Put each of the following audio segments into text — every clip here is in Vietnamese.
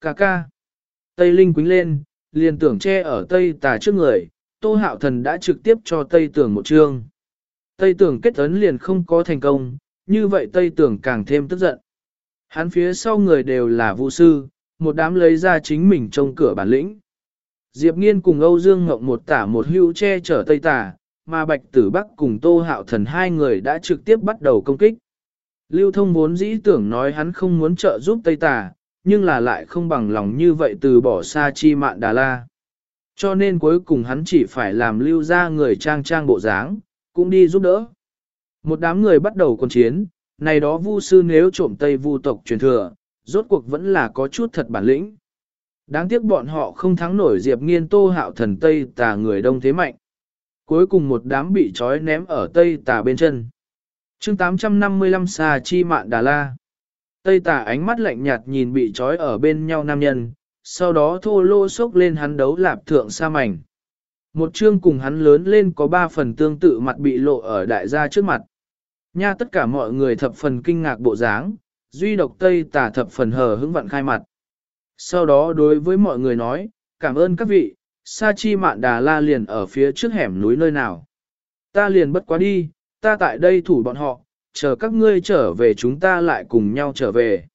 Ca ca. Tây Linh quính lên, liền tưởng che ở Tây tà trước người, Tô Hạo Thần đã trực tiếp cho Tây Tưởng một chương. Tây Tưởng kết ấn liền không có thành công, như vậy Tây Tưởng càng thêm tức giận. Hắn phía sau người đều là vũ sư, một đám lấy ra chính mình trong cửa bản lĩnh. Diệp Nghiên cùng Âu Dương Ngộng một tả một hữu che chở Tây Tà, mà Bạch Tử Bắc cùng Tô Hạo Thần hai người đã trực tiếp bắt đầu công kích. Lưu thông vốn dĩ tưởng nói hắn không muốn trợ giúp Tây Tà, nhưng là lại không bằng lòng như vậy từ bỏ xa chi mạn Đà La. Cho nên cuối cùng hắn chỉ phải làm lưu ra người trang trang bộ dáng, cũng đi giúp đỡ. Một đám người bắt đầu quân chiến, này đó vu sư nếu trộm Tây vu tộc truyền thừa, rốt cuộc vẫn là có chút thật bản lĩnh. Đáng tiếc bọn họ không thắng nổi Diệp Nghiên Tô Hạo thần Tây tà người đông thế mạnh. Cuối cùng một đám bị trói ném ở Tây tà bên chân. chương 855 xà chi mạn Đà La. Tây tà ánh mắt lạnh nhạt nhìn bị trói ở bên nhau nam nhân, sau đó thô lô sốc lên hắn đấu lạp thượng sa mảnh. Một chương cùng hắn lớn lên có ba phần tương tự mặt bị lộ ở đại gia trước mặt. Nha tất cả mọi người thập phần kinh ngạc bộ dáng, duy độc Tây tà thập phần hờ hững vận khai mặt. Sau đó đối với mọi người nói, cảm ơn các vị, Sa Chi Mạn Đà La liền ở phía trước hẻm núi nơi nào. Ta liền bất quá đi, ta tại đây thủ bọn họ, chờ các ngươi trở về chúng ta lại cùng nhau trở về.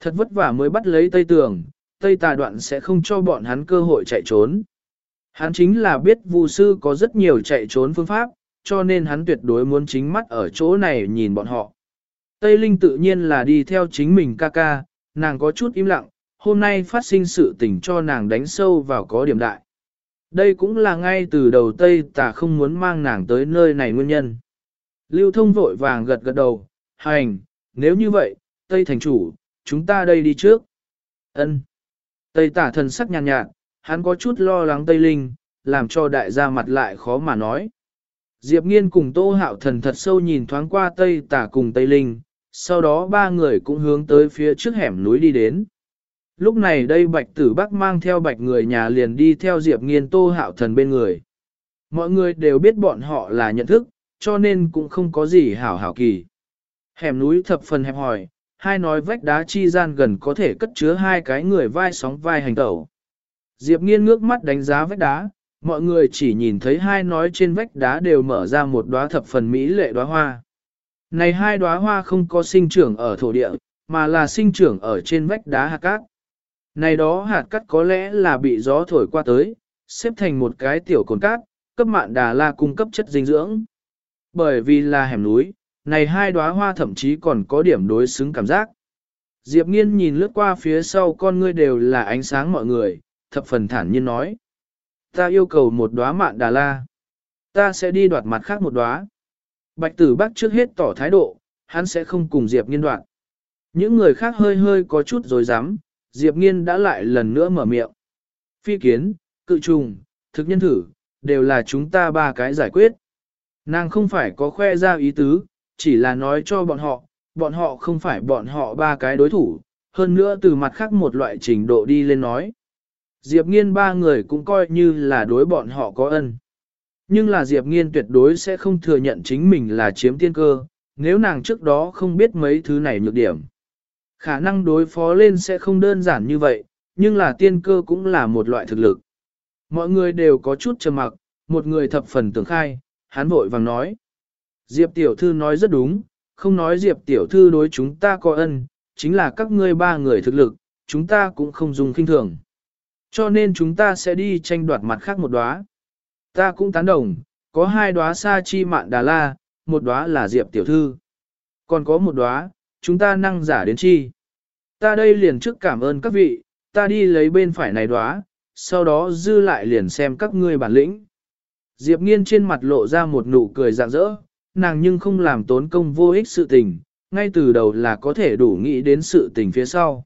Thật vất vả mới bắt lấy Tây Tường, Tây Tà Đoạn sẽ không cho bọn hắn cơ hội chạy trốn. Hắn chính là biết Vu sư có rất nhiều chạy trốn phương pháp, cho nên hắn tuyệt đối muốn chính mắt ở chỗ này nhìn bọn họ. Tây Linh tự nhiên là đi theo chính mình ca ca, nàng có chút im lặng, hôm nay phát sinh sự tình cho nàng đánh sâu vào có điểm đại. Đây cũng là ngay từ đầu Tây Tà không muốn mang nàng tới nơi này nguyên nhân. Lưu thông vội vàng gật gật đầu, hành, nếu như vậy, Tây thành chủ, chúng ta đây đi trước. Ân. Tây tả thần sắc nhàn nhạt, nhạt, hắn có chút lo lắng Tây Linh, làm cho đại gia mặt lại khó mà nói. Diệp Nghiên cùng Tô Hạo thần thật sâu nhìn thoáng qua Tây tả cùng Tây Linh, sau đó ba người cũng hướng tới phía trước hẻm núi đi đến. Lúc này đây bạch tử bắc mang theo bạch người nhà liền đi theo Diệp Nghiên Tô Hạo thần bên người. Mọi người đều biết bọn họ là nhận thức, cho nên cũng không có gì hảo hảo kỳ. Hẻm núi thập phần hẹp hòi, hai nói vách đá chi gian gần có thể cất chứa hai cái người vai sóng vai hành tẩu. Diệp nghiên ngước mắt đánh giá vách đá, mọi người chỉ nhìn thấy hai nói trên vách đá đều mở ra một đóa thập phần mỹ lệ đóa hoa. Này hai đóa hoa không có sinh trưởng ở thổ địa, mà là sinh trưởng ở trên vách đá hạt cát. Này đó hạt cát có lẽ là bị gió thổi qua tới, xếp thành một cái tiểu cồn cát, cấp mạn đà la cung cấp chất dinh dưỡng. Bởi vì là hẻm núi, này hai đóa hoa thậm chí còn có điểm đối xứng cảm giác. Diệp nghiên nhìn lướt qua phía sau con ngươi đều là ánh sáng mọi người, thập phần thản nhiên nói. Ta yêu cầu một đóa mạn đà la. Ta sẽ đi đoạt mặt khác một đóa. Bạch tử bác trước hết tỏ thái độ, hắn sẽ không cùng Diệp nghiên đoạt. Những người khác hơi hơi có chút dối rắm Diệp nghiên đã lại lần nữa mở miệng. Phi kiến, cự trùng, thực nhân thử, đều là chúng ta ba cái giải quyết. Nàng không phải có khoe ra ý tứ, chỉ là nói cho bọn họ, bọn họ không phải bọn họ ba cái đối thủ, hơn nữa từ mặt khác một loại trình độ đi lên nói. Diệp nghiên ba người cũng coi như là đối bọn họ có ân. Nhưng là Diệp nghiên tuyệt đối sẽ không thừa nhận chính mình là chiếm tiên cơ, nếu nàng trước đó không biết mấy thứ này nhược điểm. Khả năng đối phó lên sẽ không đơn giản như vậy, nhưng là tiên cơ cũng là một loại thực lực. Mọi người đều có chút trầm mặc, một người thập phần tưởng khai, hắn vội vàng nói. Diệp tiểu thư nói rất đúng, không nói Diệp tiểu thư đối chúng ta có ân, chính là các ngươi ba người thực lực, chúng ta cũng không dùng kinh thường. Cho nên chúng ta sẽ đi tranh đoạt mặt khác một đóa. Ta cũng tán đồng, có hai đóa sa chi mạn đà la, một đóa là Diệp tiểu thư. Còn có một đóa, chúng ta năng giả đến chi. Ta đây liền trước cảm ơn các vị, ta đi lấy bên phải này đóa, sau đó dư lại liền xem các ngươi bản lĩnh. Diệp nghiên trên mặt lộ ra một nụ cười rạng rỡ, nàng nhưng không làm tốn công vô ích sự tình, ngay từ đầu là có thể đủ nghĩ đến sự tình phía sau.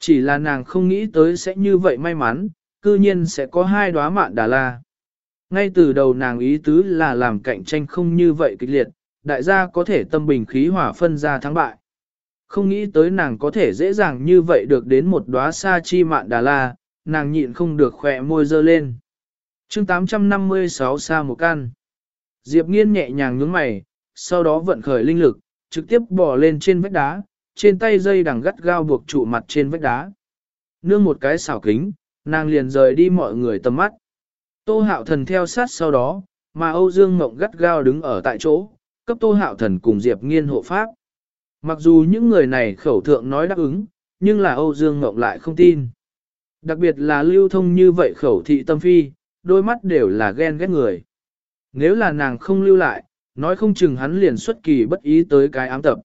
Chỉ là nàng không nghĩ tới sẽ như vậy may mắn, cư nhiên sẽ có hai đóa mạn đà la. Ngay từ đầu nàng ý tứ là làm cạnh tranh không như vậy kịch liệt, đại gia có thể tâm bình khí hỏa phân ra thắng bại. Không nghĩ tới nàng có thể dễ dàng như vậy được đến một đóa sa chi mạn đà la, nàng nhịn không được khỏe môi dơ lên chương 856 xa một can. Diệp nghiên nhẹ nhàng nhướng mày, sau đó vận khởi linh lực, trực tiếp bò lên trên vách đá, trên tay dây đằng gắt gao buộc trụ mặt trên vách đá. Nương một cái xảo kính, nàng liền rời đi mọi người tầm mắt. Tô hạo thần theo sát sau đó, mà Âu Dương Mộng gắt gao đứng ở tại chỗ, cấp Tô hạo thần cùng Diệp nghiên hộ pháp. Mặc dù những người này khẩu thượng nói đáp ứng, nhưng là Âu Dương Mộng lại không tin. Đặc biệt là lưu thông như vậy khẩu thị tâm phi, đôi mắt đều là ghen ghét người. Nếu là nàng không lưu lại, nói không chừng hắn liền xuất kỳ bất ý tới cái ám tập.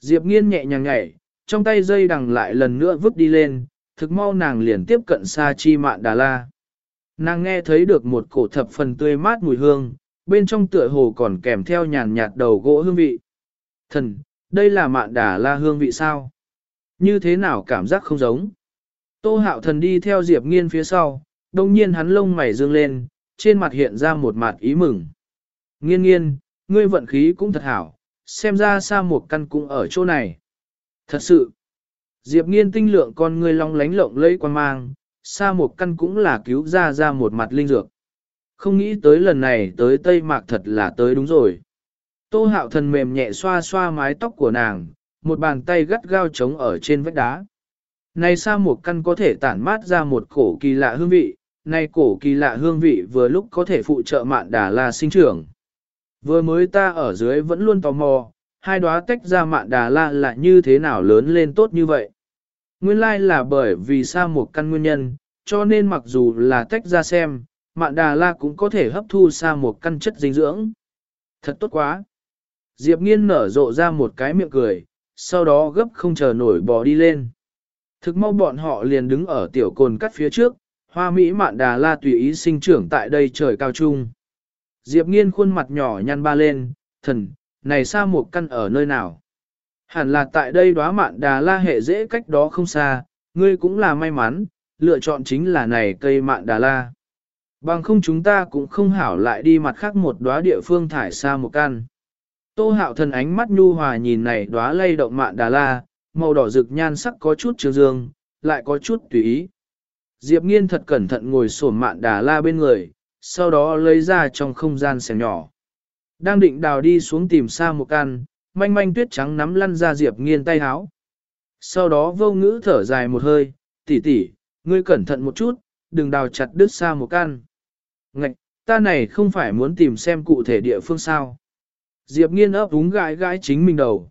Diệp nghiên nhẹ nhàng nhảy, trong tay dây đằng lại lần nữa vứt đi lên, thực mau nàng liền tiếp cận xa chi mạn đà la. Nàng nghe thấy được một cổ thập phần tươi mát mùi hương, bên trong tựa hồ còn kèm theo nhàn nhạt đầu gỗ hương vị. Thần, đây là mạn đà la hương vị sao? Như thế nào cảm giác không giống? Tô hạo thần đi theo Diệp nghiên phía sau, đông nhiên hắn lông mày dương lên, trên mặt hiện ra một mặt ý mừng. Nghiên nghiên, ngươi vận khí cũng thật hảo, xem ra xa một căn cũng ở chỗ này. Thật sự, Diệp nghiên tinh lượng con ngươi long lánh lộng lẫy quan mang, xa một căn cũng là cứu ra ra một mặt linh dược. Không nghĩ tới lần này tới Tây Mạc thật là tới đúng rồi. Tô hạo thần mềm nhẹ xoa xoa mái tóc của nàng, một bàn tay gắt gao trống ở trên vách đá. Này xa một căn có thể tản mát ra một cổ kỳ lạ hương vị, nay cổ kỳ lạ hương vị vừa lúc có thể phụ trợ mạn đà la sinh trưởng. Vừa mới ta ở dưới vẫn luôn tò mò, hai đóa tách ra mạn đà la là như thế nào lớn lên tốt như vậy. Nguyên lai là bởi vì sa một căn nguyên nhân, cho nên mặc dù là tách ra xem, mạn đà la cũng có thể hấp thu sa một căn chất dinh dưỡng. Thật tốt quá. Diệp nghiên nở rộ ra một cái miệng cười, sau đó gấp không chờ nổi bò đi lên. Thực mau bọn họ liền đứng ở tiểu cồn cắt phía trước, hoa mỹ mạn đà la tùy ý sinh trưởng tại đây trời cao trung. Diệp nghiên khuôn mặt nhỏ nhăn ba lên, thần, này xa một căn ở nơi nào? Hẳn là tại đây đóa mạn đà la hệ dễ cách đó không xa, ngươi cũng là may mắn, lựa chọn chính là này cây mạn đà la. Bằng không chúng ta cũng không hảo lại đi mặt khác một đóa địa phương thải xa một căn. Tô hạo thần ánh mắt nhu hòa nhìn này đóa lay động mạn đà la, màu đỏ rực nhan sắc có chút trường dương, lại có chút tùy ý. Diệp nghiên thật cẩn thận ngồi sổm mạn đà la bên người, sau đó lấy ra trong không gian xẻng nhỏ. Đang định đào đi xuống tìm xa một căn, manh manh tuyết trắng nắm lăn ra Diệp nghiên tay háo. Sau đó vô ngữ thở dài một hơi, tỷ tỷ, ngươi cẩn thận một chút, đừng đào chặt đứt xa một căn. Ngạch, ta này không phải muốn tìm xem cụ thể địa phương sao. Diệp nghiên ấp úng gãi gãi chính mình đầu.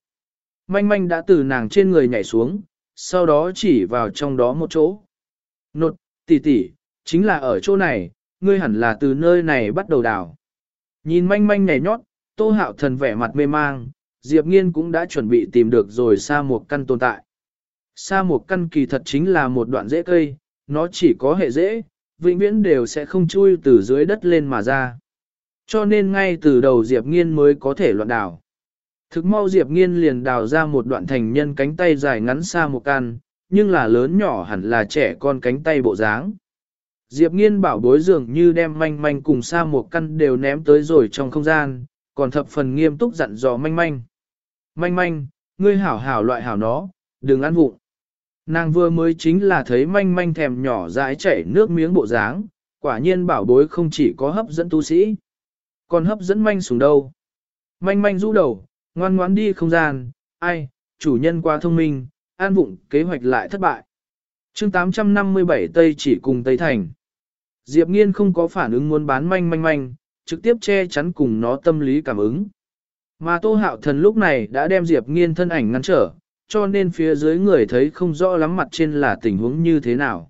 Manh manh đã từ nàng trên người nhảy xuống, sau đó chỉ vào trong đó một chỗ. Nột, tỷ tỷ, chính là ở chỗ này, ngươi hẳn là từ nơi này bắt đầu đào. Nhìn manh manh nhảy nhót, tô hạo thần vẻ mặt mê mang, Diệp Nghiên cũng đã chuẩn bị tìm được rồi sa một căn tồn tại. Sa một căn kỳ thật chính là một đoạn rễ cây, nó chỉ có hệ rễ, vĩnh viễn đều sẽ không chui từ dưới đất lên mà ra. Cho nên ngay từ đầu Diệp Nghiên mới có thể loạn đào. Thực mau Diệp Nghiên liền đào ra một đoạn thành nhân cánh tay dài ngắn xa một căn, nhưng là lớn nhỏ hẳn là trẻ con cánh tay bộ dáng. Diệp Nghiên bảo bối dường như đem manh manh cùng xa một căn đều ném tới rồi trong không gian, còn thập phần nghiêm túc dặn dò manh manh. Manh manh, ngươi hảo hảo loại hảo nó, đừng ăn vụng. Nàng vừa mới chính là thấy manh manh thèm nhỏ dãi chảy nước miếng bộ dáng, quả nhiên bảo bối không chỉ có hấp dẫn tu sĩ, còn hấp dẫn manh xuống đâu. Manh manh rũ đầu, ngoan ngoãn đi không gian, ai, chủ nhân quá thông minh, an vụng kế hoạch lại thất bại. chương 857 Tây chỉ cùng Tây Thành. Diệp Nghiên không có phản ứng muốn bán manh manh manh, trực tiếp che chắn cùng nó tâm lý cảm ứng. Mà Tô Hạo Thần lúc này đã đem Diệp Nghiên thân ảnh ngăn trở, cho nên phía dưới người thấy không rõ lắm mặt trên là tình huống như thế nào.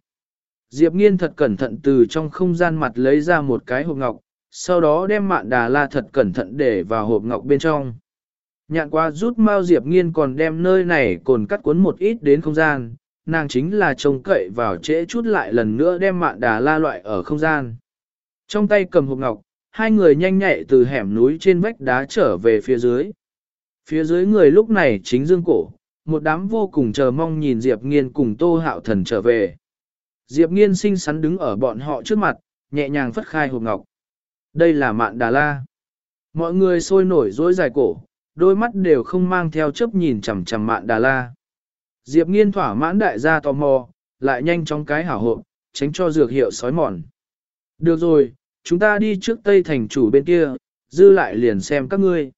Diệp Nghiên thật cẩn thận từ trong không gian mặt lấy ra một cái hộp ngọc, sau đó đem mạn đà la thật cẩn thận để vào hộp ngọc bên trong. Nhạn qua rút Mao Diệp Nghiên còn đem nơi này cồn cắt cuốn một ít đến không gian, nàng chính là trông cậy vào trễ chút lại lần nữa đem mạn đà la loại ở không gian. Trong tay cầm hộp ngọc, hai người nhanh nhạy từ hẻm núi trên vách đá trở về phía dưới. Phía dưới người lúc này chính dương cổ, một đám vô cùng chờ mong nhìn Diệp Nghiên cùng Tô Hạo Thần trở về. Diệp Nghiên xinh xắn đứng ở bọn họ trước mặt, nhẹ nhàng phất khai hộp ngọc. Đây là mạn đà la. Mọi người sôi nổi dối dài cổ, đôi mắt đều không mang theo chấp nhìn chằm chằm mạn đà la. Diệp nghiên thỏa mãn đại gia tò mò, lại nhanh chóng cái hảo hộp, tránh cho dược hiệu sói mòn. Được rồi, chúng ta đi trước Tây Thành chủ bên kia, dư lại liền xem các ngươi.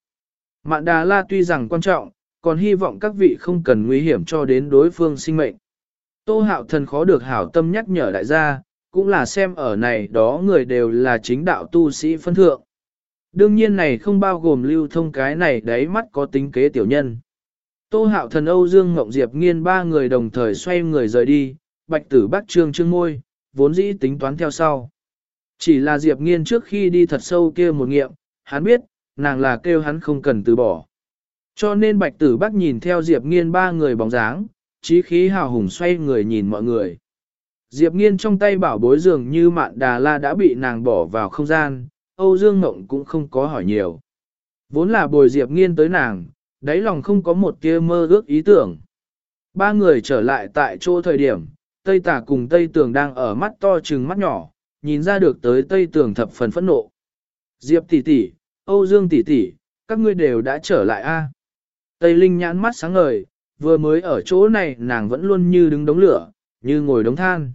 Mạn đà la tuy rằng quan trọng, còn hy vọng các vị không cần nguy hiểm cho đến đối phương sinh mệnh. Tô hạo thần khó được hảo tâm nhắc nhở đại gia, cũng là xem ở này đó người đều là chính đạo tu sĩ phân thượng. Đương nhiên này không bao gồm lưu thông cái này đấy mắt có tính kế tiểu nhân. Tô hạo thần Âu Dương Ngộng Diệp nghiên ba người đồng thời xoay người rời đi, bạch tử bác trương trương môi, vốn dĩ tính toán theo sau. Chỉ là Diệp nghiên trước khi đi thật sâu kia một nghiệm, hắn biết, nàng là kêu hắn không cần từ bỏ. Cho nên bạch tử bác nhìn theo Diệp nghiên ba người bóng dáng, trí khí hào hùng xoay người nhìn mọi người. Diệp nghiên trong tay bảo bối dường như mạn đà la đã bị nàng bỏ vào không gian, Âu Dương Ngộng cũng không có hỏi nhiều. Vốn là bồi Diệp nghiên tới nàng, đáy lòng không có một tia mơ ước ý tưởng. Ba người trở lại tại chỗ thời điểm, Tây Tả cùng Tây Tường đang ở mắt to trừng mắt nhỏ, nhìn ra được tới Tây Tường thập phần phẫn nộ. Diệp tỷ tỷ, Âu Dương tỷ tỷ, các ngươi đều đã trở lại a. Tây Linh nhãn mắt sáng ngời, vừa mới ở chỗ này nàng vẫn luôn như đứng đống lửa, như ngồi đống than.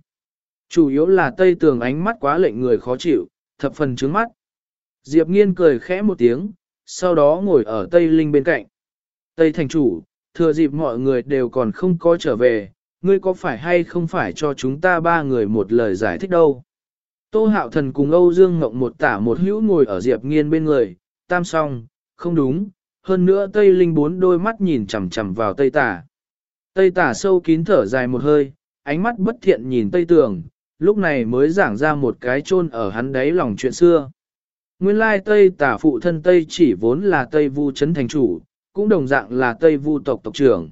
Chủ yếu là Tây Tường ánh mắt quá lệnh người khó chịu, thập phần trướng mắt. Diệp Nghiên cười khẽ một tiếng, sau đó ngồi ở Tây Linh bên cạnh. Tây thành chủ, thừa dịp mọi người đều còn không có trở về, ngươi có phải hay không phải cho chúng ta ba người một lời giải thích đâu. Tô hạo thần cùng Âu Dương Ngộng một tả một hữu ngồi ở Diệp Nghiên bên người, tam song, không đúng, hơn nữa Tây Linh bốn đôi mắt nhìn chằm chằm vào Tây tả. Tây tả sâu kín thở dài một hơi, ánh mắt bất thiện nhìn Tây tường, lúc này mới giảng ra một cái chôn ở hắn đáy lòng chuyện xưa. Nguyên lai Tây tả phụ thân Tây chỉ vốn là Tây vu chấn thành chủ, cũng đồng dạng là Tây Vu tộc tộc trưởng.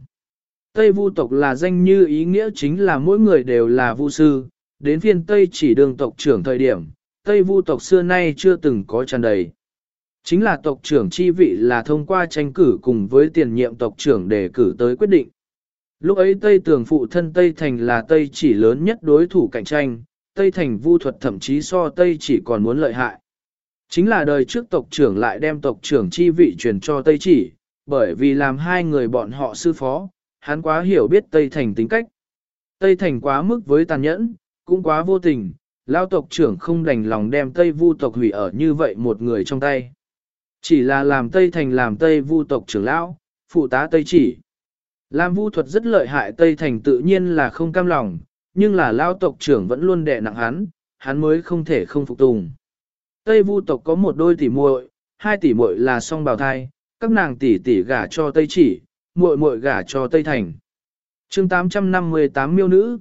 Tây Vu tộc là danh như ý nghĩa chính là mỗi người đều là vu sư, đến phiên Tây chỉ đường tộc trưởng thời điểm, Tây Vu tộc xưa nay chưa từng có tràn đầy. Chính là tộc trưởng chi vị là thông qua tranh cử cùng với tiền nhiệm tộc trưởng để cử tới quyết định. Lúc ấy Tây Tường phụ thân Tây Thành là Tây chỉ lớn nhất đối thủ cạnh tranh, Tây Thành vu thuật thậm chí so Tây chỉ còn muốn lợi hại. Chính là đời trước tộc trưởng lại đem tộc trưởng chi vị truyền cho Tây chỉ, bởi vì làm hai người bọn họ sư phó, hắn quá hiểu biết Tây Thành tính cách. Tây Thành quá mức với tàn nhẫn, cũng quá vô tình, lao tộc trưởng không đành lòng đem Tây Vu tộc hủy ở như vậy một người trong tay. Chỉ là làm Tây Thành làm Tây Vu tộc trưởng lão, phụ tá Tây chỉ. Làm vu thuật rất lợi hại Tây Thành tự nhiên là không cam lòng, nhưng là lao tộc trưởng vẫn luôn đè nặng hắn, hắn mới không thể không phục tùng. Tây Vu tộc có một đôi tỷ muội, hai tỷ muội là song bào thai, các nàng tỷ tỷ gả cho Tây Chỉ, muội muội gả cho Tây Thành. chương 858 miêu nữ.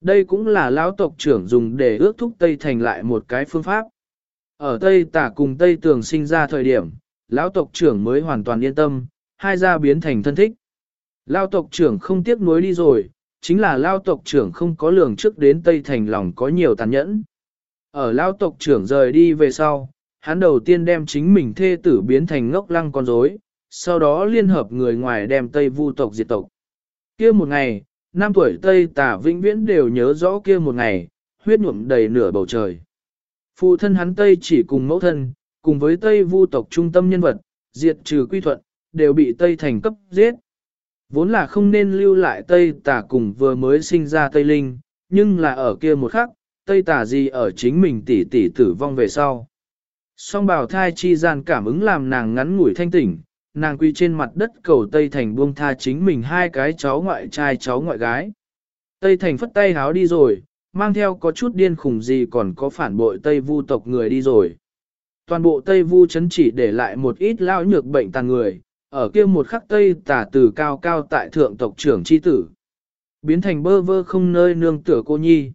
Đây cũng là lão tộc trưởng dùng để ước thúc Tây Thành lại một cái phương pháp. Ở Tây Tả cùng Tây Tường sinh ra thời điểm, lão tộc trưởng mới hoàn toàn yên tâm, hai gia biến thành thân thích. Lão tộc trưởng không tiếc nuối đi rồi, chính là lão tộc trưởng không có lường trước đến Tây Thành lòng có nhiều tàn nhẫn. Ở lão tộc trưởng rời đi về sau, hắn đầu tiên đem chính mình thê tử biến thành ngốc lăng con rối, sau đó liên hợp người ngoài đem Tây Vu tộc diệt tộc. Kia một ngày, năm tuổi Tây Tả vĩnh viễn đều nhớ rõ kia một ngày, huyết nhuộm đầy nửa bầu trời. Phụ thân hắn Tây chỉ cùng mẫu thân, cùng với Tây Vu tộc trung tâm nhân vật, diệt trừ quy thuận, đều bị Tây thành cấp giết. Vốn là không nên lưu lại Tây Tả cùng vừa mới sinh ra Tây Linh, nhưng là ở kia một khắc, Tây Tả gì ở chính mình tỷ tỷ tử vong về sau. Song bào thai chi gian cảm ứng làm nàng ngắn ngủi thanh tỉnh, nàng quy trên mặt đất cầu Tây Thành buông tha chính mình hai cái cháu ngoại trai cháu ngoại gái. Tây Thành phất tay háo đi rồi, mang theo có chút điên khủng gì còn có phản bội Tây Vu tộc người đi rồi. Toàn bộ Tây Vu chấn chỉ để lại một ít lao nhược bệnh tàn người, ở kia một khắc Tây tả từ cao cao tại thượng tộc trưởng chi tử. Biến thành bơ vơ không nơi nương tựa cô nhi.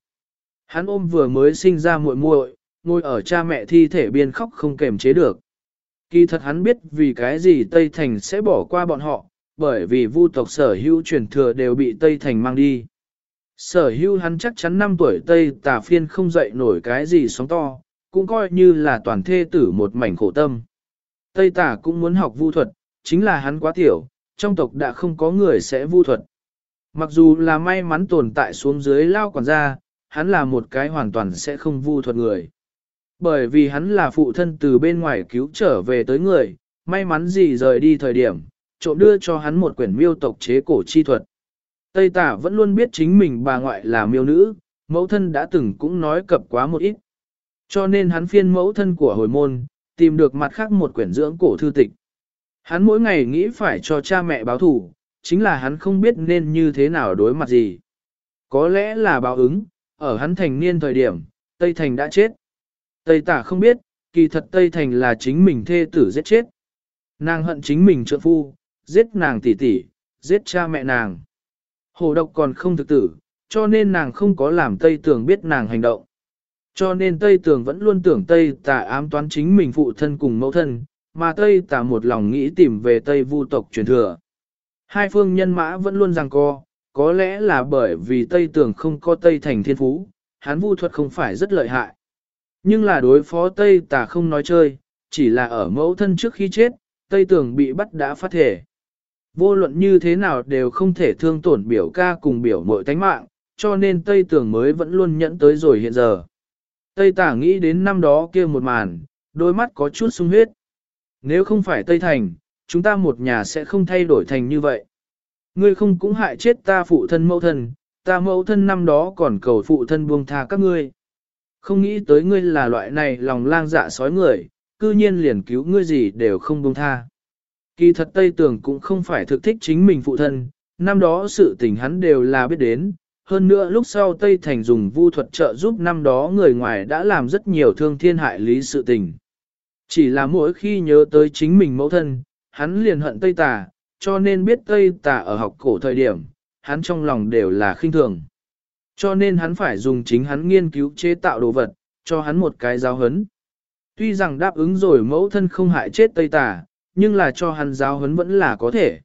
Hắn ôm vừa mới sinh ra muội muội, ngồi ở cha mẹ thi thể biên khóc không kềm chế được. Kỳ thật hắn biết vì cái gì Tây Thành sẽ bỏ qua bọn họ, bởi vì vu tộc sở hữu truyền thừa đều bị Tây Thành mang đi. Sở hữu hắn chắc chắn năm tuổi Tây tà phiên không dậy nổi cái gì sóng to, cũng coi như là toàn thê tử một mảnh khổ tâm. Tây tà cũng muốn học vu thuật, chính là hắn quá tiểu, trong tộc đã không có người sẽ vu thuật. Mặc dù là may mắn tồn tại xuống dưới lao quản gia, hắn là một cái hoàn toàn sẽ không vu thuật người. Bởi vì hắn là phụ thân từ bên ngoài cứu trở về tới người, may mắn gì rời đi thời điểm, trộm đưa cho hắn một quyển miêu tộc chế cổ chi thuật. Tây tả vẫn luôn biết chính mình bà ngoại là miêu nữ, mẫu thân đã từng cũng nói cập quá một ít. Cho nên hắn phiên mẫu thân của hồi môn, tìm được mặt khác một quyển dưỡng cổ thư tịch. Hắn mỗi ngày nghĩ phải cho cha mẹ báo thủ, chính là hắn không biết nên như thế nào đối mặt gì. có lẽ là báo ứng, ở hắn thành niên thời điểm, Tây Thành đã chết. Tây tả không biết, kỳ thật Tây Thành là chính mình thê tử giết chết. Nàng hận chính mình trợ phu, giết nàng tỷ tỷ, giết cha mẹ nàng. Hồ độc còn không thực tử, cho nên nàng không có làm Tây Tường biết nàng hành động. Cho nên Tây Tường vẫn luôn tưởng Tây Tả ám toán chính mình phụ thân cùng mẫu thân, mà Tây Tả một lòng nghĩ tìm về Tây vu tộc truyền thừa. Hai phương nhân mã vẫn luôn rằng co, có lẽ là bởi vì Tây Tường không có Tây thành thiên phú, hắn vu thuật không phải rất lợi hại. Nhưng là đối phó Tây tà không nói chơi, chỉ là ở mẫu thân trước khi chết, Tây Tường bị bắt đã phát thể. Vô luận như thế nào đều không thể thương tổn biểu ca cùng biểu mội tánh mạng, cho nên Tây Tường mới vẫn luôn nhẫn tới rồi hiện giờ. Tây Tả nghĩ đến năm đó kia một màn, đôi mắt có chút sung huyết. Nếu không phải Tây Thành, chúng ta một nhà sẽ không thay đổi thành như vậy. Ngươi không cũng hại chết ta phụ thân mẫu thân, ta mẫu thân năm đó còn cầu phụ thân buông tha các ngươi. Không nghĩ tới ngươi là loại này lòng lang dạ sói người, cư nhiên liền cứu ngươi gì đều không buông tha. Kỳ thật Tây Tường cũng không phải thực thích chính mình phụ thân, năm đó sự tình hắn đều là biết đến, hơn nữa lúc sau Tây Thành dùng vu thuật trợ giúp năm đó người ngoài đã làm rất nhiều thương thiên hại lý sự tình. Chỉ là mỗi khi nhớ tới chính mình mẫu thân, hắn liền hận Tây Tà, cho nên biết Tây Tà ở học cổ thời điểm, hắn trong lòng đều là khinh thường. Cho nên hắn phải dùng chính hắn nghiên cứu chế tạo đồ vật, cho hắn một cái giáo hấn. Tuy rằng đáp ứng rồi mẫu thân không hại chết Tây Tà, nhưng là cho hắn giáo hấn vẫn là có thể.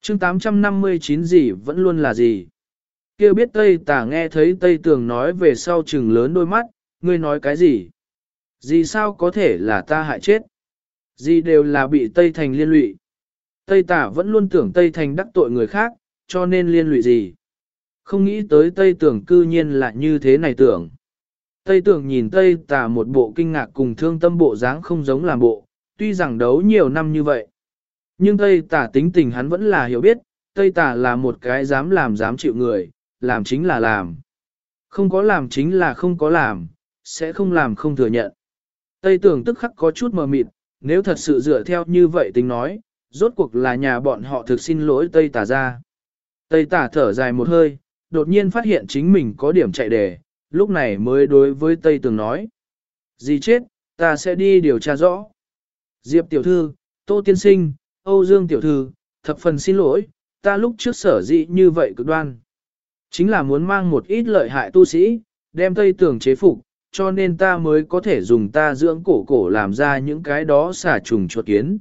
chương 859 gì vẫn luôn là gì kia biết Tây Tà nghe thấy Tây Tường nói về sau chừng lớn đôi mắt, ngươi nói cái gì? Gì sao có thể là ta hại chết? Gì đều là bị Tây Thành liên lụy. Tây Tả vẫn luôn tưởng Tây Thành đắc tội người khác, cho nên liên lụy gì? Không nghĩ tới Tây Tưởng cư nhiên là như thế này tưởng. Tây Tưởng nhìn Tây Tả một bộ kinh ngạc cùng thương tâm bộ dáng không giống làm bộ, tuy rằng đấu nhiều năm như vậy. Nhưng Tây Tả tính tình hắn vẫn là hiểu biết, Tây Tả là một cái dám làm dám chịu người, làm chính là làm. Không có làm chính là không có làm, sẽ không làm không thừa nhận. Tây tưởng tức khắc có chút mờ mịt, nếu thật sự dựa theo như vậy tính nói, rốt cuộc là nhà bọn họ thực xin lỗi Tây tả ra. Tây tả thở dài một hơi, đột nhiên phát hiện chính mình có điểm chạy đề, lúc này mới đối với Tây tường nói. Gì chết, ta sẽ đi điều tra rõ. Diệp tiểu thư, Tô tiên sinh, Âu Dương tiểu thư, thập phần xin lỗi, ta lúc trước sở dị như vậy cực đoan. Chính là muốn mang một ít lợi hại tu sĩ, đem tây tường chế phục, cho nên ta mới có thể dùng ta dưỡng cổ cổ làm ra những cái đó xả trùng chuột kiến.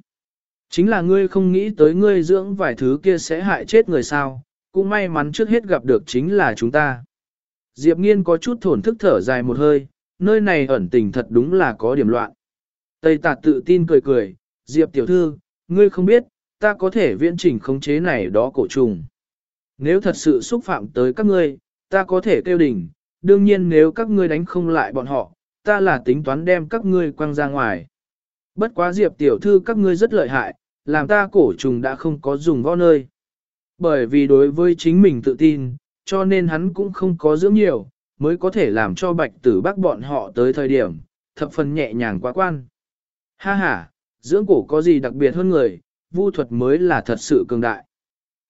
Chính là ngươi không nghĩ tới ngươi dưỡng vài thứ kia sẽ hại chết người sao, cũng may mắn trước hết gặp được chính là chúng ta. Diệp nghiên có chút thổn thức thở dài một hơi, nơi này ẩn tình thật đúng là có điểm loạn. Tây tạt tự tin cười cười, Diệp tiểu thư, ngươi không biết, ta có thể viễn chỉnh khống chế này đó cổ trùng. Nếu thật sự xúc phạm tới các ngươi, ta có thể kêu đỉnh, đương nhiên nếu các ngươi đánh không lại bọn họ, ta là tính toán đem các ngươi quăng ra ngoài. Bất quá diệp tiểu thư các ngươi rất lợi hại, làm ta cổ trùng đã không có dùng võ nơi. Bởi vì đối với chính mình tự tin, cho nên hắn cũng không có dưỡng nhiều, mới có thể làm cho bạch tử bác bọn họ tới thời điểm, thập phần nhẹ nhàng quá quan. Ha ha, dưỡng cổ có gì đặc biệt hơn người, vu thuật mới là thật sự cường đại.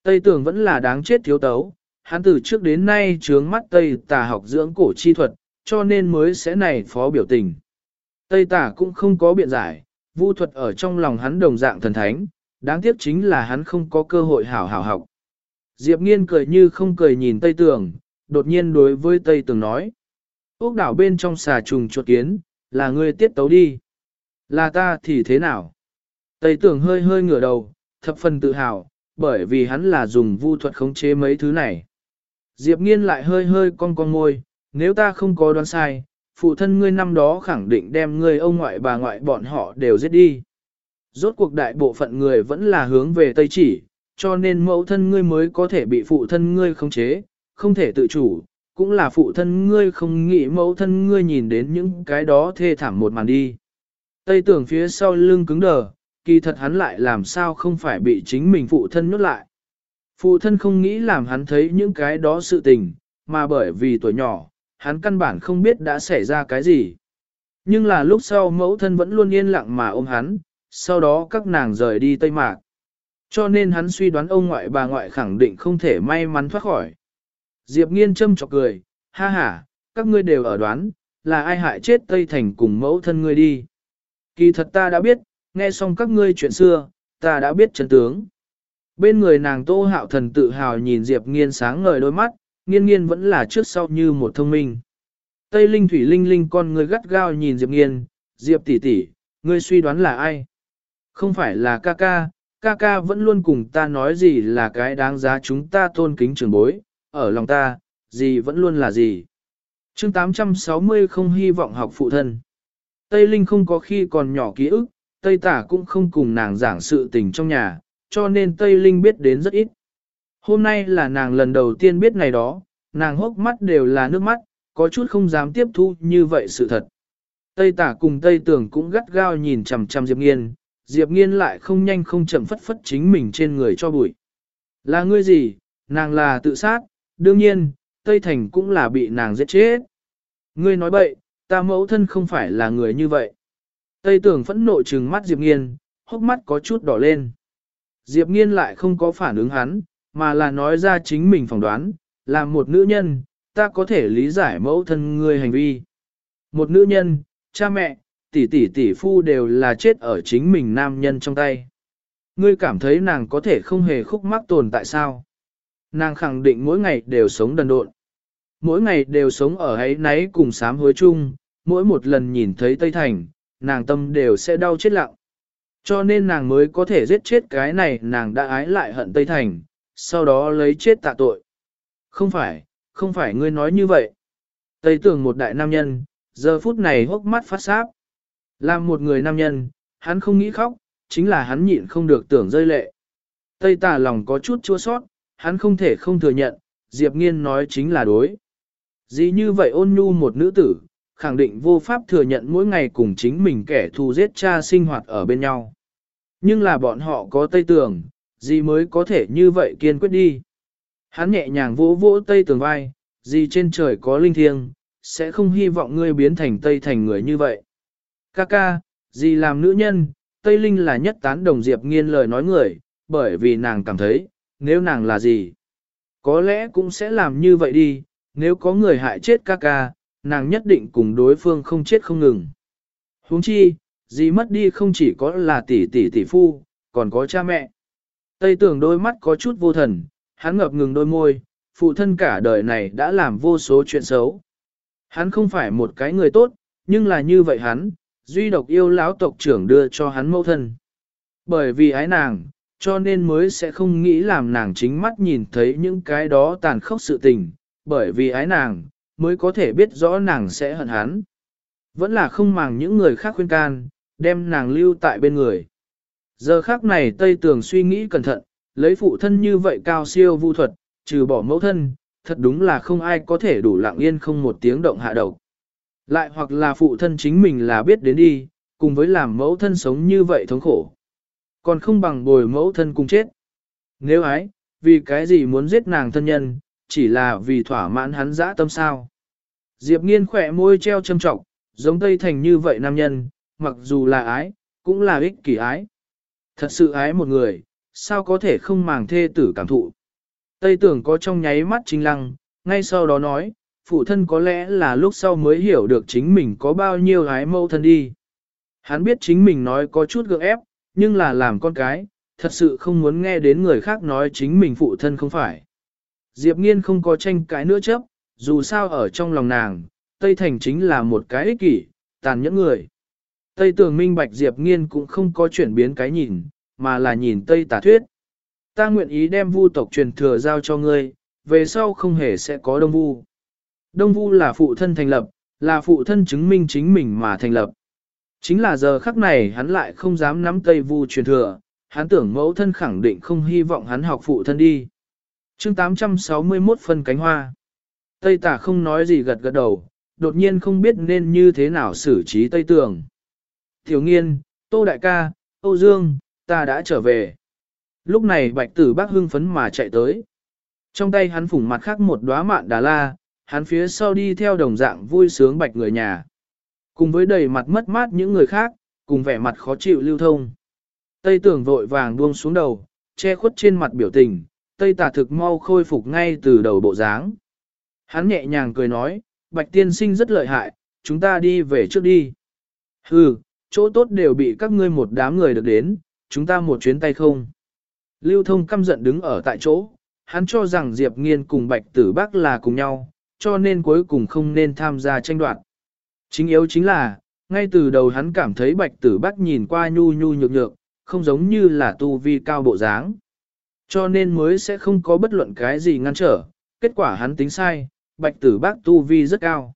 Tây Tường vẫn là đáng chết thiếu tấu, hắn từ trước đến nay trướng mắt Tây tà học dưỡng cổ chi thuật, cho nên mới sẽ này phó biểu tình. Tây tà cũng không có biện giải, vu thuật ở trong lòng hắn đồng dạng thần thánh, đáng tiếc chính là hắn không có cơ hội hảo hảo học. Diệp nghiên cười như không cười nhìn Tây Tường, đột nhiên đối với Tây Tường nói. Úc đảo bên trong xà trùng chuột kiến, là ngươi tiết tấu đi. Là ta thì thế nào? Tây Tường hơi hơi ngửa đầu, thập phần tự hào, bởi vì hắn là dùng vu thuật khống chế mấy thứ này. Diệp nghiên lại hơi hơi cong cong môi, nếu ta không có đoán sai, phụ thân ngươi năm đó khẳng định đem ngươi ông ngoại bà ngoại bọn họ đều giết đi. Rốt cuộc đại bộ phận người vẫn là hướng về Tây chỉ, cho nên mẫu thân ngươi mới có thể bị phụ thân ngươi khống chế, không thể tự chủ, cũng là phụ thân ngươi không nghĩ mẫu thân ngươi nhìn đến những cái đó thê thảm một màn đi. Tây tưởng phía sau lưng cứng đờ, kỳ thật hắn lại làm sao không phải bị chính mình phụ thân nhốt lại. Phụ thân không nghĩ làm hắn thấy những cái đó sự tình, mà bởi vì tuổi nhỏ, hắn căn bản không biết đã xảy ra cái gì. Nhưng là lúc sau mẫu thân vẫn luôn yên lặng mà ôm hắn, sau đó các nàng rời đi Tây Mạc. Cho nên hắn suy đoán ông ngoại bà ngoại khẳng định không thể may mắn thoát khỏi. Diệp nghiên châm chọc cười, ha ha, các ngươi đều ở đoán, là ai hại chết Tây Thành cùng mẫu thân ngươi đi. Kỳ thật ta đã biết, nghe xong các ngươi chuyện xưa, ta đã biết chân tướng. Bên người nàng Tô Hạo Thần tự hào nhìn Diệp Nghiên sáng ngời đôi mắt, nghiên nghiên vẫn là trước sau như một thông minh. Tây Linh Thủy Linh Linh con người gắt gao nhìn Diệp Nghiên, Diệp tỷ tỷ, ngươi suy đoán là ai? Không phải là ca ca, ca ca vẫn luôn cùng ta nói gì là cái đáng giá chúng ta tôn kính trường bối, ở lòng ta, gì vẫn luôn là gì. chương 860 không hy vọng học phụ thân. Tây Linh không có khi còn nhỏ ký ức, Tây Tả cũng không cùng nàng giảng sự tình trong nhà, cho nên Tây Linh biết đến rất ít. Hôm nay là nàng lần đầu tiên biết ngày đó, nàng hốc mắt đều là nước mắt, có chút không dám tiếp thu như vậy sự thật. Tây Tả cùng Tây Tưởng cũng gắt gao nhìn chằm chằm Diệp Nghiên, Diệp Nghiên lại không nhanh không chậm phất phất chính mình trên người cho bụi. Là ngươi gì, nàng là tự sát, đương nhiên, Tây Thành cũng là bị nàng giết chết. Ngươi nói bậy, ta mẫu thân không phải là người như vậy. Tây Tưởng phẫn nộ trừng mắt Diệp Nghiên, hốc mắt có chút đỏ lên. Diệp Nghiên lại không có phản ứng hắn, mà là nói ra chính mình phỏng đoán, là một nữ nhân, ta có thể lý giải mẫu thân ngươi hành vi. Một nữ nhân, cha mẹ, tỷ tỷ tỷ phu đều là chết ở chính mình nam nhân trong tay. Ngươi cảm thấy nàng có thể không hề khúc mắc tồn tại sao? Nàng khẳng định mỗi ngày đều sống đần độn. Mỗi ngày đều sống ở ấy náy cùng sám hối chung, mỗi một lần nhìn thấy Tây Thành, nàng tâm đều sẽ đau chết lặng. Cho nên nàng mới có thể giết chết cái này nàng đã ái lại hận Tây Thành, sau đó lấy chết tạ tội. Không phải, không phải ngươi nói như vậy. Tây tưởng một đại nam nhân, giờ phút này hốc mắt phát sáp. Làm một người nam nhân, hắn không nghĩ khóc, chính là hắn nhịn không được tưởng rơi lệ. Tây tà lòng có chút chua sót, hắn không thể không thừa nhận, Diệp Nghiên nói chính là đối. Dĩ như vậy ôn nhu một nữ tử, khẳng định vô pháp thừa nhận mỗi ngày cùng chính mình kẻ thù giết cha sinh hoạt ở bên nhau. Nhưng là bọn họ có tây tường, gì mới có thể như vậy kiên quyết đi. Hắn nhẹ nhàng vỗ vỗ tây tường vai, gì trên trời có linh thiêng, sẽ không hy vọng ngươi biến thành tây thành người như vậy. Ca ca, gì làm nữ nhân, Tây Linh là nhất tán đồng Diệp nghiên lời nói người, bởi vì nàng cảm thấy, nếu nàng là gì, có lẽ cũng sẽ làm như vậy đi, nếu có người hại chết ca ca, nàng nhất định cùng đối phương không chết không ngừng. huống chi, gì mất đi không chỉ có là tỷ tỷ tỷ phu, còn có cha mẹ. Tây tưởng đôi mắt có chút vô thần, hắn ngập ngừng đôi môi, phụ thân cả đời này đã làm vô số chuyện xấu. Hắn không phải một cái người tốt, nhưng là như vậy hắn, duy độc yêu lão tộc trưởng đưa cho hắn mẫu thân. Bởi vì ái nàng, cho nên mới sẽ không nghĩ làm nàng chính mắt nhìn thấy những cái đó tàn khốc sự tình, bởi vì ái nàng, mới có thể biết rõ nàng sẽ hận hắn. Vẫn là không màng những người khác khuyên can, đem nàng lưu tại bên người. Giờ khác này Tây Tường suy nghĩ cẩn thận, lấy phụ thân như vậy cao siêu vu thuật, trừ bỏ mẫu thân, thật đúng là không ai có thể đủ lặng yên không một tiếng động hạ đầu. Lại hoặc là phụ thân chính mình là biết đến đi, cùng với làm mẫu thân sống như vậy thống khổ. Còn không bằng bồi mẫu thân cùng chết. Nếu ái, vì cái gì muốn giết nàng thân nhân, chỉ là vì thỏa mãn hắn dã tâm sao. Diệp nghiên khỏe môi treo châm trọng, giống Tây Thành như vậy nam nhân, mặc dù là ái, cũng là ích kỷ ái. Thật sự ái một người, sao có thể không màng thê tử cảm thụ. Tây tưởng có trong nháy mắt chính lăng, ngay sau đó nói, phụ thân có lẽ là lúc sau mới hiểu được chính mình có bao nhiêu ái mâu thân đi. Hắn biết chính mình nói có chút gượng ép, nhưng là làm con cái, thật sự không muốn nghe đến người khác nói chính mình phụ thân không phải. Diệp nghiên không có tranh cãi nữa chấp, dù sao ở trong lòng nàng, Tây Thành chính là một cái ích kỷ, tàn nhẫn người. Tây tường minh bạch Diệp nghiên cũng không có chuyển biến cái nhìn, mà là nhìn Tây tả thuyết. Ta nguyện ý đem vu tộc truyền thừa giao cho ngươi, về sau không hề sẽ có đông vu. Đông Vu là phụ thân thành lập, là phụ thân chứng minh chính mình mà thành lập. Chính là giờ khắc này hắn lại không dám nắm Tây Vu truyền thừa, hắn tưởng mẫu thân khẳng định không hy vọng hắn học phụ thân đi. chương 861 phân cánh hoa. Tây tả không nói gì gật gật đầu, đột nhiên không biết nên như thế nào xử trí Tây tường thiếu nghiên, Tô Đại ca, Âu Dương, ta đã trở về. Lúc này bạch tử bác hưng phấn mà chạy tới. Trong tay hắn phủng mặt khác một đóa mạn đà la, hắn phía sau đi theo đồng dạng vui sướng bạch người nhà. Cùng với đầy mặt mất mát những người khác, cùng vẻ mặt khó chịu lưu thông. Tây tưởng vội vàng buông xuống đầu, che khuất trên mặt biểu tình, Tây tà thực mau khôi phục ngay từ đầu bộ dáng. Hắn nhẹ nhàng cười nói, bạch tiên sinh rất lợi hại, chúng ta đi về trước đi. Hừ, chỗ tốt đều bị các ngươi một đám người được đến, chúng ta một chuyến tay không. Lưu thông căm giận đứng ở tại chỗ, hắn cho rằng Diệp Nghiên cùng Bạch Tử Bác là cùng nhau, cho nên cuối cùng không nên tham gia tranh đoạt. Chính yếu chính là, ngay từ đầu hắn cảm thấy Bạch Tử Bác nhìn qua nhu nhu nhược nhược, không giống như là tu vi cao bộ dáng. Cho nên mới sẽ không có bất luận cái gì ngăn trở, kết quả hắn tính sai, Bạch Tử Bác tu vi rất cao.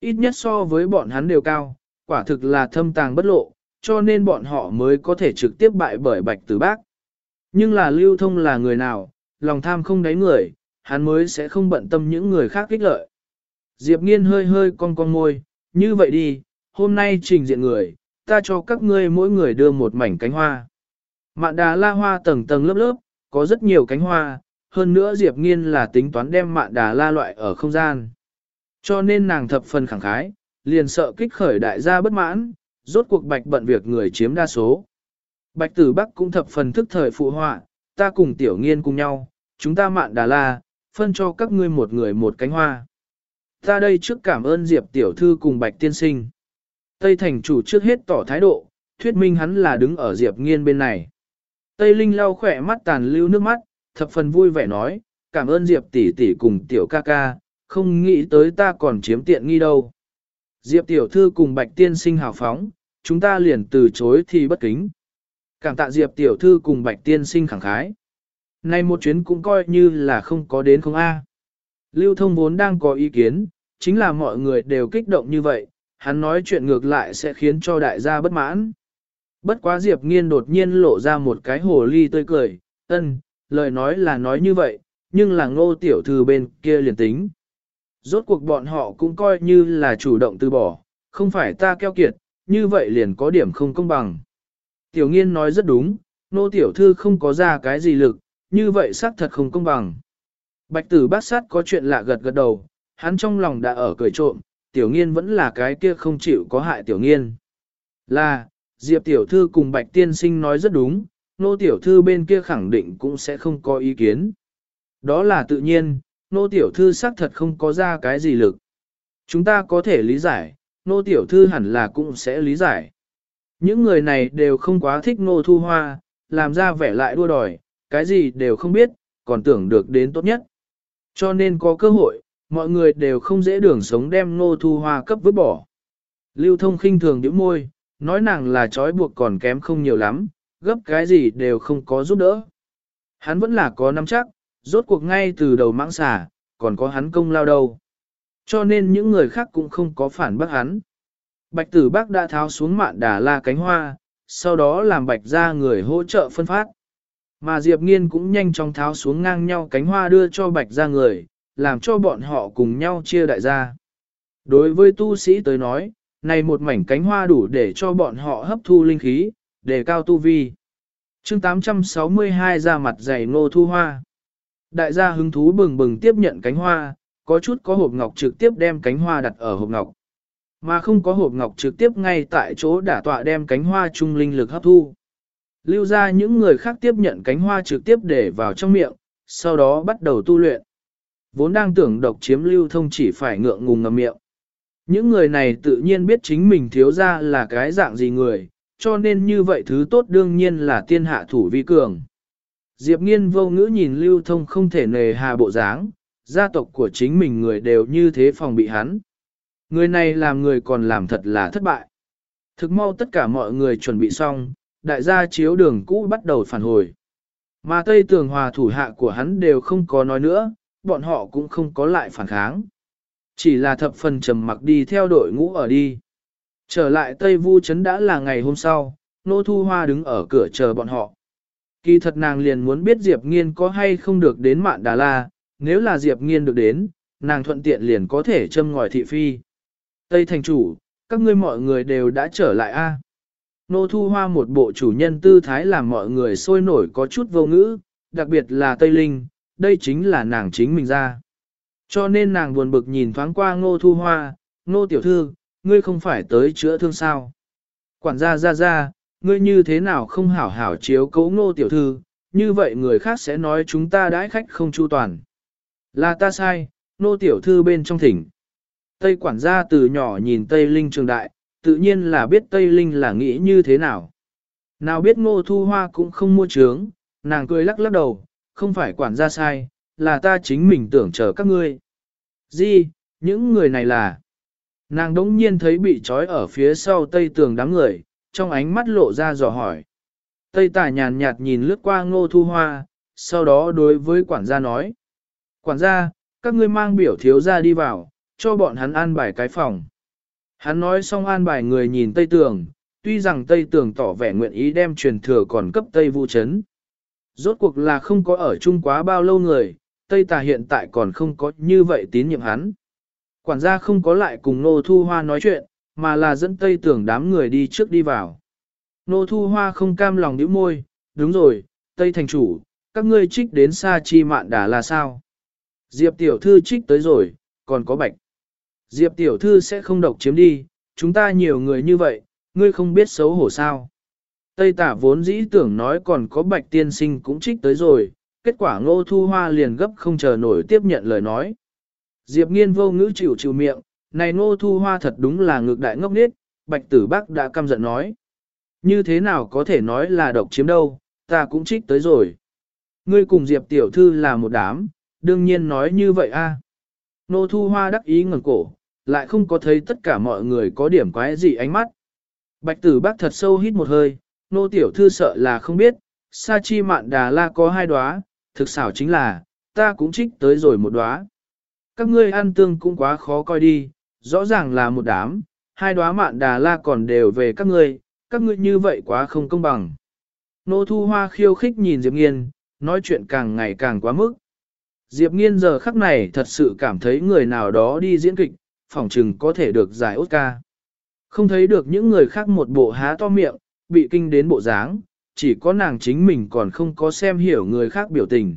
Ít nhất so với bọn hắn đều cao, quả thực là thâm tàng bất lộ, cho nên bọn họ mới có thể trực tiếp bại bởi Bạch Tử Bác. Nhưng là lưu thông là người nào, lòng tham không đáy người, hắn mới sẽ không bận tâm những người khác kích lợi. Diệp nghiên hơi hơi cong cong môi, như vậy đi, hôm nay trình diện người, ta cho các ngươi mỗi người đưa một mảnh cánh hoa. Mạn đà la hoa tầng tầng lớp lớp, có rất nhiều cánh hoa, hơn nữa Diệp nghiên là tính toán đem mạn đà la loại ở không gian. Cho nên nàng thập phần khẳng khái, liền sợ kích khởi đại gia bất mãn, rốt cuộc bạch bận việc người chiếm đa số. Bạch tử Bắc cũng thập phần thức thời phụ họa, ta cùng tiểu nghiên cùng nhau, chúng ta mạn đà la, phân cho các ngươi một người một cánh hoa. Ta đây trước cảm ơn Diệp tiểu thư cùng bạch tiên sinh. Tây thành chủ trước hết tỏ thái độ, thuyết minh hắn là đứng ở Diệp nghiên bên này. Tây Linh lau khỏe mắt tàn lưu nước mắt, thập phần vui vẻ nói, cảm ơn Diệp tỷ tỷ cùng tiểu ca ca, không nghĩ tới ta còn chiếm tiện nghi đâu. Diệp tiểu thư cùng bạch tiên sinh hào phóng, chúng ta liền từ chối thì bất kính. Cảm tạ Diệp tiểu thư cùng bạch tiên sinh khẳng khái. Nay một chuyến cũng coi như là không có đến không A. Lưu thông vốn đang có ý kiến, chính là mọi người đều kích động như vậy, hắn nói chuyện ngược lại sẽ khiến cho đại gia bất mãn. Bất quá Diệp nghiên đột nhiên lộ ra một cái hồ ly tươi cười, ân, lời nói là nói như vậy, nhưng là ngô tiểu thư bên kia liền tính. Rốt cuộc bọn họ cũng coi như là chủ động từ bỏ, không phải ta keo kiệt, như vậy liền có điểm không công bằng. Tiểu nghiên nói rất đúng, nô tiểu thư không có ra cái gì lực, như vậy xác thật không công bằng. Bạch tử bát sát có chuyện lạ gật gật đầu, hắn trong lòng đã ở cười trộm, tiểu nghiên vẫn là cái kia không chịu có hại tiểu nghiên. Là, Diệp tiểu thư cùng bạch tiên sinh nói rất đúng, nô tiểu thư bên kia khẳng định cũng sẽ không có ý kiến. Đó là tự nhiên, nô tiểu thư xác thật không có ra cái gì lực. Chúng ta có thể lý giải, nô tiểu thư hẳn là cũng sẽ lý giải. Những người này đều không quá thích nô thu hoa, làm ra vẻ lại đua đòi, cái gì đều không biết, còn tưởng được đến tốt nhất. Cho nên có cơ hội, mọi người đều không dễ đường sống đem nô thu hoa cấp vứt bỏ. Lưu thông khinh thường điểm môi, nói nàng là trói buộc còn kém không nhiều lắm, gấp cái gì đều không có giúp đỡ. Hắn vẫn là có nắm chắc, rốt cuộc ngay từ đầu mãng xà, còn có hắn công lao đâu. Cho nên những người khác cũng không có phản bác hắn. Bạch tử bác đã tháo xuống mạn đà la cánh hoa, sau đó làm bạch ra người hỗ trợ phân phát. Mà Diệp Nghiên cũng nhanh chóng tháo xuống ngang nhau cánh hoa đưa cho bạch ra người, làm cho bọn họ cùng nhau chia đại gia. Đối với tu sĩ tới nói, này một mảnh cánh hoa đủ để cho bọn họ hấp thu linh khí, để cao tu vi. chương 862 ra mặt dày ngô thu hoa. Đại gia hứng thú bừng bừng tiếp nhận cánh hoa, có chút có hộp ngọc trực tiếp đem cánh hoa đặt ở hộp ngọc. Mà không có hộp ngọc trực tiếp ngay tại chỗ đả tọa đem cánh hoa trung linh lực hấp thu. Lưu ra những người khác tiếp nhận cánh hoa trực tiếp để vào trong miệng, sau đó bắt đầu tu luyện. Vốn đang tưởng độc chiếm lưu thông chỉ phải ngượng ngùng ngầm miệng. Những người này tự nhiên biết chính mình thiếu ra là cái dạng gì người, cho nên như vậy thứ tốt đương nhiên là tiên hạ thủ vi cường. Diệp nghiên vô ngữ nhìn lưu thông không thể nề hà bộ dáng, gia tộc của chính mình người đều như thế phòng bị hắn. Người này làm người còn làm thật là thất bại. Thực mau tất cả mọi người chuẩn bị xong, đại gia chiếu đường cũ bắt đầu phản hồi. Mà Tây Tường Hòa thủ hạ của hắn đều không có nói nữa, bọn họ cũng không có lại phản kháng. Chỉ là thập phần trầm mặc đi theo đội ngũ ở đi. Trở lại Tây Vu Trấn đã là ngày hôm sau, Nô Thu Hoa đứng ở cửa chờ bọn họ. Kỳ thật nàng liền muốn biết Diệp Nghiên có hay không được đến Mạn Đà La, nếu là Diệp Nghiên được đến, nàng thuận tiện liền có thể châm ngòi thị phi. Tây thành chủ, các ngươi mọi người đều đã trở lại a. Nô Thu Hoa một bộ chủ nhân tư thái làm mọi người sôi nổi có chút vô ngữ, đặc biệt là Tây Linh, đây chính là nàng chính mình ra. Cho nên nàng buồn bực nhìn thoáng qua Ngô Thu Hoa, Ngô Tiểu Thư, ngươi không phải tới chữa thương sao. Quản gia ra ra, ngươi như thế nào không hảo hảo chiếu cấu Ngô Tiểu Thư, như vậy người khác sẽ nói chúng ta đãi khách không chu toàn. Là ta sai, nô tiểu thư bên trong thỉnh. Tây quản gia từ nhỏ nhìn Tây Linh trường đại, tự nhiên là biết Tây Linh là nghĩ như thế nào. Nào biết ngô thu hoa cũng không mua trướng, nàng cười lắc lắc đầu, không phải quản gia sai, là ta chính mình tưởng chờ các ngươi. Gì, những người này là... Nàng đống nhiên thấy bị trói ở phía sau tây tường đám người, trong ánh mắt lộ ra dò hỏi. Tây tả nhàn nhạt nhìn lướt qua ngô thu hoa, sau đó đối với quản gia nói. Quản gia, các ngươi mang biểu thiếu ra đi vào, cho bọn hắn an bài cái phòng. Hắn nói xong an bài người nhìn Tây Tường, tuy rằng Tây Tường tỏ vẻ nguyện ý đem truyền thừa còn cấp Tây Vũ Trấn. Rốt cuộc là không có ở chung quá bao lâu người, Tây Tà hiện tại còn không có như vậy tín nhiệm hắn. Quản gia không có lại cùng Nô Thu Hoa nói chuyện, mà là dẫn Tây tưởng đám người đi trước đi vào. Nô Thu Hoa không cam lòng nhíu môi, đúng rồi, Tây Thành Chủ, các ngươi trích đến xa chi mạn đà là sao? Diệp Tiểu Thư trích tới rồi, còn có bạch. Diệp tiểu thư sẽ không độc chiếm đi, chúng ta nhiều người như vậy, ngươi không biết xấu hổ sao. Tây tả vốn dĩ tưởng nói còn có bạch tiên sinh cũng trích tới rồi, kết quả ngô thu hoa liền gấp không chờ nổi tiếp nhận lời nói. Diệp nghiên vô ngữ chịu chịu miệng, này ngô thu hoa thật đúng là ngược đại ngốc nết, bạch tử bác đã căm giận nói. Như thế nào có thể nói là độc chiếm đâu, ta cũng trích tới rồi. Ngươi cùng Diệp tiểu thư là một đám, đương nhiên nói như vậy a. Nô thu hoa đắc ý ngẩng cổ, lại không có thấy tất cả mọi người có điểm quái gì ánh mắt. Bạch tử bác thật sâu hít một hơi, nô tiểu thư sợ là không biết, sa chi mạn đà la có hai đóa, thực xảo chính là, ta cũng trích tới rồi một đóa. Các ngươi ăn tương cũng quá khó coi đi, rõ ràng là một đám, hai đóa mạn đà la còn đều về các ngươi, các ngươi như vậy quá không công bằng. Nô thu hoa khiêu khích nhìn Diệp Nghiên, nói chuyện càng ngày càng quá mức. Diệp Nghiên giờ khắc này thật sự cảm thấy người nào đó đi diễn kịch, phỏng chừng có thể được giải Oscar. Không thấy được những người khác một bộ há to miệng, bị kinh đến bộ dáng, chỉ có nàng chính mình còn không có xem hiểu người khác biểu tình.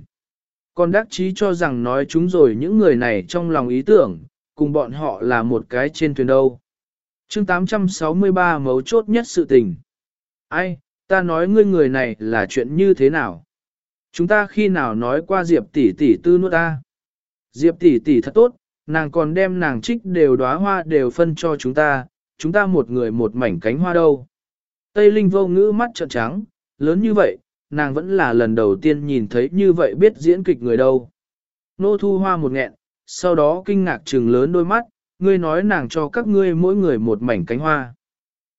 Còn đắc chí cho rằng nói chúng rồi những người này trong lòng ý tưởng, cùng bọn họ là một cái trên thuyền đâu. chương 863 mấu chốt nhất sự tình. Ai, ta nói ngươi người này là chuyện như thế nào? Chúng ta khi nào nói qua Diệp tỷ tỷ tư nuốt ta? Diệp tỷ tỷ thật tốt, nàng còn đem nàng trích đều đóa hoa đều phân cho chúng ta, chúng ta một người một mảnh cánh hoa đâu. Tây Linh vô ngữ mắt trợn trắng, lớn như vậy, nàng vẫn là lần đầu tiên nhìn thấy như vậy biết diễn kịch người đâu. Nô thu hoa một nghẹn, sau đó kinh ngạc trừng lớn đôi mắt, ngươi nói nàng cho các ngươi mỗi người một mảnh cánh hoa.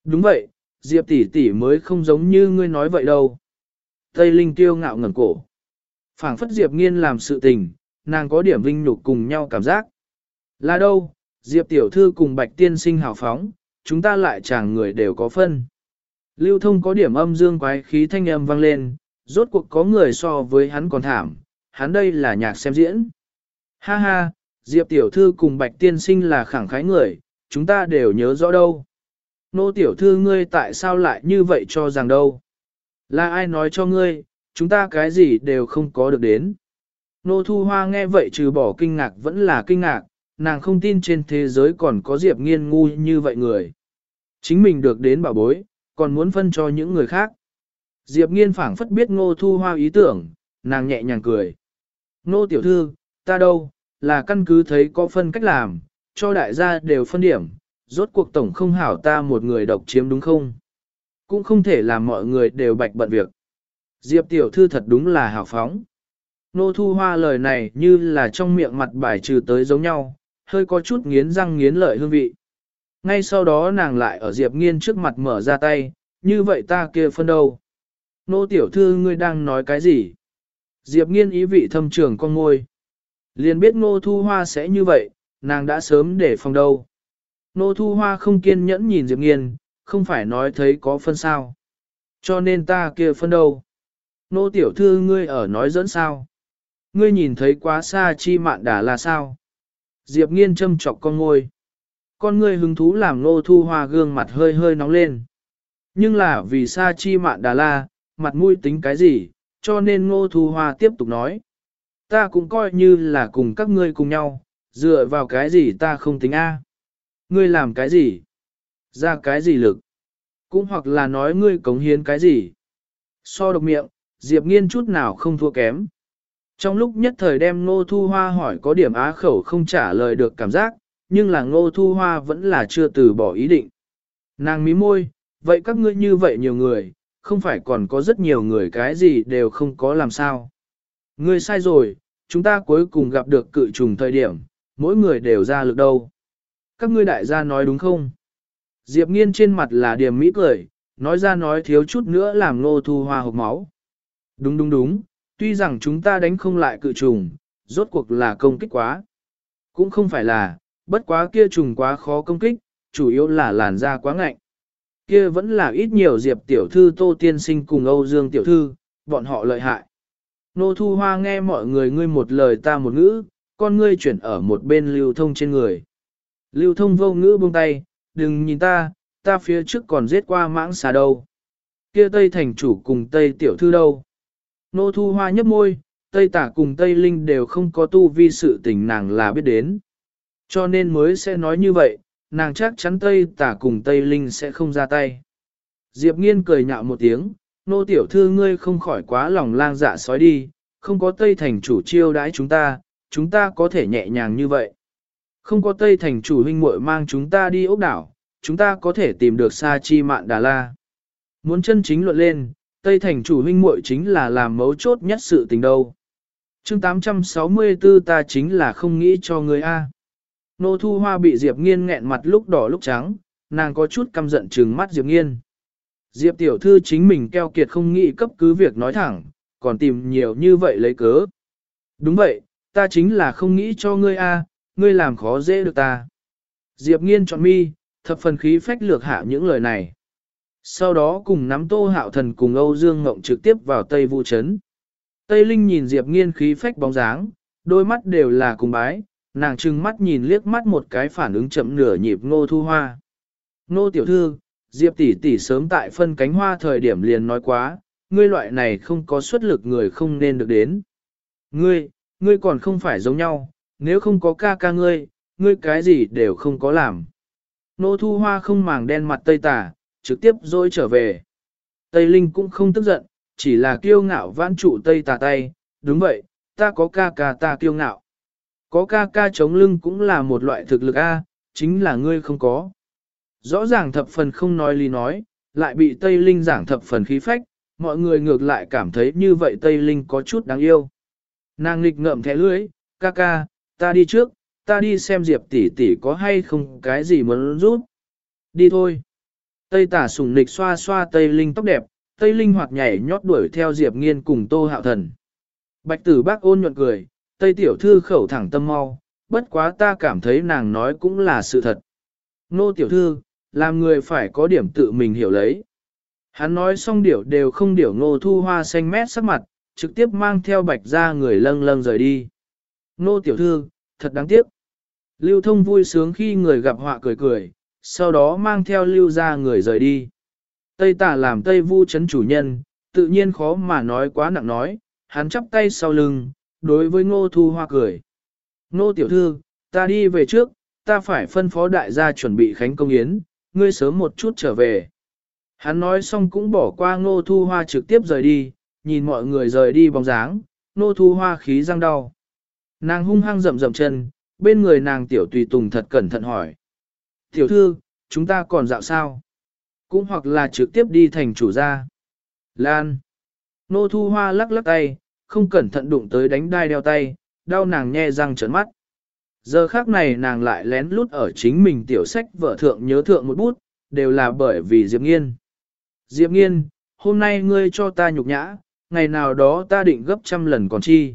Đúng vậy, Diệp tỷ tỷ mới không giống như ngươi nói vậy đâu. Tây Linh tiêu ngạo ngẩn cổ. phảng phất Diệp nghiên làm sự tình, nàng có điểm vinh nhục cùng nhau cảm giác. Là đâu, Diệp tiểu thư cùng bạch tiên sinh hào phóng, chúng ta lại chàng người đều có phân. Lưu thông có điểm âm dương quái khí thanh âm vang lên, rốt cuộc có người so với hắn còn thảm, hắn đây là nhạc xem diễn. Ha ha, Diệp tiểu thư cùng bạch tiên sinh là khẳng khái người, chúng ta đều nhớ rõ đâu. Nô tiểu thư ngươi tại sao lại như vậy cho rằng đâu? Là ai nói cho ngươi, chúng ta cái gì đều không có được đến. Nô thu hoa nghe vậy trừ bỏ kinh ngạc vẫn là kinh ngạc, nàng không tin trên thế giới còn có Diệp Nghiên ngu như vậy người. Chính mình được đến bảo bối, còn muốn phân cho những người khác. Diệp Nghiên phảng phất biết ngô thu hoa ý tưởng, nàng nhẹ nhàng cười. Nô tiểu thư, ta đâu, là căn cứ thấy có phân cách làm, cho đại gia đều phân điểm, rốt cuộc tổng không hảo ta một người độc chiếm đúng không? Cũng không thể làm mọi người đều bạch bận việc. Diệp tiểu thư thật đúng là hào phóng. Nô thu hoa lời này như là trong miệng mặt bài trừ tới giống nhau, hơi có chút nghiến răng nghiến lợi hương vị. Ngay sau đó nàng lại ở Diệp Nghiên trước mặt mở ra tay, như vậy ta kia phân đâu? Nô tiểu thư ngươi đang nói cái gì? Diệp Nghiên ý vị thâm trường con ngôi. Liền biết Nô Thu Hoa sẽ như vậy, nàng đã sớm để phòng đâu. Nô Thu Hoa không kiên nhẫn nhìn Diệp Nghiên, không phải nói thấy có phân sao. Cho nên ta kia phân đâu? Nô tiểu thư ngươi ở nói dẫn sao? Ngươi nhìn thấy quá xa chi mạn đà là sao? Diệp nghiên châm chọc con ngôi. Con ngươi hứng thú làm nô thu hoa gương mặt hơi hơi nóng lên. Nhưng là vì xa chi mạn đà la, mặt mũi tính cái gì, cho nên ngô thu hoa tiếp tục nói. Ta cũng coi như là cùng các ngươi cùng nhau, dựa vào cái gì ta không tính A. Ngươi làm cái gì? Ra cái gì lực? Cũng hoặc là nói ngươi cống hiến cái gì? So độc miệng, Diệp nghiên chút nào không thua kém. Trong lúc nhất thời đem Ngô Thu Hoa hỏi có điểm á khẩu không trả lời được cảm giác, nhưng là Ngô Thu Hoa vẫn là chưa từ bỏ ý định. Nàng mí môi, vậy các ngươi như vậy nhiều người, không phải còn có rất nhiều người cái gì đều không có làm sao. Ngươi sai rồi, chúng ta cuối cùng gặp được cự trùng thời điểm, mỗi người đều ra lực đâu. Các ngươi đại gia nói đúng không? Diệp nghiên trên mặt là điểm mỹ cười, nói ra nói thiếu chút nữa làm Ngô Thu Hoa hộp máu. Đúng đúng đúng, tuy rằng chúng ta đánh không lại cự trùng, rốt cuộc là công kích quá. Cũng không phải là, bất quá kia trùng quá khó công kích, chủ yếu là làn da quá ngạnh. Kia vẫn là ít nhiều diệp tiểu thư Tô Tiên Sinh cùng Âu Dương tiểu thư, bọn họ lợi hại. Nô Thu Hoa nghe mọi người ngươi một lời ta một ngữ, con ngươi chuyển ở một bên lưu thông trên người. Lưu thông vô ngữ buông tay, đừng nhìn ta, ta phía trước còn giết qua mãng xà đâu. Kia Tây thành chủ cùng Tây tiểu thư đâu. Nô Thu Hoa nhấp môi, Tây Tả cùng Tây Linh đều không có tu vi sự tình nàng là biết đến. Cho nên mới sẽ nói như vậy, nàng chắc chắn Tây Tả cùng Tây Linh sẽ không ra tay. Diệp Nghiên cười nhạo một tiếng, nô tiểu thư ngươi không khỏi quá lòng lang dạ sói đi, không có Tây thành chủ chiêu đãi chúng ta, chúng ta có thể nhẹ nhàng như vậy. Không có Tây thành chủ huynh muội mang chúng ta đi ốc đảo, chúng ta có thể tìm được Sa Chi Mạn Đà La. Muốn chân chính luận lên, Tây thành chủ huynh muội chính là làm mấu chốt nhất sự tình đâu. chương 864 ta chính là không nghĩ cho người A. Nô Thu Hoa bị Diệp Nghiên nghẹn mặt lúc đỏ lúc trắng, nàng có chút căm giận trừng mắt Diệp Nghiên. Diệp tiểu thư chính mình keo kiệt không nghĩ cấp cứ việc nói thẳng, còn tìm nhiều như vậy lấy cớ. Đúng vậy, ta chính là không nghĩ cho ngươi a, ngươi làm khó dễ được ta. Diệp nghiên chọn mi, thập phần khí phách lược hạ những lời này. Sau đó cùng nắm tô hạo thần cùng Âu Dương Ngộng trực tiếp vào Tây Vũ Trấn. Tây Linh nhìn Diệp nghiên khí phách bóng dáng, đôi mắt đều là cùng bái, nàng trừng mắt nhìn liếc mắt một cái phản ứng chậm nửa nhịp ngô thu hoa. Ngô tiểu thư, Diệp tỷ tỷ sớm tại phân cánh hoa thời điểm liền nói quá, ngươi loại này không có xuất lực người không nên được đến. Ngươi, ngươi còn không phải giống nhau, nếu không có ca ca ngươi, ngươi cái gì đều không có làm. Nô thu hoa không màng đen mặt tây tà, trực tiếp dối trở về. Tây Linh cũng không tức giận, chỉ là kiêu ngạo vãn trụ tây tà tay, đúng vậy, ta có ca ca ta kiêu ngạo. Có ca ca chống lưng cũng là một loại thực lực A, chính là ngươi không có. Rõ ràng thập phần không nói lý nói, lại bị Tây Linh giảng thập phần khí phách, mọi người ngược lại cảm thấy như vậy Tây Linh có chút đáng yêu. Nàng nghịch ngậm thẻ lưới, ca ca, ta đi trước, ta đi xem Diệp tỷ tỷ có hay không cái gì muốn rút. Đi thôi. Tây tả sùng nịch xoa xoa Tây Linh tóc đẹp, Tây Linh hoạt nhảy nhót đuổi theo Diệp nghiên cùng Tô Hạo Thần. Bạch tử bác ôn nhuận cười, Tây tiểu thư khẩu thẳng tâm mau, bất quá ta cảm thấy nàng nói cũng là sự thật. Nô tiểu thư, làm người phải có điểm tự mình hiểu lấy. Hắn nói xong điểu đều không điểu ngô thu hoa xanh mét sắc mặt, trực tiếp mang theo bạch ra người lâng lâng rời đi. Nô tiểu thư, thật đáng tiếc. Lưu thông vui sướng khi người gặp họa cười cười, sau đó mang theo lưu ra người rời đi. Tây tả làm Tây vu chấn chủ nhân, tự nhiên khó mà nói quá nặng nói, hắn chắp tay sau lưng, đối với ngô thu hoa cười. Ngô tiểu thư, ta đi về trước, ta phải phân phó đại gia chuẩn bị khánh công yến, ngươi sớm một chút trở về. Hắn nói xong cũng bỏ qua ngô thu hoa trực tiếp rời đi, nhìn mọi người rời đi bóng dáng, ngô thu hoa khí răng đau. Nàng hung hăng rậm rậm chân, bên người nàng tiểu tùy tùng thật cẩn thận hỏi. Tiểu thư, chúng ta còn dạo sao? Cũng hoặc là trực tiếp đi thành chủ gia. Lan. Nô thu hoa lắc lắc tay, không cẩn thận đụng tới đánh đai đeo tay, đau nàng nhe răng trợn mắt. Giờ khác này nàng lại lén lút ở chính mình tiểu sách vợ thượng nhớ thượng một bút, đều là bởi vì Diệp Nghiên. Diệp Nghiên, hôm nay ngươi cho ta nhục nhã, ngày nào đó ta định gấp trăm lần còn chi.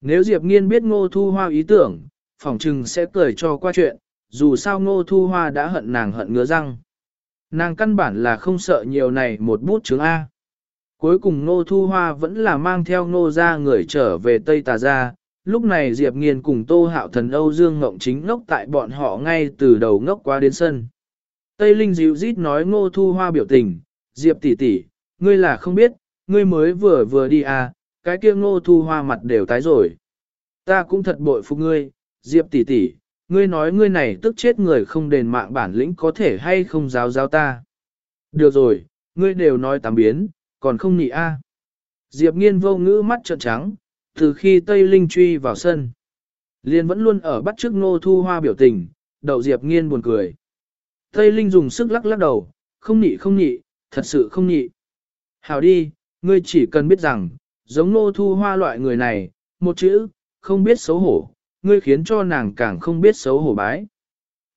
Nếu Diệp Nghiên biết ngô thu hoa ý tưởng, phỏng trừng sẽ cười cho qua chuyện, dù sao ngô thu hoa đã hận nàng hận ngứa răng. Nàng căn bản là không sợ nhiều này một bút chứng A. Cuối cùng ngô thu hoa vẫn là mang theo ngô ra người trở về Tây Tà Gia, lúc này Diệp Nghiên cùng Tô Hạo Thần Âu Dương Ngộng chính ngốc tại bọn họ ngay từ đầu ngốc qua đến sân. Tây Linh dịu rít nói ngô thu hoa biểu tình, Diệp tỷ tỷ, ngươi là không biết, ngươi mới vừa vừa đi à, cái kia ngô thu hoa mặt đều tái rồi. Ta cũng thật bội phục ngươi, Diệp tỷ tỷ, ngươi nói ngươi này tức chết người không đền mạng bản lĩnh có thể hay không giáo giáo ta. Được rồi, ngươi đều nói tám biến, còn không nhị a. Diệp nghiên vô ngữ mắt trợn trắng, từ khi Tây Linh truy vào sân, Liên vẫn luôn ở bắt trước Ngô Thu Hoa biểu tình, đậu Diệp Nghiên buồn cười. Tây Linh dùng sức lắc lắc đầu, không nhị không nhị, thật sự không nhị. Hảo đi, ngươi chỉ cần biết rằng, giống Ngô Thu Hoa loại người này, một chữ, không biết xấu hổ, ngươi khiến cho nàng càng không biết xấu hổ bái.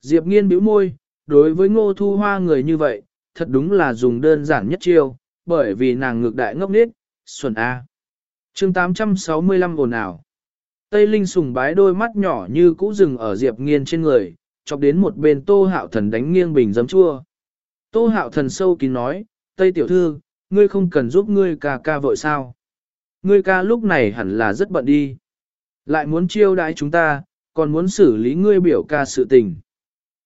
Diệp Nghiên bĩu môi, đối với Ngô Thu Hoa người như vậy, thật đúng là dùng đơn giản nhất chiêu, bởi vì nàng ngược đại ngốc nết, xuẩn A chương 865 ồn ào. Tây Linh sùng bái đôi mắt nhỏ như cũ rừng ở Diệp Nghiên trên người, chọc đến một bên Tô Hạo Thần đánh nghiêng bình giấm chua. Tô Hạo Thần sâu kín nói, Tây Tiểu Thư, ngươi không cần giúp ngươi ca ca vội sao. Ngươi ca lúc này hẳn là rất bận đi. Lại muốn chiêu đãi chúng ta, còn muốn xử lý ngươi biểu ca sự tình.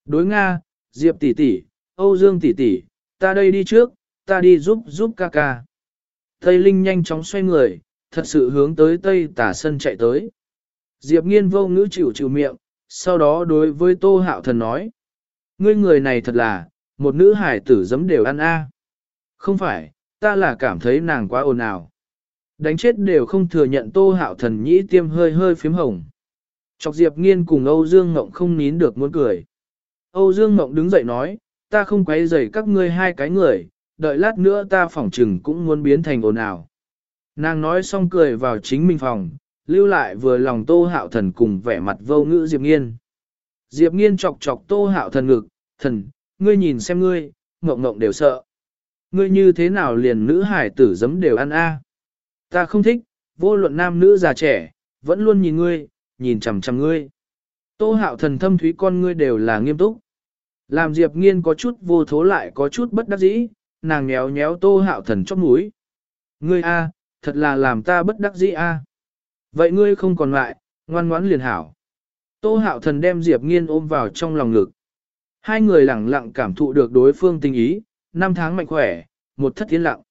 Đối Nga, Diệp tỷ tỷ, Âu Dương tỷ tỷ, ta đây đi trước, ta đi giúp giúp ca ca. Tây Linh nhanh chóng xoay người, thật sự hướng tới Tây tả sân chạy tới. Diệp nghiên vô ngữ chịu chịu miệng, sau đó đối với Tô Hạo Thần nói. Ngươi người này thật là, một nữ hải tử giấm đều ăn a. Không phải, ta là cảm thấy nàng quá ồn ào. Đánh chết đều không thừa nhận Tô Hạo Thần nhĩ tiêm hơi hơi phím hồng. Chọc Diệp nghiên cùng Âu Dương Ngộng không nín được muốn cười. Âu Dương Ngộng đứng dậy nói, ta không quấy rầy các ngươi hai cái người, đợi lát nữa ta phỏng trừng cũng muốn biến thành ồn ào. Nàng nói xong cười vào chính mình phòng, lưu lại vừa lòng tô hạo thần cùng vẻ mặt vô ngữ Diệp Nghiên. Diệp Nghiên chọc chọc tô hạo thần ngực, thần, ngươi nhìn xem ngươi, ngộng ngộng đều sợ. Ngươi như thế nào liền nữ hải tử giấm đều ăn a? Ta không thích, vô luận nam nữ già trẻ, vẫn luôn nhìn ngươi, nhìn chằm chằm ngươi. Tô hạo thần thâm thúy con ngươi đều là nghiêm túc. Làm Diệp Nghiên có chút vô thố lại có chút bất đắc dĩ, nàng nhéo nhéo tô hạo thần chóp mũi. Ngươi a, thật là làm ta bất đắc dĩ a. Vậy ngươi không còn lại, ngoan ngoãn liền hảo. Tô hạo thần đem Diệp nghiên ôm vào trong lòng ngực. Hai người lặng lặng cảm thụ được đối phương tình ý, năm tháng mạnh khỏe, một thất tiến lặng.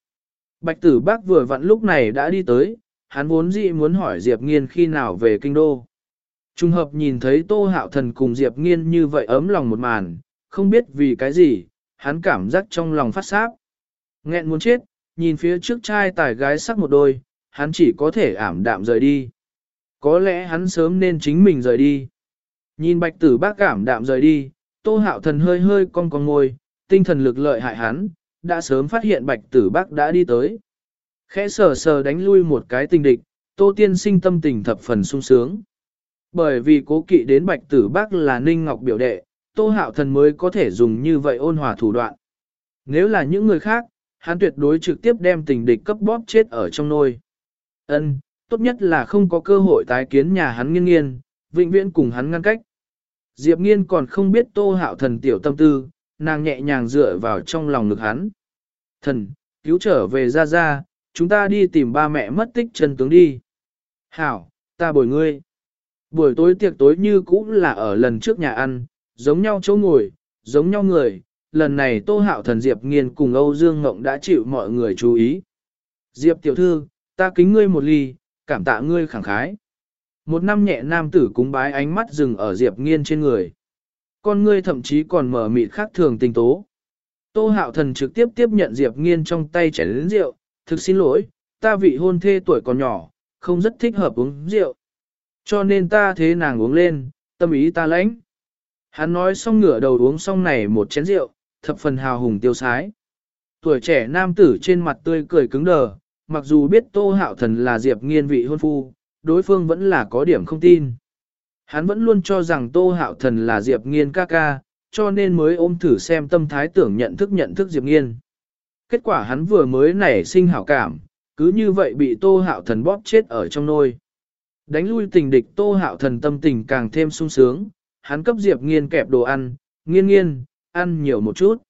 Bạch tử bác vừa vặn lúc này đã đi tới, hắn vốn dĩ muốn hỏi Diệp nghiên khi nào về kinh đô. Trung hợp nhìn thấy tô hạo thần cùng Diệp nghiên như vậy ấm lòng một màn, không biết vì cái gì, hắn cảm giác trong lòng phát sáp. Nghẹn muốn chết, nhìn phía trước trai tài gái sắc một đôi, hắn chỉ có thể ảm đạm rời đi. Có lẽ hắn sớm nên chính mình rời đi. Nhìn bạch tử bác cảm đạm rời đi, tô hạo thần hơi hơi cong cong ngôi, tinh thần lực lợi hại hắn, đã sớm phát hiện bạch tử bác đã đi tới. Khẽ sờ sờ đánh lui một cái tình địch, tô tiên sinh tâm tình thập phần sung sướng. Bởi vì cố kỵ đến bạch tử bác là ninh ngọc biểu đệ, tô hạo thần mới có thể dùng như vậy ôn hòa thủ đoạn. Nếu là những người khác, hắn tuyệt đối trực tiếp đem tình địch cấp bóp chết ở trong nôi. Ân, tốt nhất là không có cơ hội tái kiến nhà hắn nghiên nghiên, vĩnh viễn cùng hắn ngăn cách. Diệp nghiên còn không biết tô hạo thần tiểu tâm tư, nàng nhẹ nhàng dựa vào trong lòng ngực hắn. Thần, cứu trở về ra ra, chúng ta đi tìm ba mẹ mất tích chân tướng đi. Hảo, ta bồi ngươi. Buổi tối tiệc tối như cũ là ở lần trước nhà ăn, giống nhau chỗ ngồi, giống nhau người. Lần này Tô Hạo Thần Diệp Nghiên cùng Âu Dương Ngộng đã chịu mọi người chú ý. Diệp tiểu thư, Ta kính ngươi một ly, cảm tạ ngươi khẳng khái. Một năm nhẹ nam tử cúng bái ánh mắt dừng ở Diệp Nghiên trên người. Con ngươi thậm chí còn mở mịt khác thường tình tố. Tô hạo thần trực tiếp tiếp nhận Diệp Nghiên trong tay chảy lớn rượu, thực xin lỗi, ta vị hôn thê tuổi còn nhỏ, không rất thích hợp uống rượu. Cho nên ta thế nàng uống lên, tâm ý ta lãnh. Hắn nói xong ngửa đầu uống xong này một chén rượu, thập phần hào hùng tiêu sái. Tuổi trẻ nam tử trên mặt tươi cười cứng đờ, mặc dù biết Tô Hạo Thần là Diệp Nghiên vị hôn phu, đối phương vẫn là có điểm không tin. Hắn vẫn luôn cho rằng Tô Hạo Thần là Diệp Nghiên ca ca, cho nên mới ôm thử xem tâm thái tưởng nhận thức nhận thức Diệp Nghiên. Kết quả hắn vừa mới nảy sinh hảo cảm, cứ như vậy bị Tô Hạo Thần bóp chết ở trong nôi. Đánh lui tình địch Tô Hạo Thần tâm tình càng thêm sung sướng, hắn cấp Diệp Nghiên kẹp đồ ăn, nghiên nghiên, ăn nhiều một chút.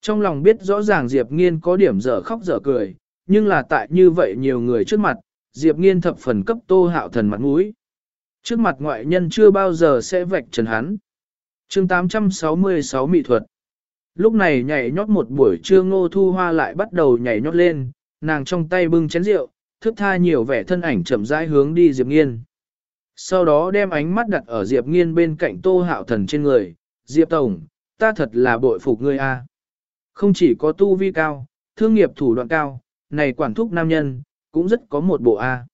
Trong lòng biết rõ ràng Diệp Nghiên có điểm dở khóc dở cười, nhưng là tại như vậy nhiều người trước mặt, Diệp Nghiên thập phần cấp tô hạo thần mặt mũi. Trước mặt ngoại nhân chưa bao giờ sẽ vạch trần hắn. chương 866 mỹ thuật. Lúc này nhảy nhót một buổi trưa ngô thu hoa lại bắt đầu nhảy nhót lên, nàng trong tay bưng chén rượu, thức tha nhiều vẻ thân ảnh chậm rãi hướng đi Diệp Nghiên. Sau đó đem ánh mắt đặt ở Diệp Nghiên bên cạnh tô hạo thần trên người, Diệp Tổng, ta thật là bội phục ngươi a. Không chỉ có tu vi cao, thương nghiệp thủ đoạn cao, này quản thúc nam nhân, cũng rất có một bộ A.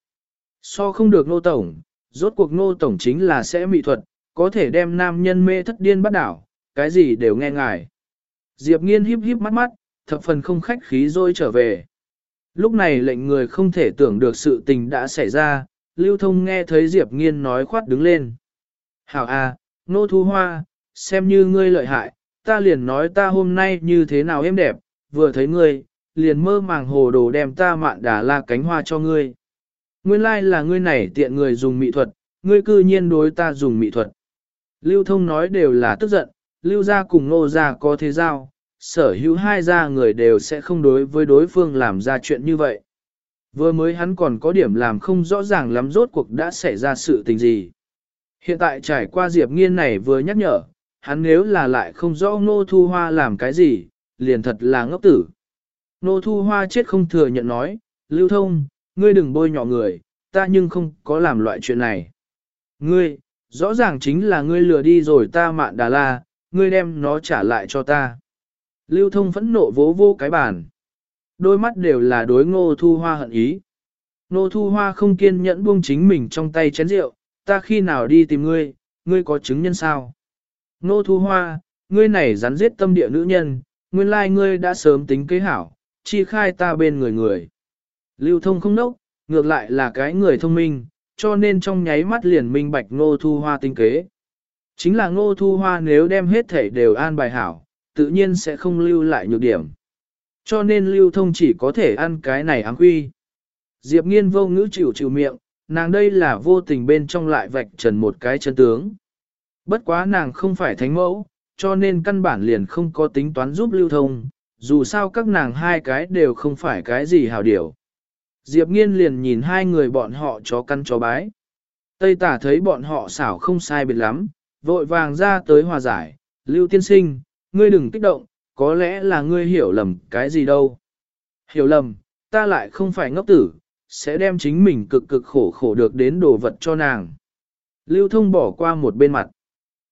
So không được nô tổng, rốt cuộc nô tổng chính là sẽ mỹ thuật, có thể đem nam nhân mê thất điên bắt đảo, cái gì đều nghe ngài. Diệp nghiên híp híp mắt mắt, thập phần không khách khí rồi trở về. Lúc này lệnh người không thể tưởng được sự tình đã xảy ra, lưu thông nghe thấy Diệp nghiên nói khoát đứng lên. Hảo à, nô thu hoa, xem như ngươi lợi hại, ta liền nói ta hôm nay như thế nào êm đẹp, vừa thấy ngươi, liền mơ màng hồ đồ đem ta mạn đà la cánh hoa cho ngươi. Nguyên lai like là ngươi này tiện người dùng mỹ thuật, ngươi cư nhiên đối ta dùng mỹ thuật. Lưu thông nói đều là tức giận, lưu gia cùng nô gia có thế giao, sở hữu hai gia người đều sẽ không đối với đối phương làm ra chuyện như vậy. Vừa mới hắn còn có điểm làm không rõ ràng lắm rốt cuộc đã xảy ra sự tình gì. Hiện tại trải qua Diệp Nghiên này vừa nhắc nhở, hắn nếu là lại không rõ Nô Thu Hoa làm cái gì, liền thật là ngốc tử. Nô Thu Hoa chết không thừa nhận nói, Lưu Thông, ngươi đừng bôi nhọ người, ta nhưng không có làm loại chuyện này. Ngươi, rõ ràng chính là ngươi lừa đi rồi ta mạn đà la, ngươi đem nó trả lại cho ta. Lưu Thông phẫn nộ vỗ vô cái bàn. Đôi mắt đều là đối ngô thu hoa hận ý. Ngô thu hoa không kiên nhẫn buông chính mình trong tay chén rượu, ta khi nào đi tìm ngươi, ngươi có chứng nhân sao? Nô thu hoa, ngươi này rắn giết tâm địa nữ nhân, nguyên lai ngươi đã sớm tính kế hảo, chi khai ta bên người người. Lưu thông không nốc, ngược lại là cái người thông minh, cho nên trong nháy mắt liền minh bạch ngô thu hoa tinh kế. Chính là ngô thu hoa nếu đem hết thể đều an bài hảo, tự nhiên sẽ không lưu lại nhược điểm. Cho nên lưu thông chỉ có thể ăn cái này áng quy. Diệp nghiên vô ngữ chịu chịu miệng, nàng đây là vô tình bên trong lại vạch trần một cái chân tướng. Bất quá nàng không phải thánh mẫu, cho nên căn bản liền không có tính toán giúp lưu thông, dù sao các nàng hai cái đều không phải cái gì hào điểu. Diệp nghiên liền nhìn hai người bọn họ chó căn chó bái. Tây tả thấy bọn họ xảo không sai biệt lắm, vội vàng ra tới hòa giải, lưu tiên sinh, ngươi đừng kích động, có lẽ là ngươi hiểu lầm cái gì đâu. Hiểu lầm, ta lại không phải ngốc tử, sẽ đem chính mình cực cực khổ khổ được đến đồ vật cho nàng. Lưu thông bỏ qua một bên mặt.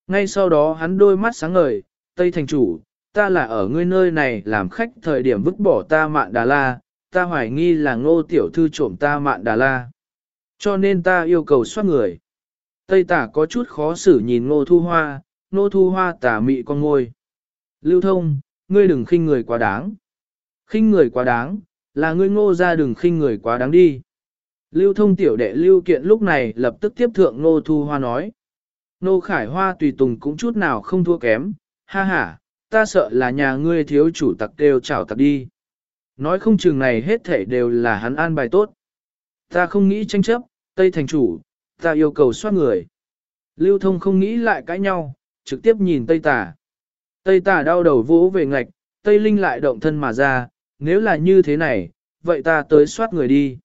Ngay sau đó hắn đôi mắt sáng ngời, Tây Thành Chủ, ta là ở ngươi nơi này làm khách thời điểm vứt bỏ ta mạn đà la, ta hoài nghi là ngô tiểu thư trộm ta mạn đà la. Cho nên ta yêu cầu soát người. Tây tả có chút khó xử nhìn ngô thu hoa, ngô thu hoa tả mị con ngôi. Lưu thông, ngươi đừng khinh người quá đáng. Khinh người quá đáng, là ngươi ngô ra đừng khinh người quá đáng đi. Lưu thông tiểu đệ lưu kiện lúc này lập tức tiếp thượng ngô thu hoa nói. Nô khải hoa tùy tùng cũng chút nào không thua kém, ha ha, ta sợ là nhà ngươi thiếu chủ tặc đều chảo tặc đi. Nói không chừng này hết thể đều là hắn an bài tốt. Ta không nghĩ tranh chấp, Tây thành chủ, ta yêu cầu soát người. Lưu thông không nghĩ lại cãi nhau, trực tiếp nhìn Tây tà. Tây tà đau đầu vỗ về ngạch, Tây Linh lại động thân mà ra, nếu là như thế này, vậy ta tới soát người đi.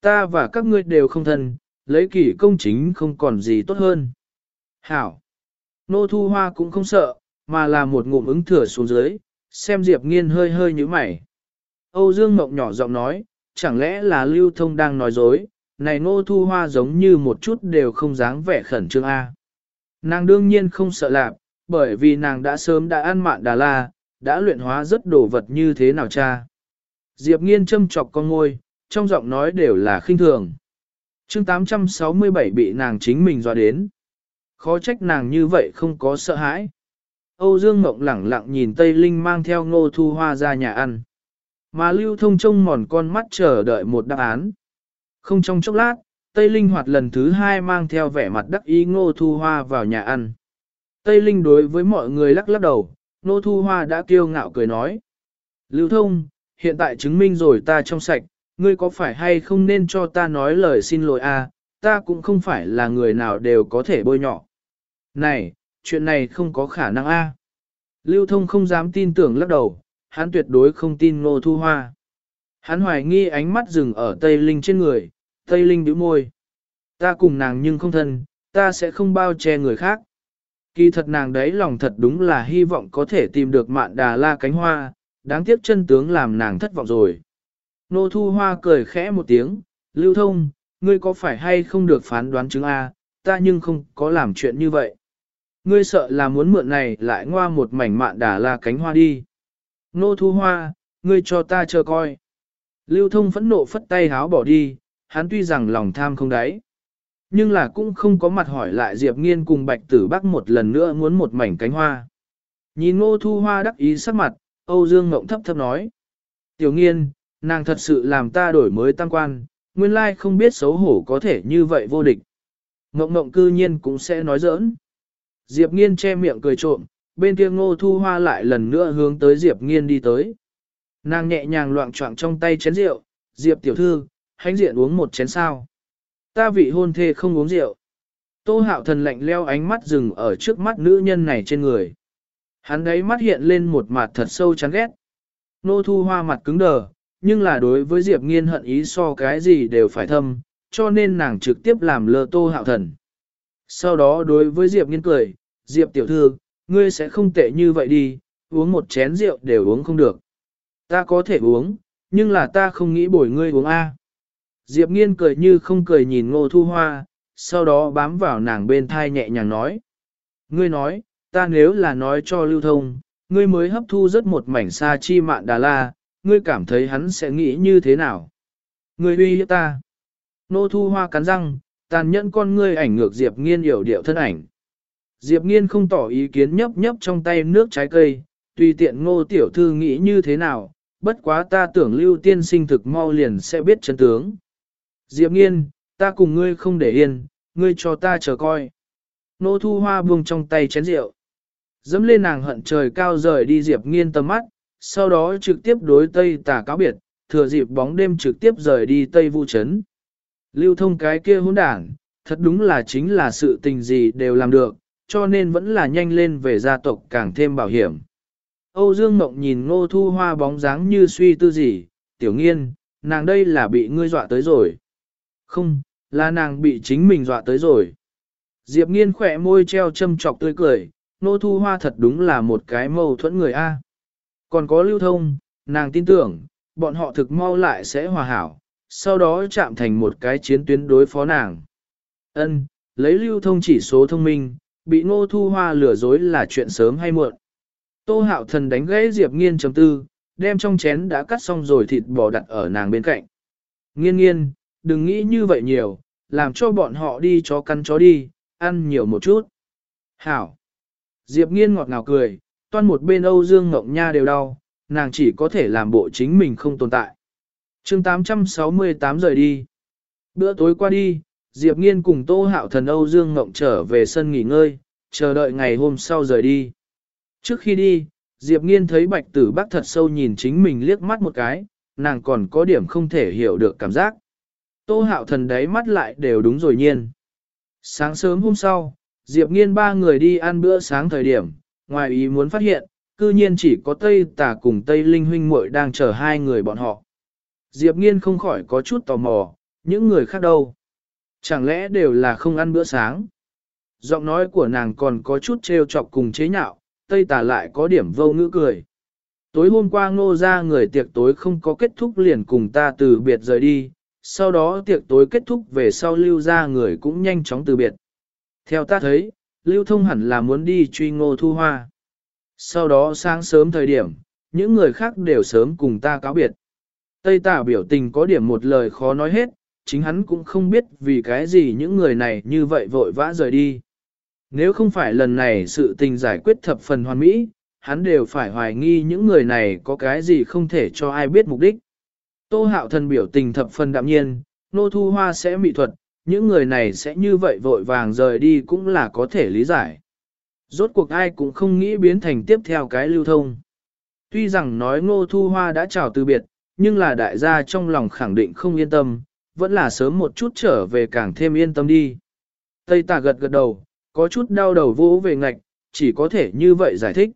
Ta và các ngươi đều không thân, lấy kỷ công chính không còn gì tốt hơn. Hảo! Nô Thu Hoa cũng không sợ, mà là một ngụm ứng thừa xuống dưới, xem Diệp Nghiên hơi hơi như mày. Âu Dương Mộng nhỏ giọng nói, chẳng lẽ là Lưu Thông đang nói dối, này Nô Thu Hoa giống như một chút đều không dáng vẻ khẩn trương A. Nàng đương nhiên không sợ lạc, bởi vì nàng đã sớm đã ăn mạn đà la, đã luyện hóa rất đồ vật như thế nào cha. Diệp nghiên châm chọc con ngôi, trong giọng nói đều là khinh thường. chương 867 bị nàng chính mình dọa đến. Khó trách nàng như vậy không có sợ hãi. Âu Dương Mộng lẳng lặng nhìn Tây Linh mang theo ngô thu hoa ra nhà ăn. Mà lưu thông trông mòn con mắt chờ đợi một đáp án. Không trong chốc lát, Tây Linh hoạt lần thứ hai mang theo vẻ mặt đắc ý ngô thu hoa vào nhà ăn. Tây Linh đối với mọi người lắc lắc đầu, Ngô Thu Hoa đã kiêu ngạo cười nói. Lưu thông, hiện tại chứng minh rồi ta trong sạch, ngươi có phải hay không nên cho ta nói lời xin lỗi a? À, ta cũng không phải là người nào đều có thể bôi nhọ. Này, chuyện này không có khả năng a. Lưu thông không dám tin tưởng lắc đầu, hắn tuyệt đối không tin Nô Thu Hoa. Hắn hoài nghi ánh mắt dừng ở Tây Linh trên người, Tây Linh bĩu môi. Ta cùng nàng nhưng không thân, ta sẽ không bao che người khác. Kỳ thật nàng đấy lòng thật đúng là hy vọng có thể tìm được mạn đà la cánh hoa, đáng tiếc chân tướng làm nàng thất vọng rồi. Nô thu hoa cười khẽ một tiếng, lưu thông, ngươi có phải hay không được phán đoán chứng A, ta nhưng không có làm chuyện như vậy. Ngươi sợ là muốn mượn này lại ngoa một mảnh mạn đà la cánh hoa đi. Nô thu hoa, ngươi cho ta chờ coi. Lưu thông phẫn nộ phất tay háo bỏ đi, hắn tuy rằng lòng tham không đáy. Nhưng là cũng không có mặt hỏi lại Diệp Nghiên cùng Bạch Tử Bắc một lần nữa muốn một mảnh cánh hoa. Nhìn ngô thu hoa đắc ý sắc mặt, Âu Dương Ngộng thấp thấp nói. Tiểu Nghiên, nàng thật sự làm ta đổi mới tăng quan, nguyên lai không biết xấu hổ có thể như vậy vô địch. Ngộng Ngộng cư nhiên cũng sẽ nói giỡn. Diệp Nghiên che miệng cười trộm, bên kia ngô thu hoa lại lần nữa hướng tới Diệp Nghiên đi tới. Nàng nhẹ nhàng loạn trọng trong tay chén rượu, Diệp tiểu thư, hãnh diện uống một chén sao. Ta vị hôn thê không uống rượu. Tô hạo thần lạnh leo ánh mắt dừng ở trước mắt nữ nhân này trên người. Hắn đấy mắt hiện lên một mặt thật sâu chán ghét. Nô thu hoa mặt cứng đờ, nhưng là đối với Diệp nghiên hận ý so cái gì đều phải thâm, cho nên nàng trực tiếp làm lơ tô hạo thần. Sau đó đối với Diệp nghiên cười, Diệp tiểu thư, ngươi sẽ không tệ như vậy đi, uống một chén rượu đều uống không được. Ta có thể uống, nhưng là ta không nghĩ bồi ngươi uống A. Diệp nghiên cười như không cười nhìn ngô thu hoa, sau đó bám vào nàng bên thai nhẹ nhàng nói. Ngươi nói, ta nếu là nói cho lưu thông, ngươi mới hấp thu rất một mảnh sa chi mạn đà la, ngươi cảm thấy hắn sẽ nghĩ như thế nào? Ngươi uy hiếp ta. Nô thu hoa cắn răng, tàn nhẫn con ngươi ảnh ngược Diệp nghiên hiểu điệu thân ảnh. Diệp nghiên không tỏ ý kiến nhấp nhấp trong tay nước trái cây, tùy tiện ngô tiểu thư nghĩ như thế nào, bất quá ta tưởng lưu tiên sinh thực mau liền sẽ biết chân tướng. Diệp nghiên, ta cùng ngươi không để yên, ngươi cho ta chờ coi. Nô thu hoa buông trong tay chén rượu. Dẫm lên nàng hận trời cao rời đi Diệp nghiên tầm mắt, sau đó trực tiếp đối Tây tà cáo biệt, thừa dịp bóng đêm trực tiếp rời đi Tây Vu Trấn. Lưu thông cái kia hỗn đảng, thật đúng là chính là sự tình gì đều làm được, cho nên vẫn là nhanh lên về gia tộc càng thêm bảo hiểm. Âu Dương Mộng nhìn ngô thu hoa bóng dáng như suy tư gì, tiểu nghiên, nàng đây là bị ngươi dọa tới rồi. Không, là nàng bị chính mình dọa tới rồi. Diệp nghiên khỏe môi treo châm trọc tươi cười, Ngô thu hoa thật đúng là một cái mâu thuẫn người A. Còn có lưu thông, nàng tin tưởng, bọn họ thực mau lại sẽ hòa hảo, sau đó chạm thành một cái chiến tuyến đối phó nàng. Ân, lấy lưu thông chỉ số thông minh, bị ngô thu hoa lừa dối là chuyện sớm hay muộn. Tô hạo thần đánh gãy Diệp nghiên chấm tư, đem trong chén đã cắt xong rồi thịt bò đặt ở nàng bên cạnh. Nghiên nghiên, đừng nghĩ như vậy nhiều, làm cho bọn họ đi chó căn chó đi, ăn nhiều một chút. Hảo. Diệp nghiên ngọt ngào cười, toan một bên Âu Dương Ngọc Nha đều đau, nàng chỉ có thể làm bộ chính mình không tồn tại. chương 868 rời đi. Bữa tối qua đi, Diệp Nghiên cùng Tô Hạo Thần Âu Dương Ngộng trở về sân nghỉ ngơi, chờ đợi ngày hôm sau rời đi. Trước khi đi, Diệp Nghiên thấy Bạch Tử Bắc thật sâu nhìn chính mình liếc mắt một cái, nàng còn có điểm không thể hiểu được cảm giác. Tô Hạo Thần đấy mắt lại đều đúng rồi nhiên. Sáng sớm hôm sau, Diệp Nghiên ba người đi ăn bữa sáng thời điểm, ngoài ý muốn phát hiện, cư nhiên chỉ có Tây Tà cùng Tây Linh huynh muội đang chờ hai người bọn họ. Diệp Nghiên không khỏi có chút tò mò, những người khác đâu? Chẳng lẽ đều là không ăn bữa sáng? Giọng nói của nàng còn có chút trêu chọc cùng chế nhạo, Tây Tà lại có điểm vô ngữ cười. Tối hôm qua ngô ra người tiệc tối không có kết thúc liền cùng ta từ biệt rời đi, sau đó tiệc tối kết thúc về sau lưu ra người cũng nhanh chóng từ biệt. Theo ta thấy, lưu thông hẳn là muốn đi truy ngô thu hoa. Sau đó sáng sớm thời điểm, những người khác đều sớm cùng ta cáo biệt. Tây tả biểu tình có điểm một lời khó nói hết, chính hắn cũng không biết vì cái gì những người này như vậy vội vã rời đi. Nếu không phải lần này sự tình giải quyết thập phần hoàn mỹ, hắn đều phải hoài nghi những người này có cái gì không thể cho ai biết mục đích. Tô hạo thần biểu tình thập phần đạm nhiên, nô thu hoa sẽ mỹ thuật, những người này sẽ như vậy vội vàng rời đi cũng là có thể lý giải. Rốt cuộc ai cũng không nghĩ biến thành tiếp theo cái lưu thông. Tuy rằng nói ngô thu hoa đã chào từ biệt, nhưng là đại gia trong lòng khẳng định không yên tâm, vẫn là sớm một chút trở về càng thêm yên tâm đi. Tây tà gật gật đầu, có chút đau đầu vỗ về ngạch, chỉ có thể như vậy giải thích.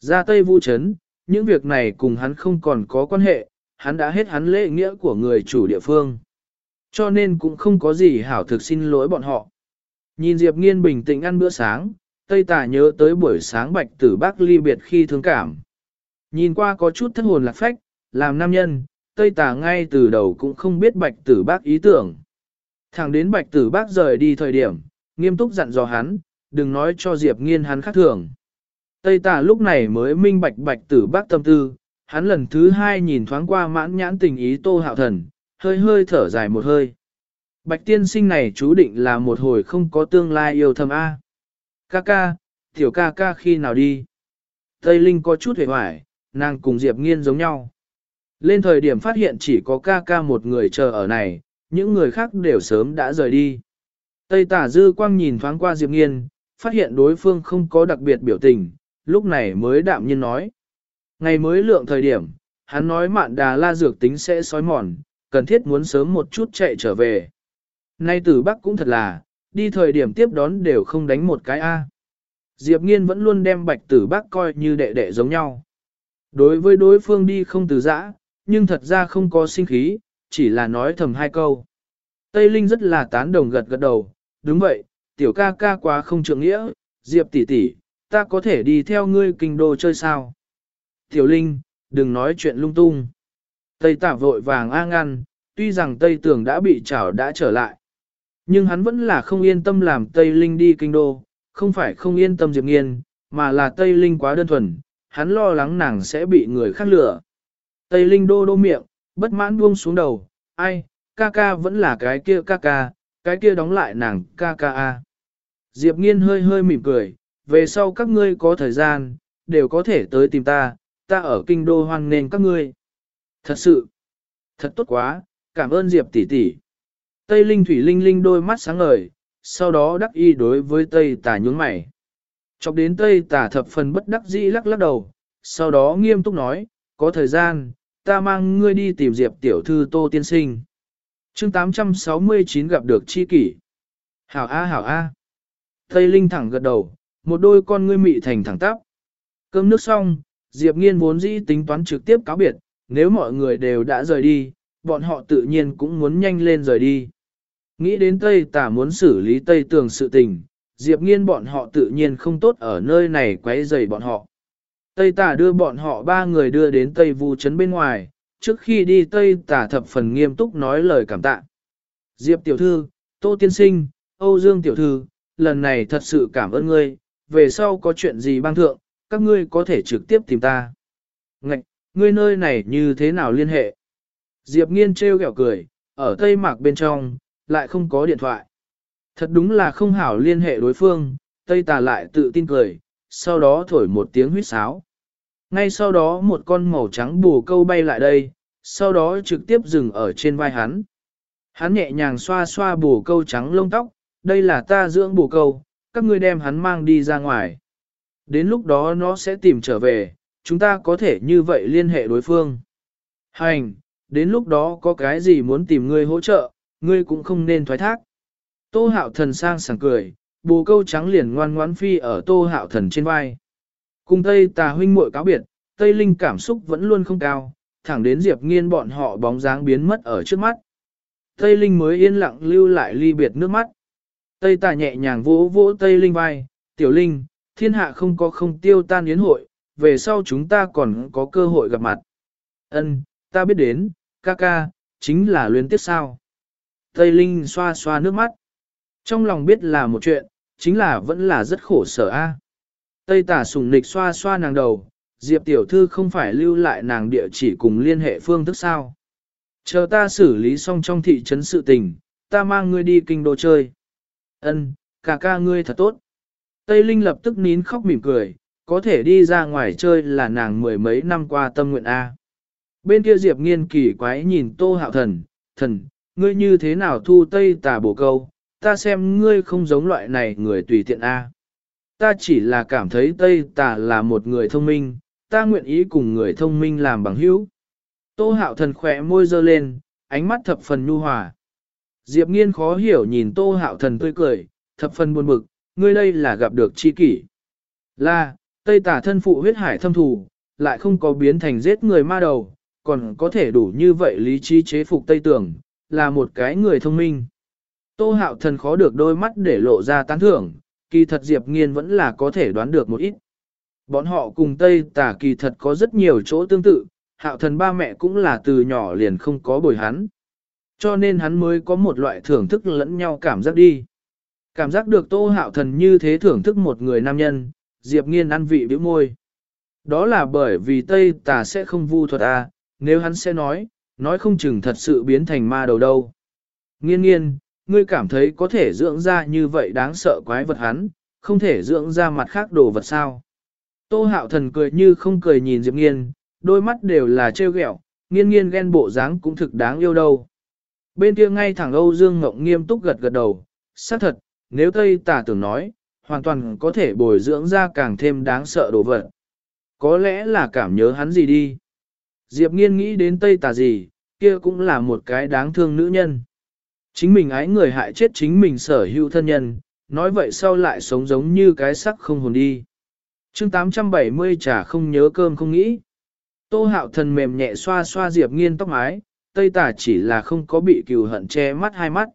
Ra Tây Vũ Trấn, những việc này cùng hắn không còn có quan hệ, hắn đã hết hắn lễ nghĩa của người chủ địa phương. Cho nên cũng không có gì hảo thực xin lỗi bọn họ. Nhìn Diệp Nghiên bình tĩnh ăn bữa sáng, Tây Tà nhớ tới buổi sáng bạch tử bác ly biệt khi thương cảm. Nhìn qua có chút thất hồn lạc phách, làm nam nhân, Tây Tà ngay từ đầu cũng không biết bạch tử bác ý tưởng. Thẳng đến bạch tử bác rời đi thời điểm, nghiêm túc dặn dò hắn, đừng nói cho Diệp Nghiên hắn khác thường. Tây Tà lúc này mới minh bạch bạch tử bác tâm tư, hắn lần thứ hai nhìn thoáng qua mãn nhãn tình ý tô hạo thần, hơi hơi thở dài một hơi. Bạch tiên sinh này chú định là một hồi không có tương lai yêu thầm A. Ca ca, tiểu ca ca khi nào đi? Tây Linh có chút hề hoài, nàng cùng Diệp Nghiên giống nhau. Lên thời điểm phát hiện chỉ có ca ca một người chờ ở này, những người khác đều sớm đã rời đi. Tây tả dư quang nhìn thoáng qua Diệp Nghiên, phát hiện đối phương không có đặc biệt biểu tình, lúc này mới đạm nhiên nói. Ngày mới lượng thời điểm, hắn nói mạn đà la dược tính sẽ sói mòn, cần thiết muốn sớm một chút chạy trở về. Nay từ Bắc cũng thật là, đi thời điểm tiếp đón đều không đánh một cái A. Diệp Nghiên vẫn luôn đem bạch tử Bắc coi như đệ đệ giống nhau. Đối với đối phương đi không từ giã, nhưng thật ra không có sinh khí, chỉ là nói thầm hai câu. Tây Linh rất là tán đồng gật gật đầu, đúng vậy, tiểu ca ca quá không trượng nghĩa, Diệp tỷ tỷ, ta có thể đi theo ngươi kinh đô chơi sao? Tiểu Linh, đừng nói chuyện lung tung. Tây tả vội vàng a ngăn, tuy rằng Tây tưởng đã bị trảo đã trở lại. Nhưng hắn vẫn là không yên tâm làm Tây Linh đi kinh đô, không phải không yên tâm Diệp Nghiên, mà là Tây Linh quá đơn thuần, hắn lo lắng nàng sẽ bị người khác lừa. Tây Linh đô đô miệng, bất mãn buông xuống đầu, ai, ca ca vẫn là cái kia ca ca, cái kia đóng lại nàng ca ca a. Diệp Nghiên hơi hơi mỉm cười, về sau các ngươi có thời gian, đều có thể tới tìm ta, ta ở kinh đô hoan nên các ngươi. Thật sự, thật tốt quá, cảm ơn Diệp tỷ tỷ. Tây Linh Thủy Linh Linh đôi mắt sáng ngời, sau đó đắc y đối với Tây Tà nhún mày. Chọc đến Tây Tà thập phần bất đắc dĩ lắc lắc đầu, sau đó nghiêm túc nói, có thời gian, ta mang ngươi đi tìm Diệp tiểu thư Tô Tiên Sinh. chương 869 gặp được chi kỷ. Hảo A hảo A. Tây Linh thẳng gật đầu, một đôi con ngươi mị thành thẳng tắp. Cơm nước xong, Diệp Nghiên vốn dĩ tính toán trực tiếp cáo biệt, nếu mọi người đều đã rời đi, bọn họ tự nhiên cũng muốn nhanh lên rời đi. Nghĩ đến Tây Tả muốn xử lý Tây Tường sự tình, Diệp Nghiên bọn họ tự nhiên không tốt ở nơi này quấy rầy bọn họ. Tây Tả đưa bọn họ ba người đưa đến Tây Vu Trấn bên ngoài, trước khi đi Tây Tả thập phần nghiêm túc nói lời cảm tạ. Diệp Tiểu Thư, Tô Tiên Sinh, Âu Dương Tiểu Thư, lần này thật sự cảm ơn ngươi, về sau có chuyện gì băng thượng, các ngươi có thể trực tiếp tìm ta. Ngạch, ngươi nơi này như thế nào liên hệ? Diệp Nghiên trêu ghẹo cười, ở Tây Mạc bên trong, lại không có điện thoại. Thật đúng là không hảo liên hệ đối phương, Tây Tà lại tự tin cười, sau đó thổi một tiếng huýt sáo. Ngay sau đó một con màu trắng bù câu bay lại đây, sau đó trực tiếp dừng ở trên vai hắn. Hắn nhẹ nhàng xoa xoa bù câu trắng lông tóc, đây là ta dưỡng bù câu, các ngươi đem hắn mang đi ra ngoài. Đến lúc đó nó sẽ tìm trở về, chúng ta có thể như vậy liên hệ đối phương. Hành, đến lúc đó có cái gì muốn tìm ngươi hỗ trợ, ngươi cũng không nên thoái thác. Tô hạo thần sang sảng cười, bù câu trắng liền ngoan ngoãn phi ở tô hạo thần trên vai. Cùng Tây tà huynh muội cáo biệt, Tây Linh cảm xúc vẫn luôn không cao, thẳng đến Diệp nghiên bọn họ bóng dáng biến mất ở trước mắt. Tây Linh mới yên lặng lưu lại ly biệt nước mắt. Tây tà nhẹ nhàng vỗ vỗ Tây Linh vai, tiểu Linh, thiên hạ không có không tiêu tan yến hội, về sau chúng ta còn có cơ hội gặp mặt. Ân, ta biết đến, ca ca, chính là luyến tiếc sao. Tây Linh xoa xoa nước mắt. Trong lòng biết là một chuyện, chính là vẫn là rất khổ sở a. Tây tả sùng nịch xoa xoa nàng đầu, Diệp tiểu thư không phải lưu lại nàng địa chỉ cùng liên hệ phương thức sao. Chờ ta xử lý xong trong thị trấn sự tình, ta mang ngươi đi kinh đô chơi. Ân, ca ca ngươi thật tốt. Tây Linh lập tức nín khóc mỉm cười, có thể đi ra ngoài chơi là nàng mười mấy năm qua tâm nguyện A. Bên kia Diệp nghiên kỳ quái nhìn tô hạo thần, thần, ngươi như thế nào thu tây tà bổ câu, ta xem ngươi không giống loại này người tùy tiện A. Ta chỉ là cảm thấy tây tà là một người thông minh, ta nguyện ý cùng người thông minh làm bằng hữu. Tô hạo thần khỏe môi dơ lên, ánh mắt thập phần nhu hòa. Diệp nghiên khó hiểu nhìn tô hạo thần tươi cười, thập phần buồn bực, ngươi đây là gặp được chi kỷ. Là, tây tà thân phụ huyết hải thâm thù, lại không có biến thành giết người ma đầu, còn có thể đủ như vậy lý trí chế phục tây tưởng, là một cái người thông minh. Tô hạo thần khó được đôi mắt để lộ ra tán thưởng, kỳ thật Diệp Nghiên vẫn là có thể đoán được một ít. Bọn họ cùng Tây tà kỳ thật có rất nhiều chỗ tương tự, hạo thần ba mẹ cũng là từ nhỏ liền không có bồi hắn. Cho nên hắn mới có một loại thưởng thức lẫn nhau cảm giác đi. Cảm giác được tô hạo thần như thế thưởng thức một người nam nhân, Diệp Nghiên ăn vị biểu môi. Đó là bởi vì Tây tà sẽ không vu thuật à, nếu hắn sẽ nói, nói không chừng thật sự biến thành ma đầu đâu. Nghiên nghiên, ngươi cảm thấy có thể dưỡng ra như vậy đáng sợ quái vật hắn, không thể dưỡng ra mặt khác đồ vật sao. Tô hạo thần cười như không cười nhìn Diệp nghiên, đôi mắt đều là trêu ghẹo, nghiên nghiên ghen bộ dáng cũng thực đáng yêu đâu. Bên kia ngay thẳng Âu Dương Ngọc nghiêm túc gật gật đầu, xác thật, nếu Tây tả tưởng nói, hoàn toàn có thể bồi dưỡng ra càng thêm đáng sợ đồ vật. Có lẽ là cảm nhớ hắn gì đi. Diệp nghiên nghĩ đến Tây tả gì, kia cũng là một cái đáng thương nữ nhân. Chính mình ái người hại chết chính mình sở hữu thân nhân, nói vậy sau lại sống giống như cái sắc không hồn đi. chương 870 chả không nhớ cơm không nghĩ. Tô hạo thần mềm nhẹ xoa xoa Diệp nghiên tóc mái, Tây tả chỉ là không có bị cừu hận che mắt hai mắt.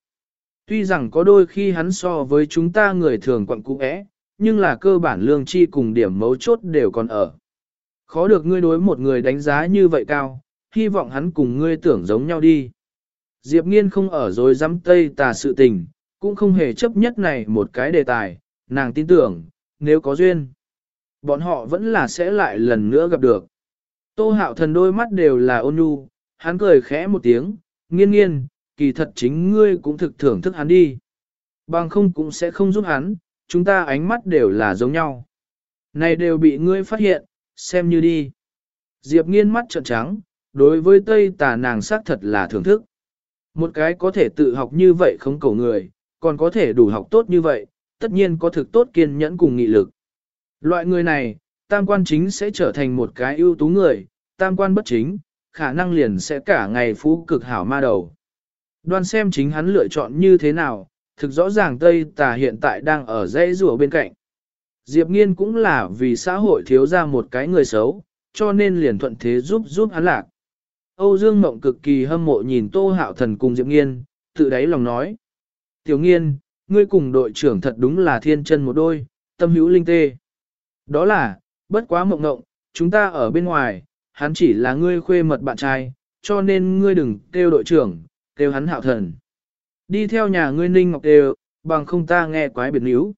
Tuy rằng có đôi khi hắn so với chúng ta người thường quặng cũ é, nhưng là cơ bản lương chi cùng điểm mấu chốt đều còn ở. Khó được ngươi đối một người đánh giá như vậy cao, hy vọng hắn cùng ngươi tưởng giống nhau đi. Diệp nghiên không ở rồi dám tây tà sự tình, cũng không hề chấp nhất này một cái đề tài, nàng tin tưởng, nếu có duyên, bọn họ vẫn là sẽ lại lần nữa gặp được. Tô hạo thần đôi mắt đều là ôn nhu, hắn cười khẽ một tiếng, nghiên nghiên, kỳ thật chính ngươi cũng thực thưởng thức hắn đi. Bằng không cũng sẽ không giúp hắn, chúng ta ánh mắt đều là giống nhau. Này đều bị ngươi phát hiện, xem như đi. Diệp nghiên mắt trợn trắng, đối với Tây tà nàng xác thật là thưởng thức. Một cái có thể tự học như vậy không cầu người, còn có thể đủ học tốt như vậy, tất nhiên có thực tốt kiên nhẫn cùng nghị lực. Loại người này, tam quan chính sẽ trở thành một cái ưu tú người, tam quan bất chính, khả năng liền sẽ cả ngày phú cực hảo ma đầu. Đoan xem chính hắn lựa chọn như thế nào, thực rõ ràng Tây Tà hiện tại đang ở dãy rùa bên cạnh. Diệp Nghiên cũng là vì xã hội thiếu ra một cái người xấu, cho nên liền thuận thế giúp giúp hắn lạc. Âu Dương Mộng cực kỳ hâm mộ nhìn Tô Hạo Thần cùng Diệp Nghiên, tự đáy lòng nói. Tiểu Nghiên, ngươi cùng đội trưởng thật đúng là thiên chân một đôi, tâm hữu linh tê. Đó là, bất quá mộng ngộng, chúng ta ở bên ngoài, hắn chỉ là ngươi khuê mật bạn trai, cho nên ngươi đừng kêu đội trưởng, kêu hắn Hạo Thần. Đi theo nhà ngươi Ninh Ngọc đều, bằng không ta nghe quái biệt níu.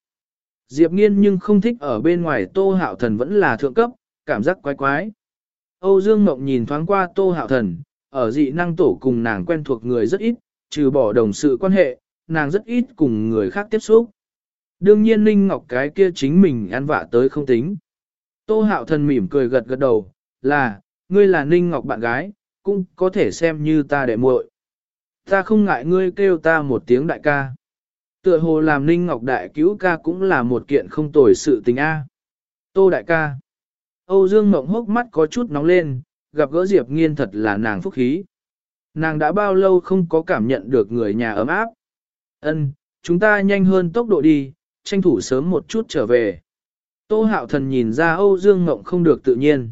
Diệp Nghiên nhưng không thích ở bên ngoài Tô Hạo Thần vẫn là thượng cấp, cảm giác quái quái. Âu Dương Ngọc nhìn thoáng qua Tô Hạo Thần, ở dị năng tổ cùng nàng quen thuộc người rất ít, trừ bỏ đồng sự quan hệ, nàng rất ít cùng người khác tiếp xúc. Đương nhiên Ninh Ngọc cái kia chính mình ăn vạ tới không tính. Tô Hạo Thần mỉm cười gật gật đầu, là, ngươi là Ninh Ngọc bạn gái, cũng có thể xem như ta đệ muội. Ta không ngại ngươi kêu ta một tiếng đại ca. Tựa hồ làm Ninh Ngọc đại cứu ca cũng là một kiện không tồi sự tình A. Tô đại ca. Âu Dương Mộng hốc mắt có chút nóng lên, gặp gỡ Diệp Nghiên thật là nàng phúc khí. Nàng đã bao lâu không có cảm nhận được người nhà ấm áp. Ân, chúng ta nhanh hơn tốc độ đi, tranh thủ sớm một chút trở về. Tô Hạo Thần nhìn ra Âu Dương Mộng không được tự nhiên.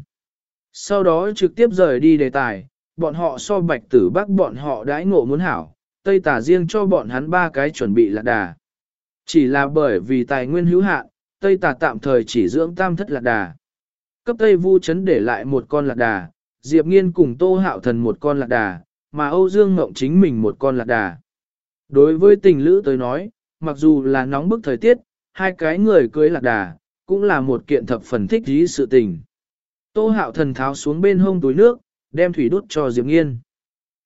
Sau đó trực tiếp rời đi đề tài, bọn họ so bạch tử bắc bọn họ đãi ngộ muốn hảo, Tây Tà riêng cho bọn hắn ba cái chuẩn bị lạc đà. Chỉ là bởi vì tài nguyên hữu hạn, Tây Tà tạm thời chỉ dưỡng tam thất lạc đà. Cấp Tây Vu Trấn để lại một con lạc đà, Diệp Nghiên cùng Tô Hạo Thần một con lạc đà, mà Âu Dương Ngộng chính mình một con lạc đà. Đối với tình lữ tới nói, mặc dù là nóng bức thời tiết, hai cái người cưới lạc đà, cũng là một kiện thập phần thích dí sự tình. Tô Hạo Thần tháo xuống bên hông túi nước, đem thủy đút cho Diệp Nghiên.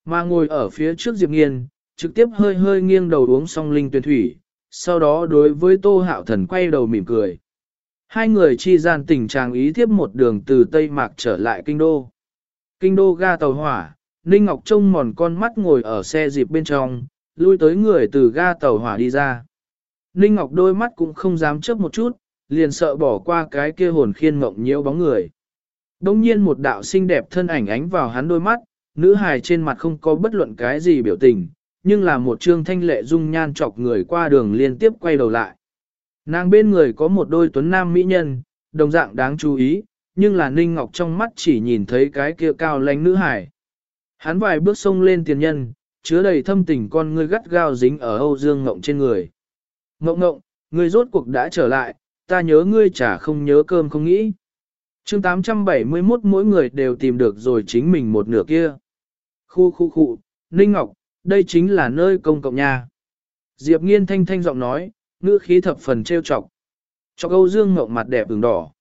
Mà ngồi ở phía trước Diệp Nghiên, trực tiếp hơi hơi nghiêng đầu uống xong linh tuyển thủy, sau đó đối với Tô Hạo Thần quay đầu mỉm cười. Hai người chi gian tình trạng ý thiếp một đường từ Tây Mạc trở lại Kinh Đô. Kinh Đô ga tàu hỏa, Ninh Ngọc trông mòn con mắt ngồi ở xe dịp bên trong, lui tới người từ ga tàu hỏa đi ra. Ninh Ngọc đôi mắt cũng không dám chớp một chút, liền sợ bỏ qua cái kia hồn khiên ngộng nhiễu bóng người. Đông nhiên một đạo xinh đẹp thân ảnh ánh vào hắn đôi mắt, nữ hài trên mặt không có bất luận cái gì biểu tình, nhưng là một trương thanh lệ dung nhan chọc người qua đường liên tiếp quay đầu lại. Nàng bên người có một đôi tuấn nam mỹ nhân, đồng dạng đáng chú ý, nhưng là Ninh Ngọc trong mắt chỉ nhìn thấy cái kia cao lánh nữ hải. Hắn vài bước xông lên tiền nhân, chứa đầy thâm tình con ngươi gắt gao dính ở Âu Dương Ngộng trên người. Ngộng Ngộng, ngươi rốt cuộc đã trở lại, ta nhớ ngươi chả không nhớ cơm không nghĩ. chương 871 mỗi người đều tìm được rồi chính mình một nửa kia. Khu khu khu, Ninh Ngọc, đây chính là nơi công cộng nhà. Diệp Nghiên thanh thanh giọng nói, ngữ khí thập phần trêu chọc. Cho Âu Dương Ngọc mặt đẹp ửng đỏ.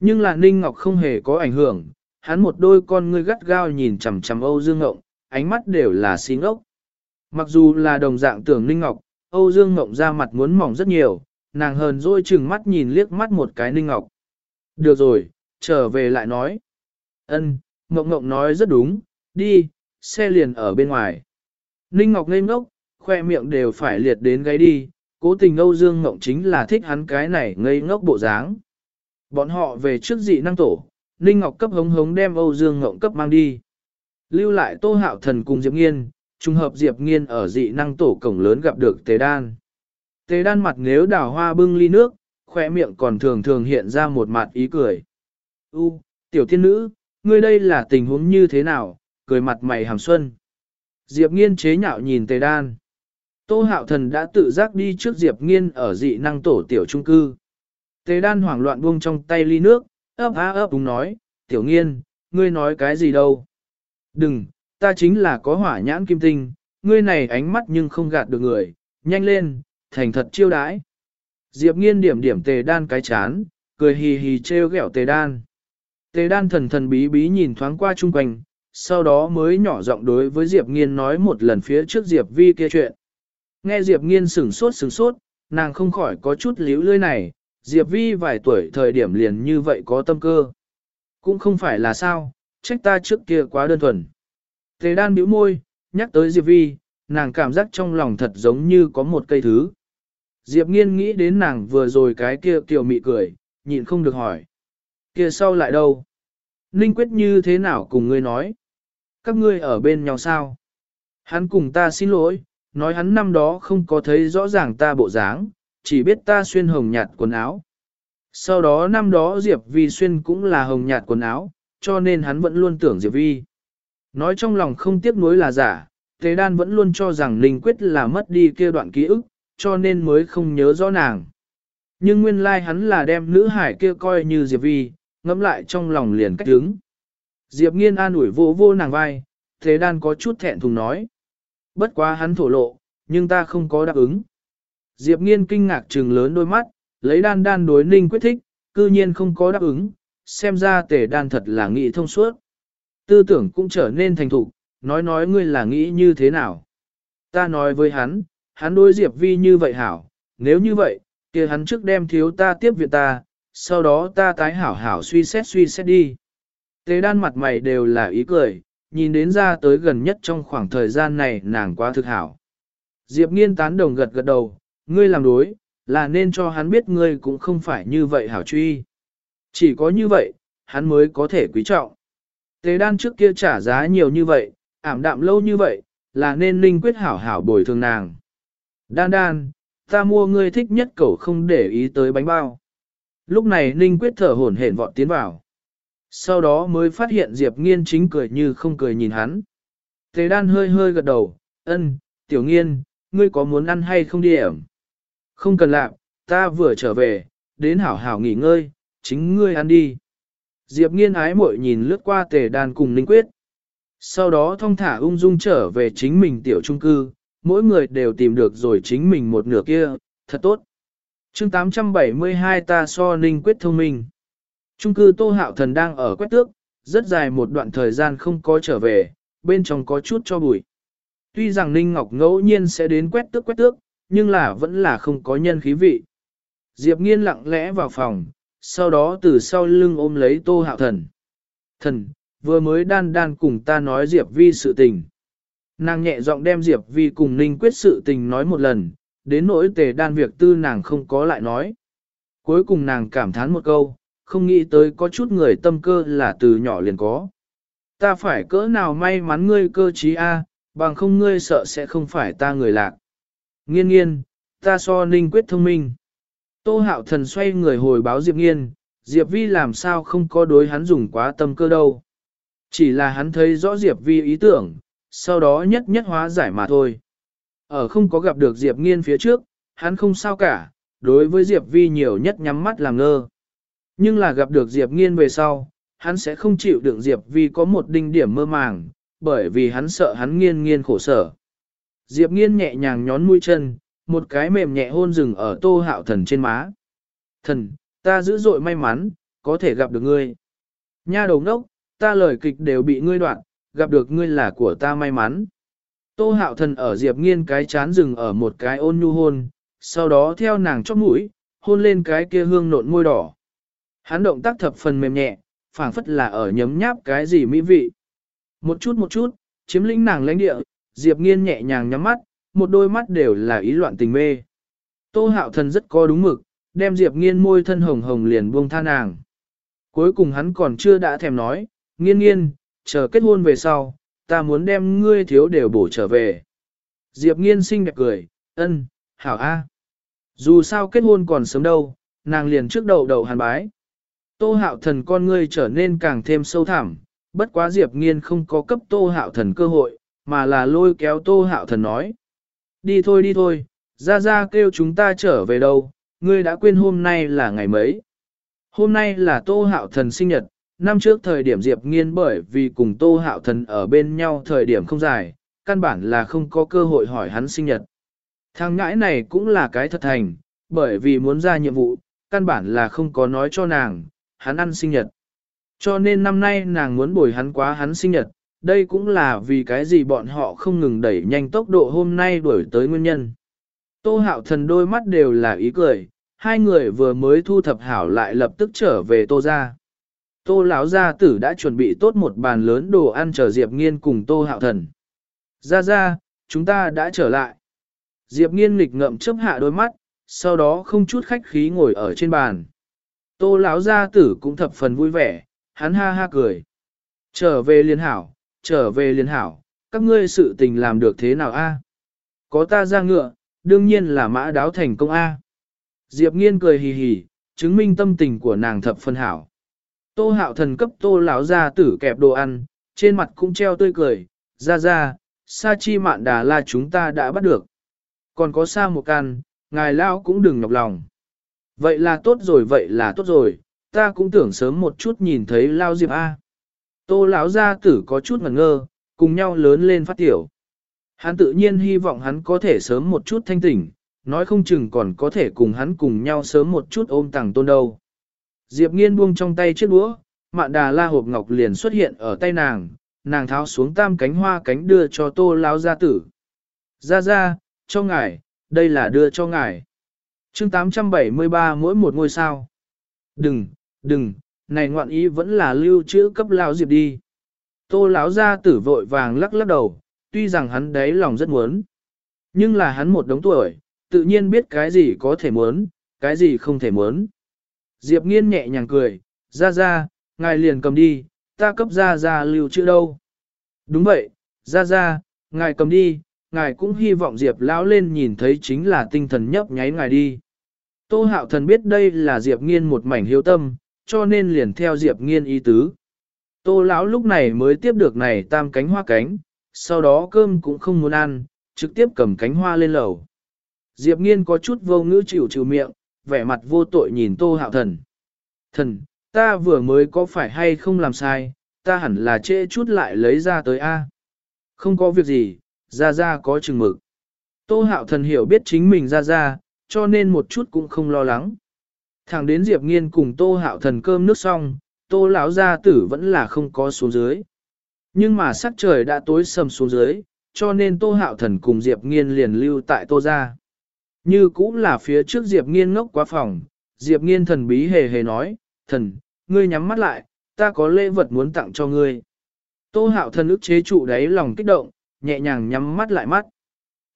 Nhưng là Ninh Ngọc không hề có ảnh hưởng, hắn một đôi con ngươi gắt gao nhìn chằm chằm Âu Dương Ngọc, ánh mắt đều là xí ngốc. Mặc dù là đồng dạng tưởng Ninh Ngọc, Âu Dương Ngọc ra mặt muốn mỏng rất nhiều, nàng hờn dỗi chừng mắt nhìn liếc mắt một cái Ninh Ngọc. Được rồi, trở về lại nói. Ân, Ngọc Ngọc nói rất đúng, đi, xe liền ở bên ngoài. Ninh Ngọc ngây ngốc, khoe miệng đều phải liệt đến gáy đi, cố tình Âu Dương Ngộng chính là thích hắn cái này ngây ngốc bộ dáng. Bọn họ về trước dị năng tổ, Ninh Ngọc cấp hống hống đem Âu Dương Ngộng cấp mang đi. Lưu lại Tô Hạo Thần cùng Diệp Nghiên, trùng hợp Diệp Nghiên ở dị năng tổ cổng lớn gặp được Tề Đan. Tề Đan mặt nếu đào hoa bưng ly nước, khoe miệng còn thường thường hiện ra một mặt ý cười. U, tiểu thiên nữ, ngươi đây là tình huống như thế nào, cười mặt mày hàm xuân. Diệp Nghiên chế nhạo nhìn Tề Đan. Tô Hạo Thần đã tự giác đi trước Diệp Nghiên ở dị năng tổ tiểu trung cư. Tề Đan hoảng loạn buông trong tay ly nước, ấp á ấp đúng nói, tiểu nghiên, ngươi nói cái gì đâu. Đừng, ta chính là có hỏa nhãn kim tinh, ngươi này ánh mắt nhưng không gạt được người, nhanh lên, thành thật chiêu đãi. Diệp nghiên điểm điểm tề đan cái chán, cười hì hì treo gẹo tề đan. Tề đan thần thần bí bí nhìn thoáng qua chung quanh, sau đó mới nhỏ giọng đối với Diệp nghiên nói một lần phía trước Diệp vi kia chuyện. Nghe Diệp nghiên sửng sốt sửng sốt, nàng không khỏi có chút líu lưỡi này, Diệp vi vài tuổi thời điểm liền như vậy có tâm cơ. Cũng không phải là sao, trách ta trước kia quá đơn thuần. Thế đan bĩu môi, nhắc tới Diệp Vi, nàng cảm giác trong lòng thật giống như có một cây thứ. Diệp nghiên nghĩ đến nàng vừa rồi cái kia tiểu mị cười, nhịn không được hỏi. Kia sau lại đâu? Ninh quyết như thế nào cùng ngươi nói? Các ngươi ở bên nhau sao? Hắn cùng ta xin lỗi, nói hắn năm đó không có thấy rõ ràng ta bộ dáng, chỉ biết ta xuyên hồng nhạt quần áo. Sau đó năm đó Diệp Vi xuyên cũng là hồng nhạt quần áo, cho nên hắn vẫn luôn tưởng Diệp Vi. Nói trong lòng không tiếc nuối là giả, Tề Đan vẫn luôn cho rằng Ninh Quyết là mất đi kia đoạn ký ức, cho nên mới không nhớ rõ nàng. Nhưng nguyên lai like hắn là đem nữ hải kia coi như Diệp Vi, ngẫm lại trong lòng liền cách đứng. Diệp nghiên an ủi vô vô nàng vai, Tề Đan có chút thẹn thùng nói. Bất quá hắn thổ lộ, nhưng ta không có đáp ứng. Diệp nghiên kinh ngạc trừng lớn đôi mắt, lấy đan đan đối ninh quyết thích, cư nhiên không có đáp ứng, xem ra tề đan thật là nghĩ thông suốt. Tư tưởng cũng trở nên thành thục, nói nói ngươi là nghĩ như thế nào. Ta nói với hắn, hắn đối Diệp Vi như vậy hảo, nếu như vậy, kia hắn trước đem thiếu ta tiếp viện ta, sau đó ta tái hảo hảo suy xét suy xét đi. Tề đan mặt mày đều là ý cười, nhìn đến ra tới gần nhất trong khoảng thời gian này nàng quá thực hảo. Diệp nghiên tán đồng gật gật đầu, ngươi làm đối, là nên cho hắn biết ngươi cũng không phải như vậy hảo truy. Chỉ có như vậy, hắn mới có thể quý trọng. Tế đan trước kia trả giá nhiều như vậy, ảm đạm lâu như vậy, là nên linh quyết hảo hảo bồi thường nàng. Đan đan, ta mua ngươi thích nhất cậu không để ý tới bánh bao. Lúc này Ninh Quyết thở hổn hển vọt tiến vào. Sau đó mới phát hiện Diệp Nghiên chính cười như không cười nhìn hắn. Tề đan hơi hơi gật đầu, ân, tiểu nghiên, ngươi có muốn ăn hay không đi ẩm? Không cần làm, ta vừa trở về, đến hảo hảo nghỉ ngơi, chính ngươi ăn đi. Diệp nghiên ái muội nhìn lướt qua tề đàn cùng Ninh Quyết. Sau đó thong thả ung dung trở về chính mình tiểu trung cư, mỗi người đều tìm được rồi chính mình một nửa kia, thật tốt. chương 872 ta so Ninh Quyết thông minh. Trung cư Tô Hạo Thần đang ở quét tước, rất dài một đoạn thời gian không có trở về, bên trong có chút cho bụi. Tuy rằng Ninh Ngọc ngẫu nhiên sẽ đến quét tước quét tước, nhưng là vẫn là không có nhân khí vị. Diệp nghiên lặng lẽ vào phòng, sau đó từ sau lưng ôm lấy tô hạo thần. Thần, vừa mới đan đan cùng ta nói Diệp vi sự tình. Nàng nhẹ giọng đem Diệp vi cùng Ninh quyết sự tình nói một lần, đến nỗi tề đan việc tư nàng không có lại nói. Cuối cùng nàng cảm thán một câu, không nghĩ tới có chút người tâm cơ là từ nhỏ liền có. Ta phải cỡ nào may mắn ngươi cơ trí a, bằng không ngươi sợ sẽ không phải ta người lạc. Nghiên nghiên, ta so ninh quyết thông minh. Tô hạo thần xoay người hồi báo Diệp nghiên, Diệp vi làm sao không có đối hắn dùng quá tâm cơ đâu. Chỉ là hắn thấy rõ Diệp vi ý tưởng, sau đó nhất nhất hóa giải mà thôi. Ở không có gặp được Diệp nghiên phía trước, hắn không sao cả, đối với Diệp vi nhiều nhất nhắm mắt làm ngơ. Nhưng là gặp được Diệp nghiên về sau, hắn sẽ không chịu đựng Diệp vì có một đinh điểm mơ màng, bởi vì hắn sợ hắn nghiên nghiên khổ sở. Diệp nghiên nhẹ nhàng nhón mũi chân, một cái mềm nhẹ hôn rừng ở tô hạo thần trên má. Thần, ta dữ dội may mắn, có thể gặp được ngươi. Nha đầu ngốc, ta lời kịch đều bị ngươi đoạn, gặp được ngươi là của ta may mắn. Tô hạo thần ở Diệp nghiên cái chán rừng ở một cái ôn nhu hôn, sau đó theo nàng chóp mũi, hôn lên cái kia hương nộn môi đỏ. Hắn động tác thập phần mềm nhẹ, phảng phất là ở nhấm nháp cái gì mỹ vị. Một chút một chút, chiếm lĩnh nàng lãnh địa, Diệp nghiên nhẹ nhàng nhắm mắt, một đôi mắt đều là ý loạn tình mê. Tô hạo thần rất có đúng mực, đem Diệp nghiên môi thân hồng hồng liền buông tha nàng. Cuối cùng hắn còn chưa đã thèm nói, nghiên nghiên, chờ kết hôn về sau, ta muốn đem ngươi thiếu đều bổ trở về. Diệp nghiên xinh đẹp cười, ân, hảo a. Dù sao kết hôn còn sớm đâu, nàng liền trước đầu đầu hàn bái. Tô hạo thần con ngươi trở nên càng thêm sâu thẳm, bất quá Diệp nghiên không có cấp tô hạo thần cơ hội, mà là lôi kéo tô hạo thần nói. Đi thôi đi thôi, ra ra kêu chúng ta trở về đâu, ngươi đã quên hôm nay là ngày mấy. Hôm nay là tô hạo thần sinh nhật, năm trước thời điểm Diệp nghiên bởi vì cùng tô hạo thần ở bên nhau thời điểm không dài, căn bản là không có cơ hội hỏi hắn sinh nhật. Thằng ngãi này cũng là cái thật thành, bởi vì muốn ra nhiệm vụ, căn bản là không có nói cho nàng, hắn ăn sinh nhật. Cho nên năm nay nàng muốn bồi hắn quá hắn sinh nhật, đây cũng là vì cái gì bọn họ không ngừng đẩy nhanh tốc độ hôm nay đuổi tới nguyên nhân. Tô hạo thần đôi mắt đều là ý cười, hai người vừa mới thu thập hảo lại lập tức trở về tô ra. Tô lão gia tử đã chuẩn bị tốt một bàn lớn đồ ăn chờ Diệp Nghiên cùng Tô Hạo Thần. Ra ra, chúng ta đã trở lại. Diệp Nghiên nghịch ngậm chớp hạ đôi mắt, sau đó không chút khách khí ngồi ở trên bàn. Tô lão gia tử cũng thập phần vui vẻ, hắn ha ha cười. Trở về liên hảo, trở về liên hảo, các ngươi sự tình làm được thế nào a? Có ta ra ngựa, đương nhiên là mã đáo thành công a. Diệp Nghiên cười hì hì, chứng minh tâm tình của nàng thập phần hảo. Tô hạo thần cấp tô lão gia tử kẹp đồ ăn, trên mặt cũng treo tươi cười, ra ra, sa chi mạn đà la chúng ta đã bắt được. Còn có sa một can, ngài lão cũng đừng nhọc lòng. Vậy là tốt rồi vậy là tốt rồi, ta cũng tưởng sớm một chút nhìn thấy lao diệp A. Tô lão gia tử có chút ngẩn ngơ, cùng nhau lớn lên phát tiểu. Hắn tự nhiên hy vọng hắn có thể sớm một chút thanh tỉnh, nói không chừng còn có thể cùng hắn cùng nhau sớm một chút ôm tàng tôn đâu. Diệp nghiên buông trong tay chiếc đũa, mạn đà la hộp ngọc liền xuất hiện ở tay nàng, nàng tháo xuống tam cánh hoa cánh đưa cho tô lão gia tử. Ra ra, cho ngài, đây là đưa cho ngài chương 873 mỗi một ngôi sao. Đừng, đừng, này ngoạn ý vẫn là lưu trữ cấp lão diệp đi. Tô lão gia tử vội vàng lắc lắc đầu, tuy rằng hắn đấy lòng rất muốn. Nhưng là hắn một đống tuổi, tự nhiên biết cái gì có thể muốn, cái gì không thể muốn. Diệp nghiên nhẹ nhàng cười, ra ra, ngài liền cầm đi, ta cấp ra ra lưu trữ đâu. Đúng vậy, ra ra, ngài cầm đi, ngài cũng hy vọng Diệp lão lên nhìn thấy chính là tinh thần nhấp nháy ngài đi. Tô hạo thần biết đây là Diệp nghiên một mảnh hiếu tâm, cho nên liền theo Diệp nghiên ý tứ. Tô lão lúc này mới tiếp được này tam cánh hoa cánh, sau đó cơm cũng không muốn ăn, trực tiếp cầm cánh hoa lên lầu. Diệp nghiên có chút vô ngữ chịu chịu miệng, vẻ mặt vô tội nhìn tô hạo thần. Thần, ta vừa mới có phải hay không làm sai, ta hẳn là trễ chút lại lấy ra tới A. Không có việc gì, ra ra có chừng mực. Tô hạo thần hiểu biết chính mình ra ra, cho nên một chút cũng không lo lắng. Thẳng đến Diệp Nghiên cùng Tô hạo thần cơm nước xong, Tô lão gia tử vẫn là không có xuống dưới. Nhưng mà sắc trời đã tối sầm xuống dưới, cho nên Tô hạo thần cùng Diệp Nghiên liền lưu tại Tô gia. Như cũng là phía trước Diệp Nghiên ngốc quá phòng, Diệp Nghiên thần bí hề hề nói, thần, ngươi nhắm mắt lại, ta có lễ vật muốn tặng cho ngươi. Tô hạo thần ức chế trụ đáy lòng kích động, nhẹ nhàng nhắm mắt lại mắt.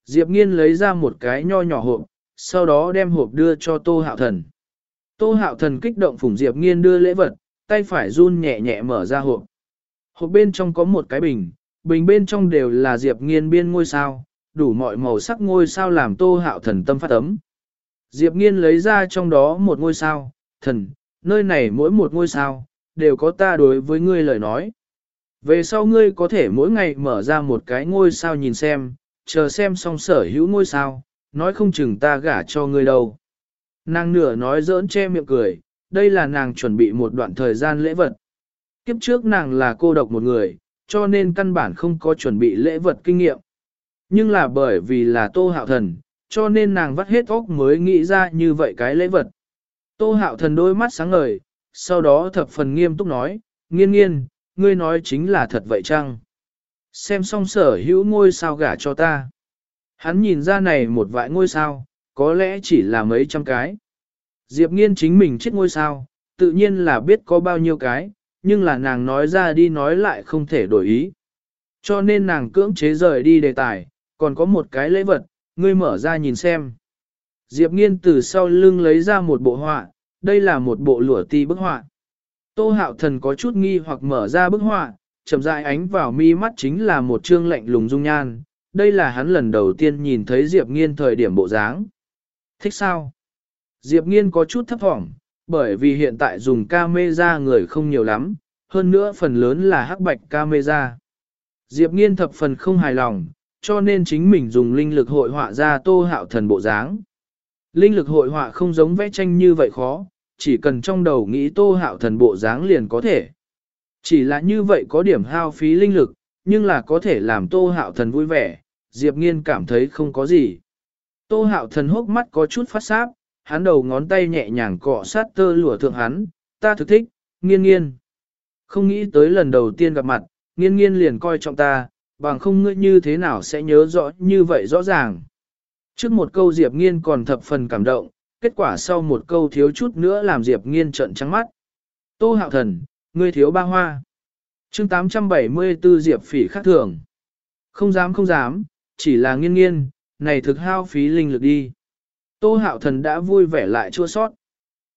Diệp Nghiên lấy ra một cái nho nhỏ hộp, sau đó đem hộp đưa cho Tô hạo thần. Tô hạo thần kích động phủng Diệp Nghiên đưa lễ vật, tay phải run nhẹ nhẹ mở ra hộp. Hộp bên trong có một cái bình, bình bên trong đều là Diệp Nghiên biên ngôi sao, đủ mọi màu sắc ngôi sao làm tô hạo thần tâm phát ấm. Diệp nghiên lấy ra trong đó một ngôi sao, thần, nơi này mỗi một ngôi sao, đều có ta đối với ngươi lời nói. Về sau ngươi có thể mỗi ngày mở ra một cái ngôi sao nhìn xem, chờ xem xong sở hữu ngôi sao, nói không chừng ta gả cho ngươi đâu. Nàng nửa nói giỡn che miệng cười, đây là nàng chuẩn bị một đoạn thời gian lễ vật. Kiếp trước nàng là cô độc một người, cho nên căn bản không có chuẩn bị lễ vật kinh nghiệm. Nhưng là bởi vì là tô hạo thần, cho nên nàng vắt hết óc mới nghĩ ra như vậy cái lễ vật. Tô hạo thần đôi mắt sáng ngời, sau đó thập phần nghiêm túc nói, nghiên nghiên, ngươi nói chính là thật vậy chăng? Xem xong sở hữu ngôi sao gả cho ta. Hắn nhìn ra này một vài ngôi sao, có lẽ chỉ là mấy trăm cái. Diệp nghiên chính mình chết ngôi sao, tự nhiên là biết có bao nhiêu cái, nhưng là nàng nói ra đi nói lại không thể đổi ý. Cho nên nàng cưỡng chế rời đi đề tài, còn có một cái lễ vật, ngươi mở ra nhìn xem. Diệp nghiên từ sau lưng lấy ra một bộ họa, đây là một bộ lụa ti bức họa. Tô hạo thần có chút nghi hoặc mở ra bức họa, chậm rãi ánh vào mi mắt chính là một trương lạnh lùng dung nhan. Đây là hắn lần đầu tiên nhìn thấy Diệp nghiên thời điểm bộ dáng. Thích sao? Diệp nghiên có chút thấp thỏm, bởi vì hiện tại dùng camera người không nhiều lắm, hơn nữa phần lớn là hắc bạch camera. Diệp nghiên thập phần không hài lòng, cho nên chính mình dùng linh lực hội họa ra tô hạo thần bộ dáng. Linh lực hội họa không giống vẽ tranh như vậy khó, chỉ cần trong đầu nghĩ tô hạo thần bộ dáng liền có thể. Chỉ là như vậy có điểm hao phí linh lực, nhưng là có thể làm tô hạo thần vui vẻ, Diệp nghiên cảm thấy không có gì. Tô hạo thần hốc mắt có chút phát sáp, hắn đầu ngón tay nhẹ nhàng cọ sát tơ lụa thượng hắn, ta thực thích, nghiên nghiên. Không nghĩ tới lần đầu tiên gặp mặt, nghiên nghiên liền coi trọng ta, bằng không ngươi như thế nào sẽ nhớ rõ như vậy rõ ràng. Trước một câu Diệp nghiên còn thập phần cảm động, kết quả sau một câu thiếu chút nữa làm Diệp nghiên trợn trắng mắt. Tô hạo thần, ngươi thiếu ba hoa. chương 874 Diệp phỉ khắc thường. Không dám không dám, chỉ là nghiên nghiên, này thực hao phí linh lực đi. Tô hạo thần đã vui vẻ lại chua sót.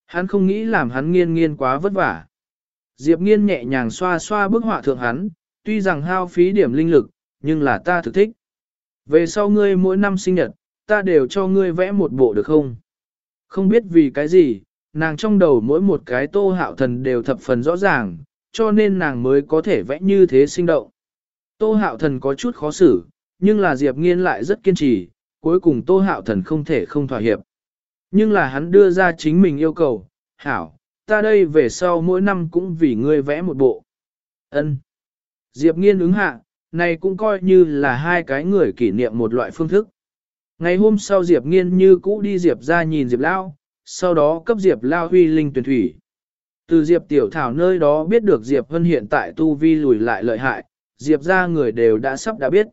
Hắn không nghĩ làm hắn nghiên nghiên quá vất vả. Diệp nghiên nhẹ nhàng xoa xoa bức họa thượng hắn, tuy rằng hao phí điểm linh lực, nhưng là ta thực thích. Về sau ngươi mỗi năm sinh nhật, ta đều cho ngươi vẽ một bộ được không? Không biết vì cái gì, nàng trong đầu mỗi một cái tô hạo thần đều thập phần rõ ràng, cho nên nàng mới có thể vẽ như thế sinh động. Tô hạo thần có chút khó xử, nhưng là Diệp nghiên lại rất kiên trì, cuối cùng Tô Hạo Thần không thể không thỏa hiệp. Nhưng là hắn đưa ra chính mình yêu cầu, hảo, ta đây về sau mỗi năm cũng vì ngươi vẽ một bộ. Ân. Diệp nghiên ứng hạ, này cũng coi như là hai cái người kỷ niệm một loại phương thức. Ngày hôm sau Diệp nghiên như cũ đi Diệp ra nhìn Diệp Lao, sau đó cấp Diệp Lao huy linh tuyển thủy. Từ Diệp Tiểu Thảo nơi đó biết được Diệp Vân hiện tại tu vi lùi lại lợi hại, Diệp ra người đều đã sắp đã biết.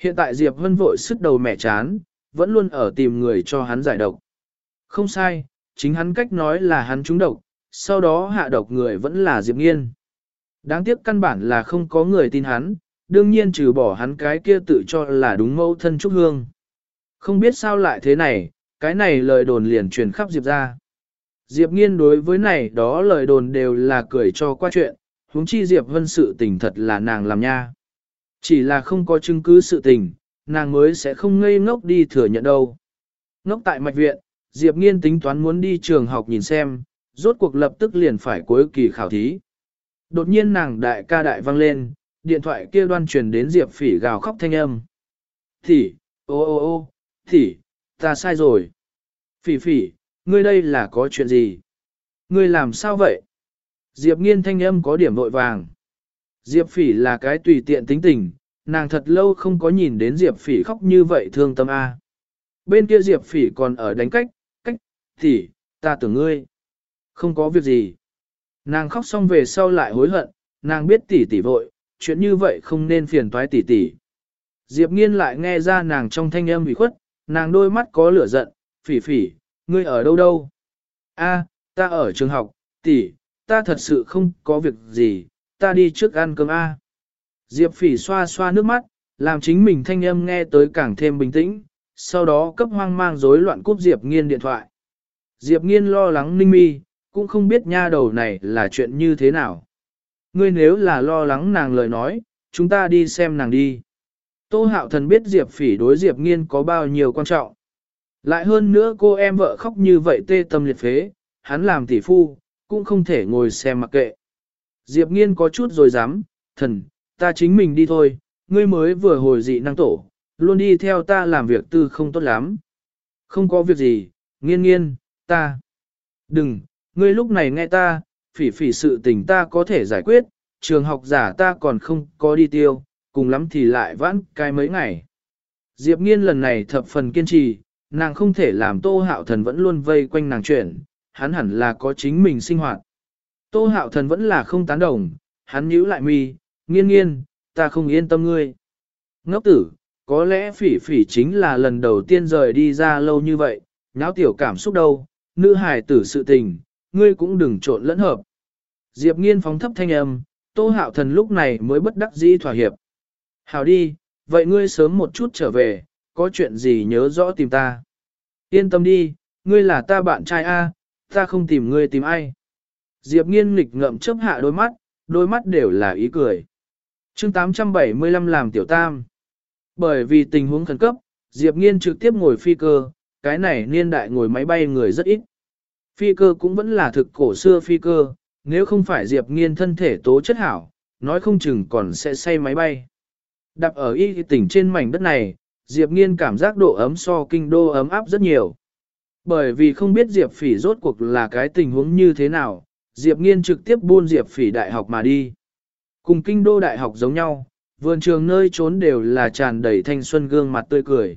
Hiện tại Diệp Vân vội sức đầu mẹ chán, vẫn luôn ở tìm người cho hắn giải độc. Không sai, chính hắn cách nói là hắn trúng độc, sau đó hạ độc người vẫn là Diệp Nghiên. Đáng tiếc căn bản là không có người tin hắn, đương nhiên trừ bỏ hắn cái kia tự cho là đúng mẫu thân Trúc Hương. Không biết sao lại thế này, cái này lời đồn liền truyền khắp Diệp ra. Diệp Nghiên đối với này đó lời đồn đều là cười cho qua chuyện, huống chi Diệp Vân sự tình thật là nàng làm nha. Chỉ là không có chứng cứ sự tình, nàng mới sẽ không ngây ngốc đi thừa nhận đâu. Ngốc tại mạch viện, Diệp Nghiên tính toán muốn đi trường học nhìn xem, rốt cuộc lập tức liền phải cuối kỳ khảo thí. Đột nhiên nàng đại ca đại vang lên, điện thoại kia đoan truyền đến Diệp Phỉ gào khóc thanh âm. Thì, ô ô ô, thì, ta sai rồi. Phỉ phỉ, ngươi đây là có chuyện gì? Ngươi làm sao vậy? Diệp nghiên thanh âm có điểm vội vàng. Diệp phỉ là cái tùy tiện tính tình, nàng thật lâu không có nhìn đến Diệp phỉ khóc như vậy thương tâm A. Bên kia Diệp phỉ còn ở đánh cách, cách, thì, ta tưởng ngươi. Không có việc gì. Nàng khóc xong về sau lại hối hận, nàng biết tỷ tỷ vội, chuyện như vậy không nên phiền toái tỷ tỷ. Diệp nghiên lại nghe ra nàng trong thanh âm bị khuất, nàng đôi mắt có lửa giận, phỉ phỉ, ngươi ở đâu đâu? A, ta ở trường học, tỷ, ta thật sự không có việc gì, ta đi trước ăn cơm A. Diệp phỉ xoa xoa nước mắt, làm chính mình thanh âm nghe tới càng thêm bình tĩnh, sau đó cấp hoang mang rối loạn cúp Diệp nghiên điện thoại. Diệp nghiên lo lắng ninh mi, cũng không biết nha đầu này là chuyện như thế nào. Ngươi nếu là lo lắng nàng lời nói, chúng ta đi xem nàng đi. Tô hạo thần biết Diệp phỉ đối Diệp nghiên có bao nhiêu quan trọng. Lại hơn nữa cô em vợ khóc như vậy tê tâm liệt phế, hắn làm tỷ phu, cũng không thể ngồi xem mặc kệ. Diệp nghiên có chút rồi dám, thần, ta chính mình đi thôi, ngươi mới vừa hồi dị năng tổ, luôn đi theo ta làm việc tư không tốt lắm. Không có việc gì, nghiên nghiên, ta. Đừng, ngươi lúc này nghe ta, phỉ phỉ sự tình ta có thể giải quyết, trường học giả ta còn không có đi tiêu, cùng lắm thì lại vãn cái mấy ngày. Diệp nghiên lần này thập phần kiên trì, nàng không thể làm tô hạo thần vẫn luôn vây quanh nàng chuyển, hắn hẳn là có chính mình sinh hoạt. Tô hạo thần vẫn là không tán đồng, hắn nhíu lại mi, nghiên nghiên, ta không yên tâm ngươi. Ngốc tử, có lẽ phỉ phỉ chính là lần đầu tiên rời đi ra lâu như vậy, nháo tiểu cảm xúc đâu, nữ hài tử sự tình, ngươi cũng đừng trộn lẫn hợp. Diệp nghiên phóng thấp thanh âm, tô hạo thần lúc này mới bất đắc dĩ thỏa hiệp. Hảo đi, vậy ngươi sớm một chút trở về, có chuyện gì nhớ rõ tìm ta. Yên tâm đi, ngươi là ta bạn trai A, ta không tìm ngươi tìm ai. Diệp nghiên nghịch ngậm chớp hạ đôi mắt, đôi mắt đều là ý cười. chương 875 làm tiểu tam. Bởi vì tình huống khẩn cấp, Diệp nghiên trực tiếp ngồi phi cơ, cái này niên đại ngồi máy bay người rất ít. Phi cơ cũng vẫn là thực cổ xưa phi cơ, nếu không phải Diệp nghiên thân thể tố chất hảo, nói không chừng còn sẽ say máy bay. Đạp ở y tỉnh trên mảnh đất này, Diệp nghiên cảm giác độ ấm so kinh đô ấm áp rất nhiều. Bởi vì không biết Diệp phỉ rốt cuộc là cái tình huống như thế nào, Diệp nghiên trực tiếp buôn Diệp phỉ đại học mà đi. Cùng kinh đô đại học giống nhau, vườn trường nơi trốn đều là tràn đầy thanh xuân gương mặt tươi cười.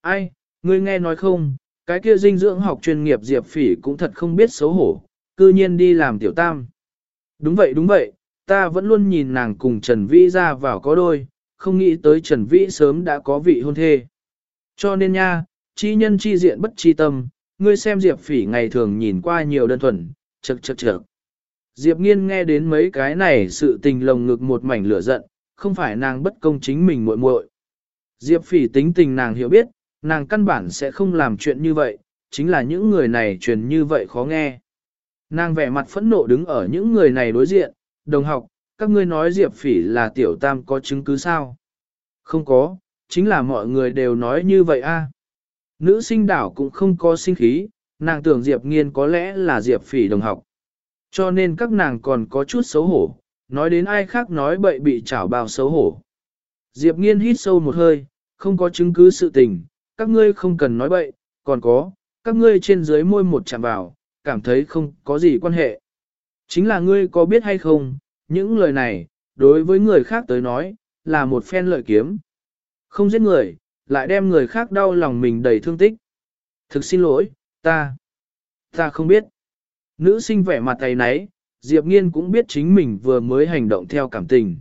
Ai, ngươi nghe nói không, cái kia dinh dưỡng học chuyên nghiệp Diệp phỉ cũng thật không biết xấu hổ, cư nhiên đi làm tiểu tam. Đúng vậy đúng vậy, ta vẫn luôn nhìn nàng cùng Trần Vĩ ra vào có đôi, không nghĩ tới Trần Vĩ sớm đã có vị hôn thê. Cho nên nha, chi nhân chi diện bất chi tâm, ngươi xem Diệp phỉ ngày thường nhìn qua nhiều đơn thuần, chật chật chật. Diệp nghiên nghe đến mấy cái này sự tình lồng ngực một mảnh lửa giận, không phải nàng bất công chính mình muội muội. Diệp phỉ tính tình nàng hiểu biết, nàng căn bản sẽ không làm chuyện như vậy, chính là những người này truyền như vậy khó nghe. Nàng vẻ mặt phẫn nộ đứng ở những người này đối diện, đồng học, các ngươi nói Diệp phỉ là tiểu tam có chứng cứ sao? Không có, chính là mọi người đều nói như vậy a. Nữ sinh đảo cũng không có sinh khí, nàng tưởng Diệp nghiên có lẽ là Diệp phỉ đồng học. Cho nên các nàng còn có chút xấu hổ, nói đến ai khác nói bậy bị chảo bao xấu hổ. Diệp nghiên hít sâu một hơi, không có chứng cứ sự tình, các ngươi không cần nói bậy, còn có, các ngươi trên dưới môi một chạm vào, cảm thấy không có gì quan hệ. Chính là ngươi có biết hay không, những lời này, đối với người khác tới nói, là một phen lợi kiếm. Không giết người, lại đem người khác đau lòng mình đầy thương tích. Thực xin lỗi, ta, ta không biết. Nữ sinh vẻ mặt tay nấy, Diệp Nghiên cũng biết chính mình vừa mới hành động theo cảm tình.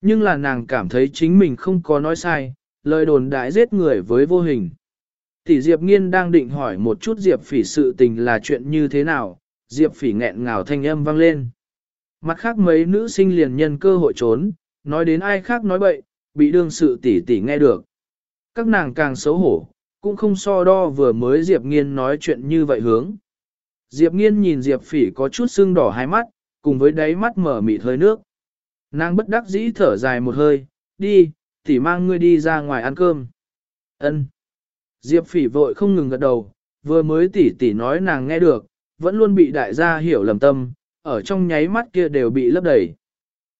Nhưng là nàng cảm thấy chính mình không có nói sai, lời đồn đại giết người với vô hình. Tỷ Diệp Nghiên đang định hỏi một chút Diệp Phỉ sự tình là chuyện như thế nào, Diệp Phỉ nghẹn ngào thanh âm vang lên. Mặt khác mấy nữ sinh liền nhân cơ hội trốn, nói đến ai khác nói bậy, bị đương sự tỷ tỷ nghe được. Các nàng càng xấu hổ, cũng không so đo vừa mới Diệp Nghiên nói chuyện như vậy hướng. Diệp Nghiên nhìn Diệp Phỉ có chút sưng đỏ hai mắt, cùng với đáy mắt mở mịt hơi nước. Nàng bất đắc dĩ thở dài một hơi, đi, tỷ mang ngươi đi ra ngoài ăn cơm. Ân. Diệp Phỉ vội không ngừng gật đầu, vừa mới tỷ tỷ nói nàng nghe được, vẫn luôn bị đại gia hiểu lầm tâm, ở trong nháy mắt kia đều bị lấp đầy.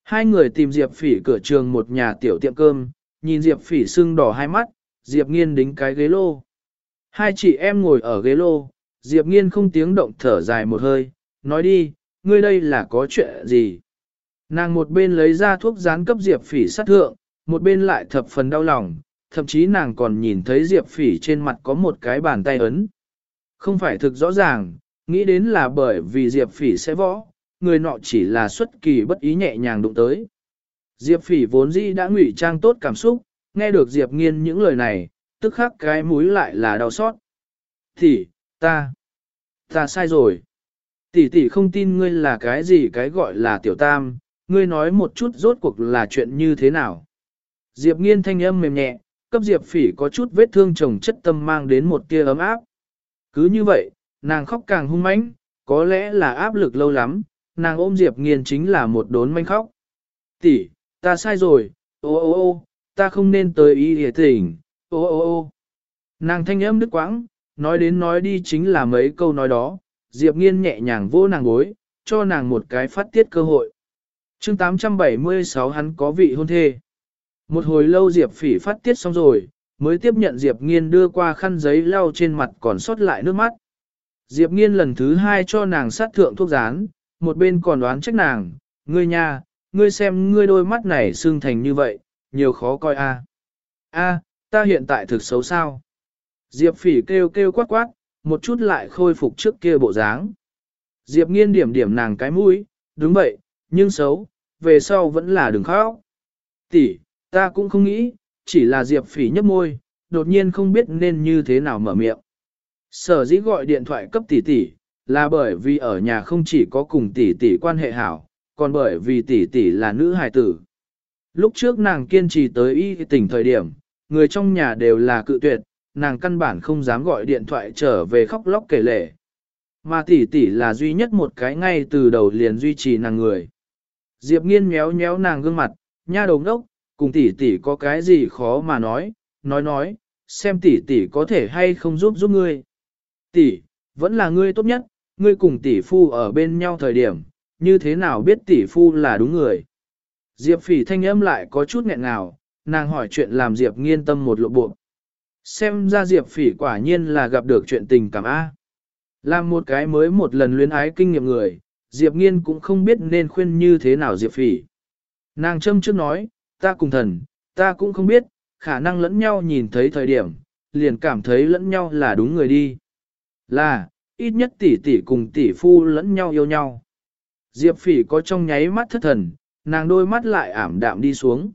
Hai người tìm Diệp Phỉ cửa trường một nhà tiểu tiệm cơm, nhìn Diệp Phỉ sưng đỏ hai mắt, Diệp Nghiên đính cái ghế lô. Hai chị em ngồi ở ghế lô, Diệp Nghiên không tiếng động thở dài một hơi, nói đi, ngươi đây là có chuyện gì? Nàng một bên lấy ra thuốc dán cấp Diệp Phỉ sát thượng, một bên lại thập phần đau lòng, thậm chí nàng còn nhìn thấy Diệp Phỉ trên mặt có một cái bàn tay ấn. Không phải thực rõ ràng, nghĩ đến là bởi vì Diệp Phỉ sẽ võ, người nọ chỉ là xuất kỳ bất ý nhẹ nhàng đụng tới. Diệp Phỉ vốn dĩ đã ngụy trang tốt cảm xúc, nghe được Diệp Nghiên những lời này, tức khắc cái mũi lại là đau xót. Thì, ta, ta sai rồi. Tỷ tỷ không tin ngươi là cái gì cái gọi là tiểu tam, ngươi nói một chút rốt cuộc là chuyện như thế nào. Diệp nghiên thanh âm mềm nhẹ, cấp Diệp phỉ có chút vết thương chồng chất tâm mang đến một tia ấm áp. Cứ như vậy, nàng khóc càng hung mãnh, có lẽ là áp lực lâu lắm, nàng ôm Diệp nghiên chính là một đốn manh khóc. Tỷ, ta sai rồi, ô ô ô, ta không nên tới ý hề tỉnh, ô ô ô. Nàng thanh âm đứt quãng, nói đến nói đi chính là mấy câu nói đó, Diệp nghiên nhẹ nhàng vô nàng gối, cho nàng một cái phát tiết cơ hội. chương 876 hắn có vị hôn thê. Một hồi lâu Diệp phỉ phát tiết xong rồi, mới tiếp nhận Diệp nghiên đưa qua khăn giấy lau trên mặt còn sót lại nước mắt. Diệp nghiên lần thứ hai cho nàng sát thượng thuốc rán, một bên còn đoán trách nàng, ngươi nha, ngươi xem ngươi đôi mắt này sưng thành như vậy, nhiều khó coi a. A, ta hiện tại thực xấu sao? Diệp phỉ kêu kêu quát quát, một chút lại khôi phục trước kia bộ dáng. Diệp nghiên điểm điểm nàng cái mũi, đúng vậy, nhưng xấu, về sau vẫn là đừng khóc. Tỷ, ta cũng không nghĩ, chỉ là Diệp Phỉ nhấp môi, đột nhiên không biết nên như thế nào mở miệng. Sở dĩ gọi điện thoại cấp tỷ tỷ, là bởi vì ở nhà không chỉ có cùng tỷ tỷ quan hệ hảo, còn bởi vì tỷ tỷ là nữ hài tử. Lúc trước nàng kiên trì tới y tỉnh thời điểm, người trong nhà đều là cự tuyệt, nàng căn bản không dám gọi điện thoại trở về khóc lóc kể lể. Mà tỷ tỷ là duy nhất một cái ngay từ đầu liền duy trì nàng người. Diệp nghiên méo méo nàng gương mặt, nha đầu ngốc, cùng tỷ tỷ có cái gì khó mà nói, nói nói, xem tỷ tỷ có thể hay không giúp giúp ngươi. Tỷ, vẫn là ngươi tốt nhất, ngươi cùng tỷ phu ở bên nhau thời điểm, như thế nào biết tỷ phu là đúng người. Diệp phỉ thanh âm lại có chút nghẹn ngào, nàng hỏi chuyện làm Diệp nghiên tâm một lộ bộ. Xem ra Diệp phỉ quả nhiên là gặp được chuyện tình cảm A. Làm một cái mới một lần luyến ái kinh nghiệm người, Diệp nghiên cũng không biết nên khuyên như thế nào Diệp phỉ. Nàng châm trước nói, ta cùng thần, ta cũng không biết, khả năng lẫn nhau nhìn thấy thời điểm, liền cảm thấy lẫn nhau là đúng người đi. Là, ít nhất tỷ tỷ cùng tỷ phu lẫn nhau yêu nhau. Diệp phỉ có trong nháy mắt thất thần, nàng đôi mắt lại ảm đạm đi xuống.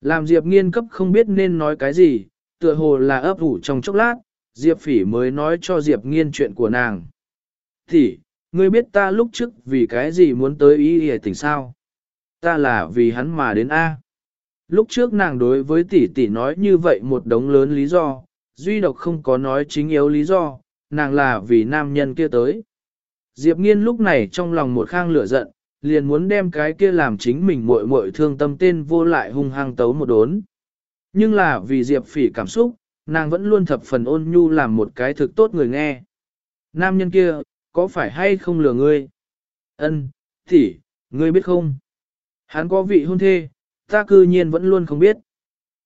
Làm Diệp nghiên cấp không biết nên nói cái gì, tựa hồ là ấp ủ trong chốc lát, Diệp phỉ mới nói cho Diệp nghiên chuyện của nàng. Tỷ, ngươi biết ta lúc trước vì cái gì muốn tới ý hề tỉnh sao? Ta là vì hắn mà đến A. Lúc trước nàng đối với tỷ tỷ nói như vậy một đống lớn lý do, duy độc không có nói chính yếu lý do, nàng là vì nam nhân kia tới. Diệp nghiên lúc này trong lòng một khang lửa giận, liền muốn đem cái kia làm chính mình muội muội thương tâm tên vô lại hung hăng tấu một đốn. Nhưng là vì Diệp phỉ cảm xúc, nàng vẫn luôn thập phần ôn nhu làm một cái thực tốt người nghe. Nam nhân kia, có phải hay không lừa ngươi? Ân, tỷ, ngươi biết không? Hắn có vị hôn thê, ta cư nhiên vẫn luôn không biết.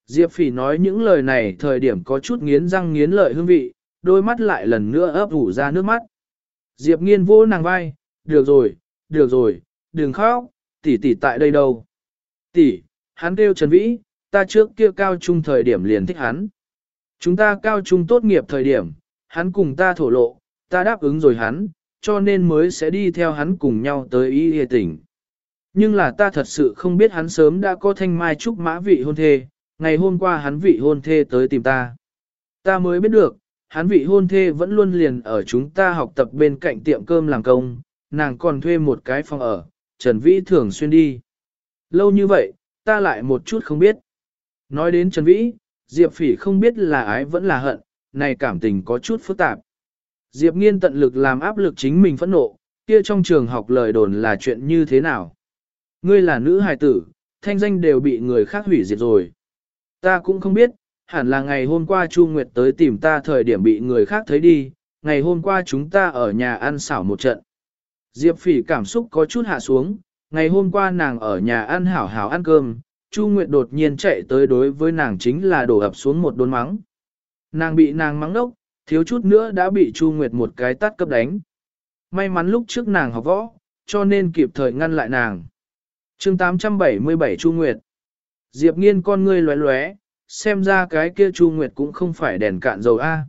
Diệp phỉ nói những lời này thời điểm có chút nghiến răng nghiến lợi hương vị, đôi mắt lại lần nữa ấp ủ ra nước mắt. Diệp nghiên vô nàng vai, được rồi, được rồi, đừng khóc, tỷ tỷ tại đây đâu. Tỷ, hắn kêu Trần Vĩ, ta trước kia cao trung thời điểm liền thích hắn. Chúng ta cao trung tốt nghiệp thời điểm, hắn cùng ta thổ lộ, ta đáp ứng rồi hắn, cho nên mới sẽ đi theo hắn cùng nhau tới y hề tỉnh. Nhưng là ta thật sự không biết hắn sớm đã có thanh mai trúc mã vị hôn thê, ngày hôm qua hắn vị hôn thê tới tìm ta. Ta mới biết được, hắn vị hôn thê vẫn luôn liền ở chúng ta học tập bên cạnh tiệm cơm làm công, nàng còn thuê một cái phòng ở, Trần Vĩ thường xuyên đi. Lâu như vậy, ta lại một chút không biết. Nói đến Trần Vĩ, Diệp Phỉ không biết là ái vẫn là hận, này cảm tình có chút phức tạp. Diệp Nghiên tận lực làm áp lực chính mình phẫn nộ, kia trong trường học lời đồn là chuyện như thế nào. Ngươi là nữ hài tử, thanh danh đều bị người khác hủy diệt rồi. Ta cũng không biết, hẳn là ngày hôm qua Chu Nguyệt tới tìm ta thời điểm bị người khác thấy đi, ngày hôm qua chúng ta ở nhà ăn xảo một trận. Diệp phỉ cảm xúc có chút hạ xuống, ngày hôm qua nàng ở nhà ăn hảo hảo ăn cơm, Chu Nguyệt đột nhiên chạy tới đối với nàng chính là đổ ập xuống một đốn mắng. Nàng bị nàng mắng đốc, thiếu chút nữa đã bị Chu Nguyệt một cái tát cấp đánh. May mắn lúc trước nàng học võ, cho nên kịp thời ngăn lại nàng. chương 877 Chu Nguyệt Diệp nghiên con ngươi lóe lóe, xem ra cái kia Chu Nguyệt cũng không phải đèn cạn dầu A.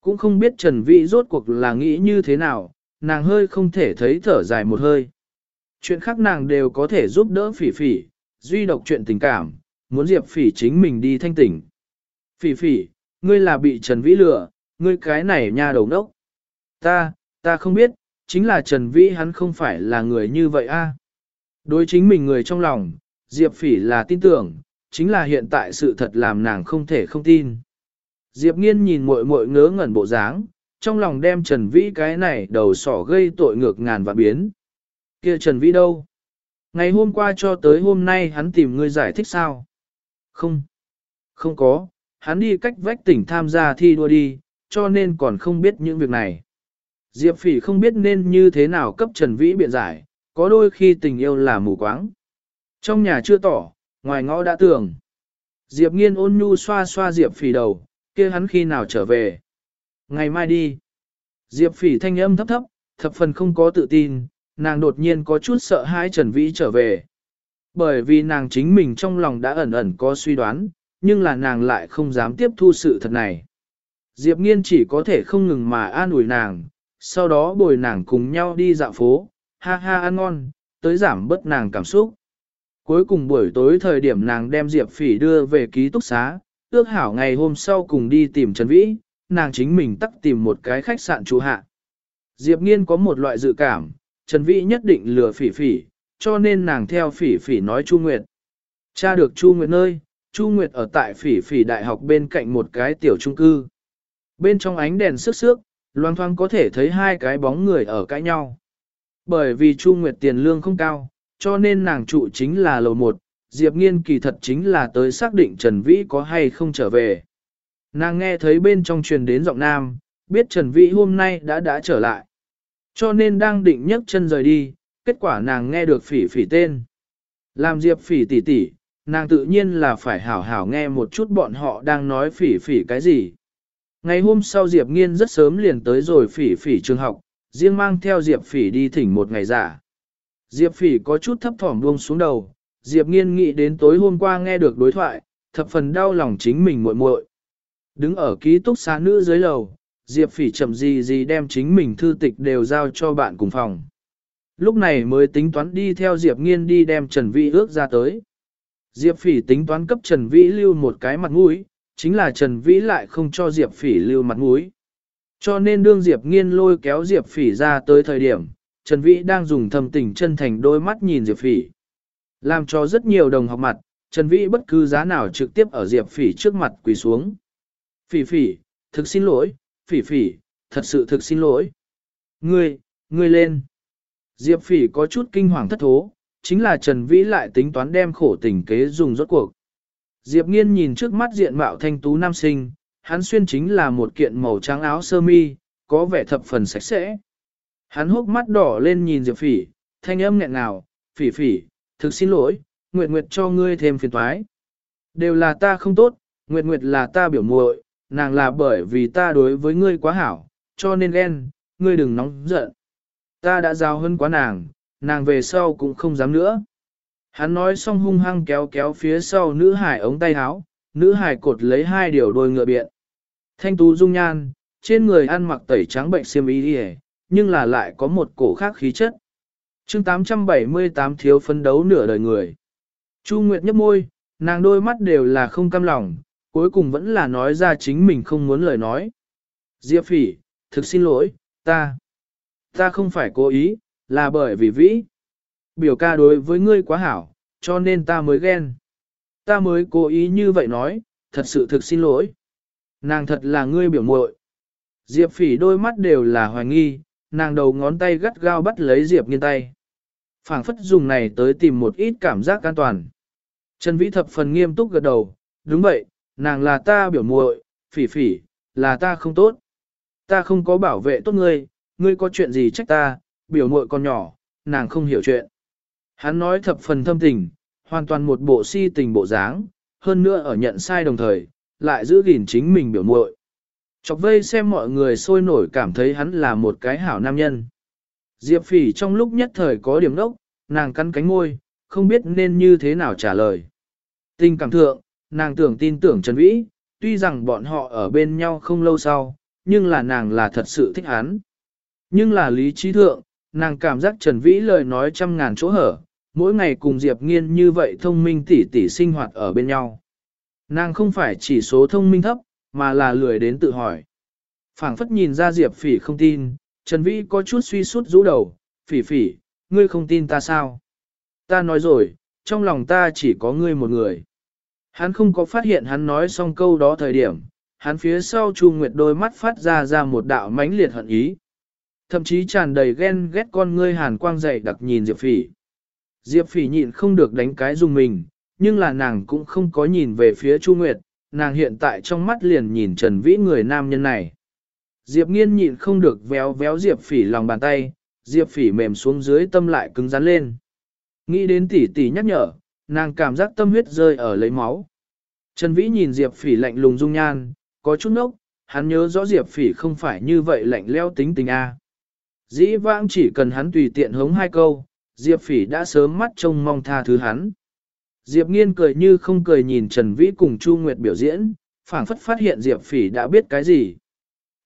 Cũng không biết Trần Vĩ rốt cuộc là nghĩ như thế nào, nàng hơi không thể thấy thở dài một hơi. Chuyện khác nàng đều có thể giúp đỡ phỉ phỉ, duy độc chuyện tình cảm, muốn Diệp phỉ chính mình đi thanh tỉnh. Phỉ phỉ, ngươi là bị Trần Vĩ lừa, ngươi cái này nha đầu nốc Ta, ta không biết, chính là Trần Vĩ hắn không phải là người như vậy a. Đối chính mình người trong lòng, Diệp phỉ là tin tưởng, chính là hiện tại sự thật làm nàng không thể không tin. Diệp nghiên nhìn muội muội ngớ ngẩn bộ dáng, trong lòng đem Trần Vĩ cái này đầu sỏ gây tội ngược ngàn và biến. kia Trần Vĩ đâu? Ngày hôm qua cho tới hôm nay hắn tìm ngươi giải thích sao? Không. Không có, hắn đi cách vách tỉnh tham gia thi đua đi, cho nên còn không biết những việc này. Diệp Phỉ không biết nên như thế nào cấp Trần Vĩ biện giải, có đôi khi tình yêu là mù quáng. Trong nhà chưa tỏ, ngoài ngõ đã tưởng. Diệp Nghiên ôn nhu xoa xoa Diệp Phỉ đầu, kia hắn khi nào trở về. Ngày mai đi. Diệp Phỉ thanh âm thấp thấp, thập phần không có tự tin, nàng đột nhiên có chút sợ hãi Trần Vĩ trở về. Bởi vì nàng chính mình trong lòng đã ẩn ẩn có suy đoán, nhưng là nàng lại không dám tiếp thu sự thật này. Diệp Nghiên chỉ có thể không ngừng mà an ủi nàng, sau đó bồi nàng cùng nhau đi dạo phố, ha ha ăn ngon, tới giảm bớt nàng cảm xúc. Cuối cùng buổi tối thời điểm nàng đem Diệp Phỉ đưa về ký túc xá, ước hảo ngày hôm sau cùng đi tìm Trần Vĩ, nàng chính mình tắt tìm một cái khách sạn trú hạ. Diệp Nghiên có một loại dự cảm, Trần Vĩ nhất định lừa Phỉ Phỉ, cho nên nàng theo Phỉ Phỉ nói Chu Nguyệt. Cha được Chu Nguyệt nơi, Chu Nguyệt ở tại Phỉ Phỉ Đại học bên cạnh một cái tiểu trung cư. Bên trong ánh đèn sức sước, loang thoang có thể thấy hai cái bóng người ở cãi nhau. Bởi vì Chu Nguyệt tiền lương không cao, cho nên nàng trụ chính là lầu một, Diệp Nghiên kỳ thật chính là tới xác định Trần Vĩ có hay không trở về. Nàng nghe thấy bên trong truyền đến giọng nam, biết Trần Vĩ hôm nay đã đã trở lại. Cho nên đang định nhấc chân rời đi, kết quả nàng nghe được phỉ phỉ tên. Làm Diệp phỉ tỉ tỉ, nàng tự nhiên là phải hảo hảo nghe một chút bọn họ đang nói phỉ phỉ cái gì. Ngày hôm sau Diệp Nghiên rất sớm liền tới rồi phỉ phỉ trường học, riêng mang theo Diệp phỉ đi thỉnh một ngày giả. Diệp phỉ có chút thấp thỏm buông xuống đầu, Diệp nghiên nghĩ đến tối hôm qua nghe được đối thoại, thập phần đau lòng chính mình muội muội. Đứng ở ký túc xá nữ dưới lầu, Diệp phỉ chậm gì gì đem chính mình thư tịch đều giao cho bạn cùng phòng. Lúc này mới tính toán đi theo Diệp nghiên đi đem Trần Vĩ ước ra tới. Diệp phỉ tính toán cấp Trần Vĩ lưu một cái mặt mũi, chính là Trần Vĩ lại không cho Diệp phỉ lưu mặt mũi. Cho nên đương Diệp nghiên lôi kéo Diệp phỉ ra tới thời điểm, Trần Vĩ đang dùng thầm tình chân thành đôi mắt nhìn Diệp phỉ. Làm cho rất nhiều đồng học mặt, Trần Vĩ bất cứ giá nào trực tiếp ở Diệp phỉ trước mặt quỳ xuống. Phỉ phỉ, thực xin lỗi, phỉ phỉ, thật sự thực xin lỗi. Ngươi, ngươi lên. Diệp phỉ có chút kinh hoàng thất thố, chính là Trần Vĩ lại tính toán đem khổ tình kế dùng rốt cuộc. Diệp nghiên nhìn trước mắt diện mạo thanh tú nam sinh, hắn xuyên chính là một kiện màu trắng áo sơ mi, có vẻ thập phần sạch sẽ. Hắn hốc mắt đỏ lên nhìn Diệp phỉ, thanh âm nghẹn ngào, phỉ phỉ, thực xin lỗi, Nguyệt Nguyệt cho ngươi thêm phiền toái. Đều là ta không tốt, Nguyệt Nguyệt là ta biểu muội, nàng là bởi vì ta đối với ngươi quá hảo, cho nên ghen, ngươi đừng nóng giận. Ta đã giao hơn quá nàng, nàng về sau cũng không dám nữa. Hắn nói xong hung hăng kéo kéo phía sau nữ hải ống tay áo, nữ hải cột lấy hai điều đôi ngựa biện. Thanh tú dung nhan, trên người ăn mặc tẩy trắng bệnh xiêm y đi nhưng là lại có một cổ khác khí chất. chương 878 thiếu phân đấu nửa đời người. Chu Nguyệt nhấp môi, nàng đôi mắt đều là không cam lòng, cuối cùng vẫn là nói ra chính mình không muốn lời nói. Diệp phỉ, thực xin lỗi, ta, ta không phải cố ý, là bởi vì vĩ. Biểu ca đối với ngươi quá hảo, cho nên ta mới ghen. Ta mới cố ý như vậy nói, thật sự thực xin lỗi. Nàng thật là ngươi biểu muội. Diệp phỉ đôi mắt đều là hoài nghi, nàng đầu ngón tay gắt gao bắt lấy Diệp nghiên tay. phảng phất dùng này tới tìm một ít cảm giác an toàn. Trần Vĩ thập phần nghiêm túc gật đầu, đúng vậy, nàng là ta biểu muội, phỉ phỉ, là ta không tốt. Ta không có bảo vệ tốt ngươi, ngươi có chuyện gì trách ta, biểu muội con nhỏ, nàng không hiểu chuyện. Hắn nói thập phần thâm tình, hoàn toàn một bộ si tình bộ dáng, hơn nữa ở nhận sai đồng thời, lại giữ gìn chính mình biểu muội. Chọc vây xem mọi người sôi nổi cảm thấy hắn là một cái hảo nam nhân. Diệp phỉ trong lúc nhất thời có điểm đốc, nàng cắn cánh môi, không biết nên như thế nào trả lời. Tình cảm thượng, nàng tưởng tin tưởng Trần Vĩ, tuy rằng bọn họ ở bên nhau không lâu sau, nhưng là nàng là thật sự thích hắn. Nhưng là lý trí thượng, nàng cảm giác Trần Vĩ lời nói trăm ngàn chỗ hở, mỗi ngày cùng Diệp Nghiên như vậy thông minh tỉ tỉ sinh hoạt ở bên nhau. Nàng không phải chỉ số thông minh thấp, mà là lười đến tự hỏi. phảng phất nhìn ra Diệp phỉ không tin, Trần Vĩ có chút suy sút rũ đầu, phỉ phỉ, ngươi không tin ta sao? Ta nói rồi, trong lòng ta chỉ có ngươi một người. Hắn không có phát hiện hắn nói xong câu đó thời điểm, hắn phía sau Chu Nguyệt đôi mắt phát ra ra một đạo mãnh liệt hận ý. Thậm chí tràn đầy ghen ghét con ngươi hàn quang dày đặc nhìn Diệp Phỉ. Diệp Phỉ nhịn không được đánh cái dùng mình, nhưng là nàng cũng không có nhìn về phía Chu Nguyệt, nàng hiện tại trong mắt liền nhìn Trần Vĩ người nam nhân này. Diệp nghiên nhịn không được véo véo Diệp phỉ lòng bàn tay, Diệp phỉ mềm xuống dưới tâm lại cứng rắn lên. Nghĩ đến tỷ tỷ nhắc nhở, nàng cảm giác tâm huyết rơi ở lấy máu. Trần Vĩ nhìn Diệp phỉ lạnh lùng dung nhan, có chút nốc, hắn nhớ rõ Diệp phỉ không phải như vậy lạnh leo tính tình a. Dĩ vãng chỉ cần hắn tùy tiện hống hai câu, Diệp phỉ đã sớm mắt trông mong tha thứ hắn. Diệp Nghiên cười như không cười nhìn Trần Vĩ cùng Chu Nguyệt biểu diễn, phảng phất phát hiện Diệp Phỉ đã biết cái gì.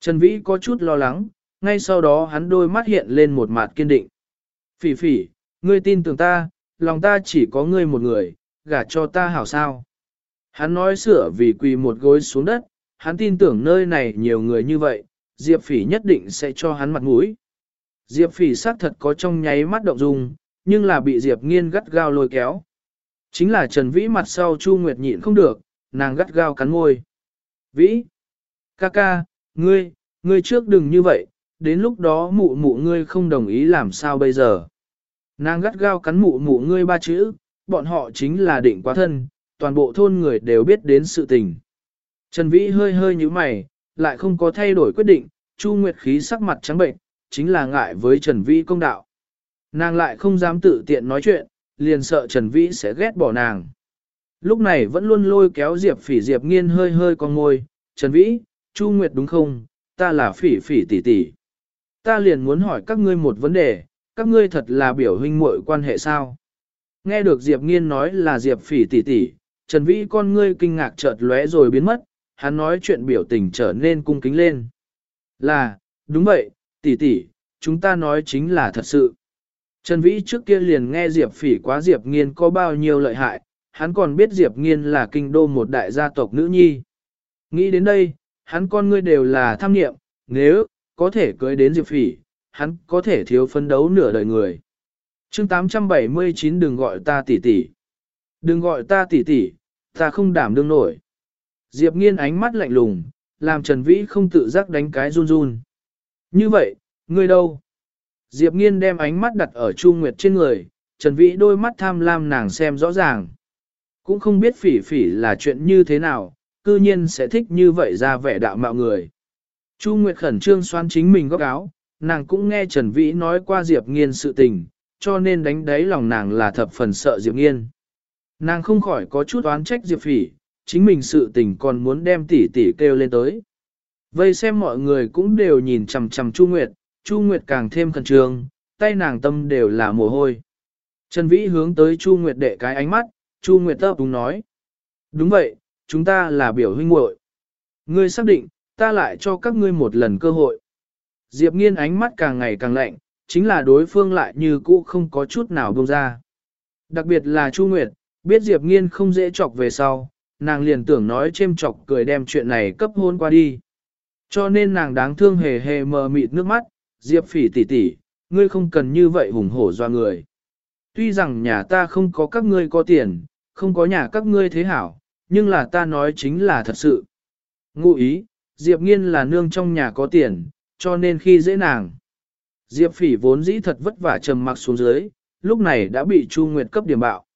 Trần Vĩ có chút lo lắng, ngay sau đó hắn đôi mắt hiện lên một mặt kiên định. Phỉ phỉ, ngươi tin tưởng ta, lòng ta chỉ có ngươi một người, gả cho ta hảo sao. Hắn nói sửa vì quỳ một gối xuống đất, hắn tin tưởng nơi này nhiều người như vậy, Diệp Phỉ nhất định sẽ cho hắn mặt mũi. Diệp Phỉ xác thật có trong nháy mắt động dung, nhưng là bị Diệp Nghiên gắt gao lôi kéo. Chính là Trần Vĩ mặt sau Chu Nguyệt nhịn không được, nàng gắt gao cắn môi. Vĩ! Ca ca, ngươi, ngươi trước đừng như vậy, đến lúc đó mụ mụ ngươi không đồng ý làm sao bây giờ. Nàng gắt gao cắn mụ mụ ngươi ba chữ, bọn họ chính là định quá thân, toàn bộ thôn người đều biết đến sự tình. Trần Vĩ hơi hơi như mày, lại không có thay đổi quyết định, Chu Nguyệt khí sắc mặt trắng bệnh, chính là ngại với Trần Vĩ công đạo. Nàng lại không dám tự tiện nói chuyện, liền sợ Trần Vĩ sẽ ghét bỏ nàng. Lúc này vẫn luôn lôi kéo Diệp phỉ Diệp nghiên hơi hơi con ngôi, Trần Vĩ, Chu Nguyệt đúng không, ta là phỉ phỉ tỷ tỷ. Ta liền muốn hỏi các ngươi một vấn đề, các ngươi thật là biểu huynh muội quan hệ sao? Nghe được Diệp nghiên nói là Diệp phỉ tỷ tỷ, Trần Vĩ con ngươi kinh ngạc chợt lóe rồi biến mất, hắn nói chuyện biểu tình trở nên cung kính lên. Là, đúng vậy, tỷ tỷ, chúng ta nói chính là thật sự. Trần Vĩ trước kia liền nghe Diệp phỉ quá Diệp nghiên có bao nhiêu lợi hại, hắn còn biết Diệp nghiên là kinh đô một đại gia tộc nữ nhi. Nghĩ đến đây, hắn con ngươi đều là tham nghiệm, nếu, có thể cưới đến Diệp phỉ, hắn có thể thiếu phân đấu nửa đời người. chương 879 đừng gọi ta tỷ tỷ. Đừng gọi ta tỷ tỷ, ta không đảm đương nổi. Diệp nghiên ánh mắt lạnh lùng, làm Trần Vĩ không tự giác đánh cái run run. Như vậy, ngươi đâu? Diệp nghiên đem ánh mắt đặt ở Chu Nguyệt trên người, Trần Vĩ đôi mắt tham lam nàng xem rõ ràng. Cũng không biết phỉ phỉ là chuyện như thế nào, cư nhiên sẽ thích như vậy ra vẻ đạo mạo người. Chu Nguyệt khẩn trương xoan chính mình góc áo, nàng cũng nghe Trần Vĩ nói qua Diệp nghiên sự tình, cho nên đánh đáy lòng nàng là thập phần sợ Diệp nghiên. Nàng không khỏi có chút oán trách Diệp phỉ, chính mình sự tình còn muốn đem tỷ tỷ kêu lên tới. Vây xem mọi người cũng đều nhìn chằm chằm Chu Nguyệt, Chu Nguyệt càng thêm khẩn trương, tay nàng tâm đều là mồ hôi. Trần Vĩ hướng tới Chu Nguyệt đệ cái ánh mắt, Chu Nguyệt tấp đúng nói. Đúng vậy, chúng ta là biểu huynh muội. Ngươi xác định, ta lại cho các ngươi một lần cơ hội. Diệp nghiên ánh mắt càng ngày càng lạnh, chính là đối phương lại như cũ không có chút nào buông ra. Đặc biệt là Chu Nguyệt, biết Diệp nghiên không dễ chọc về sau, nàng liền tưởng nói chêm chọc cười đem chuyện này cấp hôn qua đi. Cho nên nàng đáng thương hề hề mờ mịt nước mắt, Diệp phỉ tỷ tỷ, ngươi không cần như vậy hùng hổ doa người. Tuy rằng nhà ta không có các ngươi có tiền, không có nhà các ngươi thế hảo, nhưng là ta nói chính là thật sự. Ngụ ý, Diệp nghiên là nương trong nhà có tiền, cho nên khi dễ nàng. Diệp phỉ vốn dĩ thật vất vả trầm mặc xuống dưới, lúc này đã bị Chu Nguyệt cấp điểm bạo.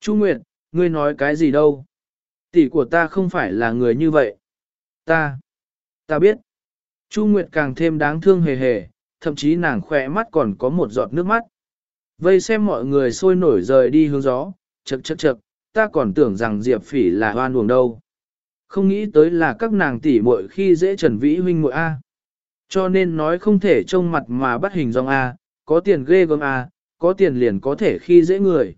Chu Nguyệt, ngươi nói cái gì đâu? Tỷ của ta không phải là người như vậy. Ta, ta biết. Chu Nguyệt càng thêm đáng thương hề hề, thậm chí nàng khỏe mắt còn có một giọt nước mắt. Vây xem mọi người sôi nổi rời đi hướng gió, chật chật chật, ta còn tưởng rằng Diệp Phỉ là hoan buồng đâu. Không nghĩ tới là các nàng tỷ muội khi dễ Trần Vĩ huynh muội A. Cho nên nói không thể trông mặt mà bắt hình dong A, có tiền ghê gớm A, có tiền liền có thể khi dễ người.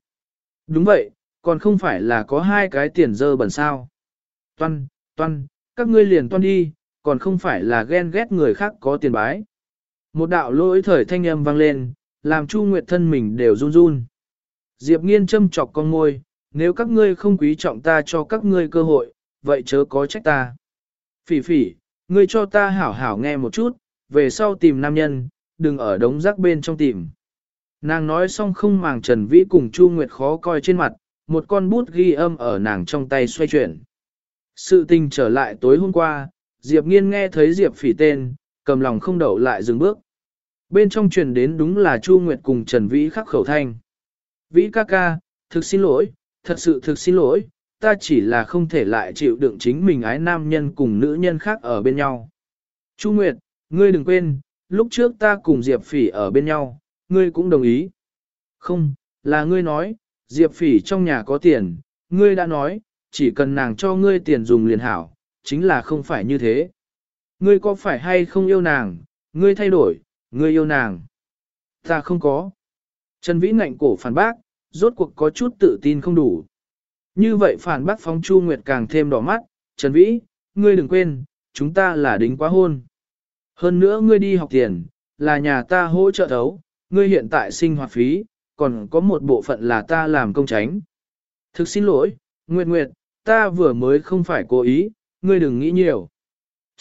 Đúng vậy, còn không phải là có hai cái tiền dơ bẩn sao. Toan, toan, các ngươi liền toan đi, còn không phải là ghen ghét người khác có tiền bái. Một đạo lỗi thời thanh âm vang lên, làm Chu Nguyệt thân mình đều run run. Diệp nghiên châm chọc con ngôi, nếu các ngươi không quý trọng ta cho các ngươi cơ hội, vậy chớ có trách ta. Phỉ phỉ, ngươi cho ta hảo hảo nghe một chút, về sau tìm nam nhân, đừng ở đống rác bên trong tìm. Nàng nói xong không màng Trần Vĩ cùng Chu Nguyệt khó coi trên mặt, một con bút ghi âm ở nàng trong tay xoay chuyển. Sự tình trở lại tối hôm qua, Diệp Nghiên nghe thấy Diệp phỉ tên, cầm lòng không đậu lại dừng bước. Bên trong truyền đến đúng là Chu Nguyệt cùng Trần Vĩ khắc khẩu thanh. Vĩ ca ca, thực xin lỗi, thật sự thực xin lỗi, ta chỉ là không thể lại chịu đựng chính mình ái nam nhân cùng nữ nhân khác ở bên nhau. Chu Nguyệt, ngươi đừng quên, lúc trước ta cùng Diệp Phỉ ở bên nhau, ngươi cũng đồng ý. Không, là ngươi nói, Diệp Phỉ trong nhà có tiền, ngươi đã nói, chỉ cần nàng cho ngươi tiền dùng liền hảo, chính là không phải như thế. Ngươi có phải hay không yêu nàng, ngươi thay đổi, ngươi yêu nàng. Ta không có. Trần Vĩ ngạnh cổ phản bác, rốt cuộc có chút tự tin không đủ. Như vậy phản bác phóng Chu Nguyệt càng thêm đỏ mắt, Trần Vĩ, ngươi đừng quên, chúng ta là đính quá hôn. Hơn nữa ngươi đi học tiền, là nhà ta hỗ trợ thấu, ngươi hiện tại sinh hoạt phí, còn có một bộ phận là ta làm công tránh. Thực xin lỗi, Nguyệt Nguyệt, ta vừa mới không phải cố ý, ngươi đừng nghĩ nhiều.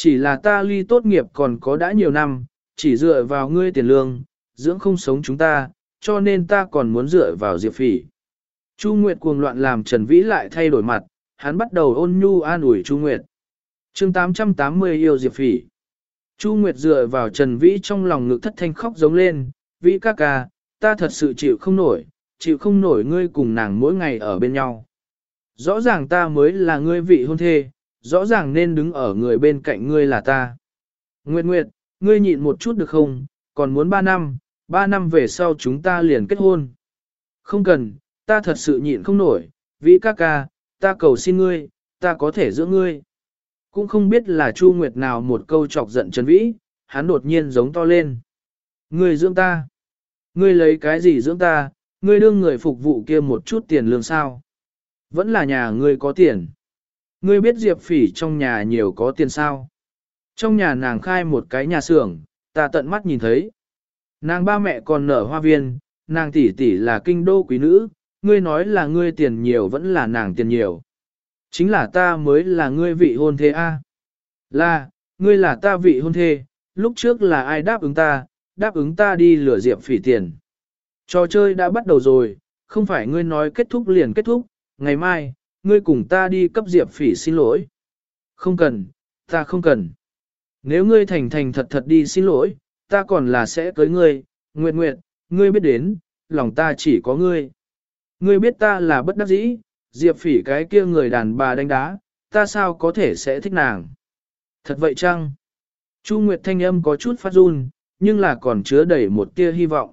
Chỉ là ta ly tốt nghiệp còn có đã nhiều năm, chỉ dựa vào ngươi tiền lương, dưỡng không sống chúng ta, cho nên ta còn muốn dựa vào Diệp Phỉ. Chu Nguyệt cuồng loạn làm Trần Vĩ lại thay đổi mặt, hắn bắt đầu ôn nhu an ủi Chu Nguyệt. chương 880 yêu Diệp Phỉ. Chu Nguyệt dựa vào Trần Vĩ trong lòng ngực thất thanh khóc giống lên, Vĩ ca ca, ta thật sự chịu không nổi, chịu không nổi ngươi cùng nàng mỗi ngày ở bên nhau. Rõ ràng ta mới là ngươi vị hôn thê, rõ ràng nên đứng ở người bên cạnh ngươi là ta. Nguyệt Nguyệt, ngươi nhịn một chút được không, còn muốn ba năm, ba năm về sau chúng ta liền kết hôn. Không cần, ta thật sự nhịn không nổi, Vĩ ca ca, ta cầu xin ngươi, ta có thể giữ ngươi. Cũng không biết là Chu Nguyệt nào một câu chọc giận Trần Vĩ, hắn đột nhiên giống to lên. Ngươi dưỡng ta. Ngươi lấy cái gì dưỡng ta, ngươi đương người phục vụ kia một chút tiền lương sao. Vẫn là nhà ngươi có tiền. Ngươi biết Diệp Phỉ trong nhà nhiều có tiền sao. Trong nhà nàng khai một cái nhà xưởng, ta tận mắt nhìn thấy. Nàng ba mẹ còn nở hoa viên, nàng tỷ tỷ là kinh đô quý nữ, ngươi nói là ngươi tiền nhiều vẫn là nàng tiền nhiều. Chính là ta mới là ngươi vị hôn thê a. Là, ngươi là ta vị hôn thê, lúc trước là ai đáp ứng ta, đáp ứng ta đi lừa diệp phỉ tiền. Trò chơi đã bắt đầu rồi, không phải ngươi nói kết thúc liền kết thúc, ngày mai, ngươi cùng ta đi cấp diệp phỉ xin lỗi. Không cần, ta không cần. Nếu ngươi thành thành thật thật đi xin lỗi, ta còn là sẽ cưới ngươi, nguyệt nguyệt, ngươi biết đến, lòng ta chỉ có ngươi. Ngươi biết ta là bất đắc dĩ, Diệp phỉ cái kia người đàn bà đánh đá, ta sao có thể sẽ thích nàng. Thật vậy chăng? Chu Nguyệt thanh âm có chút phát run, nhưng là còn chứa đầy một tia hy vọng.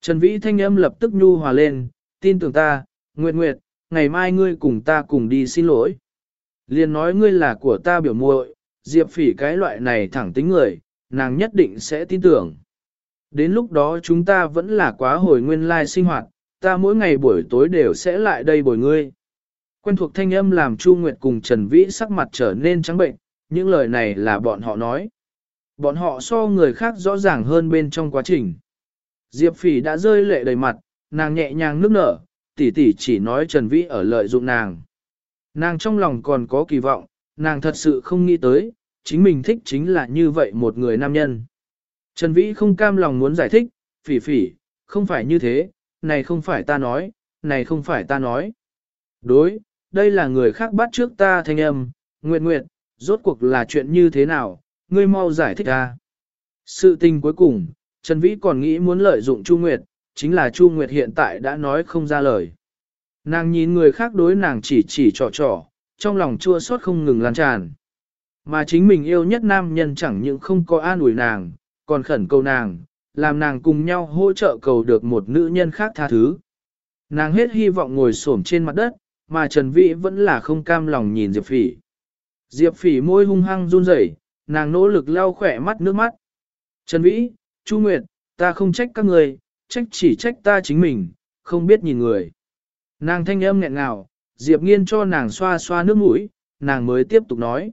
Trần Vĩ thanh âm lập tức nhu hòa lên, tin tưởng ta, Nguyệt Nguyệt, ngày mai ngươi cùng ta cùng đi xin lỗi. Liên nói ngươi là của ta biểu muội, Diệp phỉ cái loại này thẳng tính người, nàng nhất định sẽ tin tưởng. Đến lúc đó chúng ta vẫn là quá hồi nguyên lai sinh hoạt, ta mỗi ngày buổi tối đều sẽ lại đây bồi ngươi. Quen thuộc thanh âm làm Chu Nguyệt cùng Trần Vĩ sắc mặt trở nên trắng bệnh, những lời này là bọn họ nói. Bọn họ so người khác rõ ràng hơn bên trong quá trình. Diệp Phỉ đã rơi lệ đầy mặt, nàng nhẹ nhàng nước nở, tỷ tỷ chỉ nói Trần Vĩ ở lợi dụng nàng. Nàng trong lòng còn có kỳ vọng, nàng thật sự không nghĩ tới, chính mình thích chính là như vậy một người nam nhân. Trần Vĩ không cam lòng muốn giải thích, phỉ phỉ, không phải như thế, này không phải ta nói, này không phải ta nói. Đối, đây là người khác bắt trước ta thanh âm, Nguyệt Nguyệt, rốt cuộc là chuyện như thế nào, ngươi mau giải thích ta. Sự tình cuối cùng, Trần Vĩ còn nghĩ muốn lợi dụng Chu Nguyệt, chính là Chu Nguyệt hiện tại đã nói không ra lời. Nàng nhìn người khác đối nàng chỉ chỉ trò trò, trong lòng chua xót không ngừng lan tràn. Mà chính mình yêu nhất nam nhân chẳng những không có an ủi nàng, còn khẩn cầu nàng, làm nàng cùng nhau hỗ trợ cầu được một nữ nhân khác tha thứ. Nàng hết hy vọng ngồi xổm trên mặt đất, mà Trần Vĩ vẫn là không cam lòng nhìn Diệp Phỉ. Diệp Phỉ môi hung hăng run rẩy, nàng nỗ lực lau khỏe mắt nước mắt. Trần Vĩ, Chu Nguyệt, ta không trách các người, trách chỉ trách ta chính mình, không biết nhìn người. Nàng thanh âm nghẹn ngào, Diệp Nghiên cho nàng xoa xoa nước mũi, nàng mới tiếp tục nói.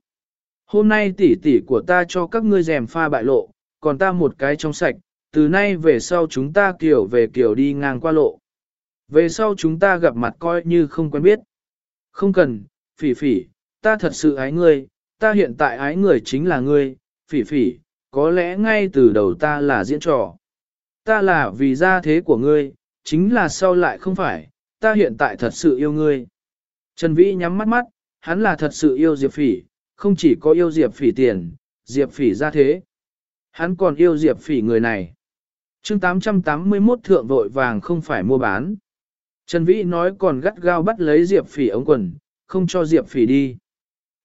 Hôm nay tỷ tỷ của ta cho các ngươi rèm pha bại lộ, còn ta một cái trong sạch, từ nay về sau chúng ta kiểu về kiểu đi ngang qua lộ. Về sau chúng ta gặp mặt coi như không quen biết. Không cần, phỉ phỉ, ta thật sự ái ngươi, ta hiện tại ái người chính là ngươi, phỉ phỉ, có lẽ ngay từ đầu ta là diễn trò. Ta là vì gia thế của ngươi, chính là sau lại không phải, ta hiện tại thật sự yêu ngươi. Trần Vĩ nhắm mắt mắt, hắn là thật sự yêu Diệp Phỉ, không chỉ có yêu Diệp Phỉ tiền, Diệp Phỉ gia thế. Hắn còn yêu Diệp Phỉ người này. chương 881 thượng vội vàng không phải mua bán. Trần Vĩ nói còn gắt gao bắt lấy Diệp Phỉ ống quần, không cho Diệp Phỉ đi.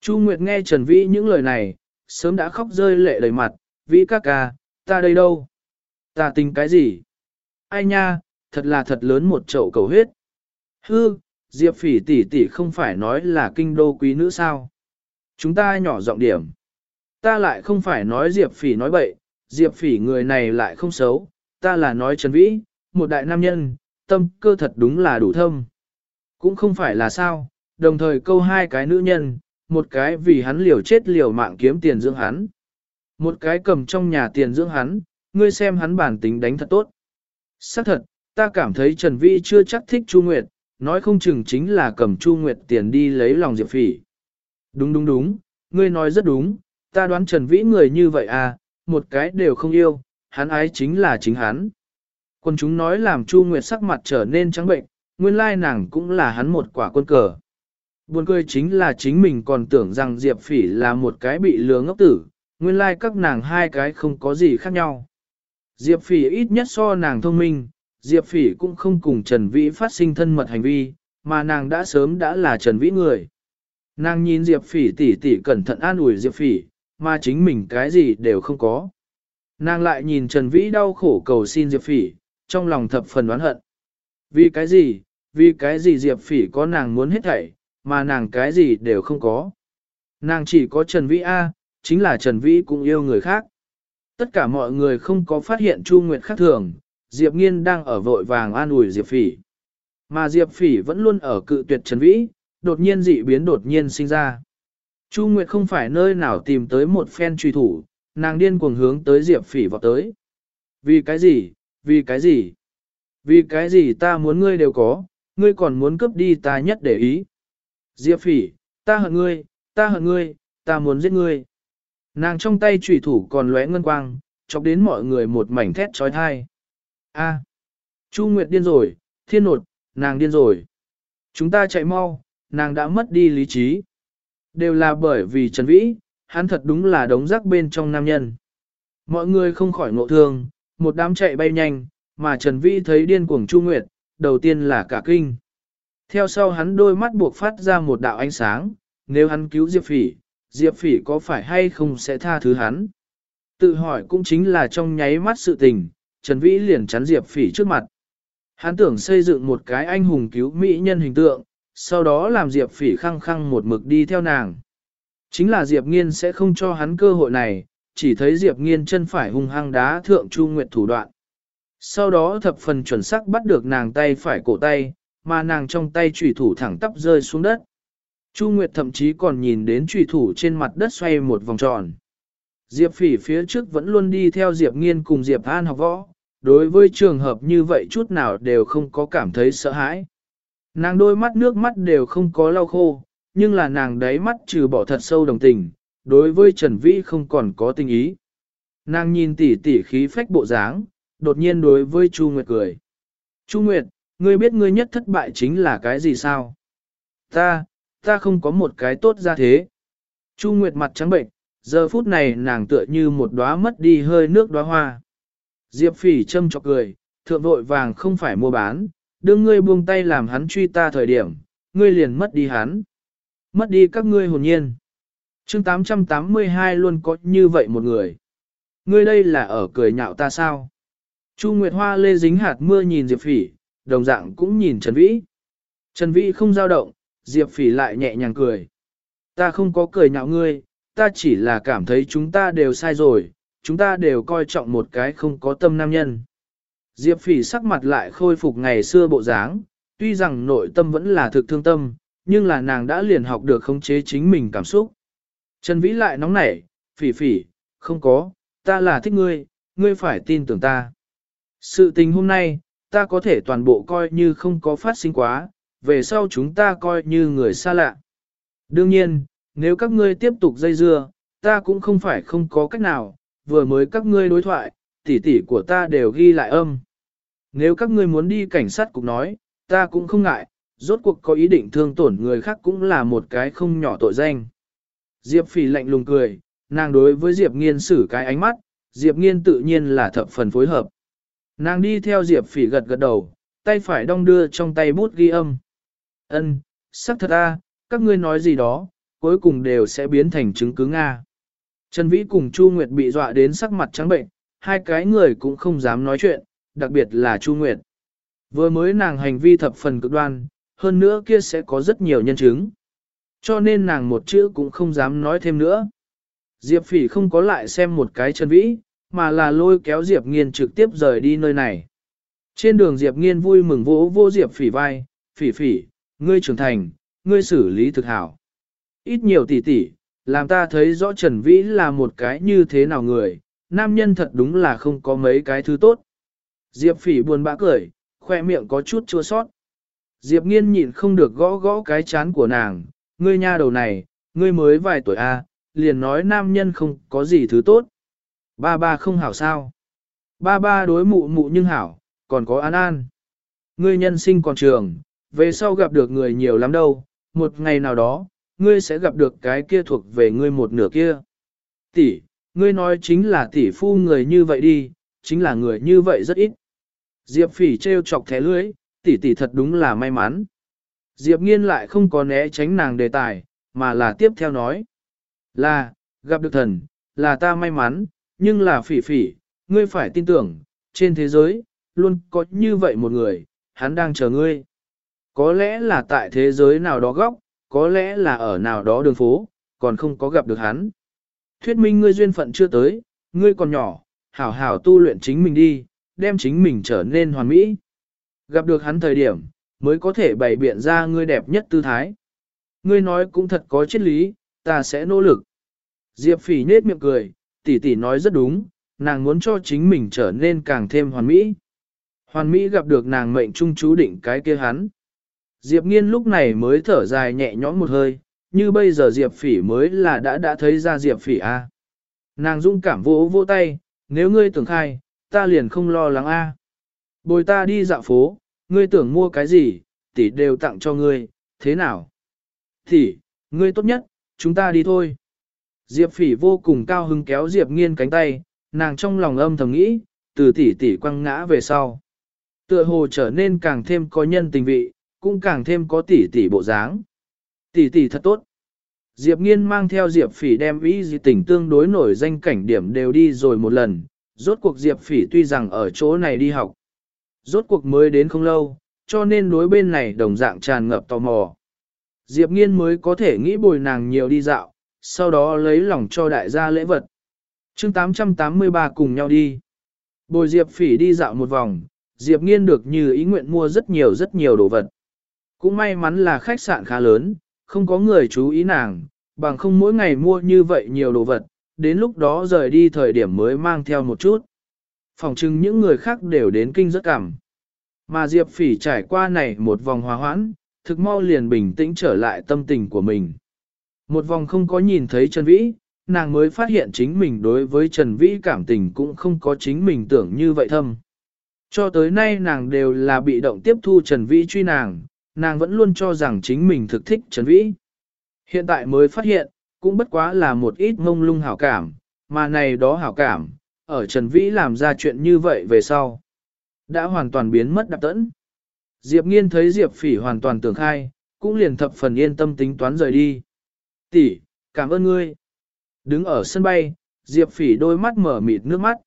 Chu Nguyệt nghe Trần Vĩ những lời này, sớm đã khóc rơi lệ đầy mặt, Vĩ ca ca, ta đây đâu? Ta tính cái gì? Ai nha, thật là thật lớn một chậu cầu huyết. Hư, Diệp Phỉ tỷ tỷ không phải nói là kinh đô quý nữ sao? Chúng ta nhỏ giọng điểm. Ta lại không phải nói Diệp Phỉ nói bậy, Diệp Phỉ người này lại không xấu, ta là nói Trần Vĩ, một đại nam nhân, tâm cơ thật đúng là đủ thâm. Cũng không phải là sao, đồng thời câu hai cái nữ nhân, một cái vì hắn liều chết liều mạng kiếm tiền dưỡng hắn. Một cái cầm trong nhà tiền dưỡng hắn, ngươi xem hắn bản tính đánh thật tốt. Xác thật, ta cảm thấy Trần Vĩ chưa chắc thích Chu Nguyệt, nói không chừng chính là cầm Chu Nguyệt tiền đi lấy lòng Diệp Phỉ. Đúng đúng đúng, ngươi nói rất đúng, ta đoán Trần Vĩ người như vậy à, một cái đều không yêu, hắn ái chính là chính hắn. Quân chúng nói làm Chu Nguyệt sắc mặt trở nên trắng bệnh, nguyên lai nàng cũng là hắn một quả quân cờ. Buồn cười chính là chính mình còn tưởng rằng Diệp Phỉ là một cái bị lừa ngốc tử, nguyên lai các nàng hai cái không có gì khác nhau. Diệp Phỉ ít nhất so nàng thông minh, Diệp Phỉ cũng không cùng Trần Vĩ phát sinh thân mật hành vi, mà nàng đã sớm đã là Trần Vĩ người. Nàng nhìn Diệp Phỉ tỉ tỉ cẩn thận an ủi Diệp Phỉ, mà chính mình cái gì đều không có. Nàng lại nhìn Trần Vĩ đau khổ cầu xin Diệp Phỉ, trong lòng thập phần oán hận. Vì cái gì, vì cái gì Diệp Phỉ có nàng muốn hết thảy, mà nàng cái gì đều không có. Nàng chỉ có Trần Vĩ A, chính là Trần Vĩ cũng yêu người khác. Tất cả mọi người không có phát hiện Chu Nguyệt khác thường, Diệp Nghiên đang ở vội vàng an ủi Diệp Phỉ. Mà Diệp Phỉ vẫn luôn ở cự tuyệt Trần Vĩ, đột nhiên dị biến đột nhiên sinh ra. Chu Nguyệt không phải nơi nào tìm tới một phen truy thủ, nàng điên cuồng hướng tới Diệp Phỉ vọt tới. Vì cái gì, vì cái gì, vì cái gì ta muốn ngươi đều có, ngươi còn muốn cướp đi ta nhất để ý. Diệp Phỉ, ta hận ngươi, ta hận ngươi, ta muốn giết ngươi. Nàng trong tay trùy thủ còn lóe ngân quang, chọc đến mọi người một mảnh thét trói thai. A, Chu Nguyệt điên rồi, thiên nột, nàng điên rồi. Chúng ta chạy mau, nàng đã mất đi lý trí. Đều là bởi vì Trần Vĩ, hắn thật đúng là đống rác bên trong nam nhân. Mọi người không khỏi ngộ thương, một đám chạy bay nhanh, mà Trần Vĩ thấy điên cuồng Chu Nguyệt, đầu tiên là cả kinh. Theo sau hắn đôi mắt buộc phát ra một đạo ánh sáng, nếu hắn cứu Diệp Phỉ, Diệp Phỉ có phải hay không sẽ tha thứ hắn? Tự hỏi cũng chính là trong nháy mắt sự tình, Trần Vĩ liền chắn Diệp Phỉ trước mặt. Hắn tưởng xây dựng một cái anh hùng cứu mỹ nhân hình tượng, sau đó làm Diệp Phỉ khăng khăng một mực đi theo nàng. Chính là Diệp Nghiên sẽ không cho hắn cơ hội này, chỉ thấy Diệp Nghiên chân phải hung hăng đá thượng Chu Nguyệt thủ đoạn. Sau đó thập phần chuẩn xác bắt được nàng tay phải cổ tay, mà nàng trong tay chủy thủ thẳng tắp rơi xuống đất. Chu Nguyệt thậm chí còn nhìn đến trùy thủ trên mặt đất xoay một vòng tròn. Diệp Phỉ phía trước vẫn luôn đi theo Diệp Nghiên cùng Diệp An học võ, đối với trường hợp như vậy chút nào đều không có cảm thấy sợ hãi. Nàng đôi mắt nước mắt đều không có lau khô, nhưng là nàng đáy mắt trừ bỏ thật sâu đồng tình, đối với Trần Vĩ không còn có tình ý. Nàng nhìn tỉ tỉ khí phách bộ dáng, đột nhiên đối với Chu Nguyệt cười. Chu Nguyệt, ngươi biết ngươi nhất thất bại chính là cái gì sao? Ta, ta không có một cái tốt ra thế. Chu Nguyệt mặt trắng bệnh, giờ phút này nàng tựa như một đóa mất đi hơi nước đóa hoa. Diệp phỉ châm chọc cười, thượng vội vàng không phải mua bán, đương ngươi buông tay làm hắn truy ta thời điểm, ngươi liền mất đi hắn. Mất đi các ngươi hồn nhiên. chương 882 luôn có như vậy một người. Ngươi đây là ở cười nhạo ta sao? Chu Nguyệt Hoa lê dính hạt mưa nhìn Diệp Phỉ, đồng dạng cũng nhìn Trần Vĩ. Trần Vĩ không dao động, Diệp Phỉ lại nhẹ nhàng cười. Ta không có cười nhạo ngươi, ta chỉ là cảm thấy chúng ta đều sai rồi, chúng ta đều coi trọng một cái không có tâm nam nhân. Diệp Phỉ sắc mặt lại khôi phục ngày xưa bộ dáng, tuy rằng nội tâm vẫn là thực thương tâm, nhưng là nàng đã liền học được khống chế chính mình cảm xúc. Trần Vĩ lại nóng nảy, Phỉ Phỉ, không có, ta là thích ngươi, ngươi phải tin tưởng ta. Sự tình hôm nay, ta có thể toàn bộ coi như không có phát sinh quá, về sau chúng ta coi như người xa lạ. Đương nhiên, nếu các ngươi tiếp tục dây dưa, ta cũng không phải không có cách nào, vừa mới các ngươi đối thoại, tỉ tỉ của ta đều ghi lại âm. Nếu các ngươi muốn đi cảnh sát cục nói, ta cũng không ngại, rốt cuộc có ý định thương tổn người khác cũng là một cái không nhỏ tội danh. Diệp phỉ lạnh lùng cười, nàng đối với Diệp nghiên xử cái ánh mắt, Diệp nghiên tự nhiên là thập phần phối hợp. Nàng đi theo Diệp phỉ gật gật đầu, tay phải đong đưa trong tay bút ghi âm. Ân, xác thật a, các ngươi nói gì đó, cuối cùng đều sẽ biến thành chứng cứ Nga. Trần Vĩ cùng Chu Nguyệt bị dọa đến sắc mặt trắng bệnh, hai cái người cũng không dám nói chuyện, đặc biệt là Chu Nguyệt. Vừa mới nàng hành vi thập phần cực đoan, hơn nữa kia sẽ có rất nhiều nhân chứng. Cho nên nàng một chữ cũng không dám nói thêm nữa. Diệp Phỉ không có lại xem một cái Trần Vĩ, mà là lôi kéo Diệp Nghiên trực tiếp rời đi nơi này. Trên đường Diệp Nghiên vui mừng vỗ vô Diệp Phỉ vai, Phỉ Phỉ, ngươi trưởng thành, ngươi xử lý thực hảo. Ít nhiều tỉ tỉ, làm ta thấy rõ Trần Vĩ là một cái như thế nào người, nam nhân thật đúng là không có mấy cái thứ tốt. Diệp Phỉ buồn bã cười, khoe miệng có chút chua sót. Diệp nghiên nhịn không được gõ gõ cái chán của nàng, ngươi nha đầu này, ngươi mới vài tuổi a, liền nói nam nhân không có gì thứ tốt. Ba ba không hảo sao. Ba ba đối mụ mụ nhưng hảo, còn có an an. Ngươi nhân sinh còn trường, về sau gặp được người nhiều lắm đâu, một ngày nào đó, ngươi sẽ gặp được cái kia thuộc về ngươi một nửa kia. Tỷ, ngươi nói chính là tỷ phu người như vậy đi, chính là người như vậy rất ít. Diệp phỉ treo chọc thẻ lưới, tỷ tỷ thật đúng là may mắn. Diệp nghiên lại không có né tránh nàng đề tài, mà là tiếp theo nói. Là, gặp được thần, là ta may mắn, nhưng là phỉ phỉ, ngươi phải tin tưởng, trên thế giới, luôn có như vậy một người, hắn đang chờ ngươi. Có lẽ là tại thế giới nào đó góc, có lẽ là ở nào đó đường phố, còn không có gặp được hắn. Thuyết minh ngươi duyên phận chưa tới, ngươi còn nhỏ, hảo hảo tu luyện chính mình đi, đem chính mình trở nên hoàn mỹ. Gặp được hắn thời điểm, mới có thể bày biện ra ngươi đẹp nhất tư thái. Ngươi nói cũng thật có triết lý, ta sẽ nỗ lực. Diệp phỉ nết miệng cười, tỷ tỷ nói rất đúng, nàng muốn cho chính mình trở nên càng thêm hoàn mỹ. Hoàn mỹ gặp được nàng mệnh trung chú định cái kia hắn. Diệp nghiên lúc này mới thở dài nhẹ nhõm một hơi, như bây giờ Diệp phỉ mới là đã đã thấy ra Diệp phỉ A. Nàng dung cảm vỗ vỗ tay, nếu ngươi tưởng khai, ta liền không lo lắng A. Bồi ta đi dạo phố, ngươi tưởng mua cái gì, tỷ đều tặng cho ngươi, thế nào? Tỷ, ngươi tốt nhất, chúng ta đi thôi. Diệp phỉ vô cùng cao hứng kéo Diệp nghiên cánh tay, nàng trong lòng âm thầm nghĩ, từ tỷ tỷ quăng ngã về sau. Tựa hồ trở nên càng thêm có nhân tình vị, cũng càng thêm có tỷ tỷ bộ dáng. Tỷ tỷ thật tốt. Diệp nghiên mang theo Diệp phỉ đem ý gì tỉnh tương đối nổi danh cảnh điểm đều đi rồi một lần, rốt cuộc Diệp phỉ tuy rằng ở chỗ này đi học. Rốt cuộc mới đến không lâu, cho nên đối bên này đồng dạng tràn ngập tò mò. Diệp nghiên mới có thể nghĩ bồi nàng nhiều đi dạo, sau đó lấy lòng cho đại gia lễ vật. chương 883 cùng nhau đi. Bồi Diệp phỉ đi dạo một vòng, Diệp nghiên được như ý nguyện mua rất nhiều rất nhiều đồ vật. Cũng may mắn là khách sạn khá lớn, không có người chú ý nàng, bằng không mỗi ngày mua như vậy nhiều đồ vật, đến lúc đó rời đi thời điểm mới mang theo một chút. Phòng chừng những người khác đều đến kinh rất cảm. Mà Diệp Phỉ trải qua này một vòng hòa hoãn, thực mau liền bình tĩnh trở lại tâm tình của mình. Một vòng không có nhìn thấy Trần Vĩ, nàng mới phát hiện chính mình đối với Trần Vĩ cảm tình cũng không có chính mình tưởng như vậy thâm. Cho tới nay nàng đều là bị động tiếp thu Trần Vĩ truy nàng, nàng vẫn luôn cho rằng chính mình thực thích Trần Vĩ. Hiện tại mới phát hiện, cũng bất quá là một ít ngông lung hảo cảm, mà này đó hảo cảm, ở Trần Vĩ làm ra chuyện như vậy về sau. Đã hoàn toàn biến mất đạp tẫn. Diệp nghiên thấy Diệp phỉ hoàn toàn tưởng khai, cũng liền thập phần yên tâm tính toán rời đi. Tỷ, cảm ơn ngươi. Đứng ở sân bay, Diệp phỉ đôi mắt mở mịt nước mắt.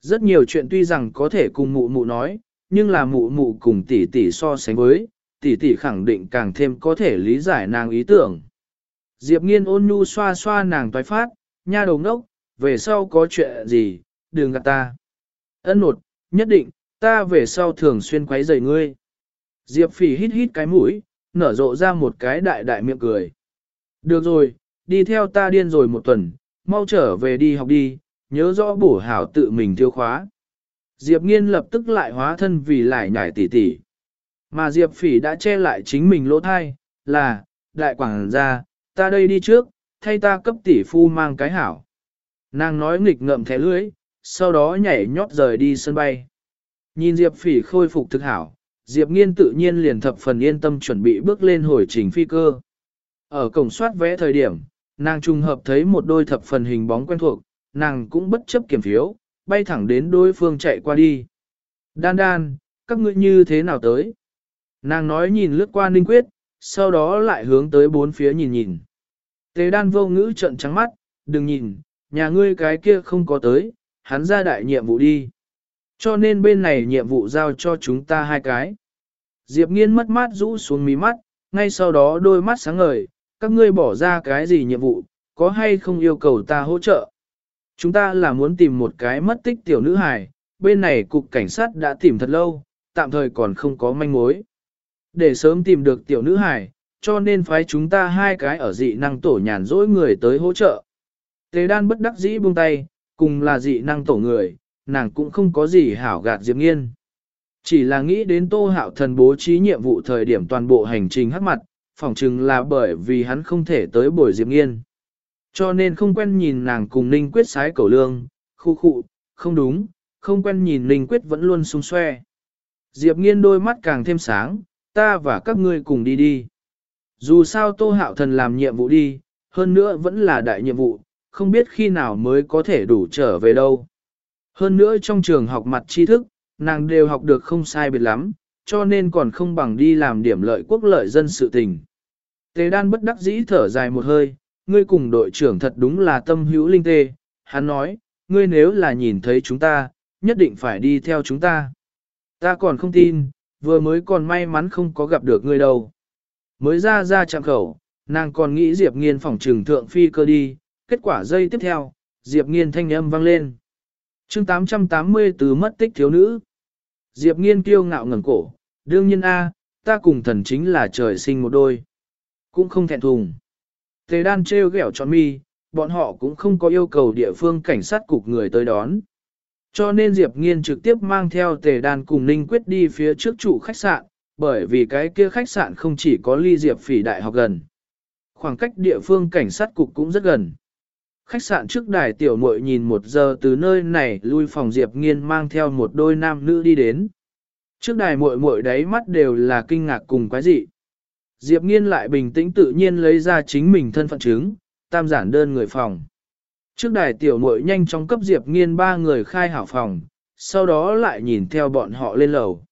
Rất nhiều chuyện tuy rằng có thể cùng mụ mụ nói, nhưng là mụ mụ cùng tỷ tỷ so sánh với, tỷ tỷ khẳng định càng thêm có thể lý giải nàng ý tưởng. Diệp nghiên ôn nhu xoa xoa nàng toái phát, nha đầu ngốc, về sau có chuyện gì, đừng gạt ta. Ân nột, nhất định, ta về sau thường xuyên quấy rầy ngươi. Diệp phỉ hít hít cái mũi, nở rộ ra một cái đại đại miệng cười. Được rồi, đi theo ta điên rồi một tuần, mau trở về đi học đi, nhớ rõ bổ hảo tự mình tiêu khóa. Diệp nghiên lập tức lại hóa thân vì lại nhảy tỉ tỉ. Mà Diệp phỉ đã che lại chính mình lỗ thai, là, đại quảng gia, ta đây đi trước, thay ta cấp tỷ phu mang cái hảo. Nàng nói nghịch ngợm thẻ lưới, sau đó nhảy nhót rời đi sân bay. Nhìn Diệp phỉ khôi phục thực hảo, Diệp nghiên tự nhiên liền thập phần yên tâm chuẩn bị bước lên hồi trình phi cơ. Ở cổng soát vé thời điểm, nàng trùng hợp thấy một đôi thập phần hình bóng quen thuộc, nàng cũng bất chấp kiểm phiếu, bay thẳng đến đối phương chạy qua đi. Đan đan, các ngươi như thế nào tới? Nàng nói nhìn lướt qua Ninh Quyết, sau đó lại hướng tới bốn phía nhìn nhìn. Tế đan vô ngữ trận trắng mắt, đừng nhìn, nhà ngươi cái kia không có tới, hắn ra đại nhiệm vụ đi. Cho nên bên này nhiệm vụ giao cho chúng ta hai cái. Diệp nghiên mất mát rũ xuống mí mắt, ngay sau đó đôi mắt sáng ngời, các ngươi bỏ ra cái gì nhiệm vụ, có hay không yêu cầu ta hỗ trợ. Chúng ta là muốn tìm một cái mất tích tiểu nữ hài, bên này cục cảnh sát đã tìm thật lâu, tạm thời còn không có manh mối. Để sớm tìm được tiểu nữ hải, cho nên phái chúng ta hai cái ở dị năng tổ nhàn rỗi người tới hỗ trợ. Tề đan bất đắc dĩ buông tay, cùng là dị năng tổ người, nàng cũng không có gì hảo gạt Diệp Nghiên. Chỉ là nghĩ đến Tô Hạo Thần bố trí nhiệm vụ thời điểm toàn bộ hành trình hắc mặt, phỏng chừng là bởi vì hắn không thể tới buổi Diệp Nghiên. Cho nên không quen nhìn nàng cùng Ninh Quyết sái cầu lương, khu khụ, không đúng, không quen nhìn Ninh Quyết vẫn luôn sung xoe. Diệp Nghiên đôi mắt càng thêm sáng, ta và các ngươi cùng đi đi. Dù sao Tô Hạo Thần làm nhiệm vụ đi, hơn nữa vẫn là đại nhiệm vụ, không biết khi nào mới có thể đủ trở về đâu. Hơn nữa trong trường học mặt tri thức, nàng đều học được không sai biệt lắm, cho nên còn không bằng đi làm điểm lợi quốc lợi dân sự tình. Tề đan bất đắc dĩ thở dài một hơi, ngươi cùng đội trưởng thật đúng là tâm hữu linh tê, hắn nói, ngươi nếu là nhìn thấy chúng ta, nhất định phải đi theo chúng ta. Ta còn không tin, vừa mới còn may mắn không có gặp được ngươi đâu. Mới ra ra chạm khẩu, nàng còn nghĩ Diệp Nghiên phòng trừng thượng phi cơ đi, kết quả dây tiếp theo, Diệp Nghiên thanh âm vang lên. chương 880 từ mất tích thiếu nữ. Diệp Nghiên kiêu ngạo ngẩng cổ, đương nhiên a, ta cùng thần chính là trời sinh một đôi. Cũng không thẹn thùng. Tề đan treo ghẹo cho mi, bọn họ cũng không có yêu cầu địa phương cảnh sát cục người tới đón. Cho nên Diệp Nghiên trực tiếp mang theo tề đan cùng Ninh Quyết đi phía trước trụ khách sạn, bởi vì cái kia khách sạn không chỉ có ly Diệp phỉ đại học gần. Khoảng cách địa phương cảnh sát cục cũng rất gần. Khách sạn trước đài tiểu muội nhìn một giờ từ nơi này lui phòng Diệp Nghiên mang theo một đôi nam nữ đi đến. Trước đài muội muội đáy mắt đều là kinh ngạc cùng quái dị. Diệp Nghiên lại bình tĩnh tự nhiên lấy ra chính mình thân phận chứng, tam giản đơn người phòng. Trước đài tiểu muội nhanh chóng cấp Diệp Nghiên ba người khai hảo phòng, sau đó lại nhìn theo bọn họ lên lầu.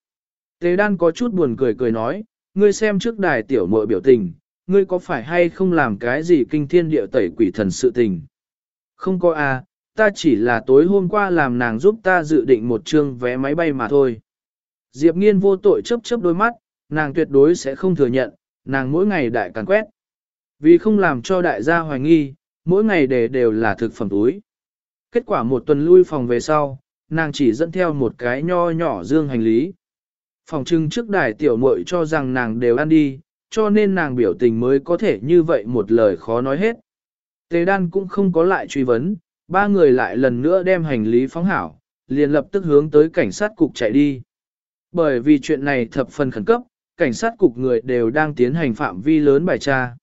Tề đan có chút buồn cười cười nói, ngươi xem trước đài tiểu muội biểu tình, ngươi có phải hay không làm cái gì kinh thiên địa tẩy quỷ thần sự tình? Không có à, ta chỉ là tối hôm qua làm nàng giúp ta dự định một chương vé máy bay mà thôi. Diệp nghiên vô tội chấp chấp đôi mắt, nàng tuyệt đối sẽ không thừa nhận, nàng mỗi ngày đại càn quét. Vì không làm cho đại gia hoài nghi, mỗi ngày để đều là thực phẩm túi. Kết quả một tuần lui phòng về sau, nàng chỉ dẫn theo một cái nho nhỏ dương hành lý. Phòng trưng trước đài tiểu muội cho rằng nàng đều ăn đi, cho nên nàng biểu tình mới có thể như vậy một lời khó nói hết. Tề đan cũng không có lại truy vấn, ba người lại lần nữa đem hành lý phóng hảo, liền lập tức hướng tới cảnh sát cục chạy đi. Bởi vì chuyện này thập phần khẩn cấp, cảnh sát cục người đều đang tiến hành phạm vi lớn bài tra.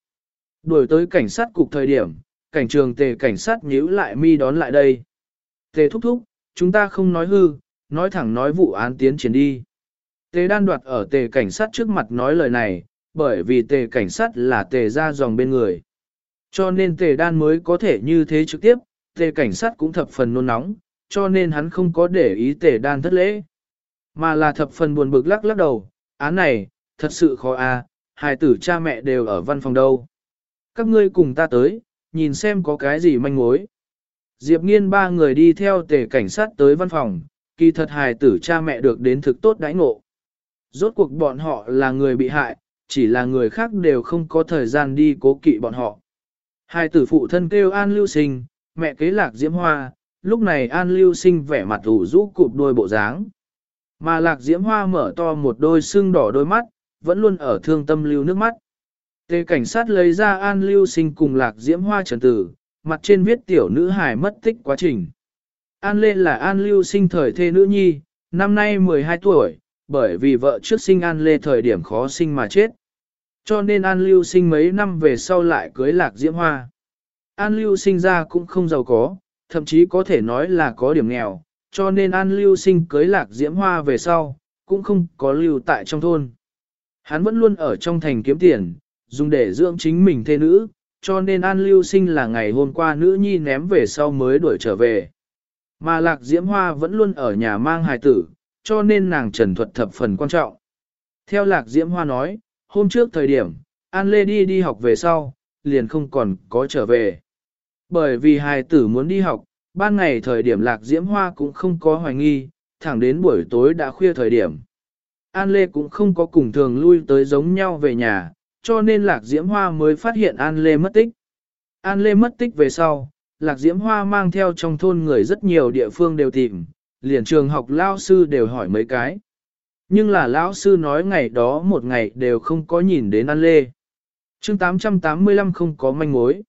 Đuổi tới cảnh sát cục thời điểm, cảnh trường tề cảnh sát nhíu lại mi đón lại đây. Tề thúc thúc, chúng ta không nói hư, nói thẳng nói vụ án tiến triển đi. Tề đan đoạt ở tề cảnh sát trước mặt nói lời này, bởi vì tề cảnh sát là tề ra dòng bên người. Cho nên tề đan mới có thể như thế trực tiếp, tề cảnh sát cũng thập phần nôn nóng, cho nên hắn không có để ý tề đan thất lễ. Mà là thập phần buồn bực lắc lắc đầu, án này, thật sự khó a, à, hài tử cha mẹ đều ở văn phòng đâu. Các ngươi cùng ta tới, nhìn xem có cái gì manh mối. Diệp nghiên ba người đi theo tề cảnh sát tới văn phòng, kỳ thật hài tử cha mẹ được đến thực tốt đãi ngộ. Rốt cuộc bọn họ là người bị hại, chỉ là người khác đều không có thời gian đi cố kỵ bọn họ. Hai tử phụ thân kêu An Lưu Sinh, mẹ kế lạc diễm hoa, lúc này An Lưu Sinh vẻ mặt ủ rũ cụp đôi bộ dáng. Mà lạc diễm hoa mở to một đôi xương đỏ đôi mắt, vẫn luôn ở thương tâm lưu nước mắt. Tề cảnh sát lấy ra An Lưu Sinh cùng lạc diễm hoa trần tử, mặt trên viết tiểu nữ hài mất tích quá trình. An Lê là An Lưu Sinh thời thê nữ nhi, năm nay 12 tuổi, bởi vì vợ trước sinh An Lê thời điểm khó sinh mà chết. Cho nên An Lưu sinh mấy năm về sau lại cưới lạc diễm hoa. An Lưu sinh ra cũng không giàu có, thậm chí có thể nói là có điểm nghèo, cho nên An Lưu sinh cưới lạc diễm hoa về sau, cũng không có lưu tại trong thôn. Hắn vẫn luôn ở trong thành kiếm tiền, dùng để dưỡng chính mình thê nữ, cho nên An Lưu sinh là ngày hôm qua nữ nhi ném về sau mới đuổi trở về. Mà lạc diễm hoa vẫn luôn ở nhà mang hài tử, cho nên nàng trần thuật thập phần quan trọng. Theo lạc diễm hoa nói, hôm trước thời điểm, An Lê đi đi học về sau, liền không còn có trở về. Bởi vì hài tử muốn đi học, ban ngày thời điểm lạc diễm hoa cũng không có hoài nghi, thẳng đến buổi tối đã khuya thời điểm. An Lê cũng không có cùng thường lui tới giống nhau về nhà, cho nên lạc diễm hoa mới phát hiện An Lê mất tích. An Lê mất tích về sau, lạc diễm hoa mang theo trong thôn người rất nhiều địa phương đều tìm, liền trường học lao sư đều hỏi mấy cái. Nhưng là lão sư nói ngày đó một ngày đều không có nhìn đến An Lê. chương 885 không có manh mối.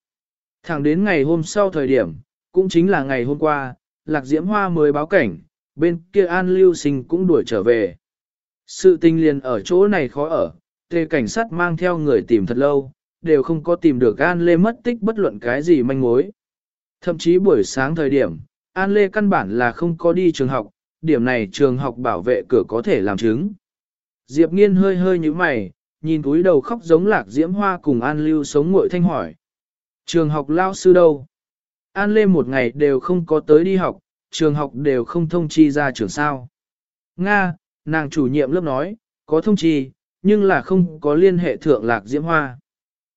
Thẳng đến ngày hôm sau thời điểm, cũng chính là ngày hôm qua, Lạc Diễm Hoa mới báo cảnh, bên kia An Lưu Sinh cũng đuổi trở về. Sự tình liền ở chỗ này khó ở, tề cảnh sát mang theo người tìm thật lâu, đều không có tìm được An Lê mất tích bất luận cái gì manh mối. Thậm chí buổi sáng thời điểm, An Lê căn bản là không có đi trường học, điểm này trường học bảo vệ cửa có thể làm chứng. Diệp nghiên hơi hơi như mày, nhìn túi đầu khóc giống lạc diễm hoa cùng An Lưu sống ngội thanh hỏi. Trường học lao sư đâu? An Lê một ngày đều không có tới đi học, trường học đều không thông chi ra trường sao. Nga, nàng chủ nhiệm lớp nói, có thông chi, nhưng là không có liên hệ thượng lạc diễm hoa.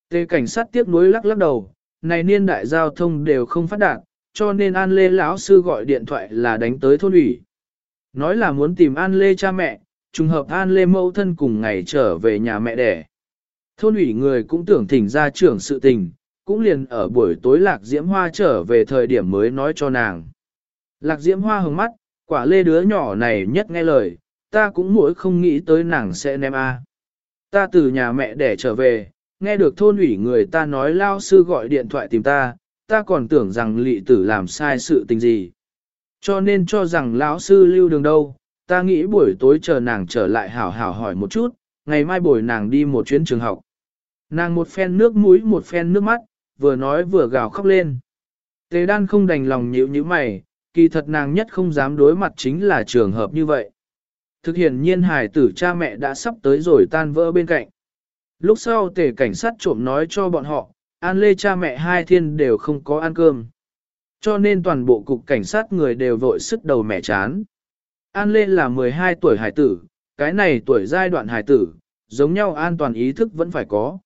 Tề cảnh sát tiếp nối lắc lắc đầu, này niên đại giao thông đều không phát đạt, cho nên An Lê lão sư gọi điện thoại là đánh tới thôn ủy. Nói là muốn tìm An Lê cha mẹ, trùng hợp An Lê mẫu thân cùng ngày trở về nhà mẹ đẻ. Thôn ủy người cũng tưởng thỉnh ra trưởng sự tình, cũng liền ở buổi tối Lạc Diễm Hoa trở về thời điểm mới nói cho nàng. Lạc Diễm Hoa hừng mắt, quả lê đứa nhỏ này nhất nghe lời, ta cũng mỗi không nghĩ tới nàng sẽ ném a. Ta từ nhà mẹ đẻ trở về, nghe được thôn ủy người ta nói lao sư gọi điện thoại tìm ta, ta còn tưởng rằng lị tử làm sai sự tình gì. Cho nên cho rằng lão sư lưu đường đâu, ta nghĩ buổi tối chờ nàng trở lại hảo hảo hỏi một chút, ngày mai buổi nàng đi một chuyến trường học. Nàng một phen nước mũi một phen nước mắt, vừa nói vừa gào khóc lên. Tề đan không đành lòng nhíu như mày, kỳ thật nàng nhất không dám đối mặt chính là trường hợp như vậy. Thực hiện nhiên hài tử cha mẹ đã sắp tới rồi tan vỡ bên cạnh. Lúc sau tề cảnh sát trộm nói cho bọn họ, An Lê cha mẹ hai thiên đều không có ăn cơm. Cho nên toàn bộ cục cảnh sát người đều vội sức đầu mẹ chán. An Lê là 12 tuổi hải tử, cái này tuổi giai đoạn hải tử, giống nhau an toàn ý thức vẫn phải có.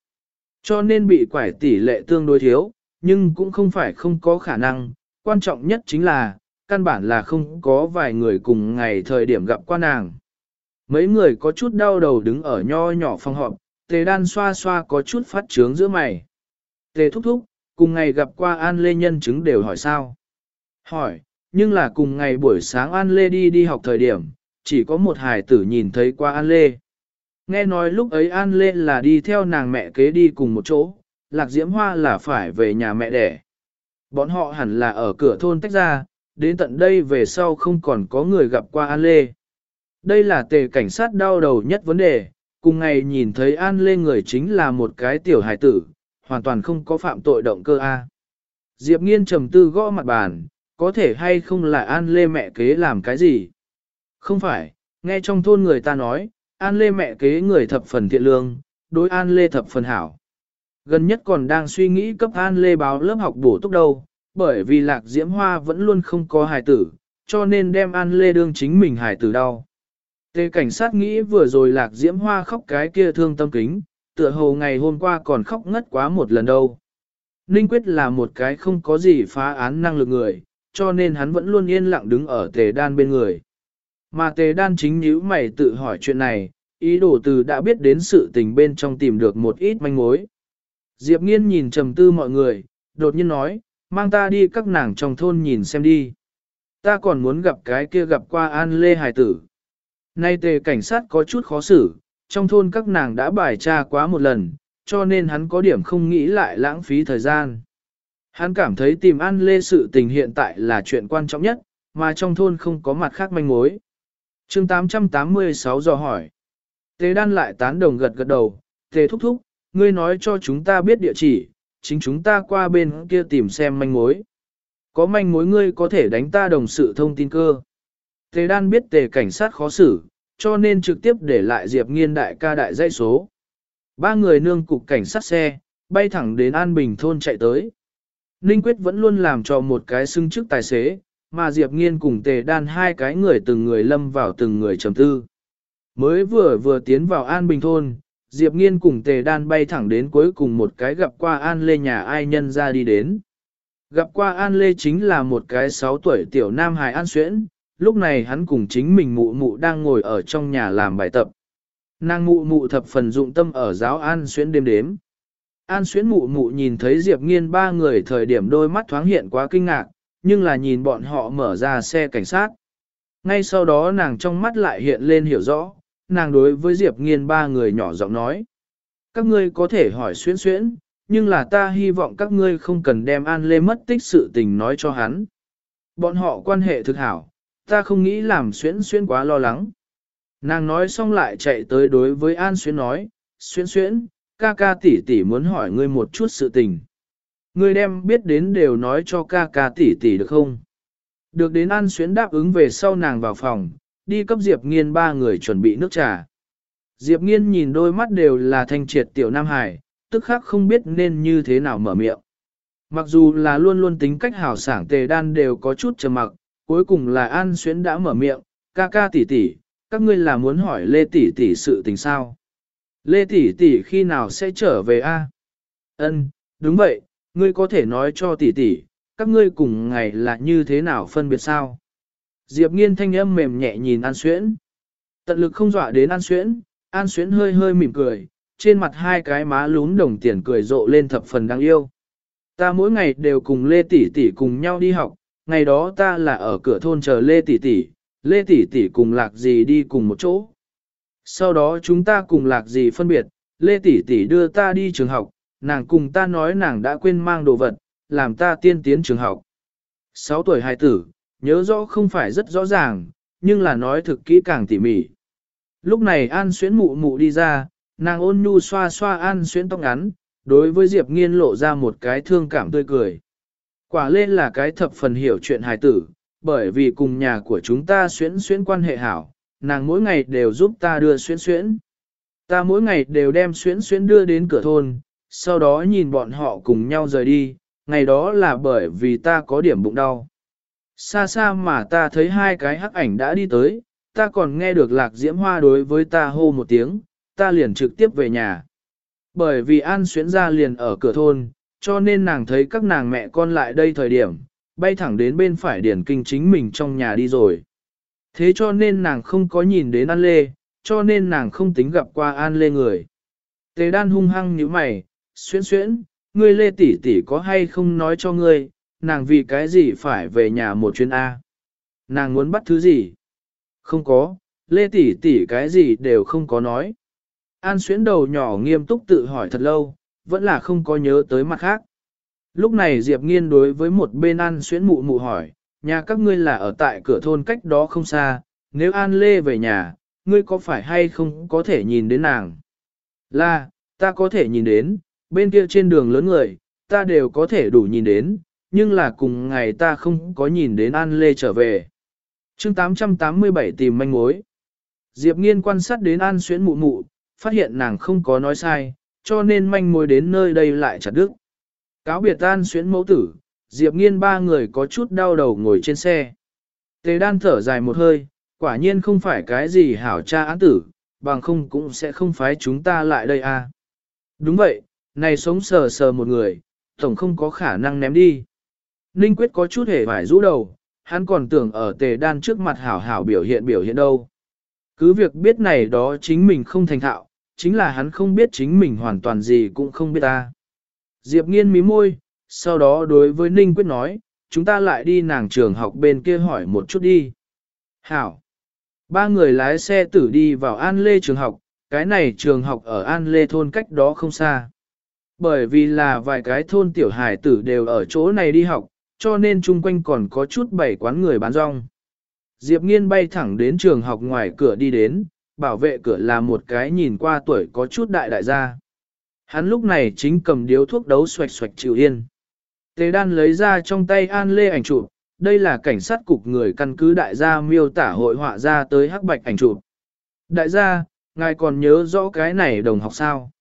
Cho nên bị quải tỷ lệ tương đối thiếu, nhưng cũng không phải không có khả năng, quan trọng nhất chính là, căn bản là không có vài người cùng ngày thời điểm gặp qua nàng. Mấy người có chút đau đầu đứng ở nho nhỏ phòng họp, tề đan xoa xoa có chút phát trướng giữa mày. Tề thúc thúc, cùng ngày gặp qua An Lê nhân chứng đều hỏi sao? Hỏi, nhưng là cùng ngày buổi sáng An Lê đi đi học thời điểm, chỉ có một hài tử nhìn thấy qua An Lê. Nghe nói lúc ấy An Lê là đi theo nàng mẹ kế đi cùng một chỗ, Lạc Diễm Hoa là phải về nhà mẹ đẻ. Bọn họ hẳn là ở cửa thôn tách ra, đến tận đây về sau không còn có người gặp qua An Lê. Đây là tề cảnh sát đau đầu nhất vấn đề, cùng ngày nhìn thấy An Lê người chính là một cái tiểu hài tử, hoàn toàn không có phạm tội động cơ A. Diệp nghiên trầm tư gõ mặt bàn, có thể hay không là An Lê mẹ kế làm cái gì? Không phải, nghe trong thôn người ta nói, An Lê mẹ kế người thập phần thiện lương, đối An Lê thập phần hảo. Gần nhất còn đang suy nghĩ cấp An Lê báo lớp học bổ túc đâu, bởi vì lạc diễm hoa vẫn luôn không có hài tử, cho nên đem An Lê đương chính mình hài tử đau. Tề cảnh sát nghĩ vừa rồi lạc diễm hoa khóc cái kia thương tâm kính, tựa hồ ngày hôm qua còn khóc ngất quá một lần đâu. Ninh Quyết là một cái không có gì phá án năng lực người, cho nên hắn vẫn luôn yên lặng đứng ở tề đan bên người. Mà tề đan chính nhíu mày tự hỏi chuyện này, ý đồ từ đã biết đến sự tình bên trong tìm được một ít manh mối. Diệp nghiên nhìn trầm tư mọi người, đột nhiên nói, mang ta đi các nàng trong thôn nhìn xem đi. Ta còn muốn gặp cái kia gặp qua An Lê Hải Tử. Nay tề cảnh sát có chút khó xử, trong thôn các nàng đã bài tra quá một lần, cho nên hắn có điểm không nghĩ lại lãng phí thời gian. Hắn cảm thấy tìm An Lê sự tình hiện tại là chuyện quan trọng nhất, mà trong thôn không có mặt khác manh mối. chương 886 dò hỏi. Tề đan lại tán đồng gật gật đầu, tề thúc thúc, ngươi nói cho chúng ta biết địa chỉ, chính chúng ta qua bên kia tìm xem manh mối. Có manh mối ngươi có thể đánh ta đồng sự thông tin cơ. Tề đan biết tề cảnh sát khó xử, cho nên trực tiếp để lại Diệp Nghiên đại ca đại dãy số. Ba người nương cục cảnh sát xe, bay thẳng đến An Bình thôn chạy tới. Ninh Quyết vẫn luôn làm cho một cái xưng chức tài xế, mà Diệp Nghiên cùng tề đan hai cái người từng người lâm vào từng người trầm tư. Mới vừa vừa tiến vào An Bình thôn, Diệp Nghiên cùng tề đan bay thẳng đến cuối cùng một cái gặp qua An Lê nhà ai nhân ra đi đến. Gặp qua An Lê chính là một cái 6 tuổi tiểu nam hài An Xuyễn, lúc này hắn cùng chính mình mụ mụ đang ngồi ở trong nhà làm bài tập. Nàng mụ mụ thập phần dụng tâm ở giáo An Xuyến đêm đếm. An Xuyến mụ mụ nhìn thấy Diệp Nghiên ba người thời điểm đôi mắt thoáng hiện quá kinh ngạc, nhưng là nhìn bọn họ mở ra xe cảnh sát. Ngay sau đó nàng trong mắt lại hiện lên hiểu rõ, nàng đối với Diệp Nghiên ba người nhỏ giọng nói. Các ngươi có thể hỏi Xuyến Xuyến, nhưng là ta hy vọng các ngươi không cần đem An Lê mất tích sự tình nói cho hắn. Bọn họ quan hệ thực hảo, ta không nghĩ làm Xuyễn Xuyễn quá lo lắng. Nàng nói xong lại chạy tới đối với An Xuyến nói, Xuyến Xuyến, ca ca tỷ tỷ muốn hỏi ngươi một chút sự tình. Ngươi đem biết đến đều nói cho ca ca tỷ tỷ được không? Được đến An Xuyến đáp ứng về sau nàng vào phòng, đi cấp Diệp Nghiên ba người chuẩn bị nước trà. Diệp Nghiên nhìn đôi mắt đều là thanh triệt tiểu Nam Hải, tức khắc không biết nên như thế nào mở miệng. Mặc dù là luôn luôn tính cách hào sảng tề đan đều có chút trầm mặc, cuối cùng là An Xuyến đã mở miệng, ca ca tỷ tỷ, các ngươi là muốn hỏi Lê tỷ tỷ sự tình sao? Lê tỷ tỷ khi nào sẽ trở về a? Ân, đúng vậy, ngươi có thể nói cho tỷ tỷ, các ngươi cùng ngày là như thế nào phân biệt sao? Diệp nghiên thanh âm mềm nhẹ nhìn An Xuyễn. Tận lực không dọa đến An Xuyễn, An Xuyễn hơi hơi mỉm cười, trên mặt hai cái má lún đồng tiền cười rộ lên thập phần đáng yêu. Ta mỗi ngày đều cùng Lê Tỷ Tỷ cùng nhau đi học, ngày đó ta là ở cửa thôn chờ Lê Tỷ Tỷ, Lê Tỷ Tỷ cùng lạc gì đi cùng một chỗ. Sau đó chúng ta cùng lạc gì phân biệt, Lê Tỷ Tỷ đưa ta đi trường học, nàng cùng ta nói nàng đã quên mang đồ vật, làm ta tiên tiến trường học. 6 tuổi hài tử, nhớ rõ không phải rất rõ ràng, nhưng là nói thực kỹ càng tỉ mỉ. Lúc này An Xuyến mụ mụ đi ra, nàng ôn nhu xoa xoa An Xuyến tóc ngắn, đối với Diệp Nghiên lộ ra một cái thương cảm tươi cười. Quả lên là cái thập phần hiểu chuyện hài tử, bởi vì cùng nhà của chúng ta xuyến xuyến quan hệ hảo, nàng mỗi ngày đều giúp ta đưa xuyến xuyến. Ta mỗi ngày đều đem xuyến xuyến đưa đến cửa thôn, sau đó nhìn bọn họ cùng nhau rời đi, ngày đó là bởi vì ta có điểm bụng đau. Xa xa mà ta thấy hai cái hắc ảnh đã đi tới, ta còn nghe được lạc diễm hoa đối với ta hô một tiếng, ta liền trực tiếp về nhà. Bởi vì An Xuyến ra liền ở cửa thôn, cho nên nàng thấy các nàng mẹ con lại đây thời điểm, bay thẳng đến bên phải điển kinh chính mình trong nhà đi rồi. Thế cho nên nàng không có nhìn đến An Lê, cho nên nàng không tính gặp qua An Lê người. Tề đan hung hăng như mày, xuyễn xuyễn, ngươi Lê tỷ tỷ có hay không nói cho ngươi, nàng vì cái gì phải về nhà một chuyến A. Nàng muốn bắt thứ gì? Không có, Lê tỷ tỷ cái gì đều không có nói. An xuyễn đầu nhỏ nghiêm túc tự hỏi thật lâu, vẫn là không có nhớ tới mặt khác. Lúc này Diệp Nghiên đối với một bên An xuyến mụ mụ hỏi, nhà các ngươi là ở tại cửa thôn cách đó không xa, nếu An Lê về nhà, ngươi có phải hay không có thể nhìn đến nàng? Là, ta có thể nhìn đến, bên kia trên đường lớn người, ta đều có thể đủ nhìn đến, nhưng là cùng ngày ta không có nhìn đến An Lê trở về. chương 887 tìm manh mối. Diệp Nghiên quan sát đến An xuyến mụ mụ, phát hiện nàng không có nói sai, cho nên manh mối đến nơi đây lại chặt đứt. Cáo biệt tan xuyến mẫu tử, Diệp Nghiên ba người có chút đau đầu ngồi trên xe. Tề đan thở dài một hơi, quả nhiên không phải cái gì hảo cha án tử, bằng không cũng sẽ không phái chúng ta lại đây à. Đúng vậy, này sống sờ sờ một người, tổng không có khả năng ném đi. Ninh Quyết có chút hề phải rũ đầu, hắn còn tưởng ở tề đan trước mặt hảo hảo biểu hiện biểu hiện đâu. Cứ việc biết này đó chính mình không thành thạo, chính là hắn không biết chính mình hoàn toàn gì cũng không biết ta. Diệp nghiên mí môi, sau đó đối với Ninh Quyết nói, chúng ta lại đi nàng trường học bên kia hỏi một chút đi. Hảo. Ba người lái xe tử đi vào An Lê trường học, cái này trường học ở An Lê thôn cách đó không xa. Bởi vì là vài cái thôn tiểu hải tử đều ở chỗ này đi học, cho nên chung quanh còn có chút bảy quán người bán rong. Diệp Nghiên bay thẳng đến trường học ngoài cửa đi đến, bảo vệ cửa là một cái nhìn qua tuổi có chút đại đại gia. Hắn lúc này chính cầm điếu thuốc đấu xoạch xoạch chịu yên. Tề đan lấy ra trong tay An Lê ảnh chụp, đây là cảnh sát cục người căn cứ đại gia miêu tả hội họa ra tới hắc bạch ảnh chụp. Đại gia, ngài còn nhớ rõ cái này đồng học sao?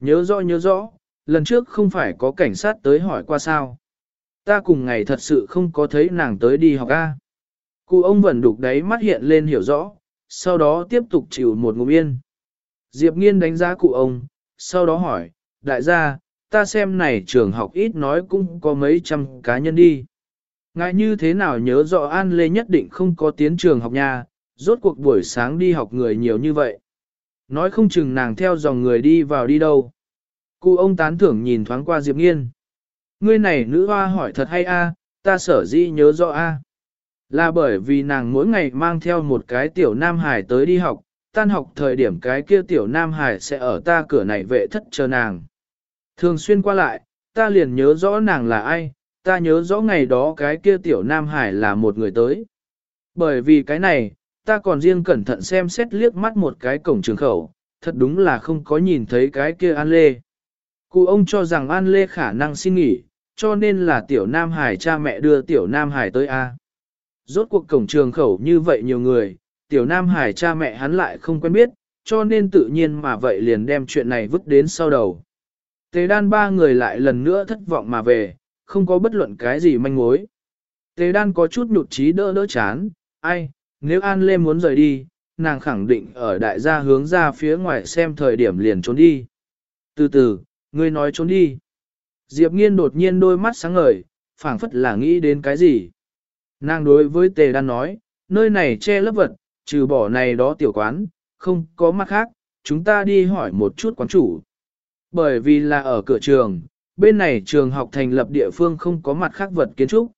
Nhớ rõ nhớ rõ, lần trước không phải có cảnh sát tới hỏi qua sao? Ta cùng ngày thật sự không có thấy nàng tới đi học A. Cụ ông vẫn đục đáy mắt hiện lên hiểu rõ, sau đó tiếp tục chịu một ngụm yên. Diệp nghiên đánh giá cụ ông, sau đó hỏi, đại gia, ta xem này trường học ít nói cũng có mấy trăm cá nhân đi. Ngài như thế nào nhớ rõ An Lê nhất định không có tiến trường học nhà, rốt cuộc buổi sáng đi học người nhiều như vậy. Nói không chừng nàng theo dòng người đi vào đi đâu. Cụ ông tán thưởng nhìn thoáng qua Diệp Nghiên. Ngươi này nữ hoa hỏi thật hay a, ta sở dĩ nhớ rõ a. Là bởi vì nàng mỗi ngày mang theo một cái tiểu nam hải tới đi học, tan học thời điểm cái kia tiểu nam hải sẽ ở ta cửa này vệ thất chờ nàng. Thường xuyên qua lại, ta liền nhớ rõ nàng là ai, ta nhớ rõ ngày đó cái kia tiểu nam hải là một người tới. Bởi vì cái này, ta còn riêng cẩn thận xem xét liếc mắt một cái cổng trường khẩu, thật đúng là không có nhìn thấy cái kia An Lê. Cụ ông cho rằng An Lê khả năng xin nghỉ, cho nên là tiểu Nam Hải cha mẹ đưa tiểu Nam Hải tới A. Rốt cuộc cổng trường khẩu như vậy nhiều người, tiểu Nam Hải cha mẹ hắn lại không quen biết, cho nên tự nhiên mà vậy liền đem chuyện này vứt đến sau đầu. Tề đan ba người lại lần nữa thất vọng mà về, không có bất luận cái gì manh mối. Tề đan có chút nhụt chí đỡ đỡ chán, ai, nếu An Lê muốn rời đi, nàng khẳng định ở đại gia hướng ra phía ngoài xem thời điểm liền trốn đi. Từ từ, ngươi nói trốn đi. Diệp nghiên đột nhiên đôi mắt sáng ngời, phảng phất là nghĩ đến cái gì. Nàng đối với tề đan nói, nơi này che lấp vật, trừ bỏ này đó tiểu quán, không có mặt khác, chúng ta đi hỏi một chút quán chủ. Bởi vì là ở cửa trường, bên này trường học thành lập địa phương không có mặt khác vật kiến trúc.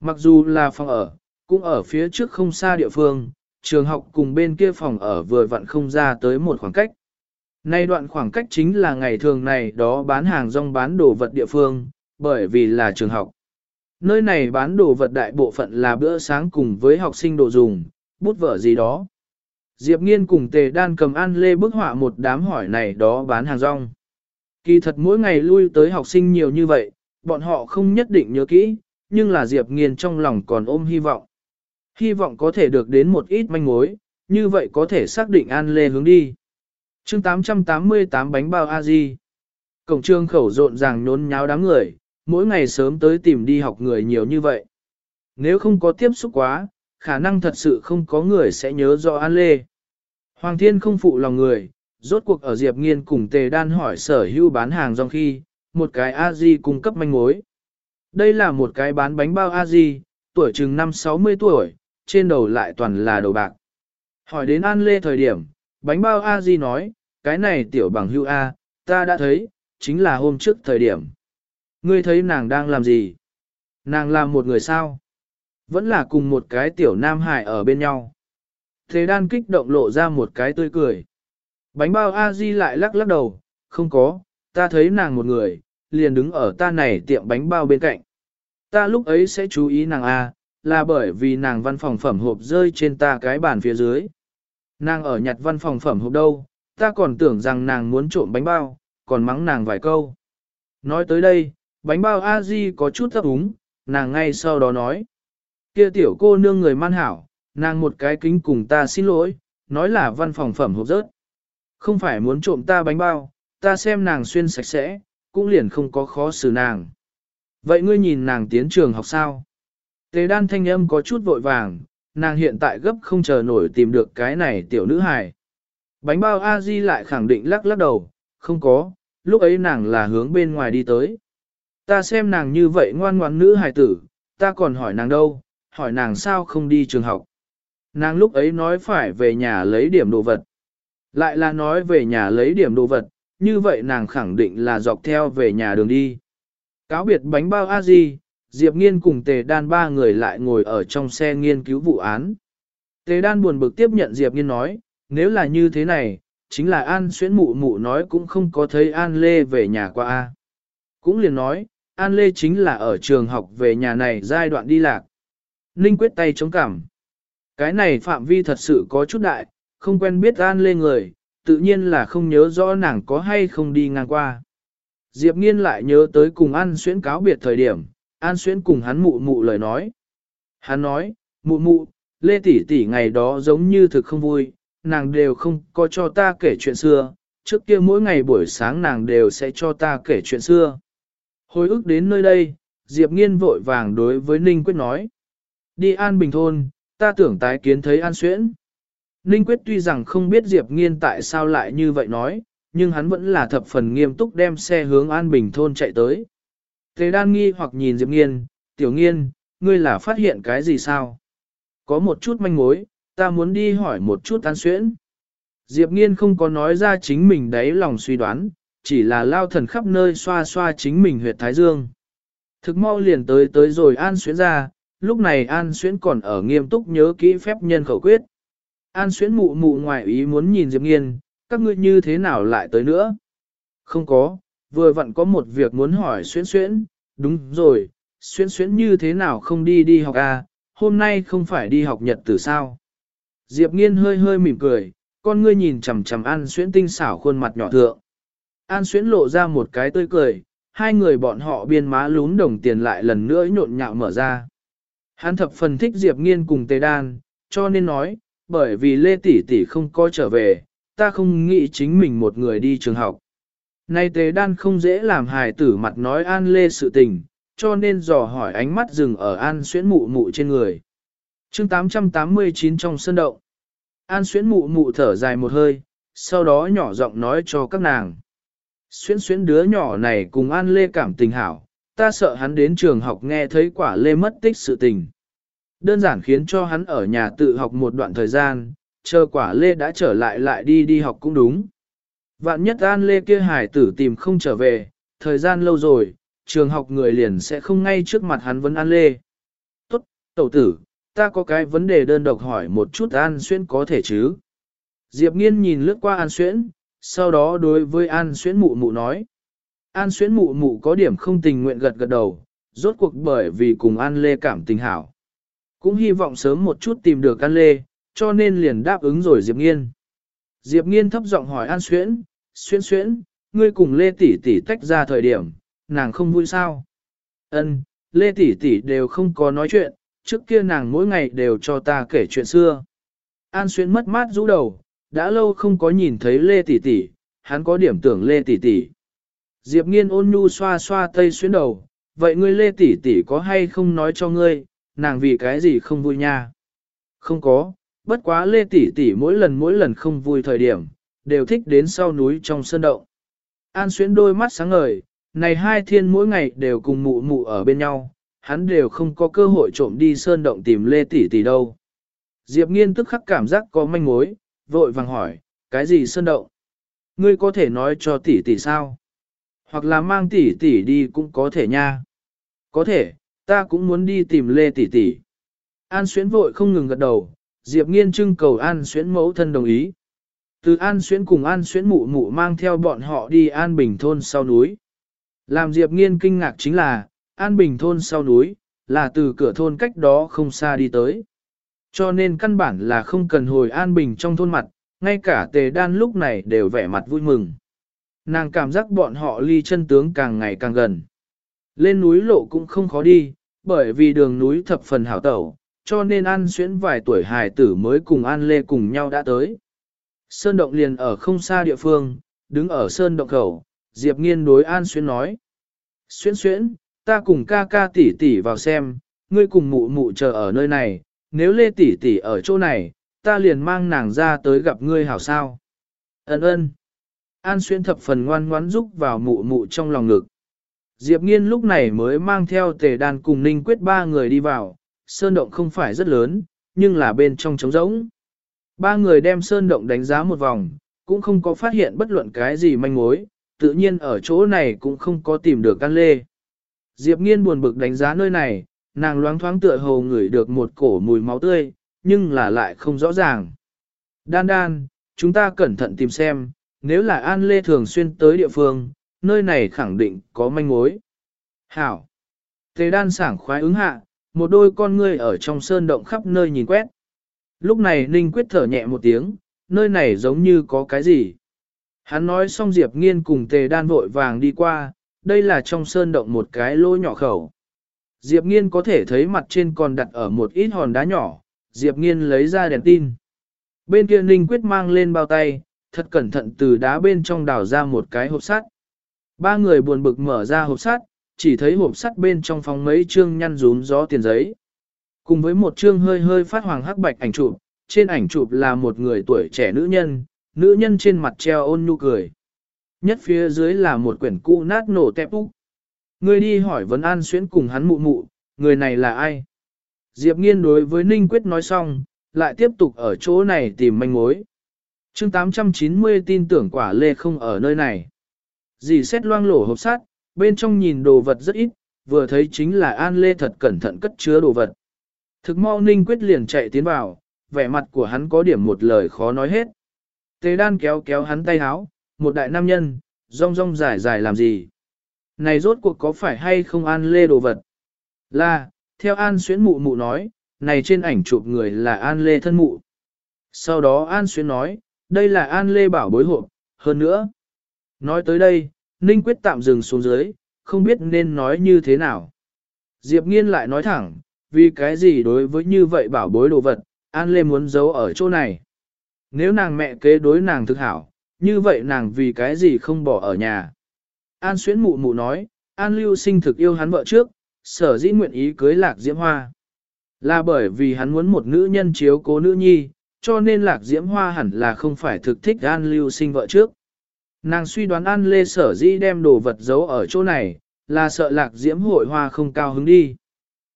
Mặc dù là phòng ở, cũng ở phía trước không xa địa phương, trường học cùng bên kia phòng ở vừa vặn không ra tới một khoảng cách. Nay đoạn khoảng cách chính là ngày thường này đó bán hàng rong bán đồ vật địa phương, bởi vì là trường học. Nơi này bán đồ vật đại bộ phận là bữa sáng cùng với học sinh đồ dùng, bút vở gì đó. Diệp Nghiên cùng Tề Đan cầm ăn lê bức họa một đám hỏi này đó bán hàng rong. Kỳ thật mỗi ngày lui tới học sinh nhiều như vậy, bọn họ không nhất định nhớ kỹ, nhưng là Diệp Nghiên trong lòng còn ôm hy vọng. Hy vọng có thể được đến một ít manh mối, như vậy có thể xác định an lê hướng đi. chương 888 bánh bao A-di. Cổng trương khẩu rộn ràng nhốn nháo đám người, mỗi ngày sớm tới tìm đi học người nhiều như vậy. Nếu không có tiếp xúc quá, khả năng thật sự không có người sẽ nhớ rõ An Lê. Hoàng Thiên không phụ lòng người, rốt cuộc ở Diệp Nghiên cùng Tề Đan hỏi sở hữu bán hàng trong khi, một cái A-di cung cấp manh mối. Đây là một cái bán bánh bao A-di, tuổi chừng 5-60 tuổi, trên đầu lại toàn là đầu bạc. Hỏi đến An Lê thời điểm, bánh bao A-di nói, cái này tiểu bằng hưu A, ta đã thấy, chính là hôm trước thời điểm. Ngươi thấy nàng đang làm gì? Nàng làm một người sao? Vẫn là cùng một cái tiểu nam hải ở bên nhau. Thế đan kích động lộ ra một cái tươi cười. Bánh bao A-di lại lắc lắc đầu, không có, ta thấy nàng một người, liền đứng ở ta này tiệm bánh bao bên cạnh. Ta lúc ấy sẽ chú ý nàng A, là bởi vì nàng văn phòng phẩm hộp rơi trên ta cái bàn phía dưới. Nàng ở nhặt văn phòng phẩm hộp đâu, ta còn tưởng rằng nàng muốn trộm bánh bao, còn mắng nàng vài câu. Nói tới đây, bánh bao A-di có chút thấp úng, nàng ngay sau đó nói. kia tiểu cô nương người man hảo, nàng một cái kính cùng ta xin lỗi, nói là văn phòng phẩm hộp rớt. Không phải muốn trộm ta bánh bao, ta xem nàng xuyên sạch sẽ, cũng liền không có khó xử nàng. Vậy ngươi nhìn nàng tiến trường học sao? Tề đan thanh âm có chút vội vàng, nàng hiện tại gấp không chờ nổi tìm được cái này tiểu nữ hài. Bánh bao A-di lại khẳng định lắc lắc đầu, không có, lúc ấy nàng là hướng bên ngoài đi tới. Ta xem nàng như vậy ngoan ngoãn nữ hài tử, ta còn hỏi nàng đâu, hỏi nàng sao không đi trường học. Nàng lúc ấy nói phải về nhà lấy điểm đồ vật. Lại là nói về nhà lấy điểm đồ vật, như vậy nàng khẳng định là dọc theo về nhà đường đi. Cáo biệt bánh bao A-di, Diệp Nghiên cùng Tề Đan ba người lại ngồi ở trong xe nghiên cứu vụ án. Tề Đan buồn bực tiếp nhận Diệp Nghiên nói, nếu là như thế này, chính là An Xuyến Mụ Mụ nói cũng không có thấy An Lê về nhà qua A. Cũng liền nói, An Lê chính là ở trường học về nhà này giai đoạn đi lạc. Ninh quyết tay chống cảm. Cái này phạm vi thật sự có chút đại, không quen biết An Lê người, tự nhiên là không nhớ rõ nàng có hay không đi ngang qua. Diệp Nghiên lại nhớ tới cùng An Xuyến cáo biệt thời điểm, An Xuyến cùng hắn mụ mụ lời nói. Hắn nói, mụ mụ, Lê Tỷ Tỷ ngày đó giống như thực không vui, nàng đều không có cho ta kể chuyện xưa, trước kia mỗi ngày buổi sáng nàng đều sẽ cho ta kể chuyện xưa. Hồi ức đến nơi đây, Diệp Nghiên vội vàng đối với Ninh Quyết nói. Đi An Bình Thôn, ta tưởng tái kiến thấy An Xuyễn. Ninh Quyết tuy rằng không biết Diệp Nghiên tại sao lại như vậy nói, nhưng hắn vẫn là thập phần nghiêm túc đem xe hướng An Bình Thôn chạy tới. Thế đan nghi hoặc nhìn Diệp Nghiên, tiểu nghiên, ngươi là phát hiện cái gì sao? Có một chút manh mối, ta muốn đi hỏi một chút an xuyễn. Diệp Nghiên không có nói ra chính mình đấy lòng suy đoán, chỉ là lao thần khắp nơi xoa xoa chính mình huyệt thái dương. Thực mau liền tới tới rồi an Xuyến ra, lúc này an Xuyến còn ở nghiêm túc nhớ kỹ phép nhân khẩu quyết. An Xuyến mụ mụ ngoài ý muốn nhìn Diệp Nghiên, các ngươi như thế nào lại tới nữa? Không có, vừa vặn có một việc muốn hỏi Xuyến Xuyến, đúng rồi, Xuyến Xuyến như thế nào không đi đi học à, hôm nay không phải đi học nhật từ sao. Diệp nghiên hơi hơi mỉm cười, con ngươi nhìn chằm chằm An Xuyến tinh xảo khuôn mặt nhỏ thượng. An Xuyến lộ ra một cái tươi cười, hai người bọn họ biên má lún đồng tiền lại lần nữa nhộn nhạo mở ra. Hắn thập phần thích Diệp Nghiên cùng Tề Đan, cho nên nói, bởi vì Lê Tỷ Tỷ không có trở về, ta không nghĩ chính mình một người đi trường học. Nay Tề Đan không dễ làm hài tử mặt nói An Lê sự tình, cho nên dò hỏi ánh mắt dừng ở An Xuyến mụ mụ trên người. chương 889 trong sân động. An Xuyến mụ mụ thở dài một hơi, sau đó nhỏ giọng nói cho các nàng xuyên xuyên đứa nhỏ này cùng An Lê cảm tình hảo, ta sợ hắn đến trường học nghe thấy quả Lê mất tích sự tình. Đơn giản khiến cho hắn ở nhà tự học một đoạn thời gian, chờ quả Lê đã trở lại lại đi đi học cũng đúng. Vạn nhất An Lê kia hải tử tìm không trở về, thời gian lâu rồi, trường học người liền sẽ không ngay trước mặt hắn vấn An Lê. Tốt, tẩu tử, ta có cái vấn đề đơn độc hỏi một chút An Xuyên có thể chứ? Diệp Nghiên nhìn lướt qua An Xuyễn, sau đó đối với An Xuyến mụ mụ nói. An Xuyến mụ mụ có điểm không tình nguyện gật gật đầu, rốt cuộc bởi vì cùng An Lê cảm tình hảo. Cũng hy vọng sớm một chút tìm được An Lê, cho nên liền đáp ứng rồi Diệp Nghiên. Diệp Nghiên thấp giọng hỏi An Xuyễn, Xuyễn Xuyễn, ngươi cùng Lê tỷ tỷ tách ra thời điểm, nàng không vui sao? Ân, Lê tỷ tỷ đều không có nói chuyện, trước kia nàng mỗi ngày đều cho ta kể chuyện xưa. An Xuyễn mất mát rũ đầu, đã lâu không có nhìn thấy Lê tỷ tỷ, hắn có điểm tưởng Lê tỷ tỷ. Diệp Nghiên ôn nhu xoa xoa tây xuyến đầu, vậy ngươi Lê tỷ tỷ có hay không nói cho ngươi, nàng vì cái gì không vui nha? Không có, bất quá Lê tỷ tỷ mỗi lần mỗi lần không vui thời điểm, đều thích đến sau núi trong sơn động. An xuyến đôi mắt sáng ngời, này hai thiên mỗi ngày đều cùng mụ mụ ở bên nhau, hắn đều không có cơ hội trộm đi sơn động tìm Lê tỷ tỷ đâu. Diệp nghiên tức khắc cảm giác có manh mối, vội vàng hỏi, cái gì sơn động? Ngươi có thể nói cho tỷ tỷ sao? Hoặc là mang tỷ tỷ đi cũng có thể nha. Có thể, ta cũng muốn đi tìm Lê tỷ tỷ. An Xuyến vội không ngừng gật đầu, Diệp Nghiên trưng cầu An Xuyến mẫu thân đồng ý. Từ An Xuyến cùng An Xuyến mụ mụ mang theo bọn họ đi An Bình thôn sau núi. Làm Diệp Nghiên kinh ngạc chính là, An Bình thôn sau núi, là từ cửa thôn cách đó không xa đi tới. Cho nên căn bản là không cần hồi An Bình trong thôn mặt, ngay cả tề đan lúc này đều vẻ mặt vui mừng. Nàng cảm giác bọn họ ly chân tướng càng ngày càng gần. Lên núi lộ cũng không khó đi, bởi vì đường núi thập phần hảo tẩu, cho nên An Xuyễn vài tuổi hài tử mới cùng An Lê cùng nhau đã tới. Sơn động liền ở không xa địa phương, đứng ở sơn động khẩu, Diệp Nghiên đối An Xuyễn nói. Xuyễn Xuyễn, ta cùng ca ca tỷ tỷ vào xem, ngươi cùng mụ mụ chờ ở nơi này, nếu Lê tỷ tỷ ở chỗ này, ta liền mang nàng ra tới gặp ngươi hảo sao. Ấn ơn. An Xuyên thập phần ngoan ngoãn giúp vào mụ mụ trong lòng ngực. Diệp Nghiên lúc này mới mang theo tề đàn cùng Ninh Quyết ba người đi vào, sơn động không phải rất lớn, nhưng là bên trong trống rỗng. Ba người đem sơn động đánh giá một vòng, cũng không có phát hiện bất luận cái gì manh mối, tự nhiên ở chỗ này cũng không có tìm được căn lê. Diệp Nghiên buồn bực đánh giá nơi này, nàng loáng thoáng tựa hồ ngửi được một cổ mùi máu tươi, nhưng là lại không rõ ràng. Đan đan, chúng ta cẩn thận tìm xem, nếu là An Lê thường xuyên tới địa phương, nơi này khẳng định có manh mối. Hảo. Tề đan sảng khoái ứng hạ, một đôi con ngươi ở trong sơn động khắp nơi nhìn quét. Lúc này Ninh quyết thở nhẹ một tiếng, nơi này giống như có cái gì. Hắn nói xong Diệp Nghiên cùng tề đan vội vàng đi qua, đây là trong sơn động một cái lỗ nhỏ khẩu. Diệp Nghiên có thể thấy mặt trên còn đặt ở một ít hòn đá nhỏ, Diệp Nghiên lấy ra đèn tin. Bên kia Ninh Quyết mang lên bao tay, thật cẩn thận từ đá bên trong đào ra một cái hộp sắt. Ba người buồn bực mở ra hộp sắt, chỉ thấy hộp sắt bên trong phòng mấy chương nhăn rúm gió tiền giấy. Cùng với một chương hơi hơi phát hoàng hắc bạch ảnh chụp, trên ảnh chụp là một người tuổi trẻ nữ nhân, nữ nhân trên mặt treo ôn nhu cười. Nhất phía dưới là một quyển cũ nát nổ tẹp úc. Ngươi đi hỏi vấn an xuyến cùng hắn mụ mụ, người này là ai? Diệp nghiên đối với Ninh Quyết nói xong, lại tiếp tục ở chỗ này tìm manh mối. chương 890 tin tưởng quả lê không ở nơi này. Dì xét loang lổ hộp sắt, bên trong nhìn đồ vật rất ít, vừa thấy chính là An Lê thật cẩn thận cất chứa đồ vật. Thực mau Ninh Quyết liền chạy tiến vào, vẻ mặt của hắn có điểm một lời khó nói hết. Tề đan kéo kéo hắn tay háo, một đại nam nhân, rong rong dài dài làm gì? Này rốt cuộc có phải hay không An Lê đồ vật? Là, theo An Xuyến mụ mụ nói, này trên ảnh chụp người là An Lê thân mụ. Sau đó An Xuyên nói, đây là An Lê Bảo bối hộp, hơn nữa. Nói tới đây, Ninh Quyết tạm dừng xuống dưới, không biết nên nói như thế nào. Diệp Nghiên lại nói thẳng, vì cái gì đối với như vậy bảo bối đồ vật, An Lê muốn giấu ở chỗ này. Nếu nàng mẹ kế đối nàng thực hảo, như vậy nàng vì cái gì không bỏ ở nhà. An Xuyến mụ mụ nói, An Lưu sinh thực yêu hắn vợ trước, sở dĩ nguyện ý cưới lạc diễm hoa. Là bởi vì hắn muốn một nữ nhân chiếu cố nữ nhi, cho nên lạc diễm hoa hẳn là không phải thực thích An Lưu sinh vợ trước. Nàng suy đoán An Lê sở dĩ đem đồ vật giấu ở chỗ này, là sợ lạc diễm hội hoa không cao hứng đi.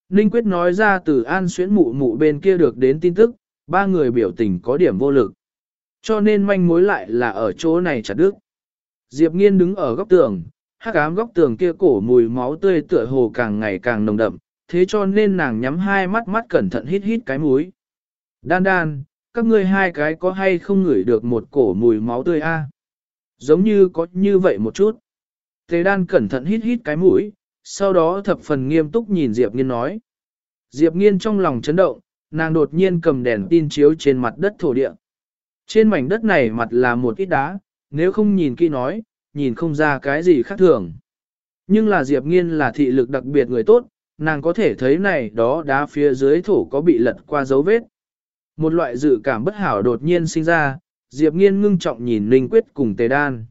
Ninh Quyết nói ra từ An Xuyến mụ mụ bên kia được đến tin tức, ba người biểu tình có điểm vô lực. Cho nên manh mối lại là ở chỗ này chặt đứt. Diệp Nghiên đứng ở góc tường, hắc ám góc tường kia cổ mùi máu tươi tựa hồ càng ngày càng nồng đậm, thế cho nên nàng nhắm hai mắt mắt cẩn thận hít hít cái mũi. Đan đan, các ngươi hai cái có hay không ngửi được một cổ mùi máu tươi a? Giống như có như vậy một chút. Tề đan cẩn thận hít hít cái mũi, sau đó thập phần nghiêm túc nhìn Diệp Nghiên nói. Diệp Nghiên trong lòng chấn động, nàng đột nhiên cầm đèn tin chiếu trên mặt đất thổ địa. Trên mảnh đất này mặt là một ít đá, nếu không nhìn kỹ nói, nhìn không ra cái gì khác thường. Nhưng là Diệp Nghiên là thị lực đặc biệt người tốt, nàng có thể thấy này đó đá phía dưới thổ có bị lật qua dấu vết. Một loại dự cảm bất hảo đột nhiên sinh ra, Diệp Nghiên ngưng trọng nhìn Ninh Quyết cùng Tề Đan.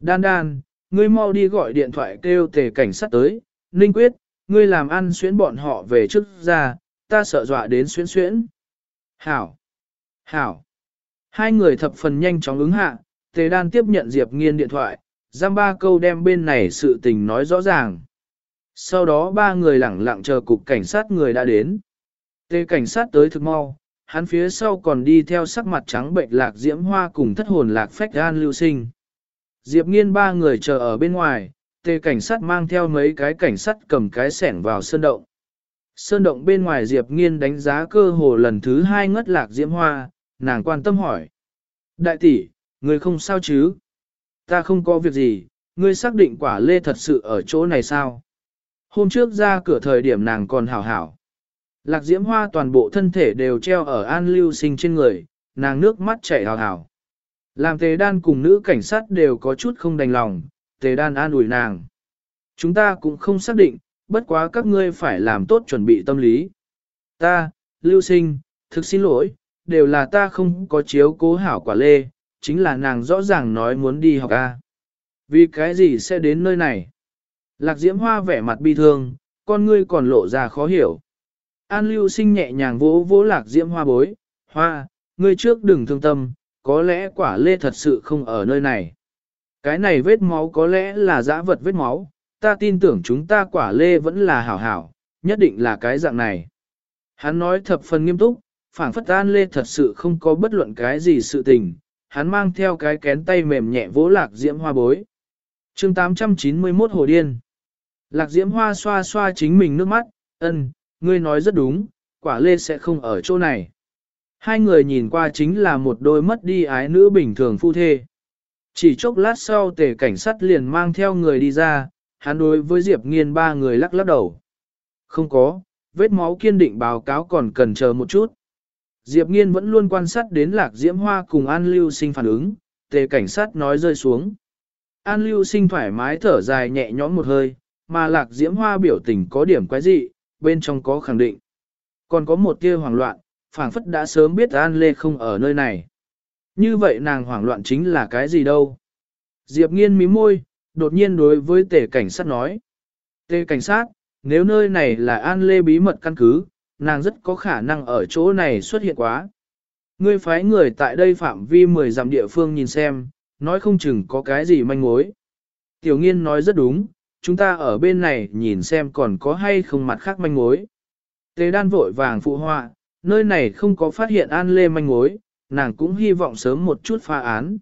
Đan Đan, ngươi mau đi gọi điện thoại kêu Tề cảnh sát tới, Ninh Quyết, ngươi làm ăn xuyến bọn họ về trước ra, ta sợ dọa đến xuyến xuyến. Hảo! Hảo! Hai người thập phần nhanh chóng ứng hạ, Tề Đan tiếp nhận Diệp Nghiên điện thoại, giam ba câu đem bên này sự tình nói rõ ràng. Sau đó ba người lẳng lặng chờ cục cảnh sát người đã đến. Tề cảnh sát tới thực mau, hắn phía sau còn đi theo sắc mặt trắng bệnh lạc diễm hoa cùng thất hồn lạc phách gan lưu sinh. Diệp nghiên ba người chờ ở bên ngoài, tề cảnh sát mang theo mấy cái cảnh sát cầm cái sẻn vào sơn động. Sơn động bên ngoài Diệp nghiên đánh giá cơ hồ lần thứ hai ngất lạc diễm hoa, nàng quan tâm hỏi. Đại tỷ, Ngươi không sao chứ? Ta không có việc gì, ngươi xác định quả lê thật sự ở chỗ này sao? Hôm trước ra cửa thời điểm nàng còn hảo hảo. Lạc diễm hoa toàn bộ thân thể đều treo ở an lưu sinh trên người, nàng nước mắt chảy hào hào. Làm tề đan cùng nữ cảnh sát đều có chút không đành lòng, tề đan an ủi nàng. Chúng ta cũng không xác định, bất quá các ngươi phải làm tốt chuẩn bị tâm lý. Ta, lưu sinh, thực xin lỗi, đều là ta không có chiếu cố hảo quả lê, chính là nàng rõ ràng nói muốn đi học A. Vì cái gì sẽ đến nơi này? Lạc diễm hoa vẻ mặt bi thương, con ngươi còn lộ ra khó hiểu. An lưu sinh nhẹ nhàng vỗ vỗ lạc diễm hoa bối, hoa, ngươi trước đừng thương tâm, có lẽ quả lê thật sự không ở nơi này. Cái này vết máu có lẽ là dã vật vết máu, ta tin tưởng chúng ta quả lê vẫn là hảo hảo, nhất định là cái dạng này. Hắn nói thập phần nghiêm túc, phảng phất an lê thật sự không có bất luận cái gì sự tình, hắn mang theo cái kén tay mềm nhẹ vỗ lạc diễm hoa bối. chương 891 Hồ Điên Lạc diễm hoa xoa xoa chính mình nước mắt, ân, ngươi nói rất đúng, quả lê sẽ không ở chỗ này. Hai người nhìn qua chính là một đôi mất đi ái nữ bình thường phu thê. Chỉ chốc lát sau tề cảnh sát liền mang theo người đi ra, hắn đối với Diệp Nghiên ba người lắc lắc đầu. Không có, vết máu kiên định báo cáo còn cần chờ một chút. Diệp Nghiên vẫn luôn quan sát đến lạc diễm hoa cùng An Lưu sinh phản ứng, tề cảnh sát nói rơi xuống. An Lưu sinh thoải mái thở dài nhẹ nhõm một hơi, mà lạc diễm hoa biểu tình có điểm quái dị, bên trong có khẳng định. Còn có một tia hoảng loạn, phảng phất đã sớm biết An Lê không ở nơi này. Như vậy nàng hoảng loạn chính là cái gì đâu? Diệp nghiên mí môi, đột nhiên đối với tề cảnh sát nói. Tề cảnh sát, nếu nơi này là An Lê bí mật căn cứ, nàng rất có khả năng ở chỗ này xuất hiện quá. Ngươi phái người tại đây phạm vi 10 dặm địa phương nhìn xem, nói không chừng có cái gì manh mối. Tiểu nghiên nói rất đúng, chúng ta ở bên này nhìn xem còn có hay không mặt khác manh mối. Tề đan vội vàng phụ họa, nơi này không có phát hiện an lê manh mối, nàng cũng hy vọng sớm một chút pha án.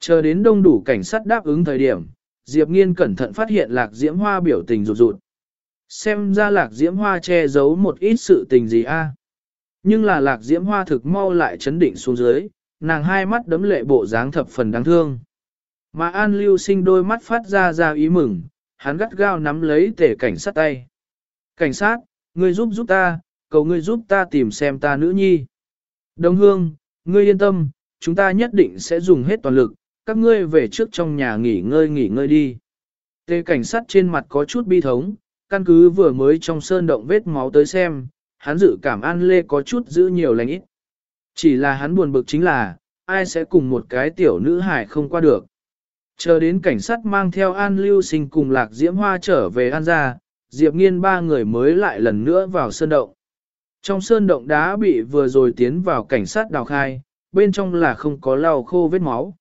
Chờ đến đông đủ cảnh sát đáp ứng thời điểm, Diệp Nghiên cẩn thận phát hiện lạc diễm hoa biểu tình rụt rụt. Xem ra lạc diễm hoa che giấu một ít sự tình gì a? Nhưng là lạc diễm hoa thực mau lại chấn định xuống dưới, nàng hai mắt đấm lệ bộ dáng thập phần đáng thương. Mà An Lưu sinh đôi mắt phát ra ra ý mừng, hắn gắt gao nắm lấy tể cảnh sát tay. Cảnh sát, ngươi giúp giúp ta, cầu ngươi giúp ta tìm xem ta nữ nhi. Đồng hương, ngươi yên tâm, chúng ta nhất định sẽ dùng hết toàn lực, các ngươi về trước trong nhà nghỉ ngơi nghỉ ngơi đi. Tê cảnh sát trên mặt có chút bi thống, căn cứ vừa mới trong sơn động vết máu tới xem, hắn dự cảm An Lê có chút giữ nhiều lành ít. Chỉ là hắn buồn bực chính là, ai sẽ cùng một cái tiểu nữ hải không qua được. Chờ đến cảnh sát mang theo An Lưu Sinh cùng Lạc Diễm Hoa trở về An gia, Diệp Nghiên ba người mới lại lần nữa vào sơn động. Trong sơn động đá bị vừa rồi tiến vào cảnh sát đào khai, bên trong là không có lau khô vết máu.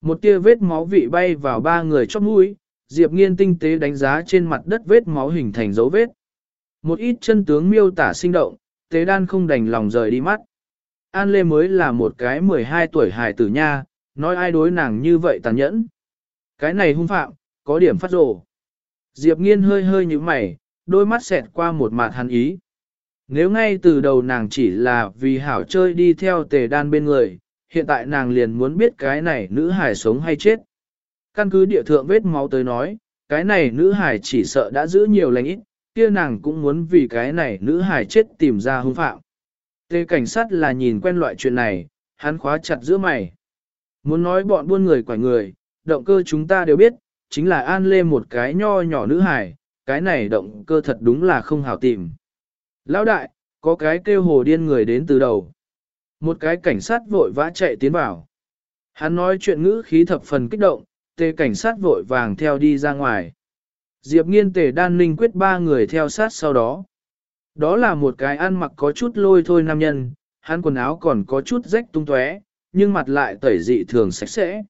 Một tia vết máu vị bay vào ba người chóp mũi, Diệp Nghiên tinh tế đánh giá trên mặt đất vết máu hình thành dấu vết. Một ít chân tướng miêu tả sinh động, tế đan không đành lòng rời đi mắt. An Lê mới là một cái 12 tuổi hài tử nha, nói ai đối nàng như vậy tàn nhẫn. Cái này hung phạm, có điểm phát rồ. Diệp nghiên hơi hơi như mày, đôi mắt xẹt qua một mặt hắn ý. Nếu ngay từ đầu nàng chỉ là vì hảo chơi đi theo tề đan bên người, hiện tại nàng liền muốn biết cái này nữ hài sống hay chết. Căn cứ địa thượng vết máu tới nói, cái này nữ hải chỉ sợ đã giữ nhiều lành ít, kia nàng cũng muốn vì cái này nữ hải chết tìm ra hung phạm. tê cảnh sát là nhìn quen loại chuyện này, hắn khóa chặt giữa mày. Muốn nói bọn buôn người quải người, động cơ chúng ta đều biết, chính là an lê một cái nho nhỏ nữ hải, cái này động cơ thật đúng là không hảo tìm. Lão đại, có cái kêu hồ điên người đến từ đầu. Một cái cảnh sát vội vã chạy tiến vào. Hắn nói chuyện ngữ khí thập phần kích động, tề cảnh sát vội vàng theo đi ra ngoài. Diệp nghiên tề đan ninh quyết ba người theo sát sau đó. Đó là một cái ăn mặc có chút lôi thôi nam nhân, hắn quần áo còn có chút rách tung tóe, nhưng mặt lại tẩy dị thường sạch sẽ.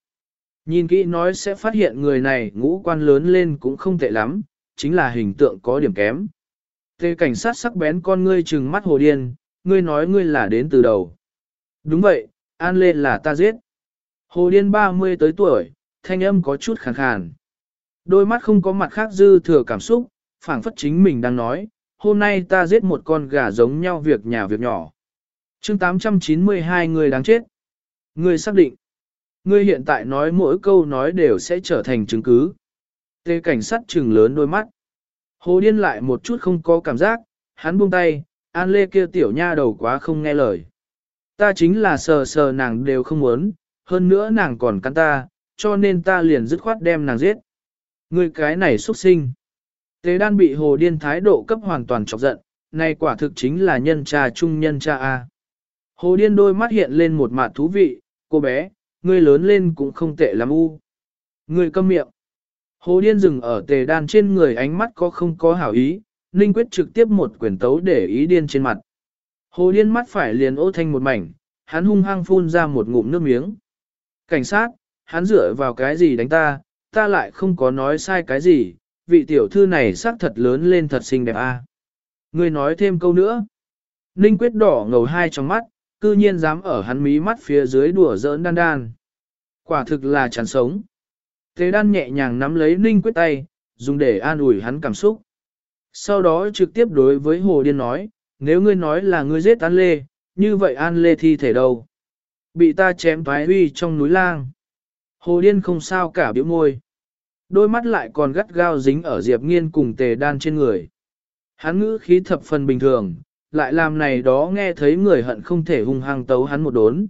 Nhìn kỹ nói sẽ phát hiện người này ngũ quan lớn lên cũng không tệ lắm, chính là hình tượng có điểm kém. Tề cảnh sát sắc bén con ngươi trừng mắt hồ điên, ngươi nói ngươi là đến từ đầu. Đúng vậy, An Lê là ta giết. Hồ điên 30 tới tuổi, thanh âm có chút khàn khàn. Đôi mắt không có mặt khác dư thừa cảm xúc, phảng phất chính mình đang nói, hôm nay ta giết một con gà giống nhau việc nhà việc nhỏ. chương 892 người đáng chết. Ngươi xác định. Ngươi hiện tại nói mỗi câu nói đều sẽ trở thành chứng cứ. Tê cảnh sát trừng lớn đôi mắt. Hồ điên lại một chút không có cảm giác, hắn buông tay, an lê kia tiểu nha đầu quá không nghe lời. Ta chính là sờ sờ nàng đều không muốn, hơn nữa nàng còn cắn ta, cho nên ta liền dứt khoát đem nàng giết. Ngươi cái này xuất sinh. Tế đan bị hồ điên thái độ cấp hoàn toàn chọc giận, này quả thực chính là nhân cha trung nhân cha A. Hồ điên đôi mắt hiện lên một mặt thú vị, cô bé, ngươi lớn lên cũng không tệ lắm u. Ngươi câm miệng. Hồ điên dừng ở tề đan trên người ánh mắt có không có hảo ý, Ninh quyết trực tiếp một quyển tấu để ý điên trên mặt. Hồ điên mắt phải liền ô thanh một mảnh, hắn hung hăng phun ra một ngụm nước miếng. Cảnh sát, hắn dựa vào cái gì đánh ta, ta lại không có nói sai cái gì, vị tiểu thư này sắc thật lớn lên thật xinh đẹp a. À. Ngươi nói thêm câu nữa. Ninh quyết đỏ ngầu hai trong mắt, cư nhiên dám ở hắn mí mắt phía dưới đùa giỡn đan đan. Quả thực là chán sống. Thế đan nhẹ nhàng nắm lấy Ninh quyết tay, dùng để an ủi hắn cảm xúc. Sau đó trực tiếp đối với Hồ Điên nói, nếu ngươi nói là ngươi giết An Lê, như vậy An Lê thi thể đâu? Bị ta chém thoái huy trong núi lang. Hồ Điên không sao cả biểu môi. Đôi mắt lại còn gắt gao dính ở Diệp Nghiên cùng tề đan trên người. Hắn ngữ khí thập phần bình thường, lại làm này đó nghe thấy người hận không thể hung hăng tấu hắn một đốn.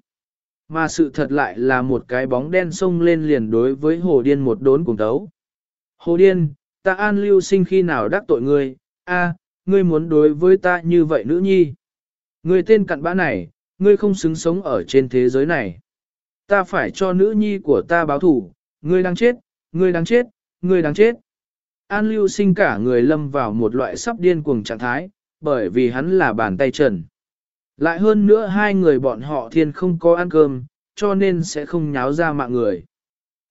Mà sự thật lại là một cái bóng đen xông lên liền đối với hồ điên một đốn cùng tấu. Hồ điên, ta an lưu sinh khi nào đắc tội ngươi, a, ngươi muốn đối với ta như vậy nữ nhi. Ngươi tên cặn bã này, ngươi không xứng sống ở trên thế giới này. Ta phải cho nữ nhi của ta báo thủ, ngươi đang chết, ngươi đang chết, ngươi đang chết. An lưu sinh cả người lâm vào một loại sắp điên cuồng trạng thái, bởi vì hắn là bàn tay trần. Lại hơn nữa hai người bọn họ thiên không có ăn cơm, cho nên sẽ không nháo ra mạng người.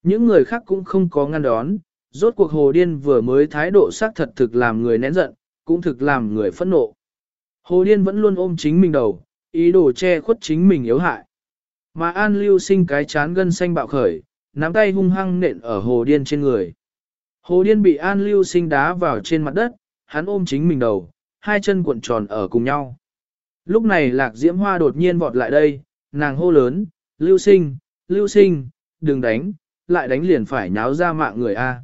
Những người khác cũng không có ngăn đón, rốt cuộc hồ điên vừa mới thái độ xác thật thực làm người nén giận, cũng thực làm người phẫn nộ. Hồ điên vẫn luôn ôm chính mình đầu, ý đồ che khuất chính mình yếu hại. Mà an lưu sinh cái chán gân xanh bạo khởi, nắm tay hung hăng nện ở hồ điên trên người. Hồ điên bị an lưu sinh đá vào trên mặt đất, hắn ôm chính mình đầu, hai chân cuộn tròn ở cùng nhau. Lúc này lạc diễm hoa đột nhiên vọt lại đây, nàng hô lớn, lưu sinh, lưu sinh, đừng đánh, lại đánh liền phải nháo ra mạng người a.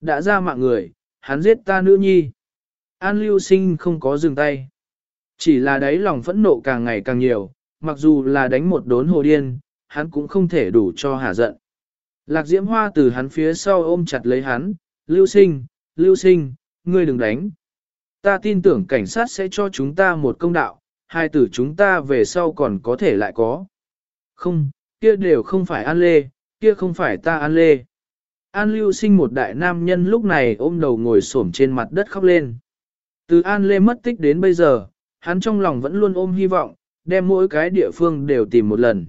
Đã ra mạng người, hắn giết ta nữ nhi. An lưu sinh không có dừng tay. Chỉ là đấy lòng phẫn nộ càng ngày càng nhiều, mặc dù là đánh một đốn hồ điên, hắn cũng không thể đủ cho hả giận. Lạc diễm hoa từ hắn phía sau ôm chặt lấy hắn, lưu sinh, lưu sinh, ngươi đừng đánh. Ta tin tưởng cảnh sát sẽ cho chúng ta một công đạo, hai tử chúng ta về sau còn có thể lại có. Không, kia đều không phải An Lê, kia không phải ta An Lê. An Lưu sinh một đại nam nhân lúc này ôm đầu ngồi xổm trên mặt đất khóc lên. Từ An Lê mất tích đến bây giờ, hắn trong lòng vẫn luôn ôm hy vọng, đem mỗi cái địa phương đều tìm một lần.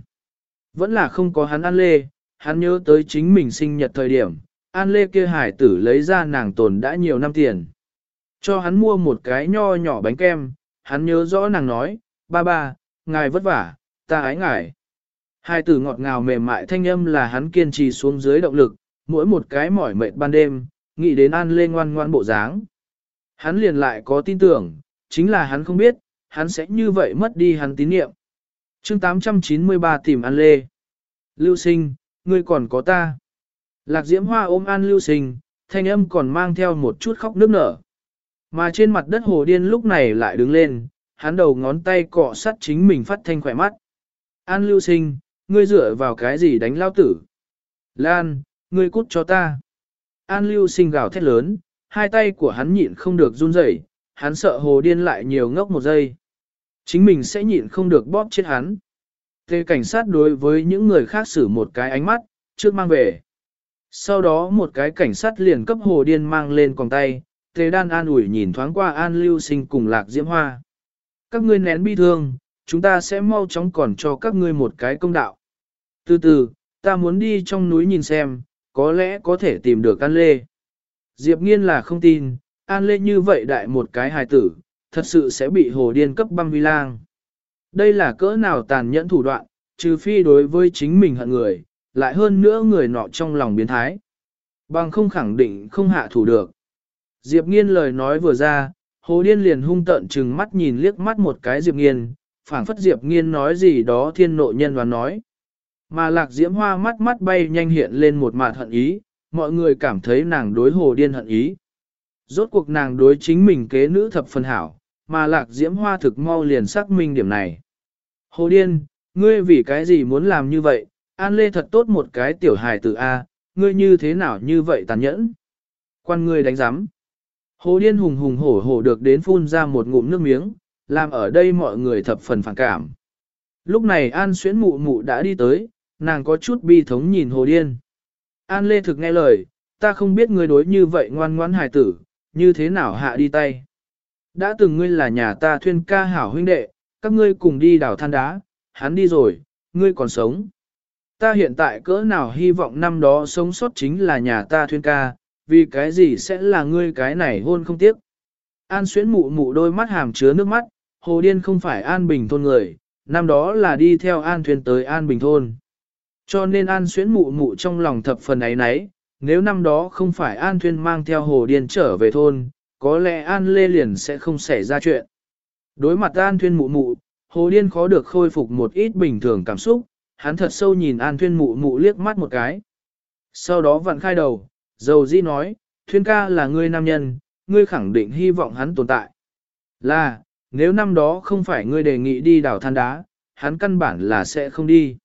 Vẫn là không có hắn An Lê, hắn nhớ tới chính mình sinh nhật thời điểm, An Lê kia hải tử lấy ra nàng tồn đã nhiều năm tiền. Cho hắn mua một cái nho nhỏ bánh kem, hắn nhớ rõ nàng nói, ba ba, ngài vất vả, ta ái ngài. Hai tử ngọt ngào mềm mại thanh âm là hắn kiên trì xuống dưới động lực, mỗi một cái mỏi mệt ban đêm, nghĩ đến An Lê ngoan ngoan bộ dáng. Hắn liền lại có tin tưởng, chính là hắn không biết, hắn sẽ như vậy mất đi hắn tín niệm. chương 893 tìm An Lê. Lưu sinh, ngươi còn có ta. Lạc diễm hoa ôm An Lưu sinh, thanh âm còn mang theo một chút khóc nước nở. Mà trên mặt đất hồ điên lúc này lại đứng lên, hắn đầu ngón tay cọ sắt chính mình phát thanh khỏe mắt. An Lưu sinh, ngươi dựa vào cái gì đánh lao tử? Lan, ngươi cút cho ta. An Lưu sinh gào thét lớn, hai tay của hắn nhịn không được run rẩy, hắn sợ hồ điên lại nhiều ngốc một giây. Chính mình sẽ nhịn không được bóp chết hắn. Tề cảnh sát đối với những người khác xử một cái ánh mắt, trước mang về. Sau đó một cái cảnh sát liền cấp hồ điên mang lên còng tay, tề đan an ủi nhìn thoáng qua an lưu sinh cùng lạc diễm hoa. Các ngươi nén bi thương, chúng ta sẽ mau chóng còn cho các ngươi một cái công đạo. Từ từ, ta muốn đi trong núi nhìn xem, có lẽ có thể tìm được An Lê. Diệp nghiên là không tin, An Lê như vậy đại một cái hài tử, thật sự sẽ bị hồ điên cấp băng vi lang. Đây là cỡ nào tàn nhẫn thủ đoạn, trừ phi đối với chính mình hận người, lại hơn nữa người nọ trong lòng biến thái. Bằng không khẳng định không hạ thủ được. Diệp nghiên lời nói vừa ra, hồ điên liền hung tợn chừng mắt nhìn liếc mắt một cái Diệp nghiên, phảng phất Diệp nghiên nói gì đó thiên nội nhân đoán nói. Mà lạc diễm hoa mắt mắt bay nhanh hiện lên một mặt hận ý, mọi người cảm thấy nàng đối hồ điên hận ý. Rốt cuộc nàng đối chính mình kế nữ thập phần hảo, mà lạc diễm hoa thực mau liền xác minh điểm này. Hồ điên, ngươi vì cái gì muốn làm như vậy, an lê thật tốt một cái tiểu hài tử A, ngươi như thế nào như vậy tàn nhẫn. Quan ngươi đánh giám. Hồ điên hùng hùng hổ hổ được đến phun ra một ngụm nước miếng, làm ở đây mọi người thập phần phản cảm. Lúc này An Xuyến mụ mụ đã đi tới, nàng có chút bi thống nhìn hồ điên. An Lê thực nghe lời, ta không biết ngươi đối như vậy ngoan ngoãn hài tử, như thế nào hạ đi tay. Đã từng ngươi là nhà ta thuyên ca hảo huynh đệ, các ngươi cùng đi đào than đá, hắn đi rồi, ngươi còn sống. Ta hiện tại cỡ nào hy vọng năm đó sống sót chính là nhà ta thuyên ca, vì cái gì sẽ là ngươi cái này hôn không tiếc. An xuyến mụ mụ đôi mắt hàm chứa nước mắt, hồ điên không phải an bình thôn người, năm đó là đi theo an thuyền tới an bình thôn. Cho nên An Xuyến mụ mụ trong lòng thập phần ấy nấy, nếu năm đó không phải An Thuyên mang theo Hồ Điên trở về thôn, có lẽ An Lê liền sẽ không xảy ra chuyện. Đối mặt An Thuyên mụ mụ, Hồ Điên khó được khôi phục một ít bình thường cảm xúc, hắn thật sâu nhìn An Thuyên mụ mụ liếc mắt một cái. Sau đó vặn khai đầu, dầu di nói, Thuyên ca là ngươi nam nhân, ngươi khẳng định hy vọng hắn tồn tại. Là, nếu năm đó không phải ngươi đề nghị đi đảo than đá, hắn căn bản là sẽ không đi.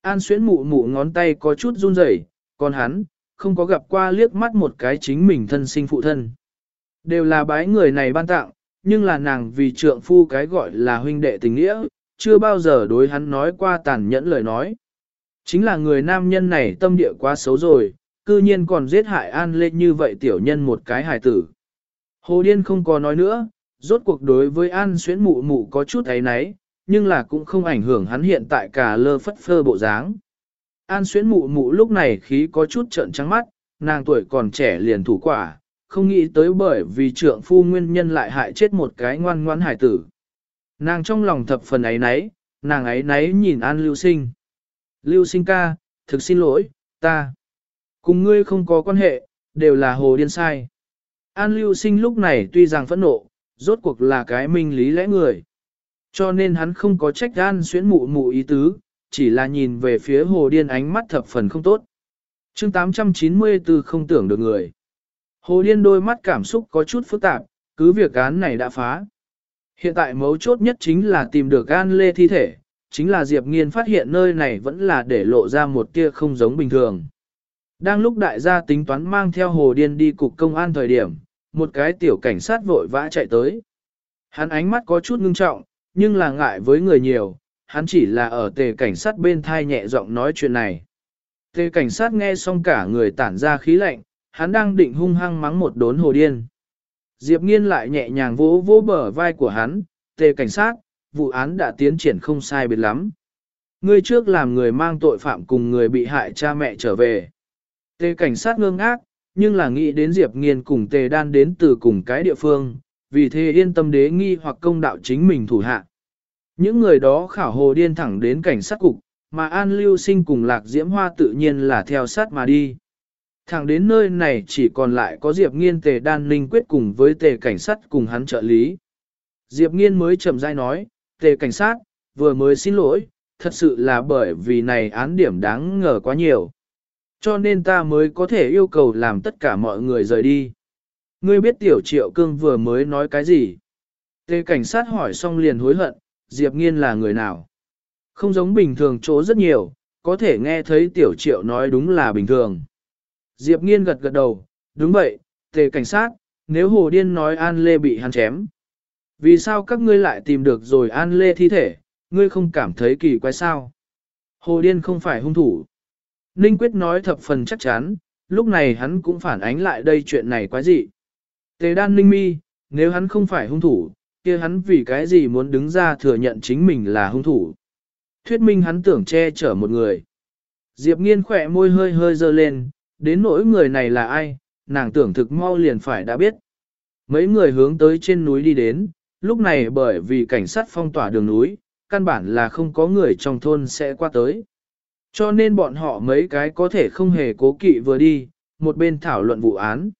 An xuyến mụ mụ ngón tay có chút run rẩy, còn hắn, không có gặp qua liếc mắt một cái chính mình thân sinh phụ thân. Đều là bái người này ban tặng, nhưng là nàng vì trượng phu cái gọi là huynh đệ tình nghĩa, chưa bao giờ đối hắn nói qua tàn nhẫn lời nói. Chính là người nam nhân này tâm địa quá xấu rồi, cư nhiên còn giết hại An Lê như vậy tiểu nhân một cái hài tử. Hồ Điên không có nói nữa, rốt cuộc đối với An xuyến mụ mụ có chút ấy náy, nhưng là cũng không ảnh hưởng hắn hiện tại cả lơ phất phơ bộ dáng. An xuyến mụ mụ lúc này khí có chút trợn trắng mắt, nàng tuổi còn trẻ liền thủ quả, không nghĩ tới bởi vì trượng phu nguyên nhân lại hại chết một cái ngoan ngoãn hải tử. Nàng trong lòng thập phần ấy nấy, nàng ấy nấy nhìn An Lưu Sinh. Lưu Sinh ca, thực xin lỗi, ta. Cùng ngươi không có quan hệ, đều là hồ điên sai. An Lưu Sinh lúc này tuy rằng phẫn nộ, rốt cuộc là cái minh lý lẽ người. Cho nên hắn không có trách An xuyến mụ mụ ý tứ, chỉ là nhìn về phía hồ điên ánh mắt thập phần không tốt. chương 894 không tưởng được người. Hồ điên đôi mắt cảm xúc có chút phức tạp, cứ việc án này đã phá. Hiện tại mấu chốt nhất chính là tìm được gan lê thi thể, chính là Diệp Nghiên phát hiện nơi này vẫn là để lộ ra một tia không giống bình thường. Đang lúc đại gia tính toán mang theo hồ điên đi cục công an thời điểm, một cái tiểu cảnh sát vội vã chạy tới. Hắn ánh mắt có chút ngưng trọng, nhưng là ngại với người nhiều, hắn chỉ là ở tề cảnh sát bên thai nhẹ giọng nói chuyện này. Tề cảnh sát nghe xong cả người tản ra khí lạnh, hắn đang định hung hăng mắng một đốn hồ điên. Diệp nghiên lại nhẹ nhàng vỗ vỗ bờ vai của hắn, tề cảnh sát, vụ án đã tiến triển không sai biệt lắm. Ngươi trước làm người mang tội phạm cùng người bị hại cha mẹ trở về. Tề cảnh sát ngơ ngác, nhưng là nghĩ đến Diệp nghiên cùng tề đan đến từ cùng cái địa phương, vì thế yên tâm đế nghi hoặc công đạo chính mình thủ hạ. Những người đó khảo hồ điên thẳng đến cảnh sát cục, mà An Lưu Sinh cùng Lạc Diễm Hoa tự nhiên là theo sát mà đi. Thẳng đến nơi này chỉ còn lại có Diệp Nghiên tề đan linh quyết cùng với tề cảnh sát cùng hắn trợ lý. Diệp Nghiên mới chậm rãi nói, tề cảnh sát, vừa mới xin lỗi, thật sự là bởi vì này án điểm đáng ngờ quá nhiều. Cho nên ta mới có thể yêu cầu làm tất cả mọi người rời đi. Ngươi biết tiểu triệu cương vừa mới nói cái gì? Tề cảnh sát hỏi xong liền hối hận, Diệp Nghiên là người nào? Không giống bình thường chỗ rất nhiều, có thể nghe thấy tiểu triệu nói đúng là bình thường. Diệp Nghiên gật gật đầu, đúng vậy, tề cảnh sát, nếu Hồ Điên nói An Lê bị hắn chém. Vì sao các ngươi lại tìm được rồi An Lê thi thể, ngươi không cảm thấy kỳ quái sao? Hồ Điên không phải hung thủ. Ninh Quyết nói thập phần chắc chắn, lúc này hắn cũng phản ánh lại đây chuyện này quái dị. Tề đan ninh mi, nếu hắn không phải hung thủ, kia hắn vì cái gì muốn đứng ra thừa nhận chính mình là hung thủ. Thuyết minh hắn tưởng che chở một người. Diệp nghiên khỏe môi hơi hơi dơ lên, đến nỗi người này là ai, nàng tưởng thực mau liền phải đã biết. Mấy người hướng tới trên núi đi đến, lúc này bởi vì cảnh sát phong tỏa đường núi, căn bản là không có người trong thôn sẽ qua tới. Cho nên bọn họ mấy cái có thể không hề cố kỵ vừa đi, một bên thảo luận vụ án.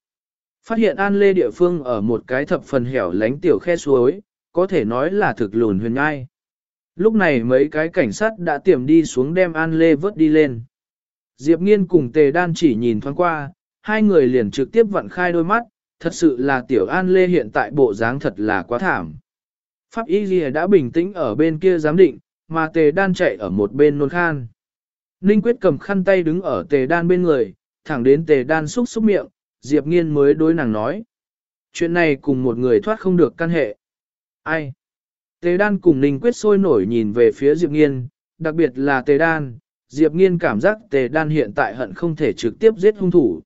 Phát hiện An Lê địa phương ở một cái thập phần hẻo lánh tiểu khe suối, có thể nói là thực lùn huyền ngai. Lúc này mấy cái cảnh sát đã tiềm đi xuống đem An Lê vớt đi lên. Diệp Nghiên cùng Tề Đan chỉ nhìn thoáng qua, hai người liền trực tiếp vặn khai đôi mắt, thật sự là tiểu An Lê hiện tại bộ dáng thật là quá thảm. Pháp Y Ghi đã bình tĩnh ở bên kia giám định, mà Tề Đan chạy ở một bên nôn khan. Ninh Quyết cầm khăn tay đứng ở Tề Đan bên người, thẳng đến Tề Đan xúc xúc miệng, Diệp Nghiên mới đối nàng nói. Chuyện này cùng một người thoát không được căn hệ. Ai? Tề Đan cùng Ninh Quyết sôi nổi nhìn về phía Diệp Nghiên, đặc biệt là Tề Đan. Diệp Nghiên cảm giác Tề Đan hiện tại hận không thể trực tiếp giết hung thủ.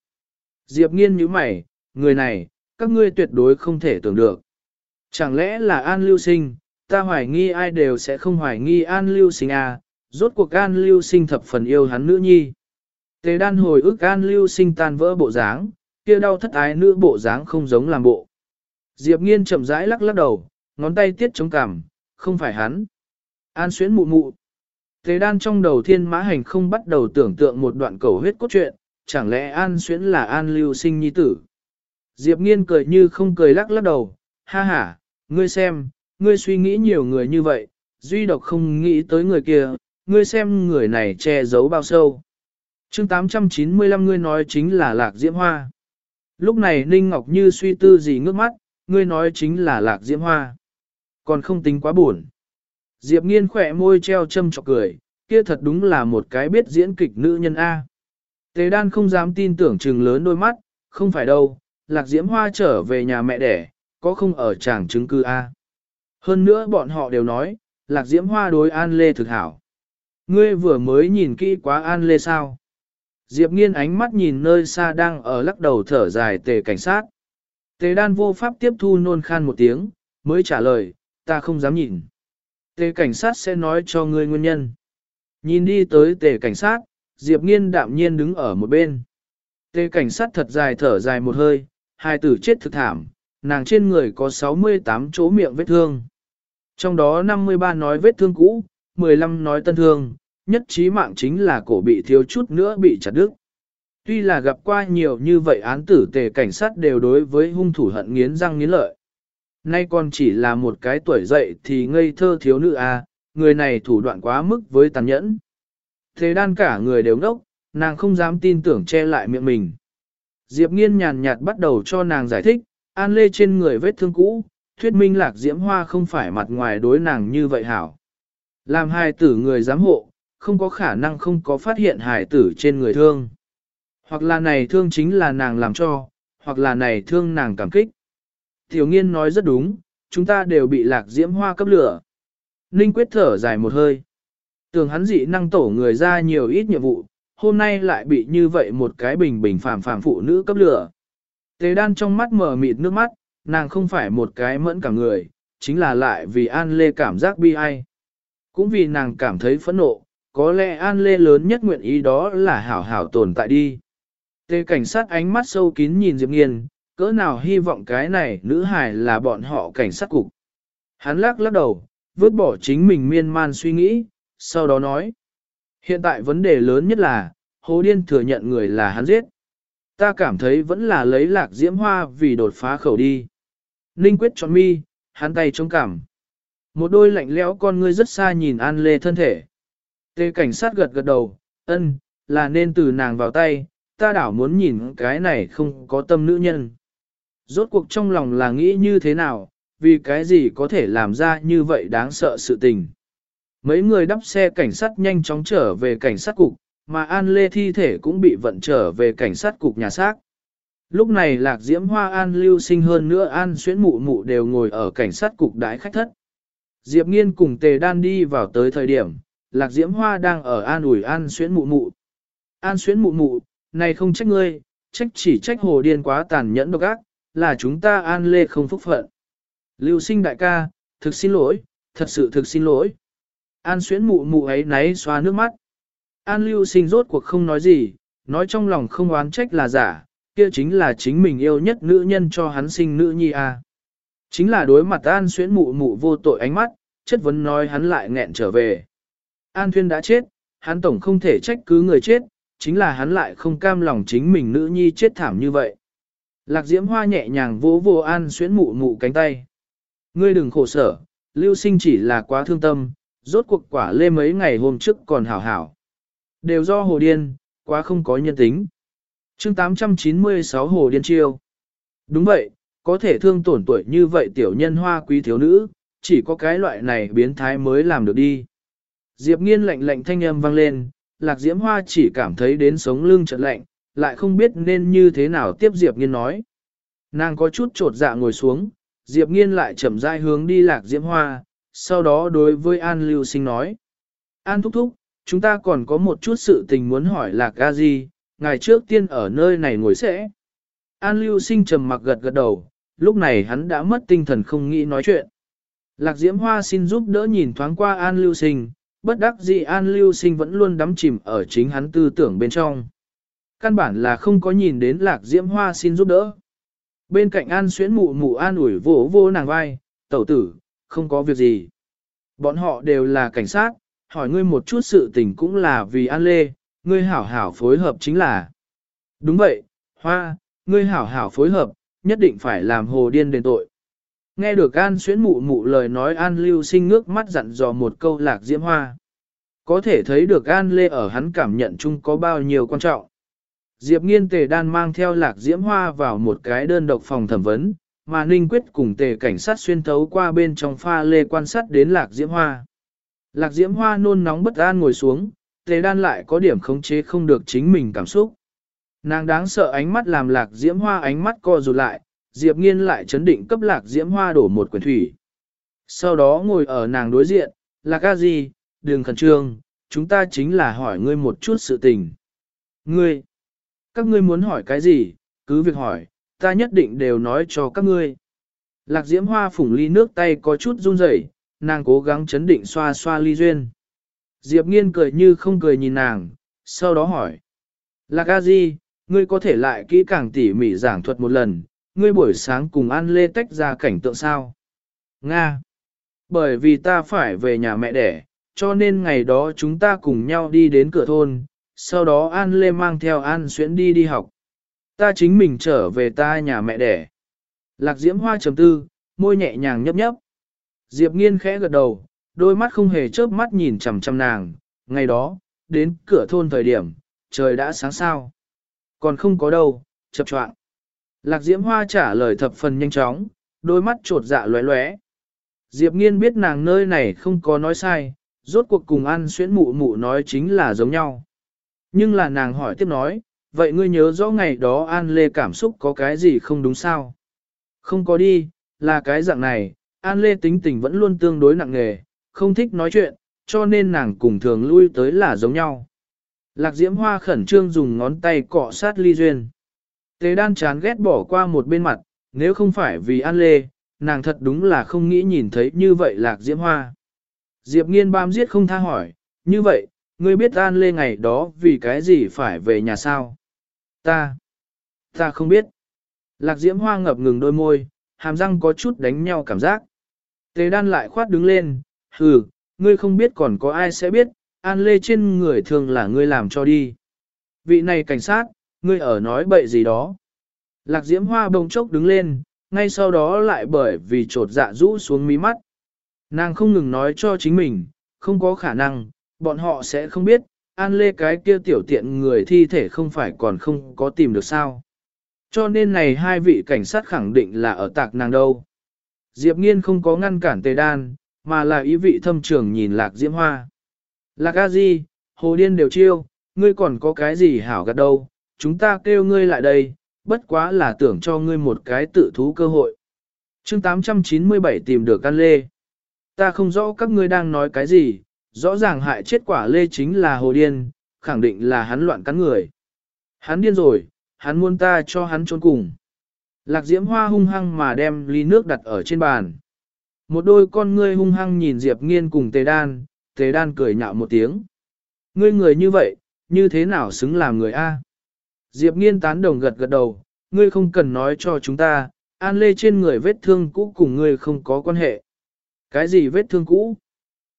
Diệp Nghiên như mày, người này, các ngươi tuyệt đối không thể tưởng được. Chẳng lẽ là An Lưu Sinh, ta hoài nghi ai đều sẽ không hoài nghi An Lưu Sinh à, rốt cuộc An Lưu Sinh thập phần yêu hắn nữ nhi. Tề đan hồi ức An Lưu Sinh tan vỡ bộ dáng, kia đau thất ái nữ bộ dáng không giống làm bộ. Diệp nghiên chậm rãi lắc lắc đầu, ngón tay tiết chống cằm, không phải hắn. An xuyến mụ mụ. thế đan trong đầu thiên mã hành không bắt đầu tưởng tượng một đoạn cầu huyết cốt truyện, chẳng lẽ An xuyến là An lưu sinh nhi tử. Diệp nghiên cười như không cười lắc lắc đầu, ha ha, ngươi xem, ngươi suy nghĩ nhiều người như vậy, duy độc không nghĩ tới người kia, ngươi xem người này che giấu bao sâu. chương 895 ngươi nói chính là lạc diễm hoa. Lúc này Ninh Ngọc Như suy tư gì ngước mắt, ngươi nói chính là lạc diễm hoa. Còn không tính quá buồn. Diệp nghiên khỏe môi treo châm chọc cười, kia thật đúng là một cái biết diễn kịch nữ nhân A. Tề đan không dám tin tưởng trừng lớn đôi mắt, không phải đâu, lạc diễm hoa trở về nhà mẹ đẻ, có không ở tràng chứng cư A. Hơn nữa bọn họ đều nói, lạc diễm hoa đối an lê thực hảo. Ngươi vừa mới nhìn kỹ quá an lê sao. Diệp nghiên ánh mắt nhìn nơi xa đang ở lắc đầu thở dài tề cảnh sát. Tề đan vô pháp tiếp thu nôn khan một tiếng, mới trả lời, ta không dám nhìn. Tề cảnh sát sẽ nói cho ngươi nguyên nhân. Nhìn đi tới tề cảnh sát, Diệp nghiên đạm nhiên đứng ở một bên. Tề cảnh sát thật dài thở dài một hơi, hai tử chết thực thảm, nàng trên người có 68 chỗ miệng vết thương. Trong đó 53 nói vết thương cũ, 15 nói tân thương, nhất trí mạng chính là cổ bị thiếu chút nữa bị chặt đứt. Tuy là gặp qua nhiều như vậy án tử tề cảnh sát đều đối với hung thủ hận nghiến răng nghiến lợi. Nay còn chỉ là một cái tuổi dậy thì ngây thơ thiếu nữ a, à, người này thủ đoạn quá mức với tàn nhẫn. Thế đan cả người đều ngốc, nàng không dám tin tưởng che lại miệng mình. Diệp nghiên nhàn nhạt bắt đầu cho nàng giải thích, an lê trên người vết thương cũ, thuyết minh lạc diễm hoa không phải mặt ngoài đối nàng như vậy hảo. Làm hai tử người giám hộ, không có khả năng không có phát hiện hài tử trên người thương. Hoặc là này thương chính là nàng làm cho, hoặc là này thương nàng cảm kích. Tiểu nghiên nói rất đúng, chúng ta đều bị lạc diễm hoa cấp lửa. Ninh quyết thở dài một hơi. Tưởng hắn dị năng tổ người ra nhiều ít nhiệm vụ, hôm nay lại bị như vậy một cái bình bình phàm phàm phụ nữ cấp lửa. Tề đan trong mắt mở mịt nước mắt, nàng không phải một cái mẫn cả người, chính là lại vì An Lê cảm giác bi ai. Cũng vì nàng cảm thấy phẫn nộ, có lẽ An Lê lớn nhất nguyện ý đó là hảo hảo tồn tại đi. tê cảnh sát ánh mắt sâu kín nhìn Diệp Nghiên, cỡ nào hy vọng cái này nữ hài là bọn họ cảnh sát cục. Hắn lắc lắc đầu, vứt bỏ chính mình miên man suy nghĩ, sau đó nói. Hiện tại vấn đề lớn nhất là, Hồ Điên thừa nhận người là hắn giết. Ta cảm thấy vẫn là lấy lạc diễm hoa vì đột phá khẩu đi. Ninh quyết chọn mi, hắn tay chống cảm. Một đôi lạnh lẽo con ngươi rất xa nhìn An Lê thân thể. Tê cảnh sát gật gật đầu, ân, là nên từ nàng vào tay, ta đảo muốn nhìn cái này không có tâm nữ nhân. Rốt cuộc trong lòng là nghĩ như thế nào, vì cái gì có thể làm ra như vậy đáng sợ sự tình. Mấy người đắp xe cảnh sát nhanh chóng trở về cảnh sát cục, mà An Lê thi thể cũng bị vận trở về cảnh sát cục nhà xác. Lúc này Lạc Diễm Hoa An lưu sinh hơn nữa An xuyến mụ mụ đều ngồi ở cảnh sát cục đái khách thất. Diệp Nghiên cùng Tề Đan đi vào tới thời điểm, Lạc Diễm Hoa đang ở An ủi An xuyến mụ mụ. An xuyến mụ mụ, này không trách ngươi, trách chỉ trách hồ điên quá tàn nhẫn độc ác, là chúng ta An Lê không phúc phận. Lưu sinh đại ca, thực xin lỗi, thật sự thực xin lỗi. An xuyến mụ mụ ấy náy xoa nước mắt. An lưu sinh rốt cuộc không nói gì, nói trong lòng không oán trách là giả, kia chính là chính mình yêu nhất nữ nhân cho hắn sinh nữ nhi a. À. Chính là đối mặt An xuyến mụ mụ vô tội ánh mắt, chất vấn nói hắn lại nghẹn trở về. An Thuyên đã chết, hắn tổng không thể trách cứ người chết, chính là hắn lại không cam lòng chính mình nữ nhi chết thảm như vậy. Lạc Diễm Hoa nhẹ nhàng vỗ vô An xuyến mụ mụ cánh tay. Ngươi đừng khổ sở, lưu sinh chỉ là quá thương tâm, rốt cuộc quả lê mấy ngày hôm trước còn hảo hảo. Đều do hồ điên, quá không có nhân tính. chương 896 hồ điên chiêu. Đúng vậy, có thể thương tổn tuổi như vậy tiểu nhân hoa quý thiếu nữ, chỉ có cái loại này biến thái mới làm được đi. Diệp nghiên lạnh lạnh thanh âm vang lên, lạc diễm hoa chỉ cảm thấy đến sống lưng trận lạnh, lại không biết nên như thế nào tiếp Diệp nghiên nói. Nàng có chút trột dạ ngồi xuống, Diệp nghiên lại chậm rãi hướng đi lạc diễm hoa, sau đó đối với An Lưu Sinh nói. An thúc thúc, chúng ta còn có một chút sự tình muốn hỏi lạc a di, ngày trước tiên ở nơi này ngồi sẽ. An Lưu Sinh trầm mặc gật gật đầu, lúc này hắn đã mất tinh thần không nghĩ nói chuyện. Lạc Diễm Hoa xin giúp đỡ nhìn thoáng qua An Lưu Sinh, bất đắc dĩ An Lưu Sinh vẫn luôn đắm chìm ở chính hắn tư tưởng bên trong. Căn bản là không có nhìn đến Lạc Diễm Hoa xin giúp đỡ. Bên cạnh An Xuyến mụ mụ An ủi vỗ vô nàng vai, tẩu tử, không có việc gì. Bọn họ đều là cảnh sát, hỏi ngươi một chút sự tình cũng là vì An Lê, ngươi hảo hảo phối hợp chính là. Đúng vậy, Hoa, ngươi hảo hảo phối hợp, nhất định phải làm hồ điên đền tội. Nghe được An xuyến mụ mụ lời nói An lưu sinh ngước mắt dặn dò một câu lạc diễm hoa. Có thể thấy được An Lê ở hắn cảm nhận chung có bao nhiêu quan trọng. Diệp nghiên tề đan mang theo lạc diễm hoa vào một cái đơn độc phòng thẩm vấn, mà Ninh Quyết cùng tề cảnh sát xuyên thấu qua bên trong pha lê quan sát đến lạc diễm hoa. Lạc diễm hoa nôn nóng bất an ngồi xuống, tề đan lại có điểm khống chế không được chính mình cảm xúc. Nàng đáng sợ ánh mắt làm lạc diễm hoa ánh mắt co rụt lại, Diệp Nghiên lại chấn định cấp lạc diễm hoa đổ một quyển thủy. Sau đó ngồi ở nàng đối diện, lạc a gì, đừng khẩn trương, chúng ta chính là hỏi ngươi một chút sự tình. Ngươi, các ngươi muốn hỏi cái gì, cứ việc hỏi, ta nhất định đều nói cho các ngươi. Lạc diễm hoa phủng ly nước tay có chút run rẩy, nàng cố gắng chấn định xoa xoa ly duyên. Diệp nghiên cười như không cười nhìn nàng, sau đó hỏi. Lạc a di, ngươi có thể lại kỹ càng tỉ mỉ giảng thuật một lần, ngươi buổi sáng cùng An Lê tách ra cảnh tượng sao? Nga. Bởi vì ta phải về nhà mẹ đẻ, cho nên ngày đó chúng ta cùng nhau đi đến cửa thôn, sau đó An Lê mang theo An Xuyễn đi đi học. Ta chính mình trở về ta nhà mẹ đẻ. Lạc Diễm Hoa trầm tư, môi nhẹ nhàng nhấp nhấp. Diệp Nghiên khẽ gật đầu, đôi mắt không hề chớp mắt nhìn chằm chằm nàng. Ngày đó, đến cửa thôn thời điểm, trời đã sáng sao. Còn không có đâu, chập choạng. Lạc Diễm Hoa trả lời thập phần nhanh chóng, đôi mắt trột dạ lóe lóe. Diệp Nghiên biết nàng nơi này không có nói sai, Rốt cuộc cùng ăn Xuyến mụ mụ nói chính là giống nhau. Nhưng là nàng hỏi tiếp nói, vậy ngươi nhớ rõ ngày đó An Lê cảm xúc có cái gì không đúng sao? Không có đi, là cái dạng này, An Lê tính tình vẫn luôn tương đối nặng nề, không thích nói chuyện, cho nên nàng cùng thường lui tới là giống nhau. Lạc Diễm Hoa khẩn trương dùng ngón tay cọ sát ly duyên. Tề đan chán ghét bỏ qua một bên mặt, nếu không phải vì An Lê, nàng thật đúng là không nghĩ nhìn thấy như vậy Lạc Diễm Hoa. Diệp nghiên bám giết không tha hỏi, như vậy, ngươi biết An Lê ngày đó vì cái gì phải về nhà sao? Ta, ta không biết. Lạc Diễm Hoa ngập ngừng đôi môi, hàm răng có chút đánh nhau cảm giác. Tề đan lại khoát đứng lên, hừ, ngươi không biết còn có ai sẽ biết, An Lê trên người thường là ngươi làm cho đi. Vị này cảnh sát, ngươi ở nói bậy gì đó. Lạc Diễm Hoa bông chốc đứng lên, ngay sau đó lại bởi vì trột dạ rũ xuống mí mắt. Nàng không ngừng nói cho chính mình, không có khả năng, bọn họ sẽ không biết, An Lê cái kia tiểu tiện người thi thể không phải còn không có tìm được sao. Cho nên này hai vị cảnh sát khẳng định là ở tạc nàng đâu. Diệp Nghiên không có ngăn cản Tề Đan, mà là ý vị thâm trường nhìn Lạc Diễm Hoa. Lạc A Di, hồ điên đều chiêu, ngươi còn có cái gì hảo gạt đâu, chúng ta kêu ngươi lại đây, bất quá là tưởng cho ngươi một cái tự thú cơ hội. chương 897 tìm được căn lê. Ta không rõ các ngươi đang nói cái gì, rõ ràng hại chết quả lê chính là hồ điên, khẳng định là hắn loạn cắn người. Hắn điên rồi, hắn muốn ta cho hắn trốn cùng. Lạc diễm hoa hung hăng mà đem ly nước đặt ở trên bàn. Một đôi con ngươi hung hăng nhìn Diệp Nghiên cùng Tề Đan, Tề Đan cười nhạo một tiếng. Ngươi người như vậy, như thế nào xứng làm người A? Diệp Nghiên tán đồng gật gật đầu, ngươi không cần nói cho chúng ta, An Lê trên người vết thương cũ cùng ngươi không có quan hệ. Cái gì vết thương cũ?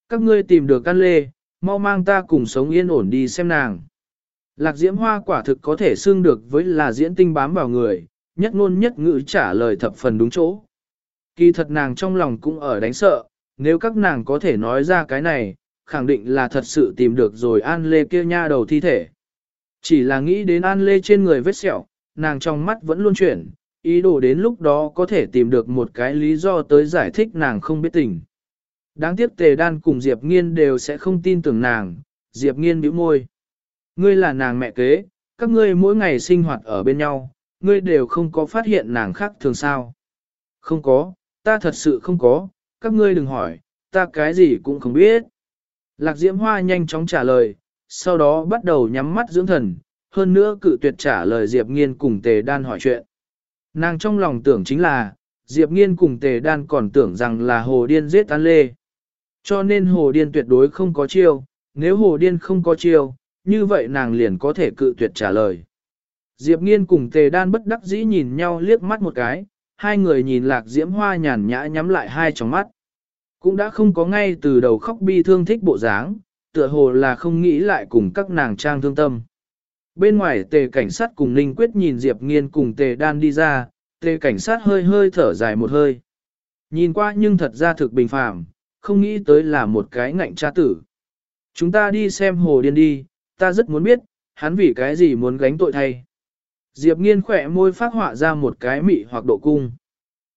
Các ngươi tìm được An Lê, mau mang ta cùng sống yên ổn đi xem nàng. Lạc diễm hoa quả thực có thể xương được với là diễn tinh bám vào người, nhất ngôn nhất ngữ trả lời thập phần đúng chỗ. Kỳ thật nàng trong lòng cũng ở đánh sợ, nếu các nàng có thể nói ra cái này, khẳng định là thật sự tìm được rồi An Lê kia nha đầu thi thể. Chỉ là nghĩ đến An Lê trên người vết sẹo, nàng trong mắt vẫn luôn chuyển, ý đồ đến lúc đó có thể tìm được một cái lý do tới giải thích nàng không biết tình. Đáng tiếc Tề Đan cùng Diệp Nghiên đều sẽ không tin tưởng nàng, Diệp Nghiên bĩu môi. Ngươi là nàng mẹ kế, các ngươi mỗi ngày sinh hoạt ở bên nhau, ngươi đều không có phát hiện nàng khác thường sao. Không có, ta thật sự không có, các ngươi đừng hỏi, ta cái gì cũng không biết. Lạc Diễm Hoa nhanh chóng trả lời, sau đó bắt đầu nhắm mắt dưỡng thần, hơn nữa cự tuyệt trả lời Diệp Nghiên cùng Tề Đan hỏi chuyện. Nàng trong lòng tưởng chính là, Diệp Nghiên cùng Tề Đan còn tưởng rằng là Hồ Điên giết An Lê. Cho nên Hồ Điên tuyệt đối không có chiêu, nếu Hồ Điên không có chiêu, như vậy nàng liền có thể cự tuyệt trả lời. Diệp Nghiên cùng Tề Đan bất đắc dĩ nhìn nhau liếc mắt một cái, hai người nhìn Lạc Diễm Hoa nhàn nhã nhắm lại hai tròng mắt. Cũng đã không có ngay từ đầu khóc bi thương thích bộ dáng, tựa hồ là không nghĩ lại cùng các nàng trang thương tâm. Bên ngoài tề cảnh sát cùng Ninh Quyết nhìn Diệp Nghiên cùng tề đan đi ra, tề cảnh sát hơi hơi thở dài một hơi. Nhìn qua nhưng thật ra thực bình phàm, không nghĩ tới là một cái ngạnh tra tử. Chúng ta đi xem hồ điên đi, ta rất muốn biết, hắn vì cái gì muốn gánh tội thay. Diệp Nghiên khỏe môi phát họa ra một cái mị hoặc độ cung.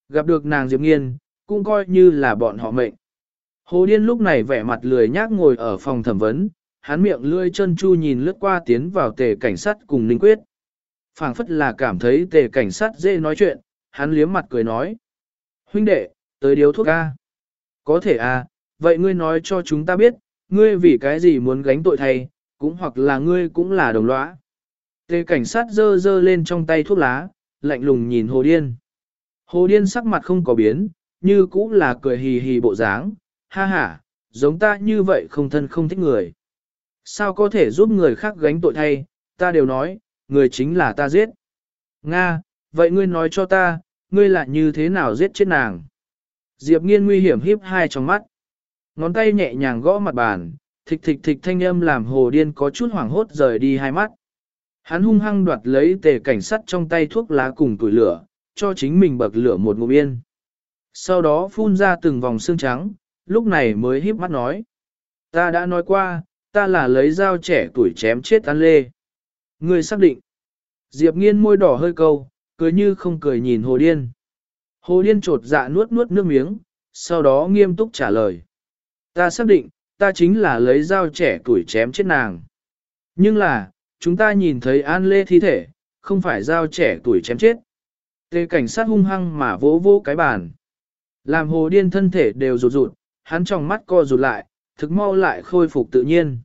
Gặp được nàng Diệp Nghiên, cũng coi như là bọn họ mệnh. Hồ Điên lúc này vẻ mặt lười nhác ngồi ở phòng thẩm vấn, hắn miệng lươi chân chu nhìn lướt qua tiến vào tề cảnh sát cùng Ninh Quyết. phảng phất là cảm thấy tề cảnh sát dễ nói chuyện, hắn liếm mặt cười nói. Huynh đệ, tới điếu thuốc a. Có thể à, vậy ngươi nói cho chúng ta biết, ngươi vì cái gì muốn gánh tội thay, cũng hoặc là ngươi cũng là đồng lõa. Tề cảnh sát dơ dơ lên trong tay thuốc lá, lạnh lùng nhìn Hồ Điên. Hồ Điên sắc mặt không có biến, như cũng là cười hì hì bộ dáng, ha ha, giống ta như vậy không thân không thích người. Sao có thể giúp người khác gánh tội thay, ta đều nói, người chính là ta giết. Nga, vậy ngươi nói cho ta, ngươi là như thế nào giết chết nàng? Diệp nghiên nguy hiểm híp hai trong mắt. Ngón tay nhẹ nhàng gõ mặt bàn, thịch thịch thịch thanh âm làm hồ điên có chút hoảng hốt rời đi hai mắt. Hắn hung hăng đoạt lấy tề cảnh sắt trong tay thuốc lá cùng tuổi lửa, cho chính mình bậc lửa một ngụm yên. Sau đó phun ra từng vòng xương trắng, lúc này mới híp mắt nói. Ta đã nói qua, ta là lấy dao trẻ tuổi chém chết An Lê. Ngươi xác định. Diệp nghiên môi đỏ hơi câu, cười như không cười nhìn Hồ Điên. Hồ Điên trột dạ nuốt nuốt nước miếng, sau đó nghiêm túc trả lời. Ta xác định, ta chính là lấy dao trẻ tuổi chém chết nàng. Nhưng là, chúng ta nhìn thấy An Lê thi thể, không phải dao trẻ tuổi chém chết. Tề cảnh sát hung hăng mà vỗ vỗ cái bàn. Làm hồ điên thân thể đều rụt rụt, hắn trong mắt co rụt lại, thực mau lại khôi phục tự nhiên.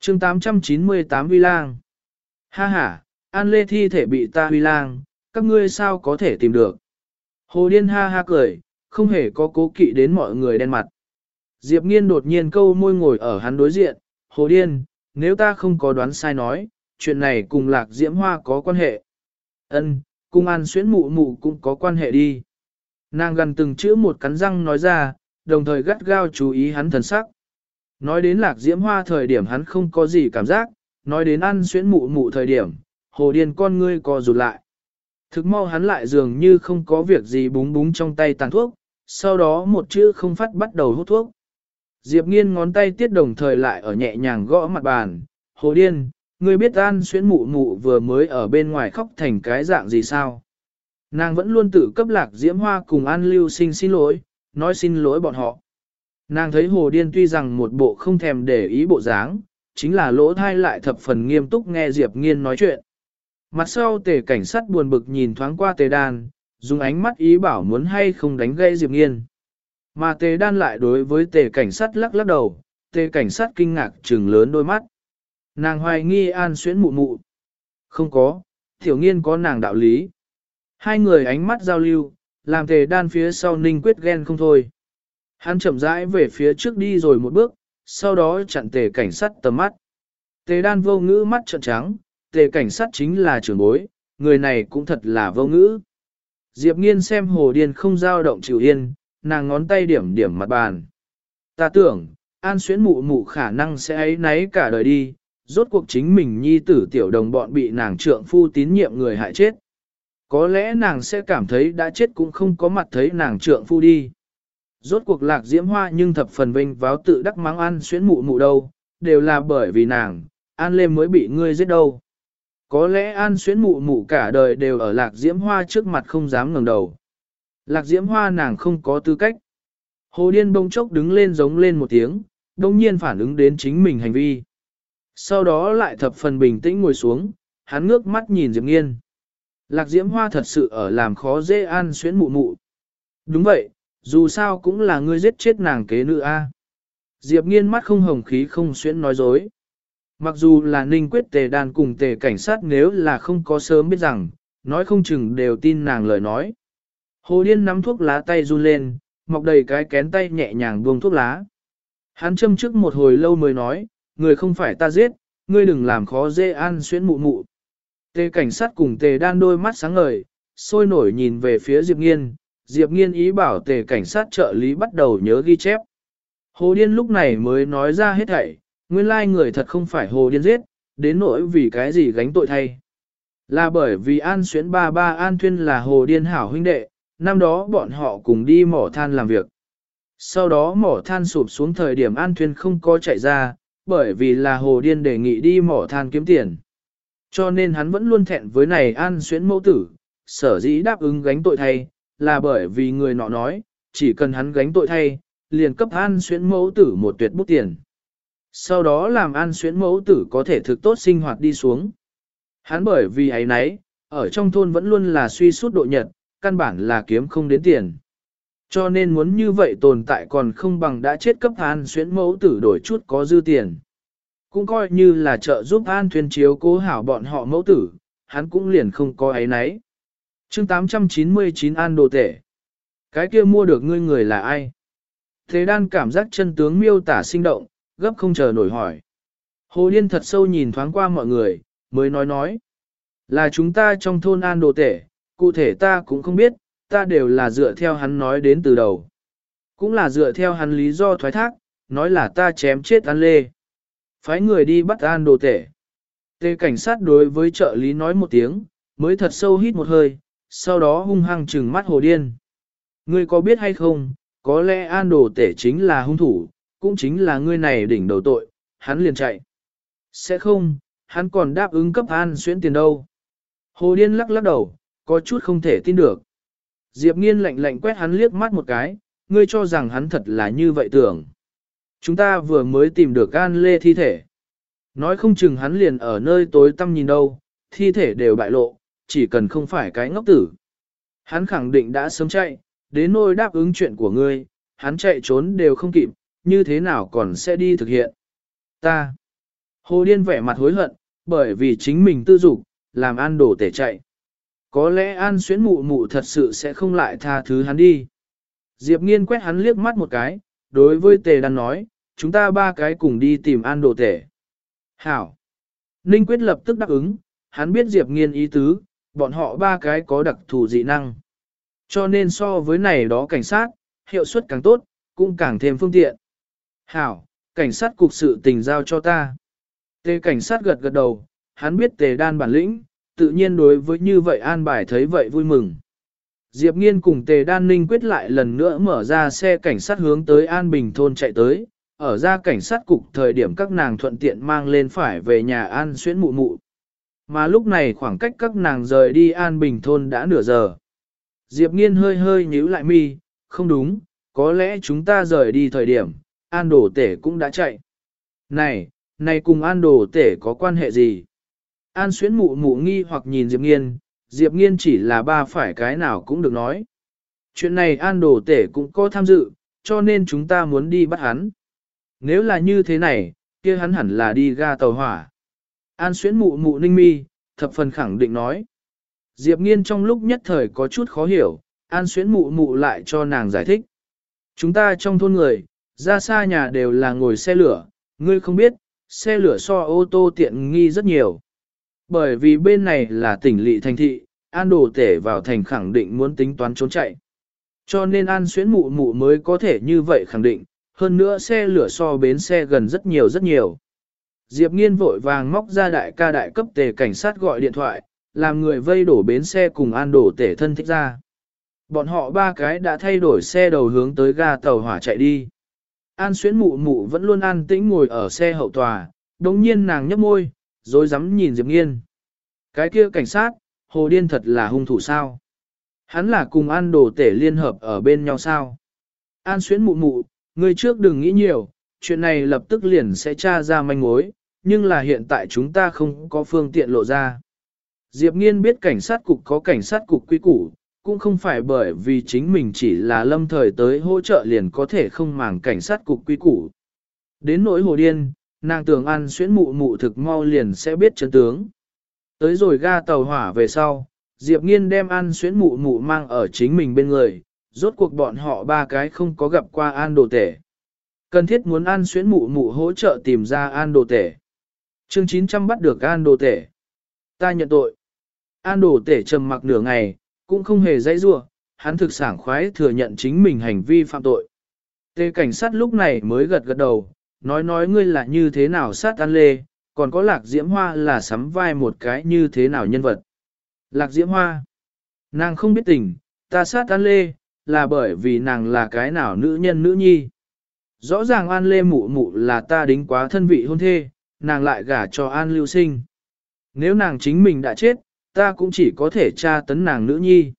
chương 898 Huy Lang Ha ha, An Lê thi thể bị ta Huy Lang, các ngươi sao có thể tìm được. Hồ điên ha ha cười, không hề có cố kỵ đến mọi người đen mặt. Diệp nghiên đột nhiên câu môi ngồi ở hắn đối diện, hồ điên, nếu ta không có đoán sai nói, chuyện này cùng lạc diễm hoa có quan hệ. Ân, cùng an xuyến mụ mụ cũng có quan hệ đi. Nàng gần từng chữ một cắn răng nói ra, đồng thời gắt gao chú ý hắn thần sắc. Nói đến lạc diễm hoa thời điểm hắn không có gì cảm giác, nói đến ăn xuyễn mụ mụ thời điểm, hồ điên con ngươi co rụt lại. Thực mau hắn lại dường như không có việc gì búng búng trong tay tàn thuốc, sau đó một chữ không phát bắt đầu hút thuốc. Diệp nghiên ngón tay tiết đồng thời lại ở nhẹ nhàng gõ mặt bàn, hồ điên, ngươi biết an xuyễn mụ mụ vừa mới ở bên ngoài khóc thành cái dạng gì sao? Nàng vẫn luôn tự cấp lạc diễm hoa cùng an lưu sinh xin lỗi, nói xin lỗi bọn họ. Nàng thấy hồ điên tuy rằng một bộ không thèm để ý bộ dáng, chính là lỗ thai lại thập phần nghiêm túc nghe Diệp nghiên nói chuyện. Mặt sau tề cảnh sát buồn bực nhìn thoáng qua tề đan, dùng ánh mắt ý bảo muốn hay không đánh gây Diệp nghiên. Mà tề đan lại đối với tề cảnh sát lắc lắc đầu, tề cảnh sát kinh ngạc trừng lớn đôi mắt. Nàng hoài nghi an xuyến mụ mụ. Không có, tiểu nghiên có nàng đạo lý. Hai người ánh mắt giao lưu, làm tề đan phía sau ninh quyết ghen không thôi. Hắn chậm rãi về phía trước đi rồi một bước, sau đó chặn tề cảnh sát tầm mắt. Tề đan vô ngữ mắt trợn trắng, tề cảnh sát chính là trưởng bối, người này cũng thật là vô ngữ. Diệp nghiên xem hồ điên không dao động chịu yên, nàng ngón tay điểm điểm mặt bàn. Ta tưởng, an xuyến mụ mụ khả năng sẽ ấy náy cả đời đi, rốt cuộc chính mình nhi tử tiểu đồng bọn bị nàng trượng phu tín nhiệm người hại chết. Có lẽ nàng sẽ cảm thấy đã chết cũng không có mặt thấy nàng trượng phu đi. Rốt cuộc lạc diễm hoa nhưng thập phần vinh váo tự đắc mắng ăn xuyến mụ mụ đâu, đều là bởi vì nàng, an lê mới bị ngươi giết đâu. Có lẽ an xuyến mụ mụ cả đời đều ở lạc diễm hoa trước mặt không dám ngẩng đầu. Lạc diễm hoa nàng không có tư cách. Hồ điên bông chốc đứng lên giống lên một tiếng, đồng nhiên phản ứng đến chính mình hành vi. Sau đó lại thập phần bình tĩnh ngồi xuống, hắn ngước mắt nhìn Diệp Nghiên. Lạc diễm hoa thật sự ở làm khó dễ an xuyến mụ mụ. Đúng vậy, dù sao cũng là ngươi giết chết nàng kế nữ A. Diệp nghiên mắt không hồng khí không xuyến nói dối. Mặc dù là ninh quyết tề đàn cùng tề cảnh sát nếu là không có sớm biết rằng, nói không chừng đều tin nàng lời nói. Hồ điên nắm thuốc lá tay run lên, mọc đầy cái kén tay nhẹ nhàng buông thuốc lá. Hắn châm trước một hồi lâu mới nói, người không phải ta giết, ngươi đừng làm khó dễ an xuyến mụ mụ. Tề cảnh sát cùng tề đan đôi mắt sáng ngời, sôi nổi nhìn về phía Diệp Nghiên, Diệp Nghiên ý bảo tề cảnh sát trợ lý bắt đầu nhớ ghi chép. Hồ Điên lúc này mới nói ra hết thảy, nguyên lai người thật không phải Hồ Điên giết, đến nỗi vì cái gì gánh tội thay. Là bởi vì An Xuyến ba ba An Thuyên là Hồ Điên hảo huynh đệ, năm đó bọn họ cùng đi mỏ than làm việc. Sau đó mỏ than sụp xuống thời điểm An Thuyên không có chạy ra, bởi vì là Hồ Điên đề nghị đi mỏ than kiếm tiền. Cho nên hắn vẫn luôn thẹn với này An Xuyến mẫu tử, sở dĩ đáp ứng gánh tội thay, là bởi vì người nọ nói, chỉ cần hắn gánh tội thay, liền cấp an xuyến mẫu tử một tuyệt bút tiền. Sau đó làm an xuyến mẫu tử có thể thực tốt sinh hoạt đi xuống. Hắn bởi vì ấy nấy, ở trong thôn vẫn luôn là suy suốt độ nhật, căn bản là kiếm không đến tiền. Cho nên muốn như vậy tồn tại còn không bằng đã chết cấp an xuyến mẫu tử đổi chút có dư tiền. Cũng coi như là trợ giúp an thuyền chiếu cố hảo bọn họ mẫu tử, hắn cũng liền không có ấy nấy chương 899 An Đồ Tể. Cái kia mua được ngươi người là ai? Thế đan cảm giác chân tướng miêu tả sinh động, gấp không chờ nổi hỏi. Hồ Điên thật sâu nhìn thoáng qua mọi người, mới nói nói. Là chúng ta trong thôn An Đồ Tể, cụ thể ta cũng không biết, ta đều là dựa theo hắn nói đến từ đầu. Cũng là dựa theo hắn lý do thoái thác, nói là ta chém chết An Lê. Phái người đi bắt An Đồ Tể. Tê cảnh sát đối với trợ lý nói một tiếng, mới thật sâu hít một hơi, sau đó hung hăng trừng mắt hồ điên. Ngươi có biết hay không, có lẽ an đồ tể chính là hung thủ, cũng chính là ngươi này đỉnh đầu tội, hắn liền chạy. Sẽ không, hắn còn đáp ứng cấp an xuyến tiền đâu. Hồ điên lắc lắc đầu, có chút không thể tin được. Diệp nghiên lạnh lạnh quét hắn liếc mắt một cái, ngươi cho rằng hắn thật là như vậy tưởng. Chúng ta vừa mới tìm được An Lê thi thể. Nói không chừng hắn liền ở nơi tối tăm nhìn đâu, thi thể đều bại lộ, chỉ cần không phải cái ngốc tử. Hắn khẳng định đã sớm chạy, đến nơi đáp ứng chuyện của ngươi, hắn chạy trốn đều không kịp, như thế nào còn sẽ đi thực hiện. Ta. Hồ Điên vẻ mặt hối hận, bởi vì chính mình tư dục, làm an đổ tể chạy. Có lẽ an xuyến mụ mụ thật sự sẽ không lại tha thứ hắn đi. Diệp nghiên quét hắn liếc mắt một cái, đối với tề đan nói, chúng ta ba cái cùng đi tìm an đồ tể. Hảo. Ninh quyết lập tức đáp ứng, hắn biết Diệp nghiên ý tứ, bọn họ ba cái có đặc thù dị năng. Cho nên so với này đó cảnh sát, hiệu suất càng tốt, cũng càng thêm phương tiện. Hảo, cảnh sát cục sự tình giao cho ta. Tề cảnh sát gật gật đầu, hắn biết tề đan bản lĩnh, tự nhiên đối với như vậy an bài thấy vậy vui mừng. Diệp Nghiên cùng Tề Đan Ninh quyết lại lần nữa mở ra xe cảnh sát hướng tới An Bình thôn chạy tới, ở ra cảnh sát cục thời điểm các nàng thuận tiện mang lên phải về nhà An xuyến mụ mụ. Mà lúc này khoảng cách các nàng rời đi An Bình thôn đã nửa giờ. Diệp Nghiên hơi hơi nhíu lại mi, không đúng, có lẽ chúng ta rời đi thời điểm, An Đổ Tể cũng đã chạy. Này, này cùng An Đổ Tể có quan hệ gì? An xuyến mụ mụ nghi hoặc nhìn Diệp Nghiên, Diệp Nghiên chỉ là ba phải cái nào cũng được nói. Chuyện này An Đồ Tể cũng có tham dự, cho nên chúng ta muốn đi bắt hắn. Nếu là như thế này, kia hắn hẳn là đi ga tàu hỏa. An xuyến mụ mụ ninh mi, thập phần khẳng định nói. Diệp Nghiên trong lúc nhất thời có chút khó hiểu, An xuyến mụ mụ lại cho nàng giải thích. Chúng ta trong thôn người, ra xa nhà đều là ngồi xe lửa, ngươi không biết, xe lửa so ô tô tiện nghi rất nhiều. Bởi vì bên này là tỉnh lỵ thành thị, An đồ tể vào thành khẳng định muốn tính toán trốn chạy. Cho nên An xuyến mụ mụ mới có thể như vậy khẳng định, hơn nữa xe lửa so bến xe gần rất nhiều rất nhiều. Diệp nghiên vội vàng móc ra đại ca đại cấp tề cảnh sát gọi điện thoại, làm người vây đổ bến xe cùng An đổ tể thân thích ra. Bọn họ ba cái đã thay đổi xe đầu hướng tới ga tàu hỏa chạy đi. An xuyến mụ mụ vẫn luôn an tĩnh ngồi ở xe hậu tòa, đồng nhiên nàng nhấp môi, rồi dám nhìn Diệp Nghiên. Cái kia cảnh sát, hồ điên thật là hung thủ sao? Hắn là cùng an đồ tể liên hợp ở bên nhau sao? An xuyến mụ mụ, người trước đừng nghĩ nhiều, chuyện này lập tức liền sẽ tra ra manh mối, nhưng là hiện tại chúng ta không có phương tiện lộ ra. Diệp Nghiên biết cảnh sát cục có cảnh sát cục quy củ, cũng không phải bởi vì chính mình chỉ là lâm thời tới hỗ trợ liền có thể không màng cảnh sát cục quy củ. Đến nỗi hồ điên, nàng tưởng ăn xuyến mụ mụ thực mau liền sẽ biết chân tướng. Tới rồi ga tàu hỏa về sau, Diệp Nghiên đem ăn xuyến mụ mụ mang ở chính mình bên người, rốt cuộc bọn họ ba cái không có gặp qua an đồ tể. Cần thiết muốn ăn xuyến mụ mụ hỗ trợ tìm ra an đồ tể. Chương 900 bắt được an đồ tể. Ta nhận tội. An đồ tể trầm mặc nửa ngày, cũng không hề dãy rua, hắn thực sảng khoái thừa nhận chính mình hành vi phạm tội. Tề cảnh sát lúc này mới gật gật đầu, nói nói ngươi là như thế nào sát an lê, còn có lạc diễm hoa là sắm vai một cái như thế nào nhân vật. Lạc diễm hoa, nàng không biết tình, ta sát an lê, là bởi vì nàng là cái nào nữ nhân nữ nhi. Rõ ràng an lê mụ mụ là ta đính quá thân vị hôn thê, nàng lại gả cho an lưu sinh. Nếu nàng chính mình đã chết, ta cũng chỉ có thể tra tấn nàng nữ nhi.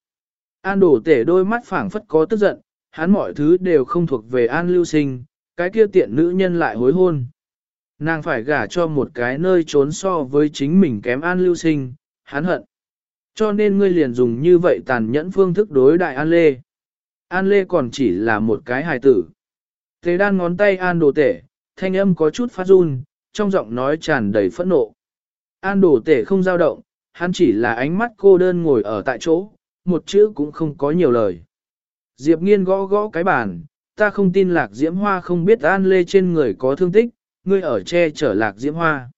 An đổ tể đôi mắt phảng phất có tức giận, hắn mọi thứ đều không thuộc về an lưu sinh, cái kia tiện nữ nhân lại hối hôn. Nàng phải gả cho một cái nơi trốn so với chính mình kém an lưu sinh, hắn hận. Cho nên ngươi liền dùng như vậy tàn nhẫn phương thức đối đại An Lê. An Lê còn chỉ là một cái hài tử. Thế đan ngón tay An đồ tể, thanh âm có chút phát run, trong giọng nói tràn đầy phẫn nộ. An đồ tể không dao động, hắn chỉ là ánh mắt cô đơn ngồi ở tại chỗ, một chữ cũng không có nhiều lời. Diệp nghiên gõ gõ cái bàn, ta không tin lạc diễm hoa không biết an lê trên người có thương tích, ngươi ở che chở lạc diễm hoa.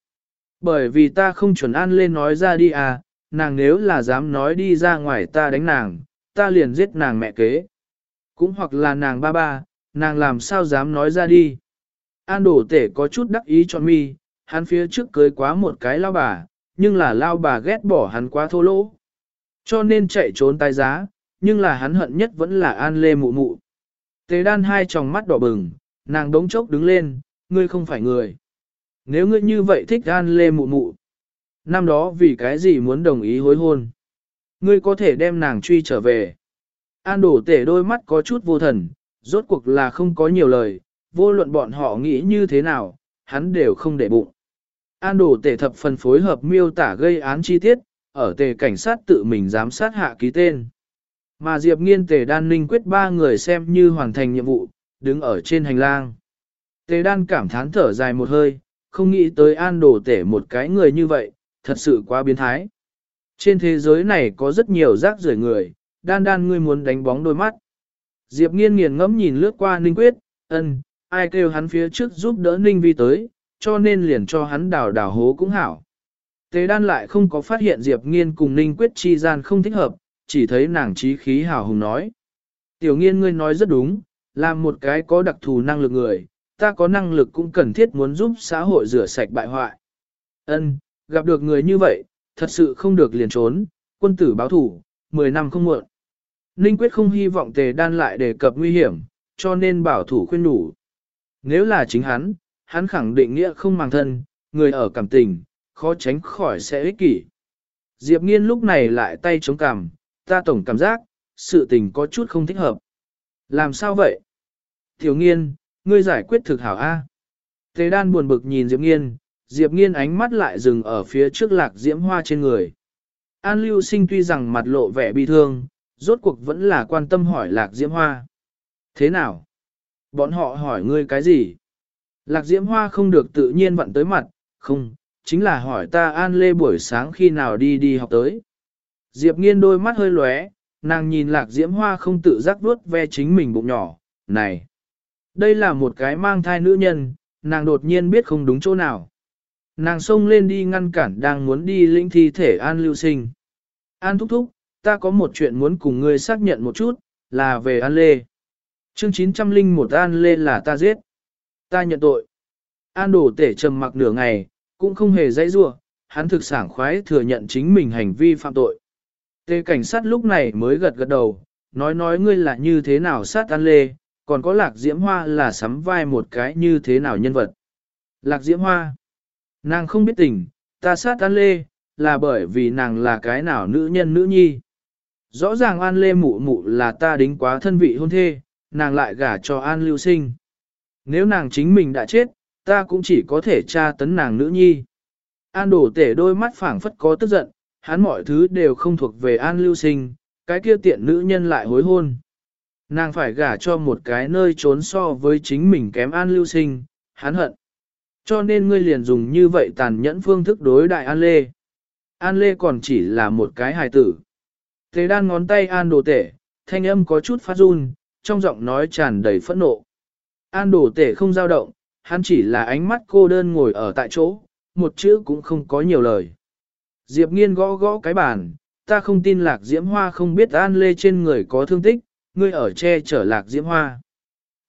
Bởi vì ta không chuẩn an lê nói ra đi à, nàng nếu là dám nói đi ra ngoài ta đánh nàng, ta liền giết nàng mẹ kế. Cũng hoặc là nàng ba ba, nàng làm sao dám nói ra đi. An đổ tể có chút đắc ý cho mi, hắn phía trước cưới quá một cái lao bà, nhưng là lao bà ghét bỏ hắn quá thô lỗ. Cho nên chạy trốn tai giá, nhưng là hắn hận nhất vẫn là an lê mụ mụ. Tế đan hai tròng mắt đỏ bừng, nàng đống chốc đứng lên, ngươi không phải người. Nếu ngươi như vậy thích gan lê mụ mụ, năm đó vì cái gì muốn đồng ý hối hôn? Ngươi có thể đem nàng truy trở về. An đổ tể đôi mắt có chút vô thần, rốt cuộc là không có nhiều lời, vô luận bọn họ nghĩ như thế nào, hắn đều không để bụng. An đổ tể thập phần phối hợp miêu tả gây án chi tiết, ở tề cảnh sát tự mình giám sát hạ ký tên. Mà Diệp Nghiên tề đan ninh quyết ba người xem như hoàn thành nhiệm vụ, đứng ở trên hành lang. Tề đan cảm thán thở dài một hơi, không nghĩ tới an đổ tể một cái người như vậy, thật sự quá biến thái. Trên thế giới này có rất nhiều rác rưởi người, đan đan ngươi muốn đánh bóng đôi mắt. Diệp nghiên nghiền ngẫm nhìn lướt qua Ninh Quyết, ân, ai kêu hắn phía trước giúp đỡ Ninh Vi tới, cho nên liền cho hắn đào đào hố cũng hảo. Tề đan lại không có phát hiện Diệp nghiên cùng Ninh Quyết chi gian không thích hợp, chỉ thấy nàng trí khí hào hùng nói. Tiểu nghiên ngươi nói rất đúng, là một cái có đặc thù năng lực người, ta có năng lực cũng cần thiết muốn giúp xã hội rửa sạch bại hoại. Ân, gặp được người như vậy, thật sự không được liền trốn, quân tử báo thủ, 10 năm không muộn. Ninh Quyết không hy vọng tề đan lại đề cập nguy hiểm, cho nên bảo thủ khuyên đủ. Nếu là chính hắn, hắn khẳng định nghĩa không mang thân, người ở cảm tình, khó tránh khỏi sẽ ích kỷ. Diệp nghiên lúc này lại tay chống cằm, ta tổng cảm giác, sự tình có chút không thích hợp. Làm sao vậy? Tiểu nghiên, ngươi giải quyết thực hảo A. Tề đan buồn bực nhìn Diệp nghiên, Diệp nghiên ánh mắt lại dừng ở phía trước lạc diễm hoa trên người. An lưu sinh tuy rằng mặt lộ vẻ bi thương, rốt cuộc vẫn là quan tâm hỏi lạc diễm hoa. Thế nào? Bọn họ hỏi ngươi cái gì? Lạc diễm hoa không được tự nhiên vặn tới mặt, không, chính là hỏi ta an lê buổi sáng khi nào đi đi học tới. Diệp nghiên đôi mắt hơi lóe, nàng nhìn lạc diễm hoa không tự giác vuốt ve chính mình bụng nhỏ, này. Đây là một cái mang thai nữ nhân, nàng đột nhiên biết không đúng chỗ nào. Nàng xông lên đi ngăn cản đang muốn đi linh thi thể An Lưu Sinh. An thúc thúc, ta có một chuyện muốn cùng ngươi xác nhận một chút, là về An Lê. Chương 901 An Lê là ta giết. Ta nhận tội. An đổ tể trầm mặc nửa ngày, cũng không hề dãy rua, hắn thực sảng khoái thừa nhận chính mình hành vi phạm tội. Tề cảnh sát lúc này mới gật gật đầu, nói nói ngươi là như thế nào sát An Lê, còn có lạc diễm hoa là sắm vai một cái như thế nào nhân vật. Lạc diễm hoa. Nàng không biết tình, ta sát An Lê, là bởi vì nàng là cái nào nữ nhân nữ nhi. Rõ ràng An Lê mụ mụ là ta đính quá thân vị hôn thê, nàng lại gả cho An Lưu Sinh. Nếu nàng chính mình đã chết, ta cũng chỉ có thể tra tấn nàng nữ nhi. An đổ tể đôi mắt phảng phất có tức giận, hắn mọi thứ đều không thuộc về An Lưu Sinh, cái kia tiện nữ nhân lại hối hôn. Nàng phải gả cho một cái nơi trốn so với chính mình kém An Lưu Sinh, hắn hận. Cho nên ngươi liền dùng như vậy tàn nhẫn phương thức đối đại An Lê. An Lê còn chỉ là một cái hài tử. Thế đan ngón tay An đồ tể, thanh âm có chút phát run, trong giọng nói tràn đầy phẫn nộ. An đồ tể không dao động, hắn chỉ là ánh mắt cô đơn ngồi ở tại chỗ, một chữ cũng không có nhiều lời. Diệp nghiên gõ gõ cái bàn, ta không tin lạc diễm hoa không biết An Lê trên người có thương tích, ngươi ở che chở lạc diễm hoa.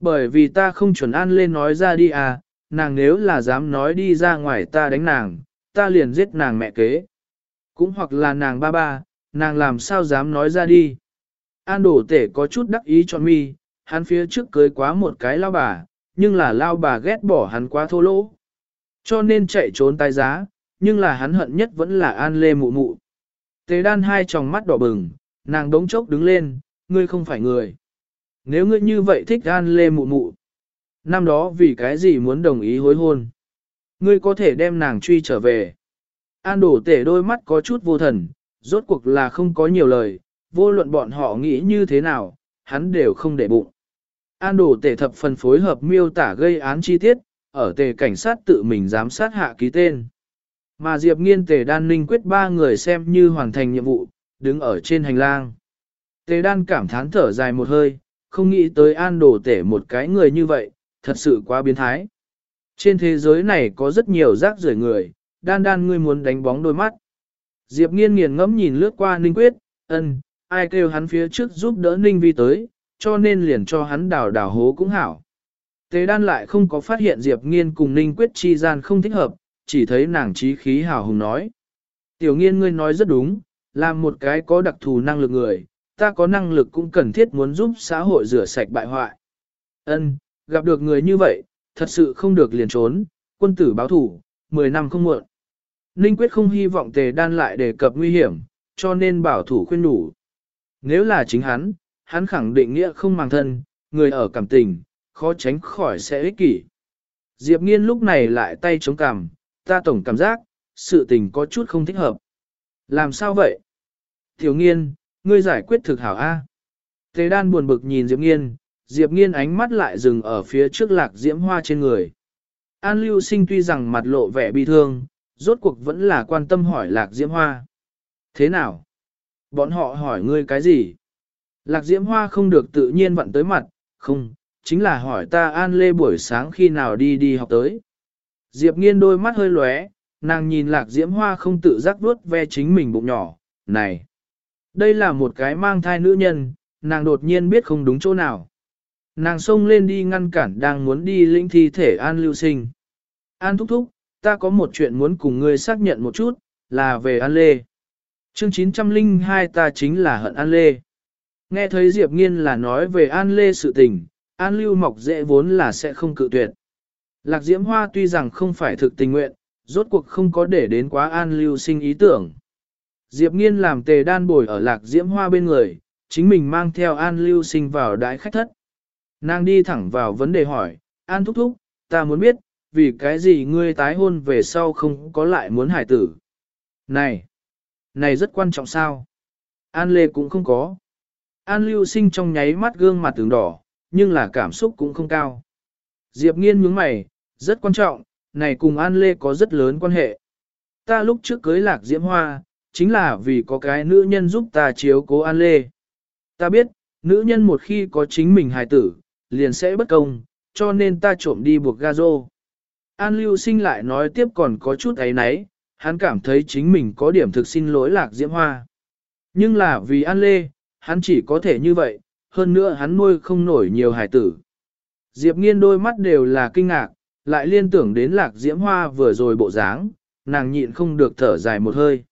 Bởi vì ta không chuẩn An Lê nói ra đi à, nàng nếu là dám nói đi ra ngoài ta đánh nàng, ta liền giết nàng mẹ kế. Cũng hoặc là nàng ba ba, nàng làm sao dám nói ra đi. An đổ tể có chút đắc ý cho mi, hắn phía trước cưới quá một cái lao bà, nhưng là lao bà ghét bỏ hắn quá thô lỗ. Cho nên chạy trốn tai giá, nhưng là hắn hận nhất vẫn là An Lê mụ mụ. Tề đan hai tròng mắt đỏ bừng, nàng đống chốc đứng lên, ngươi không phải người. Nếu ngươi như vậy thích An Lê mụ mụ, năm đó vì cái gì muốn đồng ý hối hôn. Ngươi có thể đem nàng truy trở về. An đổ tể đôi mắt có chút vô thần, rốt cuộc là không có nhiều lời, vô luận bọn họ nghĩ như thế nào, hắn đều không để bụng. An đổ tể thập phần phối hợp miêu tả gây án chi tiết, ở tề cảnh sát tự mình giám sát hạ ký tên. Mà Diệp nghiên tề đan ninh quyết ba người xem như hoàn thành nhiệm vụ, đứng ở trên hành lang. Tề đan cảm thán thở dài một hơi, không nghĩ tới an đổ tể một cái người như vậy, thật sự quá biến thái. Trên thế giới này có rất nhiều rác rưởi người, đan đan ngươi muốn đánh bóng đôi mắt. Diệp nghiên nghiền ngẫm nhìn lướt qua Ninh Quyết, ân, ai kêu hắn phía trước giúp đỡ Ninh Vi tới, cho nên liền cho hắn đào đào hố cũng hảo. Tế đan lại không có phát hiện Diệp nghiên cùng Ninh Quyết chi gian không thích hợp, chỉ thấy nàng trí khí hào hùng nói. Tiểu nghiên ngươi nói rất đúng, làm một cái có đặc thù năng lực người, ta có năng lực cũng cần thiết muốn giúp xã hội rửa sạch bại hoại. Ân, gặp được người như vậy, thật sự không được liền trốn, quân tử báo thủ, 10 năm không muộn. Ninh Quyết không hy vọng tề đan lại đề cập nguy hiểm, cho nên bảo thủ khuyên đủ. Nếu là chính hắn, hắn khẳng định nghĩa không mang thân, người ở cảm tình, khó tránh khỏi sẽ ích kỷ. Diệp nghiên lúc này lại tay chống cằm, ta tổng cảm giác, sự tình có chút không thích hợp. Làm sao vậy? Tiểu nghiên, ngươi giải quyết thực hảo A. Tề đan buồn bực nhìn Diệp nghiên, Diệp nghiên ánh mắt lại dừng ở phía trước lạc diễm hoa trên người. An lưu sinh tuy rằng mặt lộ vẻ bi thương, rốt cuộc vẫn là quan tâm hỏi lạc diễm hoa. Thế nào? Bọn họ hỏi ngươi cái gì? Lạc diễm hoa không được tự nhiên vặn tới mặt, không, chính là hỏi ta an lê buổi sáng khi nào đi đi học tới. Diệp nghiên đôi mắt hơi lóe, nàng nhìn lạc diễm hoa không tự giác vuốt ve chính mình bụng nhỏ, này. Đây là một cái mang thai nữ nhân, nàng đột nhiên biết không đúng chỗ nào. Nàng xông lên đi ngăn cản đang muốn đi lĩnh thi thể An lưu sinh. An thúc thúc, ta có một chuyện muốn cùng ngươi xác nhận một chút, là về An Lê. Chương 902 ta chính là hận An Lê. Nghe thấy Diệp Nghiên là nói về An Lê sự tình, An Lưu Mọc dễ vốn là sẽ không cự tuyệt. Lạc Diễm Hoa tuy rằng không phải thực tình nguyện, rốt cuộc không có để đến quá An Lưu sinh ý tưởng. Diệp Nghiên làm tề đan bồi ở Lạc Diễm Hoa bên người, chính mình mang theo An Lưu sinh vào đại khách thất. Nàng đi thẳng vào vấn đề hỏi, An thúc thúc, ta muốn biết, vì cái gì ngươi tái hôn về sau không có lại muốn hải tử. Này, này rất quan trọng sao? An Lê cũng không có. An Lưu sinh trong nháy mắt gương mặt tường đỏ, nhưng là cảm xúc cũng không cao. Diệp nghiên nhướng mày, rất quan trọng, này cùng An Lê có rất lớn quan hệ. Ta lúc trước cưới lạc diễm hoa, chính là vì có cái nữ nhân giúp ta chiếu cố An Lê. Ta biết, nữ nhân một khi có chính mình hài tử, liền sẽ bất công, cho nên ta trộm đi buộc ga rô. An Lưu Sinh lại nói tiếp còn có chút ấy nấy, hắn cảm thấy chính mình có điểm thực xin lỗi lạc diễm hoa. Nhưng là vì An Lê, hắn chỉ có thể như vậy, hơn nữa hắn nuôi không nổi nhiều hải tử. Diệp nghiên đôi mắt đều là kinh ngạc, lại liên tưởng đến lạc diễm hoa vừa rồi bộ dáng, nàng nhịn không được thở dài một hơi.